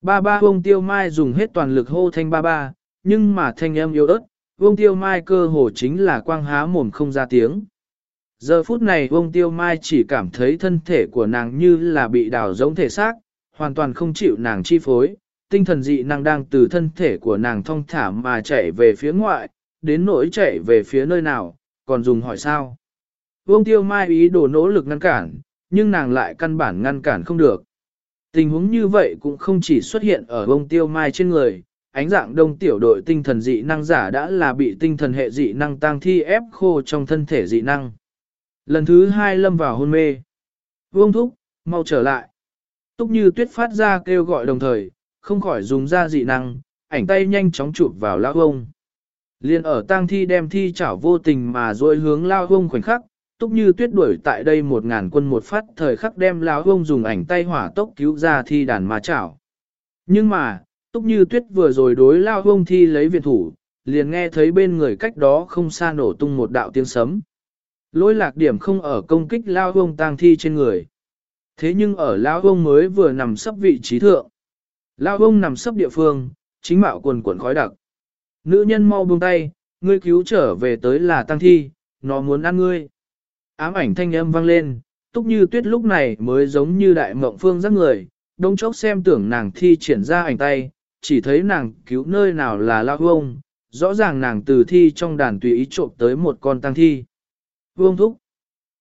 Ba ba vông tiêu mai dùng hết toàn lực hô thanh ba ba, nhưng mà thanh âm yếu ớt, vông tiêu mai cơ hồ chính là quang há mồm không ra tiếng. Giờ phút này vông tiêu mai chỉ cảm thấy thân thể của nàng như là bị đào giống thể xác, hoàn toàn không chịu nàng chi phối, tinh thần dị năng đang từ thân thể của nàng thong thả mà chạy về phía ngoại, đến nỗi chạy về phía nơi nào, còn dùng hỏi sao. Vương tiêu mai ý đồ nỗ lực ngăn cản, nhưng nàng lại căn bản ngăn cản không được. Tình huống như vậy cũng không chỉ xuất hiện ở bông tiêu mai trên người, ánh dạng đông tiểu đội tinh thần dị năng giả đã là bị tinh thần hệ dị năng tăng thi ép khô trong thân thể dị năng. Lần thứ hai lâm vào hôn mê. Vương thúc, mau trở lại. Túc như tuyết phát ra kêu gọi đồng thời, không khỏi dùng ra dị năng, ảnh tay nhanh chóng chụp vào lao ông. Liên ở tang thi đem thi chảo vô tình mà dội hướng lao ông khoảnh khắc, túc như tuyết đuổi tại đây một ngàn quân một phát thời khắc đem Lão ông dùng ảnh tay hỏa tốc cứu ra thi đàn ma chảo. Nhưng mà, túc như tuyết vừa rồi đối lao ông thi lấy viện thủ, liền nghe thấy bên người cách đó không xa nổ tung một đạo tiếng sấm. Lôi lạc điểm không ở công kích lao ông tang thi trên người. Thế nhưng ở lao ông mới vừa nằm sấp vị trí thượng. Lao ông nằm sấp địa phương, chính mạo quần quần khói đặc. Nữ nhân mau buông tay, ngươi cứu trở về tới là tăng thi, nó muốn ăn ngươi. Ám ảnh thanh âm vang lên, túc như tuyết lúc này mới giống như đại mộng phương giác người, đông chốc xem tưởng nàng thi triển ra ảnh tay, chỉ thấy nàng cứu nơi nào là lao ông, rõ ràng nàng từ thi trong đàn tùy ý trộm tới một con tăng thi. Vương thúc,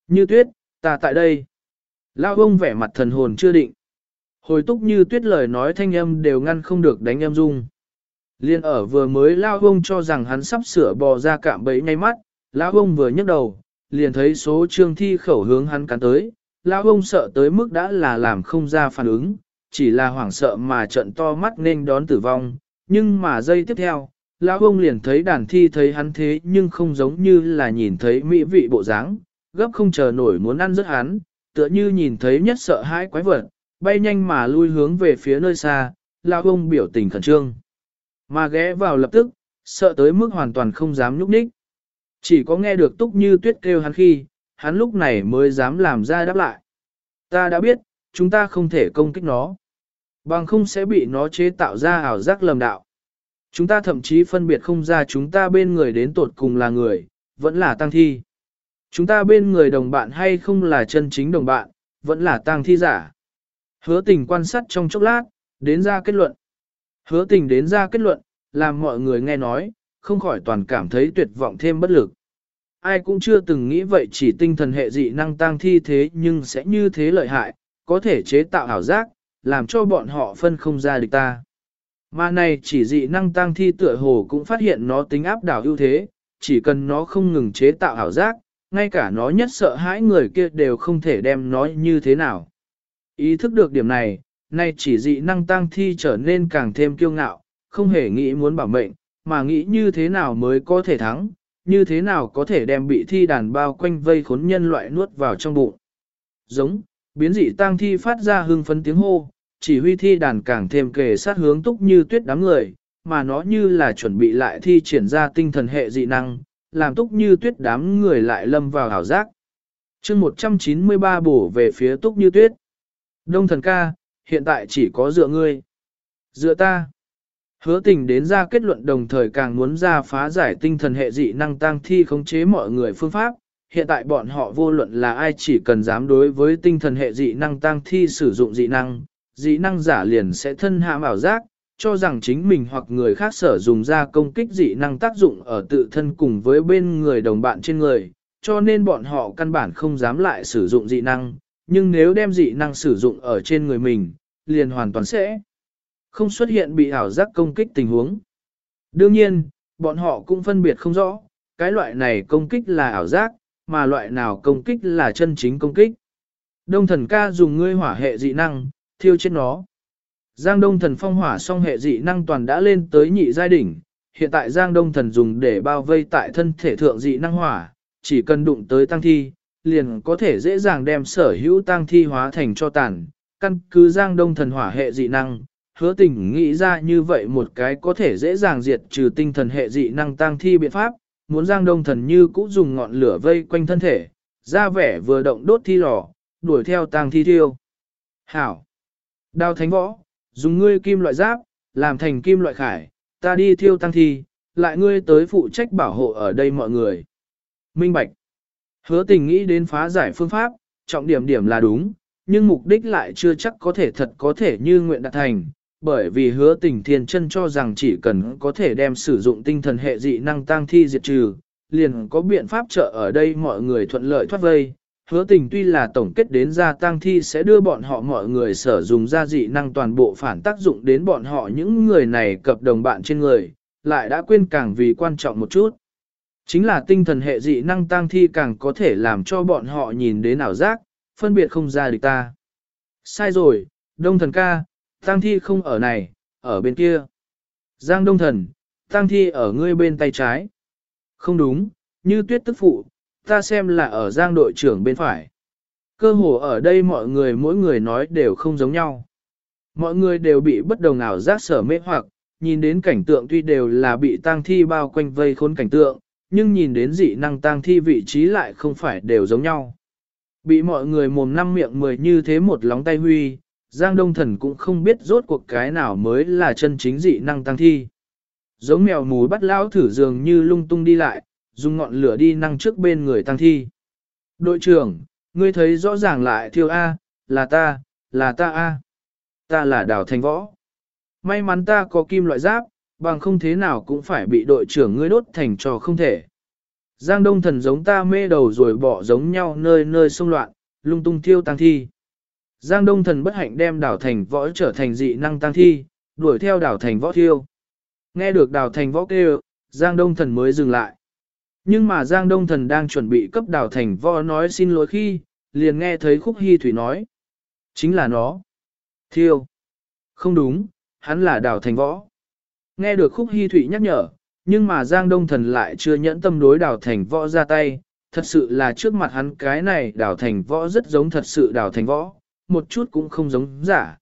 như tuyết, ta tại đây. Lao ông vẻ mặt thần hồn chưa định. Hồi túc như tuyết lời nói thanh âm đều ngăn không được đánh âm dung. Liên ở vừa mới lao ông cho rằng hắn sắp sửa bò ra cạm bẫy ngay mắt, lão ông vừa nhấc đầu, liền thấy số trương thi khẩu hướng hắn cắn tới, lão ông sợ tới mức đã là làm không ra phản ứng, chỉ là hoảng sợ mà trận to mắt nên đón tử vong, nhưng mà giây tiếp theo, lão ông liền thấy đàn thi thấy hắn thế nhưng không giống như là nhìn thấy mỹ vị bộ dáng, gấp không chờ nổi muốn ăn rất hắn, tựa như nhìn thấy nhất sợ hãi quái vật, bay nhanh mà lui hướng về phía nơi xa, lão ông biểu tình khẩn trương. Mà ghé vào lập tức, sợ tới mức hoàn toàn không dám nhúc nhích. Chỉ có nghe được túc như tuyết kêu hắn khi, hắn lúc này mới dám làm ra đáp lại. Ta đã biết, chúng ta không thể công kích nó. Bằng không sẽ bị nó chế tạo ra ảo giác lầm đạo. Chúng ta thậm chí phân biệt không ra chúng ta bên người đến tột cùng là người, vẫn là tăng thi. Chúng ta bên người đồng bạn hay không là chân chính đồng bạn, vẫn là tăng thi giả. Hứa tình quan sát trong chốc lát, đến ra kết luận. Hứa tình đến ra kết luận, làm mọi người nghe nói, không khỏi toàn cảm thấy tuyệt vọng thêm bất lực. Ai cũng chưa từng nghĩ vậy chỉ tinh thần hệ dị năng tăng thi thế nhưng sẽ như thế lợi hại, có thể chế tạo ảo giác, làm cho bọn họ phân không ra địch ta. Mà này chỉ dị năng tăng thi tựa hồ cũng phát hiện nó tính áp đảo ưu thế, chỉ cần nó không ngừng chế tạo ảo giác, ngay cả nó nhất sợ hãi người kia đều không thể đem nó như thế nào. Ý thức được điểm này, nay chỉ dị năng tăng thi trở nên càng thêm kiêu ngạo, không hề nghĩ muốn bảo mệnh, mà nghĩ như thế nào mới có thể thắng, như thế nào có thể đem bị thi đàn bao quanh vây khốn nhân loại nuốt vào trong bụng. Giống, biến dị tăng thi phát ra hưng phấn tiếng hô, chỉ huy thi đàn càng thêm kề sát hướng túc như tuyết đám người, mà nó như là chuẩn bị lại thi triển ra tinh thần hệ dị năng, làm túc như tuyết đám người lại lâm vào hảo giác. chương 193 bổ về phía túc như tuyết. Đông thần ca, hiện tại chỉ có dựa ngươi. Dựa ta. Hứa tình đến ra kết luận đồng thời càng muốn ra phá giải tinh thần hệ dị năng tăng thi khống chế mọi người phương pháp. Hiện tại bọn họ vô luận là ai chỉ cần dám đối với tinh thần hệ dị năng tăng thi sử dụng dị năng, dị năng giả liền sẽ thân hạ bảo giác, cho rằng chính mình hoặc người khác sở dùng ra công kích dị năng tác dụng ở tự thân cùng với bên người đồng bạn trên người, cho nên bọn họ căn bản không dám lại sử dụng dị năng, nhưng nếu đem dị năng sử dụng ở trên người mình, liền hoàn toàn sẽ không xuất hiện bị ảo giác công kích tình huống. Đương nhiên, bọn họ cũng phân biệt không rõ, cái loại này công kích là ảo giác, mà loại nào công kích là chân chính công kích. Đông thần ca dùng ngươi hỏa hệ dị năng, thiêu chết nó. Giang Đông Thần phong hỏa song hệ dị năng toàn đã lên tới nhị giai đỉnh, hiện tại Giang Đông Thần dùng để bao vây tại thân thể thượng dị năng hỏa, chỉ cần đụng tới tăng thi, liền có thể dễ dàng đem sở hữu tăng thi hóa thành cho tàn. Căn cứ Giang Đông Thần hỏa hệ dị năng, hứa tình nghĩ ra như vậy một cái có thể dễ dàng diệt trừ tinh thần hệ dị năng tăng thi biện pháp, muốn Giang Đông Thần như cũ dùng ngọn lửa vây quanh thân thể, ra vẻ vừa động đốt thi lò, đuổi theo tăng thi thiêu. Hảo! Đao thánh võ, dùng ngươi kim loại giáp, làm thành kim loại khải, ta đi thiêu tăng thi, lại ngươi tới phụ trách bảo hộ ở đây mọi người. Minh Bạch Hứa tình nghĩ đến phá giải phương pháp, trọng điểm điểm là đúng, nhưng mục đích lại chưa chắc có thể thật có thể như nguyện đạt thành, bởi vì hứa tình thiên chân cho rằng chỉ cần có thể đem sử dụng tinh thần hệ dị năng tăng thi diệt trừ, liền có biện pháp trợ ở đây mọi người thuận lợi thoát vây, Hứa tình tuy là tổng kết đến gia tăng thi sẽ đưa bọn họ mọi người sở dùng gia dị năng toàn bộ phản tác dụng đến bọn họ những người này cập đồng bạn trên người, lại đã quên càng vì quan trọng một chút. Chính là tinh thần hệ dị năng tăng thi càng có thể làm cho bọn họ nhìn đến ảo giác, phân biệt không ra địch ta. Sai rồi, đông thần ca, tăng thi không ở này, ở bên kia. Giang đông thần, tăng thi ở ngươi bên tay trái. Không đúng, như tuyết tức phụ, ta xem là ở giang đội trưởng bên phải. Cơ hồ ở đây mọi người mỗi người nói đều không giống nhau. Mọi người đều bị bất đồng ảo giác sở mê hoặc, nhìn đến cảnh tượng tuy đều là bị tang thi bao quanh vây khốn cảnh tượng, nhưng nhìn đến dị năng tang thi vị trí lại không phải đều giống nhau. Bị mọi người mồm năm miệng mười như thế một lóng tay huy, Giang Đông Thần cũng không biết rốt cuộc cái nào mới là chân chính dị năng tăng thi. Giống mèo mù bắt lão thử dường như lung tung đi lại, dùng ngọn lửa đi năng trước bên người tăng thi. Đội trưởng, ngươi thấy rõ ràng lại thiêu A, là ta, là ta A. Ta là đào thành võ. May mắn ta có kim loại giáp, bằng không thế nào cũng phải bị đội trưởng ngươi đốt thành trò không thể. Giang đông thần giống ta mê đầu rồi bỏ giống nhau nơi nơi xung loạn, lung tung thiêu tăng thi. Giang đông thần bất hạnh đem đảo thành võ trở thành dị năng tăng thi, đuổi theo đảo thành võ thiêu. Nghe được đảo thành võ kêu, Giang đông thần mới dừng lại. Nhưng mà Giang Đông Thần đang chuẩn bị cấp đào thành võ nói xin lỗi khi, liền nghe thấy khúc hy thủy nói. Chính là nó. Thiêu. Không đúng, hắn là đào thành võ. Nghe được khúc hy thủy nhắc nhở, nhưng mà Giang Đông Thần lại chưa nhẫn tâm đối đào thành võ ra tay, thật sự là trước mặt hắn cái này đào thành võ rất giống thật sự đào thành võ, một chút cũng không giống giả.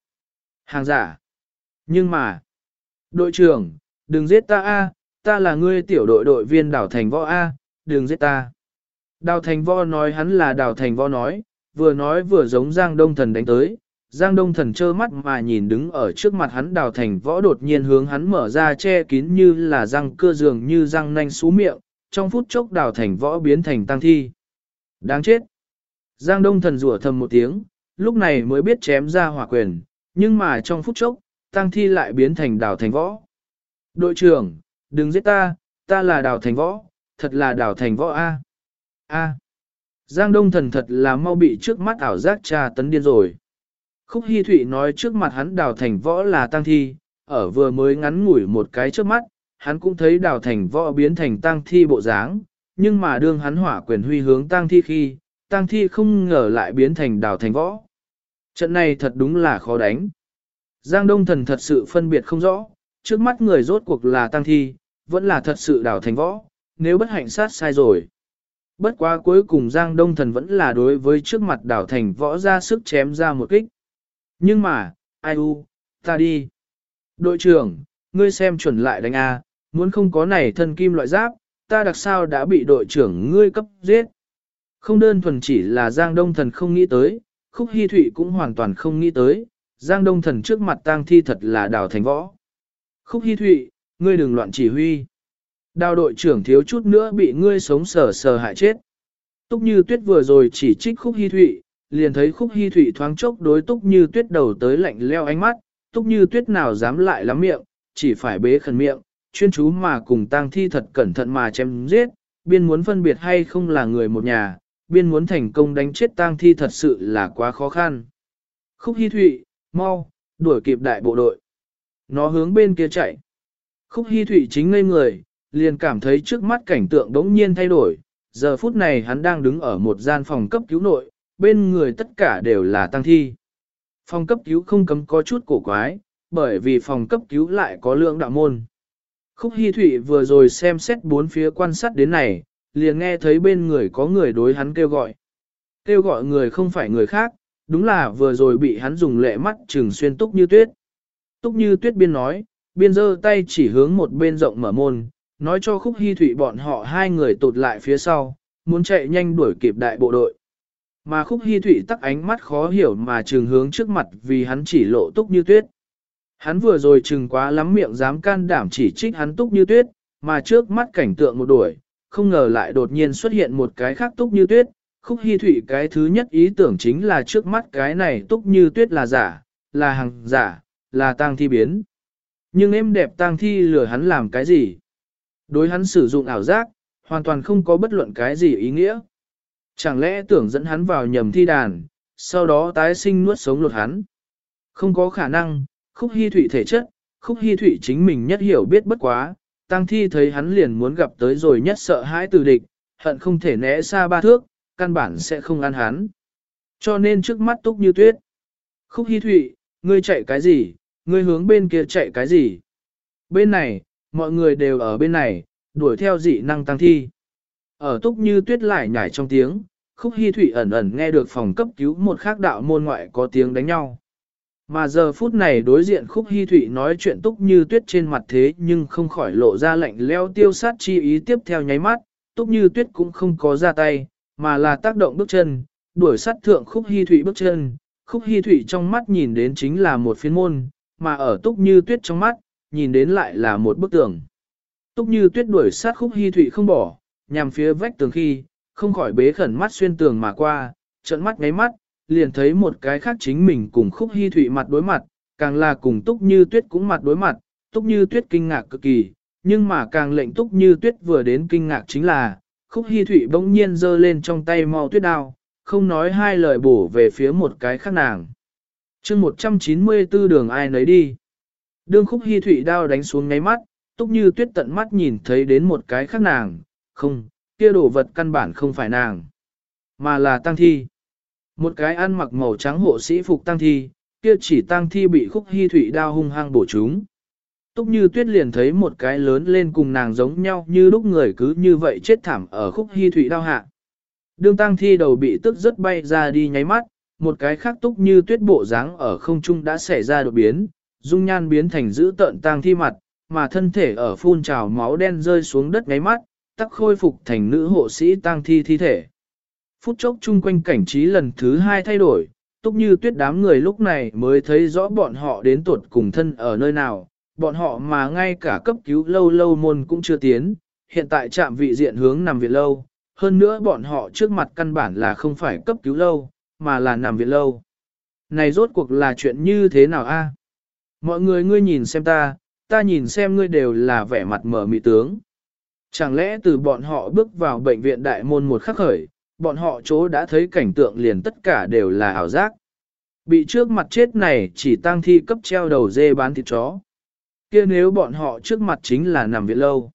Hàng giả. Nhưng mà, đội trưởng, đừng giết ta a, ta là ngươi tiểu đội đội viên đào thành võ a, đừng giết ta. Đào thành võ nói hắn là đào thành võ nói, vừa nói vừa giống Giang Đông Thần đánh tới, Giang Đông Thần trơ mắt mà nhìn đứng ở trước mặt hắn đào thành võ đột nhiên hướng hắn mở ra che kín như là răng cưa dường như răng nanh xú miệng, trong phút chốc đào thành võ biến thành tăng thi. Đáng chết! Giang Đông Thần rủa thầm một tiếng, lúc này mới biết chém ra hỏa quyền, nhưng mà trong phút chốc, tăng thi lại biến thành đào thành võ. Đội trưởng, đừng giết ta, ta là đào thành võ, thật là đào thành võ A. A. Giang Đông Thần thật là mau bị trước mắt ảo giác trà tấn điên rồi. Khúc Hi Thụy nói trước mặt hắn đào thành võ là tăng thi, ở vừa mới ngắn ngủi một cái trước mắt, hắn cũng thấy đào thành võ biến thành tăng thi bộ dáng, nhưng mà đương hắn hỏa quyền huy hướng tăng thi khi, tăng thi không ngờ lại biến thành đào thành võ. Trận này thật đúng là khó đánh. Giang Đông Thần thật sự phân biệt không rõ, trước mắt người rốt cuộc là tăng thi, vẫn là thật sự đảo thành võ, nếu bất hạnh sát sai rồi. Bất quá cuối cùng Giang Đông Thần vẫn là đối với trước mặt đảo thành võ ra sức chém ra một kích. Nhưng mà, ai u, ta đi. Đội trưởng, ngươi xem chuẩn lại đánh A, muốn không có này thân kim loại giáp, ta đặc sao đã bị đội trưởng ngươi cấp giết. Không đơn thuần chỉ là Giang Đông Thần không nghĩ tới, Khúc Hi Thụy cũng hoàn toàn không nghĩ tới, Giang Đông Thần trước mặt tang thi thật là đào thành võ. Khúc Hi Thụy, ngươi đừng loạn chỉ huy. Đào đội trưởng thiếu chút nữa bị ngươi sống sờ sờ hại chết. Túc Như Tuyết vừa rồi chỉ trích Khúc Hi Thụy, liền thấy Khúc Hi Thụy thoáng chốc đối Túc Như Tuyết đầu tới lạnh leo ánh mắt, Túc Như Tuyết nào dám lại lắm miệng, chỉ phải bế khẩn miệng, chuyên chú mà cùng tang thi thật cẩn thận mà chém giết, biên muốn phân biệt hay không là người một nhà, biên muốn thành công đánh chết tang thi thật sự là quá khó khăn. Khúc Hi Thụy, mau, đuổi kịp đại bộ đội. Nó hướng bên kia chạy. Khúc Hi Thụy chính ngây người, liền cảm thấy trước mắt cảnh tượng đống nhiên thay đổi. Giờ phút này hắn đang đứng ở một gian phòng cấp cứu nội, bên người tất cả đều là tang thi. Phòng cấp cứu không cấm có chút cổ quái, bởi vì phòng cấp cứu lại có lượng đạo môn. Khúc Hi Thụy vừa rồi xem xét bốn phía quan sát đến này, liền nghe thấy bên người có người đối hắn kêu gọi. Kêu gọi người không phải người khác, đúng là vừa rồi bị hắn dùng lệ mắt trừng xuyên túc như tuyết. Túc như tuyết biên nói, biên giơ tay chỉ hướng một bên rộng mở môn, nói cho khúc hy thủy bọn họ hai người tụt lại phía sau, muốn chạy nhanh đuổi kịp đại bộ đội. Mà khúc hy thủy tắc ánh mắt khó hiểu mà trừng hướng trước mặt vì hắn chỉ lộ túc như tuyết. Hắn vừa rồi trừng quá lắm miệng dám can đảm chỉ trích hắn túc như tuyết, mà trước mắt cảnh tượng một đuổi, không ngờ lại đột nhiên xuất hiện một cái khác túc như tuyết. Khúc Hi Thụy cái thứ nhất ý tưởng chính là trước mắt cái này túc như tuyết là giả, là hàng giả, là tang thi biến. Nhưng em đẹp tang thi lừa hắn làm cái gì? Đối hắn sử dụng ảo giác, hoàn toàn không có bất luận cái gì ý nghĩa. Chẳng lẽ tưởng dẫn hắn vào nhầm thi đàn, sau đó tái sinh nuốt sống lột hắn? Không có khả năng, khúc hy thụy thể chất, khúc hy thụy chính mình nhất hiểu biết bất quá, tăng thi thấy hắn liền muốn gặp tới rồi nhất sợ hãi từ địch, hận không thể né xa ba thước, căn bản sẽ không ăn hắn. Cho nên trước mắt túc như tuyết. Khúc hy thụy, ngươi chạy cái gì, ngươi hướng bên kia chạy cái gì. Bên này, mọi người đều ở bên này, đuổi theo dị năng tăng thi. Ở túc như tuyết lại nhảy trong tiếng, khúc hy Thụy ẩn ẩn nghe được phòng cấp cứu một khác đạo môn ngoại có tiếng đánh nhau. Mà giờ phút này đối diện khúc hy thủy nói chuyện túc như tuyết trên mặt thế nhưng không khỏi lộ ra lạnh leo tiêu sát chi ý tiếp theo nháy mắt, túc như tuyết cũng không có ra tay, mà là tác động bước chân, đuổi sát thượng khúc hy thủy bước chân, khúc hy thủy trong mắt nhìn đến chính là một phiên môn, mà ở túc như tuyết trong mắt, nhìn đến lại là một bức tường. Túc như tuyết đuổi sát khúc hy thủy không bỏ, nhằm phía vách tường khi, không khỏi bế khẩn mắt xuyên tường mà qua, trận mắt ngáy mắt, liền thấy một cái khác chính mình cùng khúc hy thụy mặt đối mặt, càng là cùng túc như tuyết cũng mặt đối mặt, túc như tuyết kinh ngạc cực kỳ, nhưng mà càng lệnh túc như tuyết vừa đến kinh ngạc chính là, khúc hy thụy bỗng nhiên giơ lên trong tay mau tuyết đao, không nói hai lời bổ về phía một cái khác nàng. chương 194 đường ai nấy đi. Đương khúc hy thụy đao đánh xuống ngáy mắt, túc như tuyết tận mắt nhìn thấy đến một cái khác nàng, không, kia đồ vật căn bản không phải nàng, mà là tăng thi. Một cái ăn mặc màu trắng hộ sĩ phục tăng thi, kia chỉ tăng thi bị khúc hy thủy đao hung hăng bổ chúng. Túc như tuyết liền thấy một cái lớn lên cùng nàng giống nhau như lúc người cứ như vậy chết thảm ở khúc hy thủy đao hạ. Đương tăng thi đầu bị tức rất bay ra đi nháy mắt, một cái khác túc như tuyết bộ dáng ở không trung đã xảy ra đột biến, dung nhan biến thành dữ tợn tang thi mặt, mà thân thể ở phun trào máu đen rơi xuống đất ngáy mắt, tắc khôi phục thành nữ hộ sĩ tang thi thi thể. Phút chốc chung quanh cảnh trí lần thứ hai thay đổi, túc như tuyết đám người lúc này mới thấy rõ bọn họ đến tuột cùng thân ở nơi nào, bọn họ mà ngay cả cấp cứu lâu lâu môn cũng chưa tiến, hiện tại trạm vị diện hướng nằm viện lâu, hơn nữa bọn họ trước mặt căn bản là không phải cấp cứu lâu, mà là nằm viện lâu. Này rốt cuộc là chuyện như thế nào a? Mọi người ngươi nhìn xem ta, ta nhìn xem ngươi đều là vẻ mặt mở mị tướng. Chẳng lẽ từ bọn họ bước vào bệnh viện đại môn một khắc khởi, bọn họ chỗ đã thấy cảnh tượng liền tất cả đều là ảo giác. Bị trước mặt chết này chỉ tăng thi cấp treo đầu dê bán thịt chó. kia nếu bọn họ trước mặt chính là nằm viện lâu.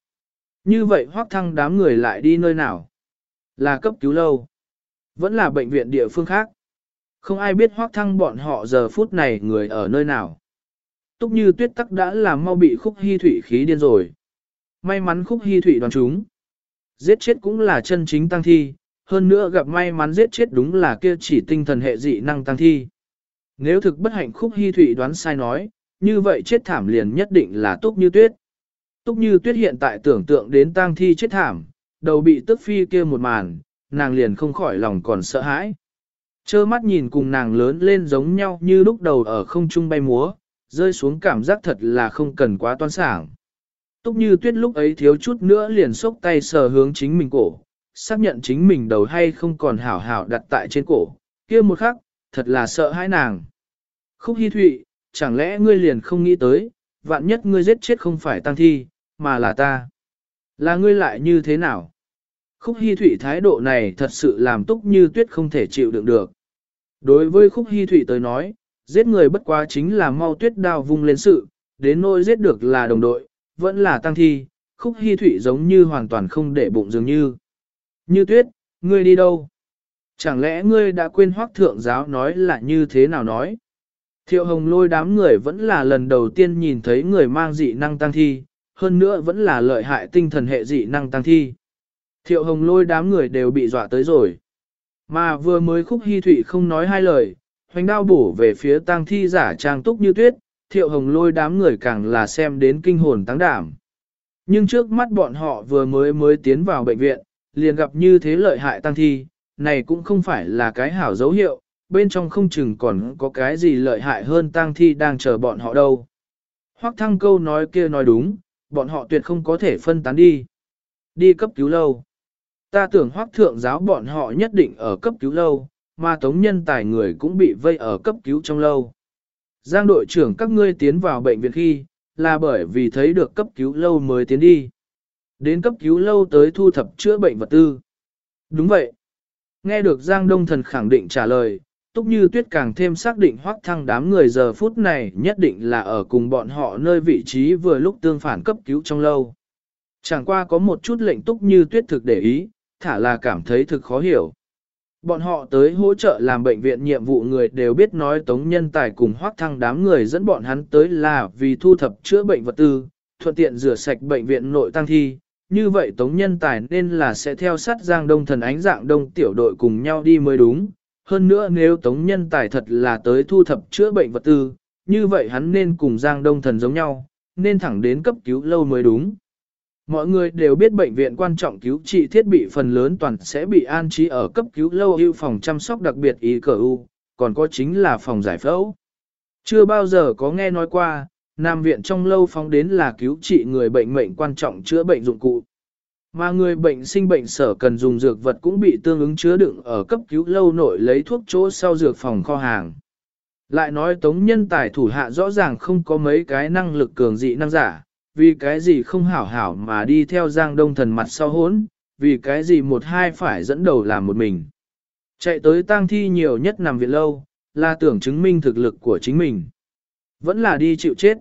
Như vậy hoác thăng đám người lại đi nơi nào? Là cấp cứu lâu. Vẫn là bệnh viện địa phương khác. Không ai biết hoác thăng bọn họ giờ phút này người ở nơi nào. Túc như tuyết tắc đã làm mau bị khúc hy thủy khí điên rồi. May mắn khúc hy thủy đoàn chúng. Giết chết cũng là chân chính tăng thi, hơn nữa gặp may mắn giết chết đúng là kia chỉ tinh thần hệ dị năng tăng thi. Nếu thực bất hạnh khúc hy thủy đoán sai nói, như vậy chết thảm liền nhất định là túc như tuyết. Túc như tuyết hiện tại tưởng tượng đến tang thi chết thảm, đầu bị tức phi kia một màn, nàng liền không khỏi lòng còn sợ hãi. Chơ mắt nhìn cùng nàng lớn lên giống nhau như lúc đầu ở không trung bay múa, rơi xuống cảm giác thật là không cần quá toan sảng. Túc như tuyết lúc ấy thiếu chút nữa liền xốc tay sờ hướng chính mình cổ, xác nhận chính mình đầu hay không còn hảo hảo đặt tại trên cổ, kia một khắc, thật là sợ hãi nàng. Khúc hy thụy, chẳng lẽ ngươi liền không nghĩ tới, vạn nhất ngươi giết chết không phải tăng thi, mà là ta. Là ngươi lại như thế nào? Khúc hy thụy thái độ này thật sự làm túc như tuyết không thể chịu đựng được. Đối với khúc hy thụy tới nói, giết người bất quá chính là mau tuyết đao vung lên sự, đến nỗi giết được là đồng đội, vẫn là tăng thi, khúc hy thụy giống như hoàn toàn không để bụng dường như. Như tuyết, ngươi đi đâu? Chẳng lẽ ngươi đã quên hoác thượng giáo nói là như thế nào nói? Thiệu hồng lôi đám người vẫn là lần đầu tiên nhìn thấy người mang dị năng tăng thi, hơn nữa vẫn là lợi hại tinh thần hệ dị năng tăng thi. Thiệu hồng lôi đám người đều bị dọa tới rồi. Mà vừa mới khúc hy thụy không nói hai lời, hoành đao bổ về phía tăng thi giả trang túc như tuyết, thiệu hồng lôi đám người càng là xem đến kinh hồn tăng đảm. Nhưng trước mắt bọn họ vừa mới mới tiến vào bệnh viện, liền gặp như thế lợi hại tăng thi, này cũng không phải là cái hảo dấu hiệu, bên trong không chừng còn có cái gì lợi hại hơn tăng thi đang chờ bọn họ đâu. Hoắc thăng câu nói kia nói đúng, bọn họ tuyệt không có thể phân tán đi. Đi cấp cứu lâu. Ta tưởng hoắc thượng giáo bọn họ nhất định ở cấp cứu lâu, mà tống nhân tài người cũng bị vây ở cấp cứu trong lâu. Giang đội trưởng các ngươi tiến vào bệnh viện khi, là bởi vì thấy được cấp cứu lâu mới tiến đi. Đến cấp cứu lâu tới thu thập chữa bệnh vật tư. Đúng vậy. Nghe được Giang Đông Thần khẳng định trả lời, Túc Như Tuyết càng thêm xác định hoắc thăng đám người giờ phút này nhất định là ở cùng bọn họ nơi vị trí vừa lúc tương phản cấp cứu trong lâu. Chẳng qua có một chút lệnh Túc Như Tuyết thực để ý, thả là cảm thấy thực khó hiểu. Bọn họ tới hỗ trợ làm bệnh viện nhiệm vụ người đều biết nói tống nhân tài cùng hoác thăng đám người dẫn bọn hắn tới là vì thu thập chữa bệnh vật tư, thuận tiện rửa sạch bệnh viện nội tăng thi. Như vậy tống nhân tài nên là sẽ theo sát giang đông thần ánh dạng đông tiểu đội cùng nhau đi mới đúng. Hơn nữa nếu tống nhân tài thật là tới thu thập chữa bệnh vật tư, như vậy hắn nên cùng giang đông thần giống nhau, nên thẳng đến cấp cứu lâu mới đúng. Mọi người đều biết bệnh viện quan trọng cứu trị thiết bị phần lớn toàn sẽ bị an trí ở cấp cứu lâu ưu phòng chăm sóc đặc biệt icu cờ u, còn có chính là phòng giải phẫu. Chưa bao giờ có nghe nói qua, Nam viện trong lâu phóng đến là cứu trị người bệnh mệnh quan trọng chữa bệnh dụng cụ. Mà người bệnh sinh bệnh sở cần dùng dược vật cũng bị tương ứng chứa đựng ở cấp cứu lâu nội lấy thuốc chỗ sau dược phòng kho hàng. Lại nói tống nhân tài thủ hạ rõ ràng không có mấy cái năng lực cường dị năng giả, vì cái gì không hảo hảo mà đi theo giang đông thần mặt sau hốn, vì cái gì một hai phải dẫn đầu làm một mình. Chạy tới tang thi nhiều nhất nằm viện lâu, là tưởng chứng minh thực lực của chính mình. Vẫn là đi chịu chết.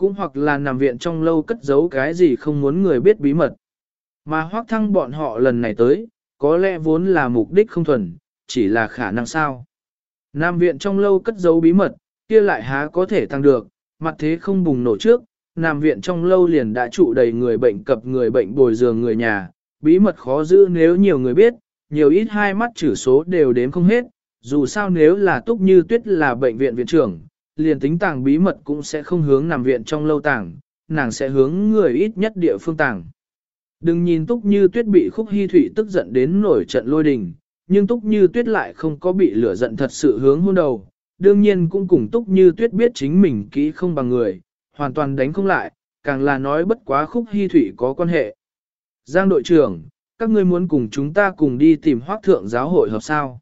Cũng hoặc là nằm viện trong lâu cất giấu cái gì không muốn người biết bí mật. Mà hoác thăng bọn họ lần này tới, có lẽ vốn là mục đích không thuần, chỉ là khả năng sao. Nam viện trong lâu cất giấu bí mật, kia lại há có thể tăng được, mặt thế không bùng nổ trước, Nam viện trong lâu liền đã trụ đầy người bệnh cập người bệnh bồi giường người nhà, bí mật khó giữ nếu nhiều người biết, nhiều ít hai mắt chữ số đều đếm không hết, dù sao nếu là túc như tuyết là bệnh viện viện trưởng, liền tính tàng bí mật cũng sẽ không hướng nằm viện trong lâu tàng, nàng sẽ hướng người ít nhất địa phương tàng. Đừng nhìn túc như tuyết bị khúc hy thủy tức giận đến nổi trận lôi đình, nhưng túc như tuyết lại không có bị lửa giận thật sự hướng hôn đầu, đương nhiên cũng cùng túc như tuyết biết chính mình kỹ không bằng người, hoàn toàn đánh không lại, càng là nói bất quá khúc hy thủy có quan hệ. Giang đội trưởng, các ngươi muốn cùng chúng ta cùng đi tìm hoác thượng giáo hội hợp sao?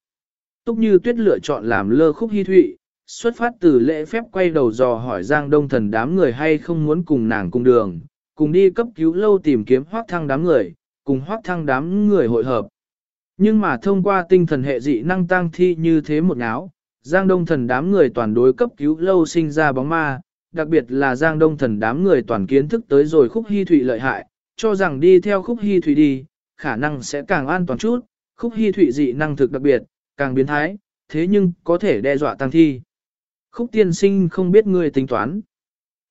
Túc như tuyết lựa chọn làm lơ khúc hy thụy, xuất phát từ lễ phép quay đầu dò hỏi Giang Đông Thần đám người hay không muốn cùng nàng cùng đường, cùng đi cấp cứu lâu tìm kiếm hoác thăng đám người, cùng hoác thăng đám người hội hợp. Nhưng mà thông qua tinh thần hệ dị năng tăng thi như thế một áo, Giang Đông Thần đám người toàn đối cấp cứu lâu sinh ra bóng ma, đặc biệt là Giang Đông Thần đám người toàn kiến thức tới rồi khúc hy thủy lợi hại, cho rằng đi theo khúc hy thủy đi, khả năng sẽ càng an toàn chút, khúc hy thủy dị năng thực đặc biệt, càng biến thái, thế nhưng có thể đe dọa tăng thi. Khúc tiên sinh không biết ngươi tính toán.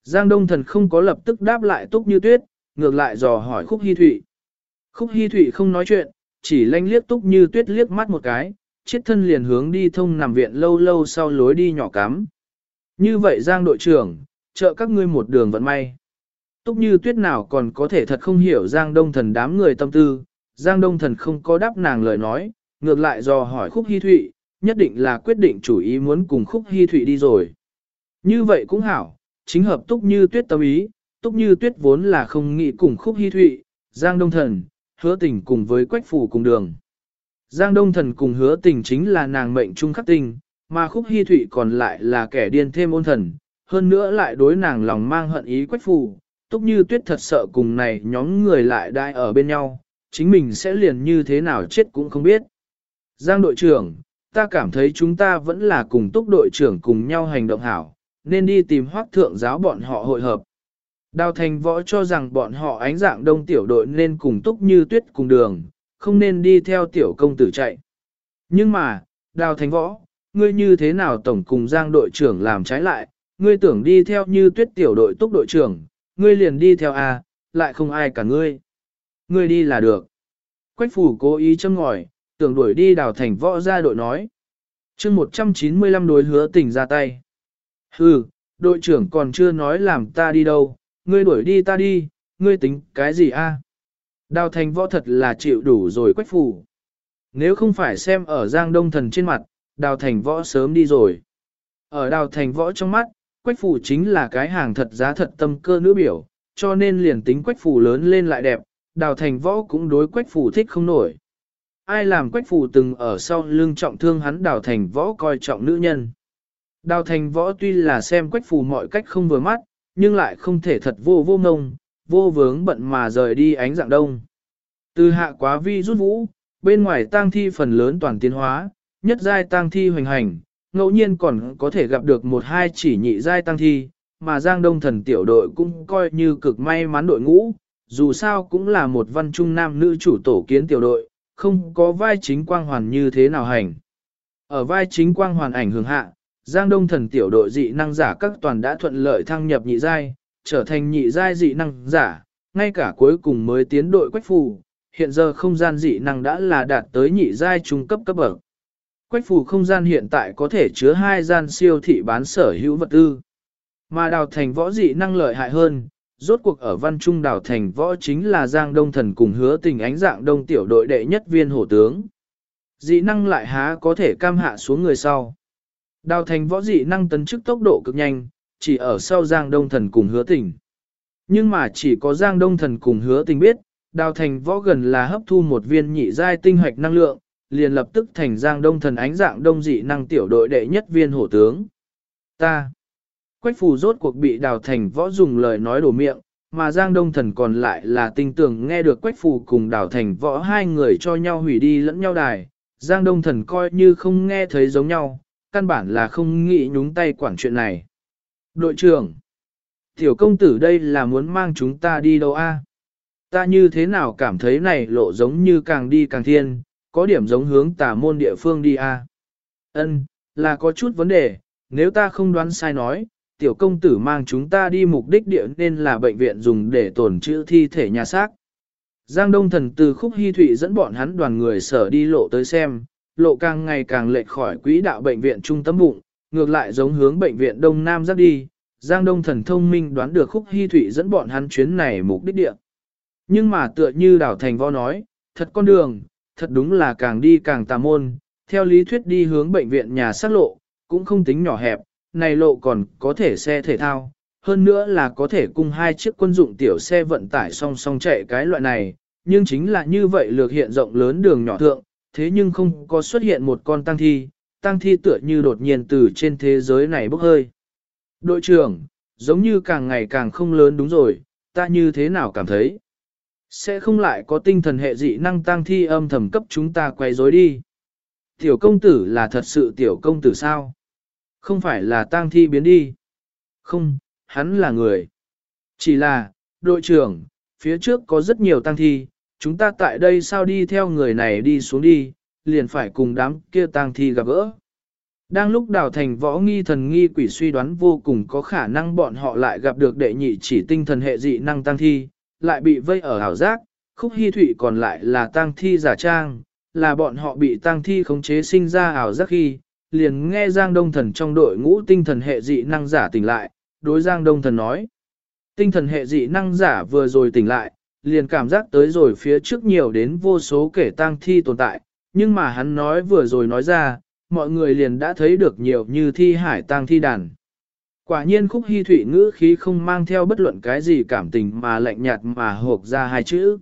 Giang Đông Thần không có lập tức đáp lại túc như tuyết, ngược lại dò hỏi khúc hy thụy. Khúc hy thụy không nói chuyện, chỉ lanh liếc túc như tuyết liếc mắt một cái, chiếc thân liền hướng đi thông nằm viện lâu lâu sau lối đi nhỏ cắm. Như vậy Giang đội trưởng, trợ các ngươi một đường vận may. Túc như tuyết nào còn có thể thật không hiểu Giang Đông Thần đám người tâm tư, Giang Đông Thần không có đáp nàng lời nói, ngược lại dò hỏi Khúc Hi Thụy, nhất định là quyết định chủ ý muốn cùng Khúc Hi Thụy đi rồi. Như vậy cũng hảo, chính hợp Túc Như Tuyết tâm ý, Túc Như Tuyết vốn là không nghĩ cùng Khúc Hi Thụy, Giang Đông Thần, hứa tình cùng với Quách Phủ cùng đường. Giang Đông Thần cùng hứa tình chính là nàng mệnh trung khắc tình, mà Khúc Hi Thụy còn lại là kẻ điên thêm ôn thần, hơn nữa lại đối nàng lòng mang hận ý Quách Phủ. Túc Như Tuyết thật sợ cùng này nhóm người lại đai ở bên nhau, chính mình sẽ liền như thế nào chết cũng không biết. Giang đội trưởng, ta cảm thấy chúng ta vẫn là cùng túc đội trưởng cùng nhau hành động hảo, nên đi tìm hoác thượng giáo bọn họ hội hợp. Đào thành võ cho rằng bọn họ ánh dạng đông tiểu đội nên cùng túc như tuyết cùng đường, không nên đi theo tiểu công tử chạy. Nhưng mà, đào thành võ, ngươi như thế nào tổng cùng giang đội trưởng làm trái lại, ngươi tưởng đi theo như tuyết tiểu đội túc đội trưởng, ngươi liền đi theo A, lại không ai cả ngươi. Ngươi đi là được. Quách phủ cố ý châm ngòi, tưởng đuổi đi đào thành võ ra đội nói. chương 195 đối hứa tình ra tay. Hừ, đội trưởng còn chưa nói làm ta đi đâu, ngươi đuổi đi ta đi, ngươi tính cái gì a? Đào thành võ thật là chịu đủ rồi quách phủ. Nếu không phải xem ở giang đông thần trên mặt, đào thành võ sớm đi rồi. Ở đào thành võ trong mắt, quách phủ chính là cái hàng thật giá thật tâm cơ nữ biểu, cho nên liền tính quách phủ lớn lên lại đẹp, đào thành võ cũng đối quách phủ thích không nổi. Ai làm quách phủ từng ở sau lưng trọng thương hắn đào thành võ coi trọng nữ nhân. Đào thành võ tuy là xem quách phủ mọi cách không vừa mắt, nhưng lại không thể thật vô vô ngông, vô vướng bận mà rời đi ánh dạng đông. Từ hạ quá vi rút vũ, bên ngoài tang thi phần lớn toàn tiến hóa, nhất giai tang thi hoành hành, ngẫu nhiên còn có thể gặp được một hai chỉ nhị giai tang thi, mà Giang Đông thần tiểu đội cũng coi như cực may mắn đội ngũ, dù sao cũng là một văn trung nam nữ chủ tổ kiến tiểu đội, không có vai chính quang hoàn như thế nào hành. Ở vai chính quang hoàn ảnh hưởng hạ, Giang Đông thần tiểu đội dị năng giả các toàn đã thuận lợi thăng nhập nhị giai, trở thành nhị giai dị năng giả, ngay cả cuối cùng mới tiến đội quách phù, hiện giờ không gian dị năng đã là đạt tới nhị giai trung cấp cấp bậc. Quách phù không gian hiện tại có thể chứa hai gian siêu thị bán sở hữu vật tư. Mà đào thành võ dị năng lợi hại hơn, rốt cuộc ở văn trung đảo thành võ chính là Giang Đông Thần cùng hứa tình ánh dạng đông tiểu đội đệ nhất viên hổ tướng. Dị năng lại há có thể cam hạ xuống người sau. Đào thành võ dị năng tấn chức tốc độ cực nhanh, chỉ ở sau Giang Đông Thần cùng hứa tình. Nhưng mà chỉ có Giang Đông Thần cùng hứa tình biết, đào thành võ gần là hấp thu một viên nhị giai tinh hoạch năng lượng, liền lập tức thành Giang Đông Thần ánh dạng đông dị năng tiểu đội đệ nhất viên hổ tướng. Ta Quách phù rốt cuộc bị đào thành võ dùng lời nói đổ miệng, mà Giang Đông Thần còn lại là tinh tưởng nghe được Quách phù cùng đào thành võ hai người cho nhau hủy đi lẫn nhau đài. Giang Đông Thần coi như không nghe thấy giống nhau, căn bản là không nghĩ nhúng tay quản chuyện này. Đội trưởng, tiểu công tử đây là muốn mang chúng ta đi đâu a? ta như thế nào cảm thấy này lộ giống như càng đi càng thiên, có điểm giống hướng tà môn địa phương đi a. À? Ân, là có chút vấn đề, nếu ta không đoán sai nói, tiểu công tử mang chúng ta đi mục đích địa nên là bệnh viện dùng để tổn trữ thi thể nhà xác. Giang Đông Thần từ khúc hy thụy dẫn bọn hắn đoàn người sở đi lộ tới xem, lộ càng ngày càng lệch khỏi quỹ đạo bệnh viện trung tâm bụng, ngược lại giống hướng bệnh viện Đông Nam giáp đi. Giang Đông Thần thông minh đoán được khúc hy thụy dẫn bọn hắn chuyến này mục đích địa. Nhưng mà tựa như đảo thành võ nói, thật con đường, thật đúng là càng đi càng tà môn, theo lý thuyết đi hướng bệnh viện nhà xác lộ, cũng không tính nhỏ hẹp, này lộ còn có thể xe thể thao, hơn nữa là có thể cùng hai chiếc quân dụng tiểu xe vận tải song song chạy cái loại này, nhưng chính là như vậy lược hiện rộng lớn đường nhỏ thượng, thế nhưng không có xuất hiện một con tăng thi, tăng thi tựa như đột nhiên từ trên thế giới này bốc hơi. Đội trưởng, giống như càng ngày càng không lớn đúng rồi, ta như thế nào cảm thấy? Sẽ không lại có tinh thần hệ dị năng tăng thi âm thầm cấp chúng ta quay rối đi. Tiểu công tử là thật sự tiểu công tử sao? Không phải là tang thi biến đi. Không, hắn là người. Chỉ là, đội trưởng, phía trước có rất nhiều tang thi, chúng ta tại đây sao đi theo người này đi xuống đi, liền phải cùng đám kia tang thi gặp gỡ. Đang lúc đào thành võ nghi thần nghi quỷ suy đoán vô cùng có khả năng bọn họ lại gặp được đệ nhị chỉ tinh thần hệ dị năng tăng thi, lại bị vây ở hảo giác, khúc hy thụy còn lại là tăng thi giả trang, là bọn họ bị tăng thi khống chế sinh ra ảo giác khi, liền nghe Giang Đông Thần trong đội ngũ tinh thần hệ dị năng giả tỉnh lại, đối Giang Đông Thần nói. Tinh thần hệ dị năng giả vừa rồi tỉnh lại, liền cảm giác tới rồi phía trước nhiều đến vô số kể tang thi tồn tại, nhưng mà hắn nói vừa rồi nói ra, mọi người liền đã thấy được nhiều như thi hải tang thi đàn. Quả nhiên khúc hy thủy ngữ khí không mang theo bất luận cái gì cảm tình mà lạnh nhạt mà hộp ra hai chữ.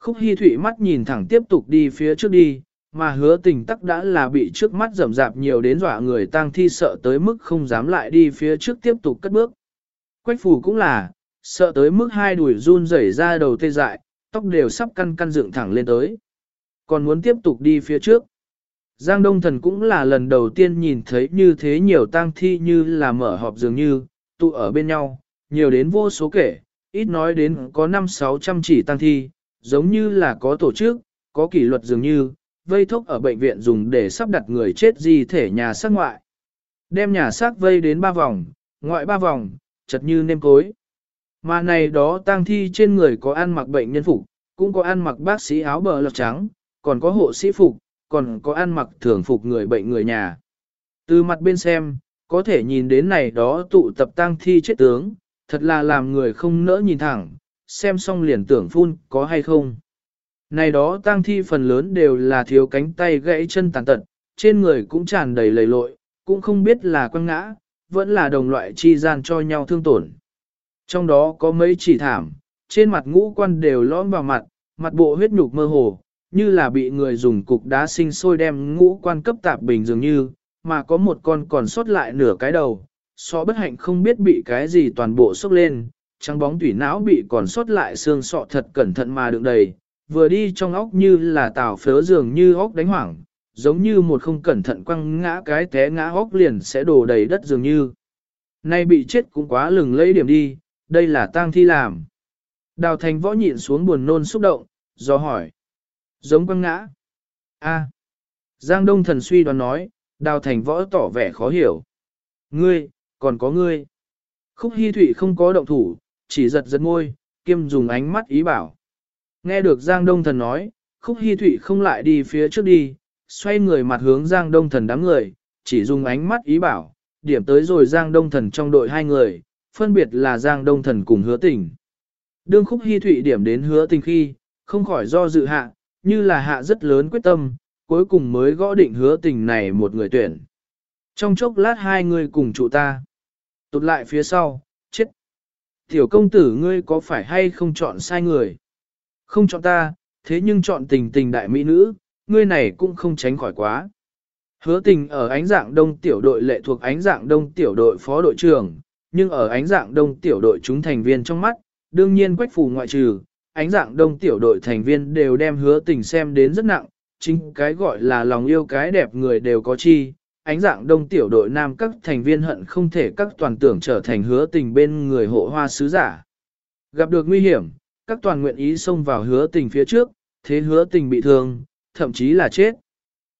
Khúc hy thủy mắt nhìn thẳng tiếp tục đi phía trước đi, mà hứa tình tắc đã là bị trước mắt rầm rạp nhiều đến dọa người tang thi sợ tới mức không dám lại đi phía trước tiếp tục cất bước. Quách phủ cũng là, sợ tới mức hai đùi run rẩy ra đầu tê dại, tóc đều sắp căn căn dựng thẳng lên tới. Còn muốn tiếp tục đi phía trước. Giang Đông Thần cũng là lần đầu tiên nhìn thấy như thế nhiều tang thi như là mở họp dường như, tụ ở bên nhau, nhiều đến vô số kể, ít nói đến có 5-600 chỉ tang thi, giống như là có tổ chức, có kỷ luật dường như, vây thốc ở bệnh viện dùng để sắp đặt người chết di thể nhà xác ngoại. Đem nhà xác vây đến ba vòng, ngoại ba vòng, chật như nêm cối. Mà này đó tang thi trên người có ăn mặc bệnh nhân phục, cũng có ăn mặc bác sĩ áo bờ lọc trắng, còn có hộ sĩ phục, còn có ăn mặc thường phục người bệnh người nhà. Từ mặt bên xem, có thể nhìn đến này đó tụ tập tang thi chết tướng, thật là làm người không nỡ nhìn thẳng, xem xong liền tưởng phun có hay không. Này đó tang thi phần lớn đều là thiếu cánh tay gãy chân tàn tật, trên người cũng tràn đầy lầy lội, cũng không biết là quăng ngã, vẫn là đồng loại chi gian cho nhau thương tổn. Trong đó có mấy chỉ thảm, trên mặt ngũ quan đều lõm vào mặt, mặt bộ huyết nhục mơ hồ, như là bị người dùng cục đá sinh sôi đem ngũ quan cấp tạp bình dường như, mà có một con còn sót lại nửa cái đầu, so bất hạnh không biết bị cái gì toàn bộ sốc lên, trắng bóng tủy não bị còn sót lại xương sọ thật cẩn thận mà đựng đầy, vừa đi trong óc như là tảo phớ dường như óc đánh hoảng, giống như một không cẩn thận quăng ngã cái té ngã óc liền sẽ đổ đầy đất dường như. Nay bị chết cũng quá lừng lấy điểm đi, đây là tang thi làm. Đào thành võ nhịn xuống buồn nôn xúc động, do hỏi. Giống quăng ngã. a Giang Đông thần suy đoán nói, đào thành võ tỏ vẻ khó hiểu. Ngươi, còn có ngươi. Khúc Hi Thụy không có động thủ, chỉ giật giật môi, kiêm dùng ánh mắt ý bảo. Nghe được Giang Đông Thần nói, Khúc Hi Thụy không lại đi phía trước đi, xoay người mặt hướng Giang Đông Thần đám người, chỉ dùng ánh mắt ý bảo, điểm tới rồi Giang Đông Thần trong đội hai người, phân biệt là Giang Đông Thần cùng hứa tình. Đương Khúc Hi Thụy điểm đến hứa tình khi, không khỏi do dự hạ, như là hạ rất lớn quyết tâm, cuối cùng mới gõ định hứa tình này một người tuyển. Trong chốc lát hai người cùng trụ ta. Tụt lại phía sau, chết. Tiểu công tử ngươi có phải hay không chọn sai người? Không chọn ta, thế nhưng chọn tình tình đại mỹ nữ, ngươi này cũng không tránh khỏi quá. Hứa tình ở ánh dạng đông tiểu đội lệ thuộc ánh dạng đông tiểu đội phó đội trưởng, nhưng ở ánh dạng đông tiểu đội chúng thành viên trong mắt, đương nhiên quách phù ngoại trừ, ánh dạng đông tiểu đội thành viên đều đem hứa tình xem đến rất nặng, chính cái gọi là lòng yêu cái đẹp người đều có chi. Ánh dạng đông tiểu đội nam các thành viên hận không thể các toàn tưởng trở thành hứa tình bên người hộ hoa sứ giả. Gặp được nguy hiểm, các toàn nguyện ý xông vào hứa tình phía trước, thế hứa tình bị thương, thậm chí là chết.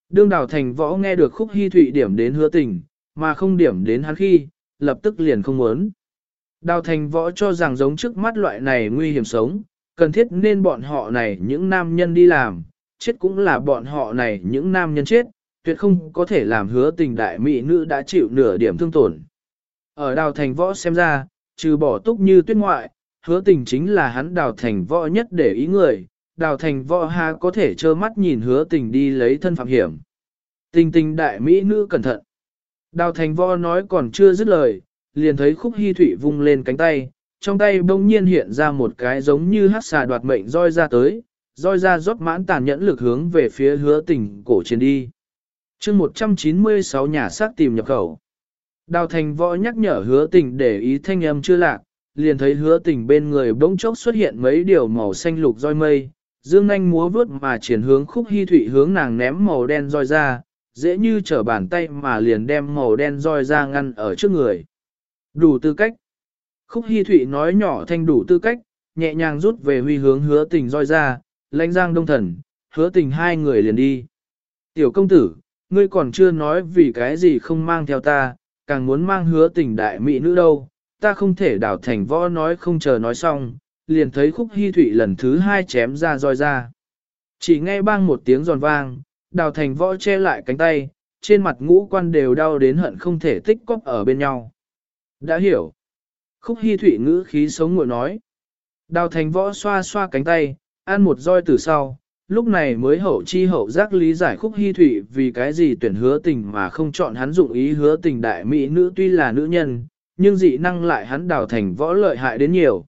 Đương đào thành võ nghe được khúc hy thụy điểm đến hứa tình, mà không điểm đến hắn khi, lập tức liền không muốn. Đào thành võ cho rằng giống trước mắt loại này nguy hiểm sống, cần thiết nên bọn họ này những nam nhân đi làm, chết cũng là bọn họ này những nam nhân chết, tuyệt không có thể làm hứa tình đại mỹ nữ đã chịu nửa điểm thương tổn. Ở đào thành võ xem ra, trừ bỏ túc như tuyết ngoại, hứa tình chính là hắn đào thành võ nhất để ý người, đào thành võ ha có thể trơ mắt nhìn hứa tình đi lấy thân phạm hiểm. Tình tình đại mỹ nữ cẩn thận. Đào thành võ nói còn chưa dứt lời, liền thấy khúc hy thủy vung lên cánh tay, trong tay bỗng nhiên hiện ra một cái giống như hát xà đoạt mệnh roi ra tới, roi ra rót mãn tàn nhẫn lực hướng về phía hứa tình cổ trên đi. chương 196 nhà xác tìm nhập khẩu. Đào thành võ nhắc nhở hứa tình để ý thanh âm chưa lạc, liền thấy hứa tình bên người bỗng chốc xuất hiện mấy điều màu xanh lục roi mây, dương anh múa vướt mà triển hướng khúc hy thủy hướng nàng ném màu đen roi ra, dễ như trở bàn tay mà liền đem màu đen roi ra ngăn ở trước người. Đủ tư cách. Khúc hy thủy nói nhỏ thanh đủ tư cách, nhẹ nhàng rút về huy hướng hứa tình roi ra, lãnh giang đông thần, hứa tình hai người liền đi. Tiểu công tử, ngươi còn chưa nói vì cái gì không mang theo ta, càng muốn mang hứa tình đại mỹ nữ đâu, ta không thể đảo thành võ nói không chờ nói xong, liền thấy khúc hy thủy lần thứ hai chém ra roi ra. Chỉ nghe bang một tiếng giòn vang, đào thành võ che lại cánh tay, trên mặt ngũ quan đều đau đến hận không thể tích cóp ở bên nhau. Đã hiểu. Khúc hy thủy ngữ khí sống ngồi nói. Đào thành võ xoa xoa cánh tay, ăn một roi từ sau, lúc này mới hậu chi hậu giác lý giải khúc hy thủy vì cái gì tuyển hứa tình mà không chọn hắn dụng ý hứa tình đại mỹ nữ tuy là nữ nhân, nhưng dị năng lại hắn đào thành võ lợi hại đến nhiều.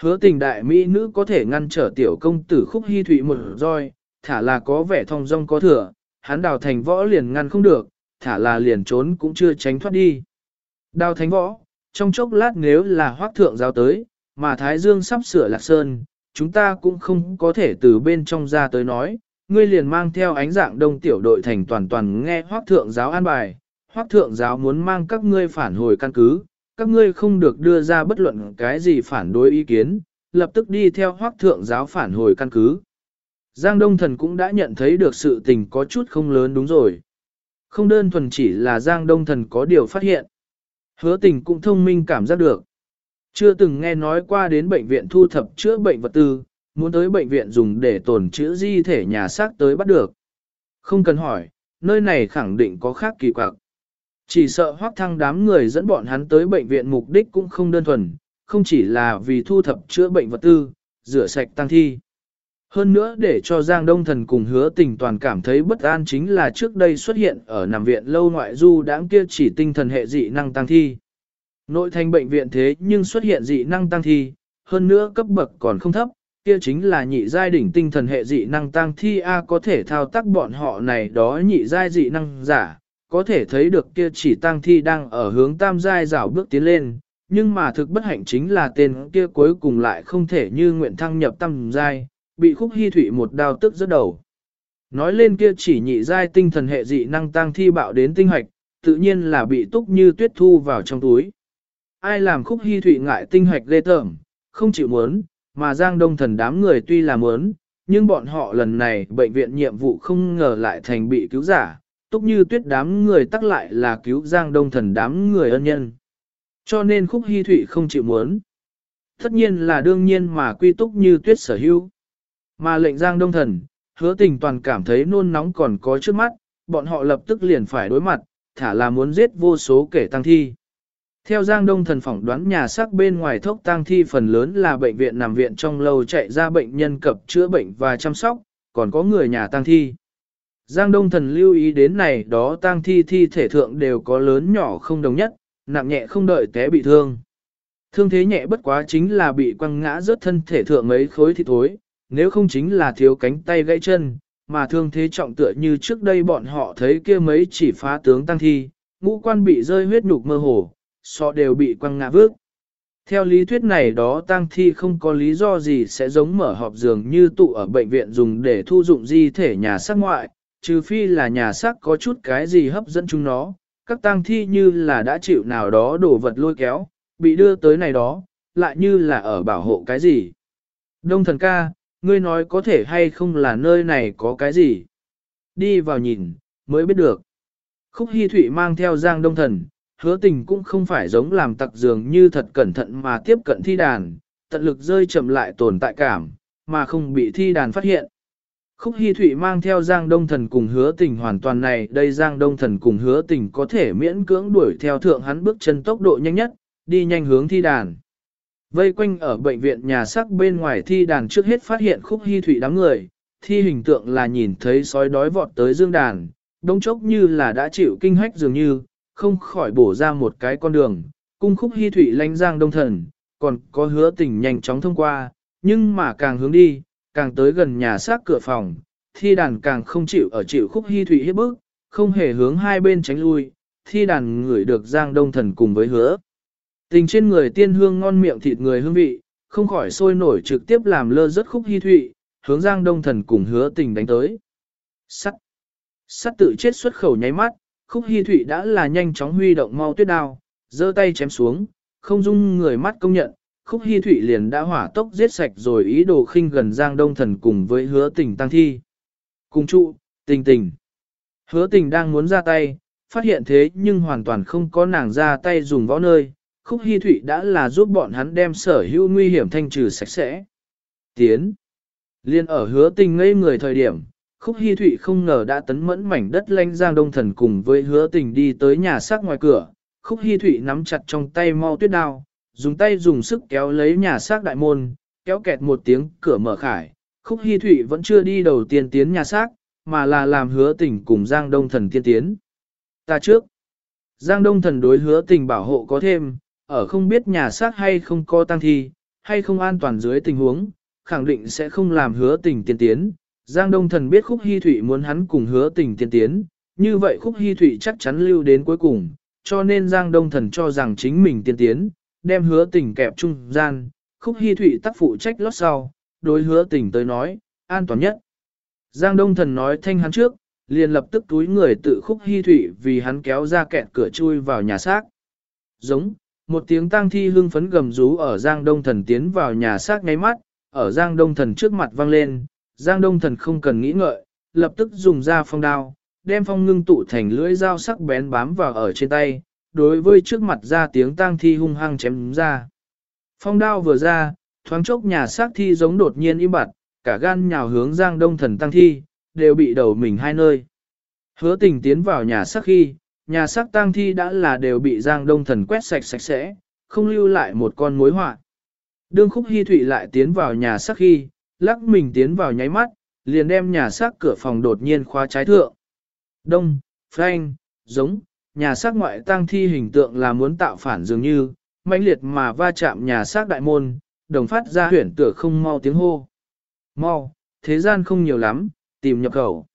Hứa tình đại mỹ nữ có thể ngăn trở tiểu công tử khúc hy thụy một roi, thả là có vẻ thong dong có thừa, hắn đào thành võ liền ngăn không được, thả là liền trốn cũng chưa tránh thoát đi. Đào thành võ, trong chốc lát nếu là hoác thượng giáo tới, mà Thái Dương sắp sửa lạc sơn, chúng ta cũng không có thể từ bên trong ra tới nói, ngươi liền mang theo ánh dạng đông tiểu đội thành toàn toàn nghe hoác thượng giáo an bài, hoác thượng giáo muốn mang các ngươi phản hồi căn cứ, các ngươi không được đưa ra bất luận cái gì phản đối ý kiến, lập tức đi theo hoác thượng giáo phản hồi căn cứ. Giang Đông Thần cũng đã nhận thấy được sự tình có chút không lớn đúng rồi. Không đơn thuần chỉ là Giang Đông Thần có điều phát hiện. Hứa tình cũng thông minh cảm giác được. Chưa từng nghe nói qua đến bệnh viện thu thập chữa bệnh vật tư, muốn tới bệnh viện dùng để tồn chữa di thể nhà xác tới bắt được. Không cần hỏi, nơi này khẳng định có khác kỳ quặc. Chỉ sợ hoác thăng đám người dẫn bọn hắn tới bệnh viện mục đích cũng không đơn thuần, không chỉ là vì thu thập chữa bệnh vật tư, rửa sạch tăng thi. Hơn nữa để cho Giang Đông Thần cùng hứa tình toàn cảm thấy bất an chính là trước đây xuất hiện ở nằm viện lâu ngoại du đáng kia chỉ tinh thần hệ dị năng tăng thi. Nội thành bệnh viện thế nhưng xuất hiện dị năng tăng thi, hơn nữa cấp bậc còn không thấp, kia chính là nhị giai đỉnh tinh thần hệ dị năng tăng thi A có thể thao tác bọn họ này đó nhị giai dị năng giả, có thể thấy được kia chỉ tăng thi đang ở hướng tam giai rảo bước tiến lên, nhưng mà thực bất hạnh chính là tên kia cuối cùng lại không thể như nguyện thăng nhập tam giai, bị khúc hy thủy một đao tức rất đầu. Nói lên kia chỉ nhị giai tinh thần hệ dị năng tăng thi bạo đến tinh hoạch, tự nhiên là bị túc như tuyết thu vào trong túi. Ai làm khúc hy thủy ngại tinh hoạch ghê tởm, không chịu muốn, mà giang đông thần đám người tuy là muốn, nhưng bọn họ lần này bệnh viện nhiệm vụ không ngờ lại thành bị cứu giả, túc như tuyết đám người tắc lại là cứu giang đông thần đám người ân nhân. Cho nên khúc hy thủy không chịu muốn. Tất nhiên là đương nhiên mà quy túc như tuyết sở hữu. Mà lệnh giang đông thần, hứa tình toàn cảm thấy nôn nóng còn có trước mắt, bọn họ lập tức liền phải đối mặt, thả là muốn giết vô số kẻ tăng thi. Theo Giang Đông thần phỏng đoán nhà xác bên ngoài thốc tang thi phần lớn là bệnh viện nằm viện trong lâu chạy ra bệnh nhân cập chữa bệnh và chăm sóc, còn có người nhà tang thi. Giang Đông thần lưu ý đến này đó tang thi thi thể thượng đều có lớn nhỏ không đồng nhất, nặng nhẹ không đợi té bị thương. Thương thế nhẹ bất quá chính là bị quăng ngã rớt thân thể thượng mấy khối thịt thối, nếu không chính là thiếu cánh tay gãy chân, mà thương thế trọng tựa như trước đây bọn họ thấy kia mấy chỉ phá tướng tăng thi, ngũ quan bị rơi huyết nhục mơ hồ, so đều bị quăng ngã vước. Theo lý thuyết này đó tăng thi không có lý do gì sẽ giống mở họp giường như tụ ở bệnh viện dùng để thu dụng di thể nhà xác ngoại, trừ phi là nhà xác có chút cái gì hấp dẫn chúng nó, các tang thi như là đã chịu nào đó đổ vật lôi kéo, bị đưa tới này đó, lại như là ở bảo hộ cái gì. Đông thần ca, ngươi nói có thể hay không là nơi này có cái gì? Đi vào nhìn, mới biết được. Khúc Hi Thụy mang theo Giang Đông Thần, hứa tình cũng không phải giống làm tặc dường như thật cẩn thận mà tiếp cận thi đàn, tận lực rơi chậm lại tồn tại cảm, mà không bị thi đàn phát hiện. Khúc Hi Thụy mang theo Giang Đông Thần cùng hứa tình hoàn toàn này, đây Giang Đông Thần cùng hứa tình có thể miễn cưỡng đuổi theo thượng hắn bước chân tốc độ nhanh nhất, đi nhanh hướng thi đàn. Vây quanh ở bệnh viện nhà sắc bên ngoài thi đàn trước hết phát hiện Khúc Hi Thụy đám người, thi hình tượng là nhìn thấy sói đói vọt tới dương đàn, đông chốc như là đã chịu kinh hách dường như, không khỏi bổ ra một cái con đường, cung Khúc Hi Thụy lánh Giang Đông Thần, còn có hứa tình nhanh chóng thông qua, nhưng mà càng hướng đi, càng tới gần nhà xác cửa phòng, thi đàn càng không chịu ở chịu khúc hy thủy hiếp bức, không hề hướng hai bên tránh lui, thi đàn ngửi được giang đông thần cùng với hứa. Tình trên người tiên hương ngon miệng thịt người hương vị, không khỏi sôi nổi trực tiếp làm lơ rất khúc hy thụy, hướng giang đông thần cùng hứa tình đánh tới. Sắt. Sắt tự chết xuất khẩu nháy mắt, khúc hy thụy đã là nhanh chóng huy động mau tuyết đao, giơ tay chém xuống, không dung người mắt công nhận, khúc hy thụy liền đã hỏa tốc giết sạch rồi ý đồ khinh gần giang đông thần cùng với hứa tình tăng thi. Cùng trụ, tình tình. Hứa tình đang muốn ra tay, phát hiện thế nhưng hoàn toàn không có nàng ra tay dùng võ nơi, khúc hy thụy đã là giúp bọn hắn đem sở hữu nguy hiểm thanh trừ sạch sẽ. Tiến. Liên ở hứa tình ngây người thời điểm, khúc hy thụy không ngờ đã tấn mẫn mảnh đất lanh giang đông thần cùng với hứa tình đi tới nhà xác ngoài cửa, khúc hy thụy nắm chặt trong tay mau tuyết đao, dùng tay dùng sức kéo lấy nhà xác đại môn, kéo kẹt một tiếng cửa mở khải, khúc hi thụy vẫn chưa đi đầu tiên tiến nhà xác, mà là làm hứa tình cùng Giang Đông Thần tiên tiến. Ta trước, Giang Đông Thần đối hứa tình bảo hộ có thêm, ở không biết nhà xác hay không có tăng thi, hay không an toàn dưới tình huống, khẳng định sẽ không làm hứa tình tiên tiến. Giang Đông Thần biết khúc hi thụy muốn hắn cùng hứa tình tiên tiến, như vậy khúc hi thụy chắc chắn lưu đến cuối cùng, cho nên Giang Đông Thần cho rằng chính mình tiên tiến, đem hứa tình kẹp trung gian, khúc hy thụy tác phụ trách lót sau, đối hứa tình tới nói, an toàn nhất. Giang Đông Thần nói thanh hắn trước, liền lập tức túi người tự khúc hy thụy vì hắn kéo ra kẹt cửa chui vào nhà xác. Giống, một tiếng tang thi hưng phấn gầm rú ở Giang Đông Thần tiến vào nhà xác ngay mắt, ở Giang Đông Thần trước mặt vang lên, Giang Đông Thần không cần nghĩ ngợi, lập tức dùng ra phong đao, đem phong ngưng tụ thành lưỡi dao sắc bén bám vào ở trên tay, đối với trước mặt ra tiếng tang thi hung hăng chém ra. Phong đao vừa ra, thoáng chốc nhà xác thi giống đột nhiên im bặt, cả gan nhào hướng giang đông thần tăng thi, đều bị đầu mình hai nơi. Hứa tình tiến vào nhà xác khi, nhà xác tang thi đã là đều bị giang đông thần quét sạch sạch sẽ, không lưu lại một con mối họa. Đương khúc hy thụy lại tiến vào nhà xác khi, lắc mình tiến vào nháy mắt, liền đem nhà xác cửa phòng đột nhiên khóa trái thượng. Đông, phanh, giống, nhà xác ngoại tang thi hình tượng là muốn tạo phản dường như, mãnh liệt mà va chạm nhà xác đại môn, đồng phát ra huyển tựa không mau tiếng hô. Mau, thế gian không nhiều lắm, tìm nhập khẩu.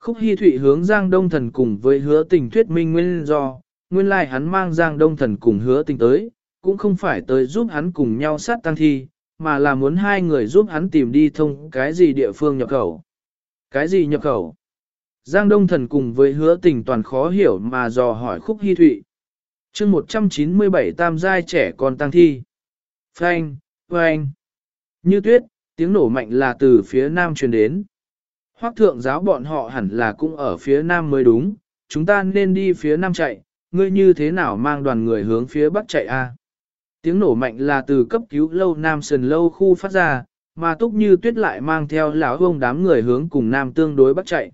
Khúc Hi Thụy hướng Giang Đông Thần cùng với hứa tình thuyết minh nguyên do, nguyên lai hắn mang Giang Đông Thần cùng hứa tình tới, cũng không phải tới giúp hắn cùng nhau sát tăng thi, mà là muốn hai người giúp hắn tìm đi thông cái gì địa phương nhập khẩu. Cái gì nhập khẩu? Giang Đông Thần cùng với hứa tình toàn khó hiểu mà dò hỏi khúc hy thụy. chương 197 tam giai trẻ con tăng thi. Phanh, phanh. Như tuyết, tiếng nổ mạnh là từ phía nam truyền đến. Hoác thượng giáo bọn họ hẳn là cũng ở phía nam mới đúng, chúng ta nên đi phía nam chạy, ngươi như thế nào mang đoàn người hướng phía bắc chạy a? Tiếng nổ mạnh là từ cấp cứu lâu nam sườn lâu khu phát ra, mà túc như tuyết lại mang theo lão hông đám người hướng cùng nam tương đối bắc chạy.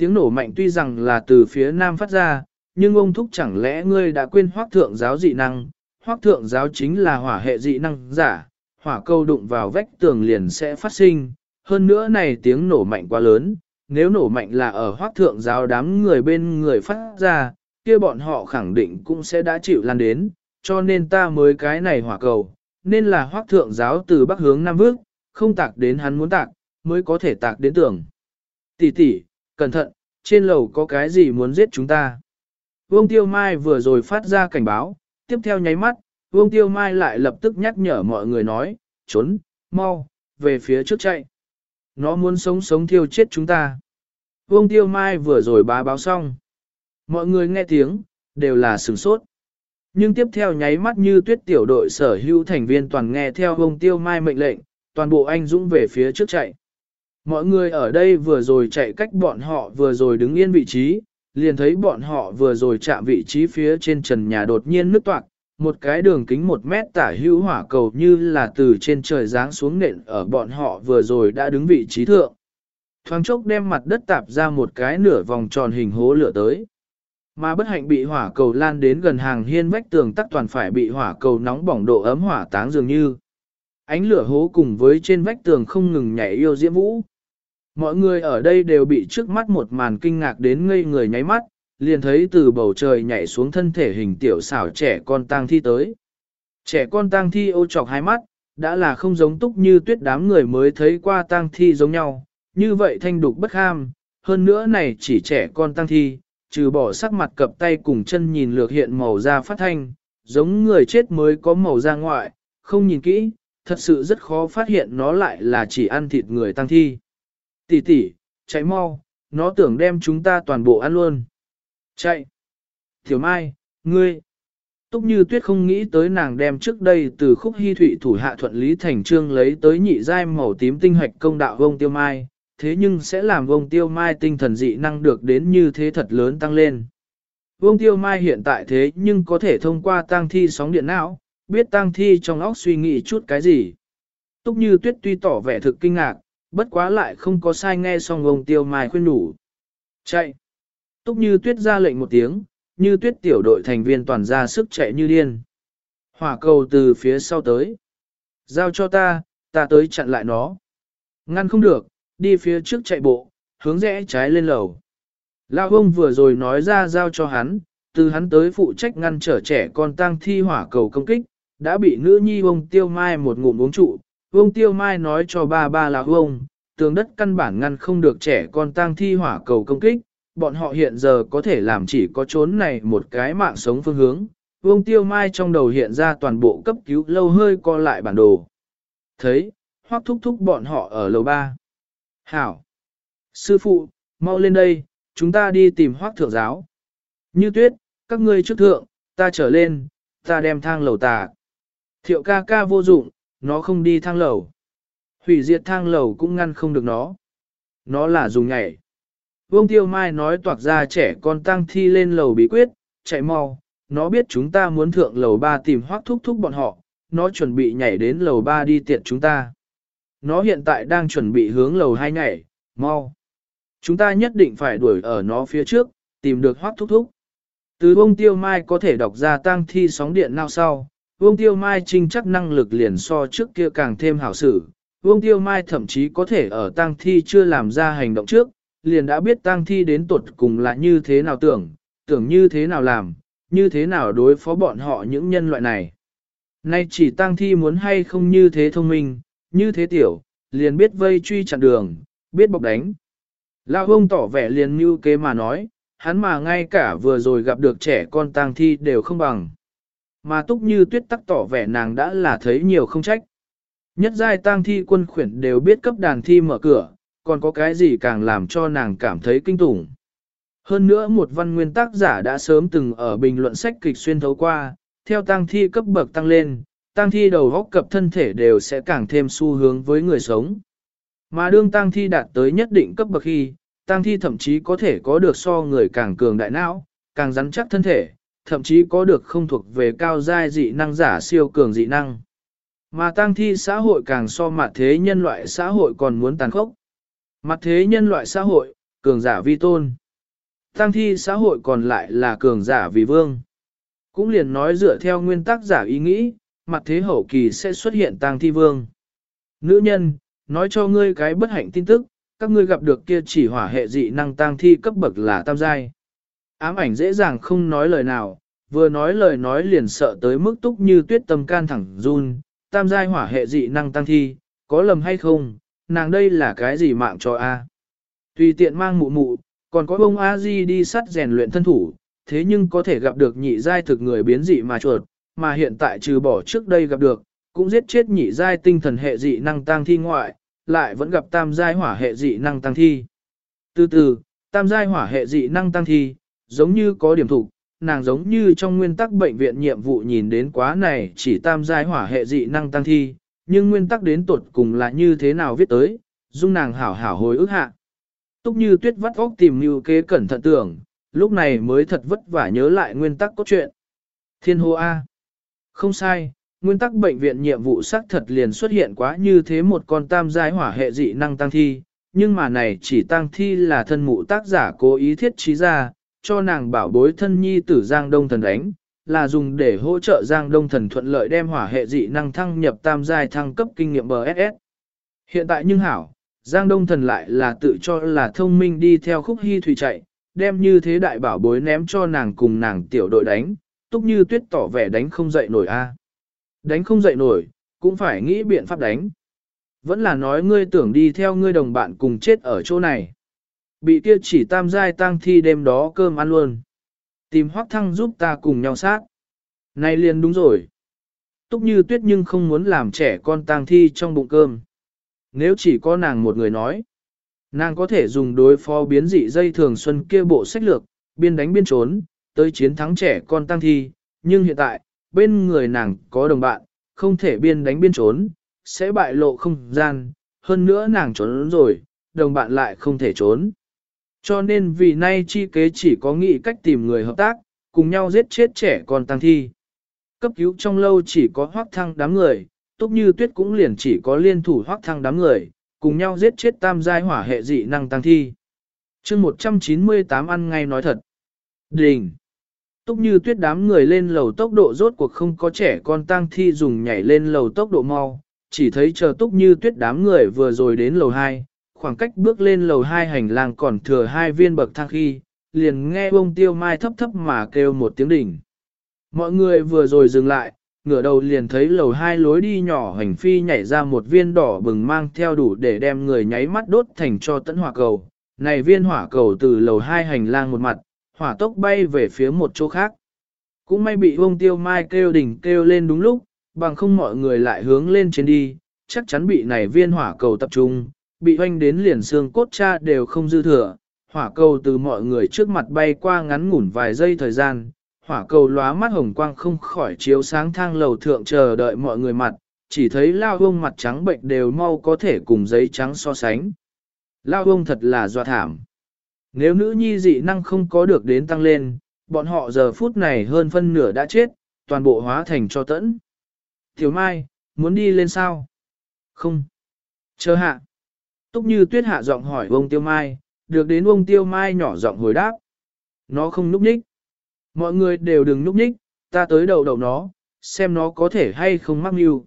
Tiếng nổ mạnh tuy rằng là từ phía nam phát ra, nhưng ông thúc chẳng lẽ ngươi đã quên hoác thượng giáo dị năng, hoác thượng giáo chính là hỏa hệ dị năng giả, hỏa câu đụng vào vách tường liền sẽ phát sinh, hơn nữa này tiếng nổ mạnh quá lớn, nếu nổ mạnh là ở hoác thượng giáo đám người bên người phát ra, kia bọn họ khẳng định cũng sẽ đã chịu lan đến, cho nên ta mới cái này hỏa cầu, nên là hoác thượng giáo từ bắc hướng nam vước, không tạc đến hắn muốn tạc, mới có thể tạc đến tường. Tỷ tỷ, cẩn thận, trên lầu có cái gì muốn giết chúng ta. Vương Tiêu Mai vừa rồi phát ra cảnh báo, tiếp theo nháy mắt, Vương Tiêu Mai lại lập tức nhắc nhở mọi người nói, trốn, mau, về phía trước chạy. Nó muốn sống sống thiêu chết chúng ta. Vương Tiêu Mai vừa rồi bá báo xong. Mọi người nghe tiếng, đều là sửng sốt. Nhưng tiếp theo nháy mắt như tuyết tiểu đội sở hữu thành viên toàn nghe theo Vương Tiêu Mai mệnh lệnh, toàn bộ anh dũng về phía trước chạy. Mọi người ở đây vừa rồi chạy cách bọn họ vừa rồi đứng yên vị trí, liền thấy bọn họ vừa rồi chạm vị trí phía trên trần nhà đột nhiên nứt toạc, một cái đường kính một mét tả hữu hỏa cầu như là từ trên trời giáng xuống nện ở bọn họ vừa rồi đã đứng vị trí thượng. Thoáng chốc đem mặt đất tạp ra một cái nửa vòng tròn hình hố lửa tới. Mà bất hạnh bị hỏa cầu lan đến gần hàng hiên vách tường tắc toàn phải bị hỏa cầu nóng bỏng độ ấm hỏa táng dường như. Ánh lửa hố cùng với trên vách tường không ngừng nhảy yêu diễm vũ. Mọi người ở đây đều bị trước mắt một màn kinh ngạc đến ngây người nháy mắt, liền thấy từ bầu trời nhảy xuống thân thể hình tiểu xảo trẻ con tang thi tới. Trẻ con tang thi ô trọc hai mắt, đã là không giống túc như tuyết đám người mới thấy qua tang thi giống nhau, như vậy thanh đục bất ham, hơn nữa này chỉ trẻ con tang thi, trừ bỏ sắc mặt cập tay cùng chân nhìn lược hiện màu da phát thanh, giống người chết mới có màu da ngoại, không nhìn kỹ, thật sự rất khó phát hiện nó lại là chỉ ăn thịt người tang thi. Tỷ tỷ, chạy mau, nó tưởng đem chúng ta toàn bộ ăn luôn. Chạy. Tiểu Mai, ngươi. Túc như tuyết không nghĩ tới nàng đem trước đây từ khúc hy thụy thủ hạ thuận lý thành trương lấy tới nhị giai màu tím tinh hoạch công đạo vông tiêu mai, thế nhưng sẽ làm vông tiêu mai tinh thần dị năng được đến như thế thật lớn tăng lên. Vông tiêu mai hiện tại thế nhưng có thể thông qua tăng thi sóng điện não, biết tăng thi trong óc suy nghĩ chút cái gì. Túc như tuyết tuy tỏ vẻ thực kinh ngạc, bất quá lại không có sai nghe xong ông tiêu mai khuyên đủ. Chạy! Túc như tuyết ra lệnh một tiếng, như tuyết tiểu đội thành viên toàn ra sức chạy như điên. Hỏa cầu từ phía sau tới. Giao cho ta, ta tới chặn lại nó. Ngăn không được, đi phía trước chạy bộ, hướng rẽ trái lên lầu. Lão ông vừa rồi nói ra giao cho hắn, từ hắn tới phụ trách ngăn trở trẻ con tang thi hỏa cầu công kích, đã bị nữ nhi ông tiêu mai một ngụm uống trụ. Vương tiêu mai nói cho ba ba là ông, tường đất căn bản ngăn không được trẻ con tang thi hỏa cầu công kích, bọn họ hiện giờ có thể làm chỉ có trốn này một cái mạng sống phương hướng. Vương Tiêu Mai trong đầu hiện ra toàn bộ cấp cứu lâu hơi co lại bản đồ. Thấy, hoác thúc thúc bọn họ ở lầu ba. Hảo! Sư phụ, mau lên đây, chúng ta đi tìm hoác thượng giáo. Như tuyết, các ngươi trước thượng, ta trở lên, ta đem thang lầu tà. Thiệu ca ca vô dụng, nó không đi thang lầu. Hủy diệt thang lầu cũng ngăn không được nó. Nó là dùng nhảy. Vương Tiêu Mai nói toạc ra trẻ con tăng thi lên lầu bí quyết, chạy mau, nó biết chúng ta muốn thượng lầu ba tìm hoác thúc thúc bọn họ, nó chuẩn bị nhảy đến lầu ba đi tiện chúng ta. Nó hiện tại đang chuẩn bị hướng lầu hai nhảy, mau. Chúng ta nhất định phải đuổi ở nó phía trước, tìm được hoác thúc thúc. Từ Vương Tiêu Mai có thể đọc ra Tang thi sóng điện nào sau, Vương Tiêu Mai trinh chắc năng lực liền so trước kia càng thêm hảo sử. Vương Tiêu Mai thậm chí có thể ở tăng thi chưa làm ra hành động trước, liền đã biết tang thi đến tuột cùng là như thế nào tưởng, tưởng như thế nào làm, như thế nào đối phó bọn họ những nhân loại này. Nay chỉ tang thi muốn hay không như thế thông minh, như thế tiểu, liền biết vây truy chặn đường, biết bọc đánh. Lão ông tỏ vẻ liền như kế mà nói, hắn mà ngay cả vừa rồi gặp được trẻ con tang thi đều không bằng. Mà túc như tuyết tắc tỏ vẻ nàng đã là thấy nhiều không trách. Nhất giai tang thi quân khuyển đều biết cấp đàn thi mở cửa, còn có cái gì càng làm cho nàng cảm thấy kinh tủng. Hơn nữa một văn nguyên tác giả đã sớm từng ở bình luận sách kịch xuyên thấu qua, theo tăng thi cấp bậc tăng lên, tăng thi đầu góc cập thân thể đều sẽ càng thêm xu hướng với người sống. Mà đương tăng thi đạt tới nhất định cấp bậc khi, tăng thi thậm chí có thể có được so người càng cường đại não, càng rắn chắc thân thể, thậm chí có được không thuộc về cao giai dị năng giả siêu cường dị năng. Mà tăng thi xã hội càng so mặt thế nhân loại xã hội còn muốn tàn khốc. Mặt thế nhân loại xã hội, cường giả vi tôn. Tăng thi xã hội còn lại là cường giả vì vương. Cũng liền nói dựa theo nguyên tắc giả ý nghĩ, mặt thế hậu kỳ sẽ xuất hiện tăng thi vương. Nữ nhân, nói cho ngươi cái bất hạnh tin tức, các ngươi gặp được kia chỉ hỏa hệ dị năng tăng thi cấp bậc là tam giai. Ám ảnh dễ dàng không nói lời nào, vừa nói lời nói liền sợ tới mức túc như tuyết tâm can thẳng run, tam giai hỏa hệ dị năng tăng thi, có lầm hay không, nàng đây là cái gì mạng cho A. Tùy tiện mang mụ mụ, còn có bông A Di đi sắt rèn luyện thân thủ, thế nhưng có thể gặp được nhị giai thực người biến dị mà chuột, mà hiện tại trừ bỏ trước đây gặp được, cũng giết chết nhị giai tinh thần hệ dị năng tăng thi ngoại, lại vẫn gặp tam giai hỏa hệ dị năng tăng thi. Từ từ, tam giai hỏa hệ dị năng tăng thi, giống như có điểm thủ, nàng giống như trong nguyên tắc bệnh viện nhiệm vụ nhìn đến quá này chỉ tam giai hỏa hệ dị năng tăng thi, nhưng nguyên tắc đến tuột cùng là như thế nào viết tới, dung nàng hảo hảo hồi ức hạ. Túc như tuyết vắt óc tìm như kế cẩn thận tưởng, lúc này mới thật vất vả nhớ lại nguyên tắc cốt truyện. Thiên hô A. Không sai, nguyên tắc bệnh viện nhiệm vụ xác thật liền xuất hiện quá như thế một con tam giai hỏa hệ dị năng tăng thi, nhưng mà này chỉ tăng thi là thân mụ tác giả cố ý thiết trí ra, cho nàng bảo bối thân nhi tử Giang Đông Thần đánh, là dùng để hỗ trợ Giang Đông Thần thuận lợi đem hỏa hệ dị năng thăng nhập tam giai thăng cấp kinh nghiệm BSS. Hiện tại nhưng hảo, Giang Đông Thần lại là tự cho là thông minh đi theo khúc hy thủy chạy, đem như thế đại bảo bối ném cho nàng cùng nàng tiểu đội đánh, túc như tuyết tỏ vẻ đánh không dậy nổi a à. Đánh không dậy nổi, cũng phải nghĩ biện pháp đánh. Vẫn là nói ngươi tưởng đi theo ngươi đồng bạn cùng chết ở chỗ này. Bị kia chỉ tam giai tang thi đêm đó cơm ăn luôn. Tìm hoác thăng giúp ta cùng nhau sát. Này liền đúng rồi. Túc như tuyết nhưng không muốn làm trẻ con tang thi trong bụng cơm. Nếu chỉ có nàng một người nói, nàng có thể dùng đối phó biến dị dây thường xuân kia bộ sách lược, biên đánh biên trốn, tới chiến thắng trẻ con tang thi, nhưng hiện tại, bên người nàng có đồng bạn, không thể biên đánh biên trốn, sẽ bại lộ không gian, hơn nữa nàng trốn rồi, đồng bạn lại không thể trốn. Cho nên vì nay chi kế chỉ có nghĩ cách tìm người hợp tác, cùng nhau giết chết trẻ con tăng thi. Cấp cứu trong lâu chỉ có hoác thăng đám người, túc như tuyết cũng liền chỉ có liên thủ hoác thăng đám người, cùng nhau giết chết tam giai hỏa hệ dị năng tăng thi. chương 198 ăn ngay nói thật. Đình. Túc như tuyết đám người lên lầu tốc độ rốt cuộc không có trẻ con tăng thi dùng nhảy lên lầu tốc độ mau, chỉ thấy chờ túc như tuyết đám người vừa rồi đến lầu 2, khoảng cách bước lên lầu hai hành lang còn thừa hai viên bậc thang khi, liền nghe bông tiêu mai thấp thấp mà kêu một tiếng đỉnh. Mọi người vừa rồi dừng lại, ngửa đầu liền thấy lầu hai lối đi nhỏ hành phi nhảy ra một viên đỏ bừng mang theo đủ để đem người nháy mắt đốt thành cho tận hỏa cầu. Này viên hỏa cầu từ lầu hai hành lang một mặt, hỏa tốc bay về phía một chỗ khác. Cũng may bị bông tiêu mai kêu đỉnh kêu lên đúng lúc, bằng không mọi người lại hướng lên trên đi, chắc chắn bị này viên hỏa cầu tập trung, bị hoanh đến liền xương cốt cha đều không dư thừa. Hỏa cầu từ mọi người trước mặt bay qua ngắn ngủn vài giây thời gian, hỏa cầu lóa mắt hồng quang không khỏi chiếu sáng thang lầu thượng chờ đợi mọi người mặt, chỉ thấy lao hông mặt trắng bệnh đều mau có thể cùng giấy trắng so sánh. Lao hông thật là doa thảm. Nếu nữ nhi dị năng không có được đến tăng lên, bọn họ giờ phút này hơn phân nửa đã chết, toàn bộ hóa thành cho tẫn. Tiểu Mai, muốn đi lên sao? Không. Chờ hạ. Túc như tuyết hạ giọng hỏi ông Tiêu Mai, được đến ông Tiêu Mai nhỏ giọng hồi đáp. Nó không núp nhích. Mọi người đều đừng núp nhích, ta tới đầu đầu nó, xem nó có thể hay không mắc mưu.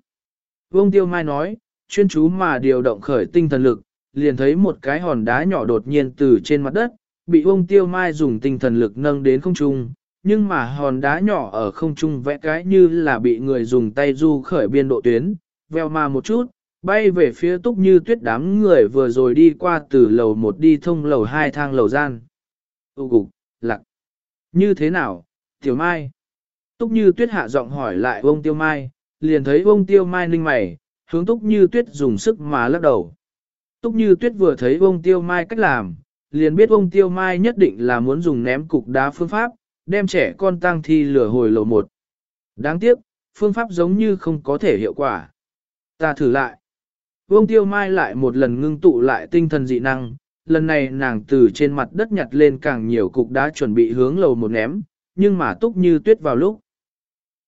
ông Tiêu Mai nói, chuyên chú mà điều động khởi tinh thần lực, liền thấy một cái hòn đá nhỏ đột nhiên từ trên mặt đất, bị ông Tiêu Mai dùng tinh thần lực nâng đến không trung, nhưng mà hòn đá nhỏ ở không trung vẽ cái như là bị người dùng tay du khởi biên độ tuyến, veo mà một chút, bay về phía túc như tuyết đám người vừa rồi đi qua từ lầu một đi thông lầu hai thang lầu gian. Tu cục, lặng Như thế nào, Tiểu Mai? Túc như tuyết hạ giọng hỏi lại ông Tiêu Mai, liền thấy ông Tiêu Mai ninh mày, hướng Túc như tuyết dùng sức mà lắc đầu. Túc như tuyết vừa thấy ông Tiêu Mai cách làm, liền biết ông Tiêu Mai nhất định là muốn dùng ném cục đá phương pháp, đem trẻ con tăng thi lửa hồi lầu một. Đáng tiếc, phương pháp giống như không có thể hiệu quả. Ta thử lại. Vương Tiêu Mai lại một lần ngưng tụ lại tinh thần dị năng, lần này nàng từ trên mặt đất nhặt lên càng nhiều cục đá chuẩn bị hướng lầu một ném, nhưng mà túc như tuyết vào lúc.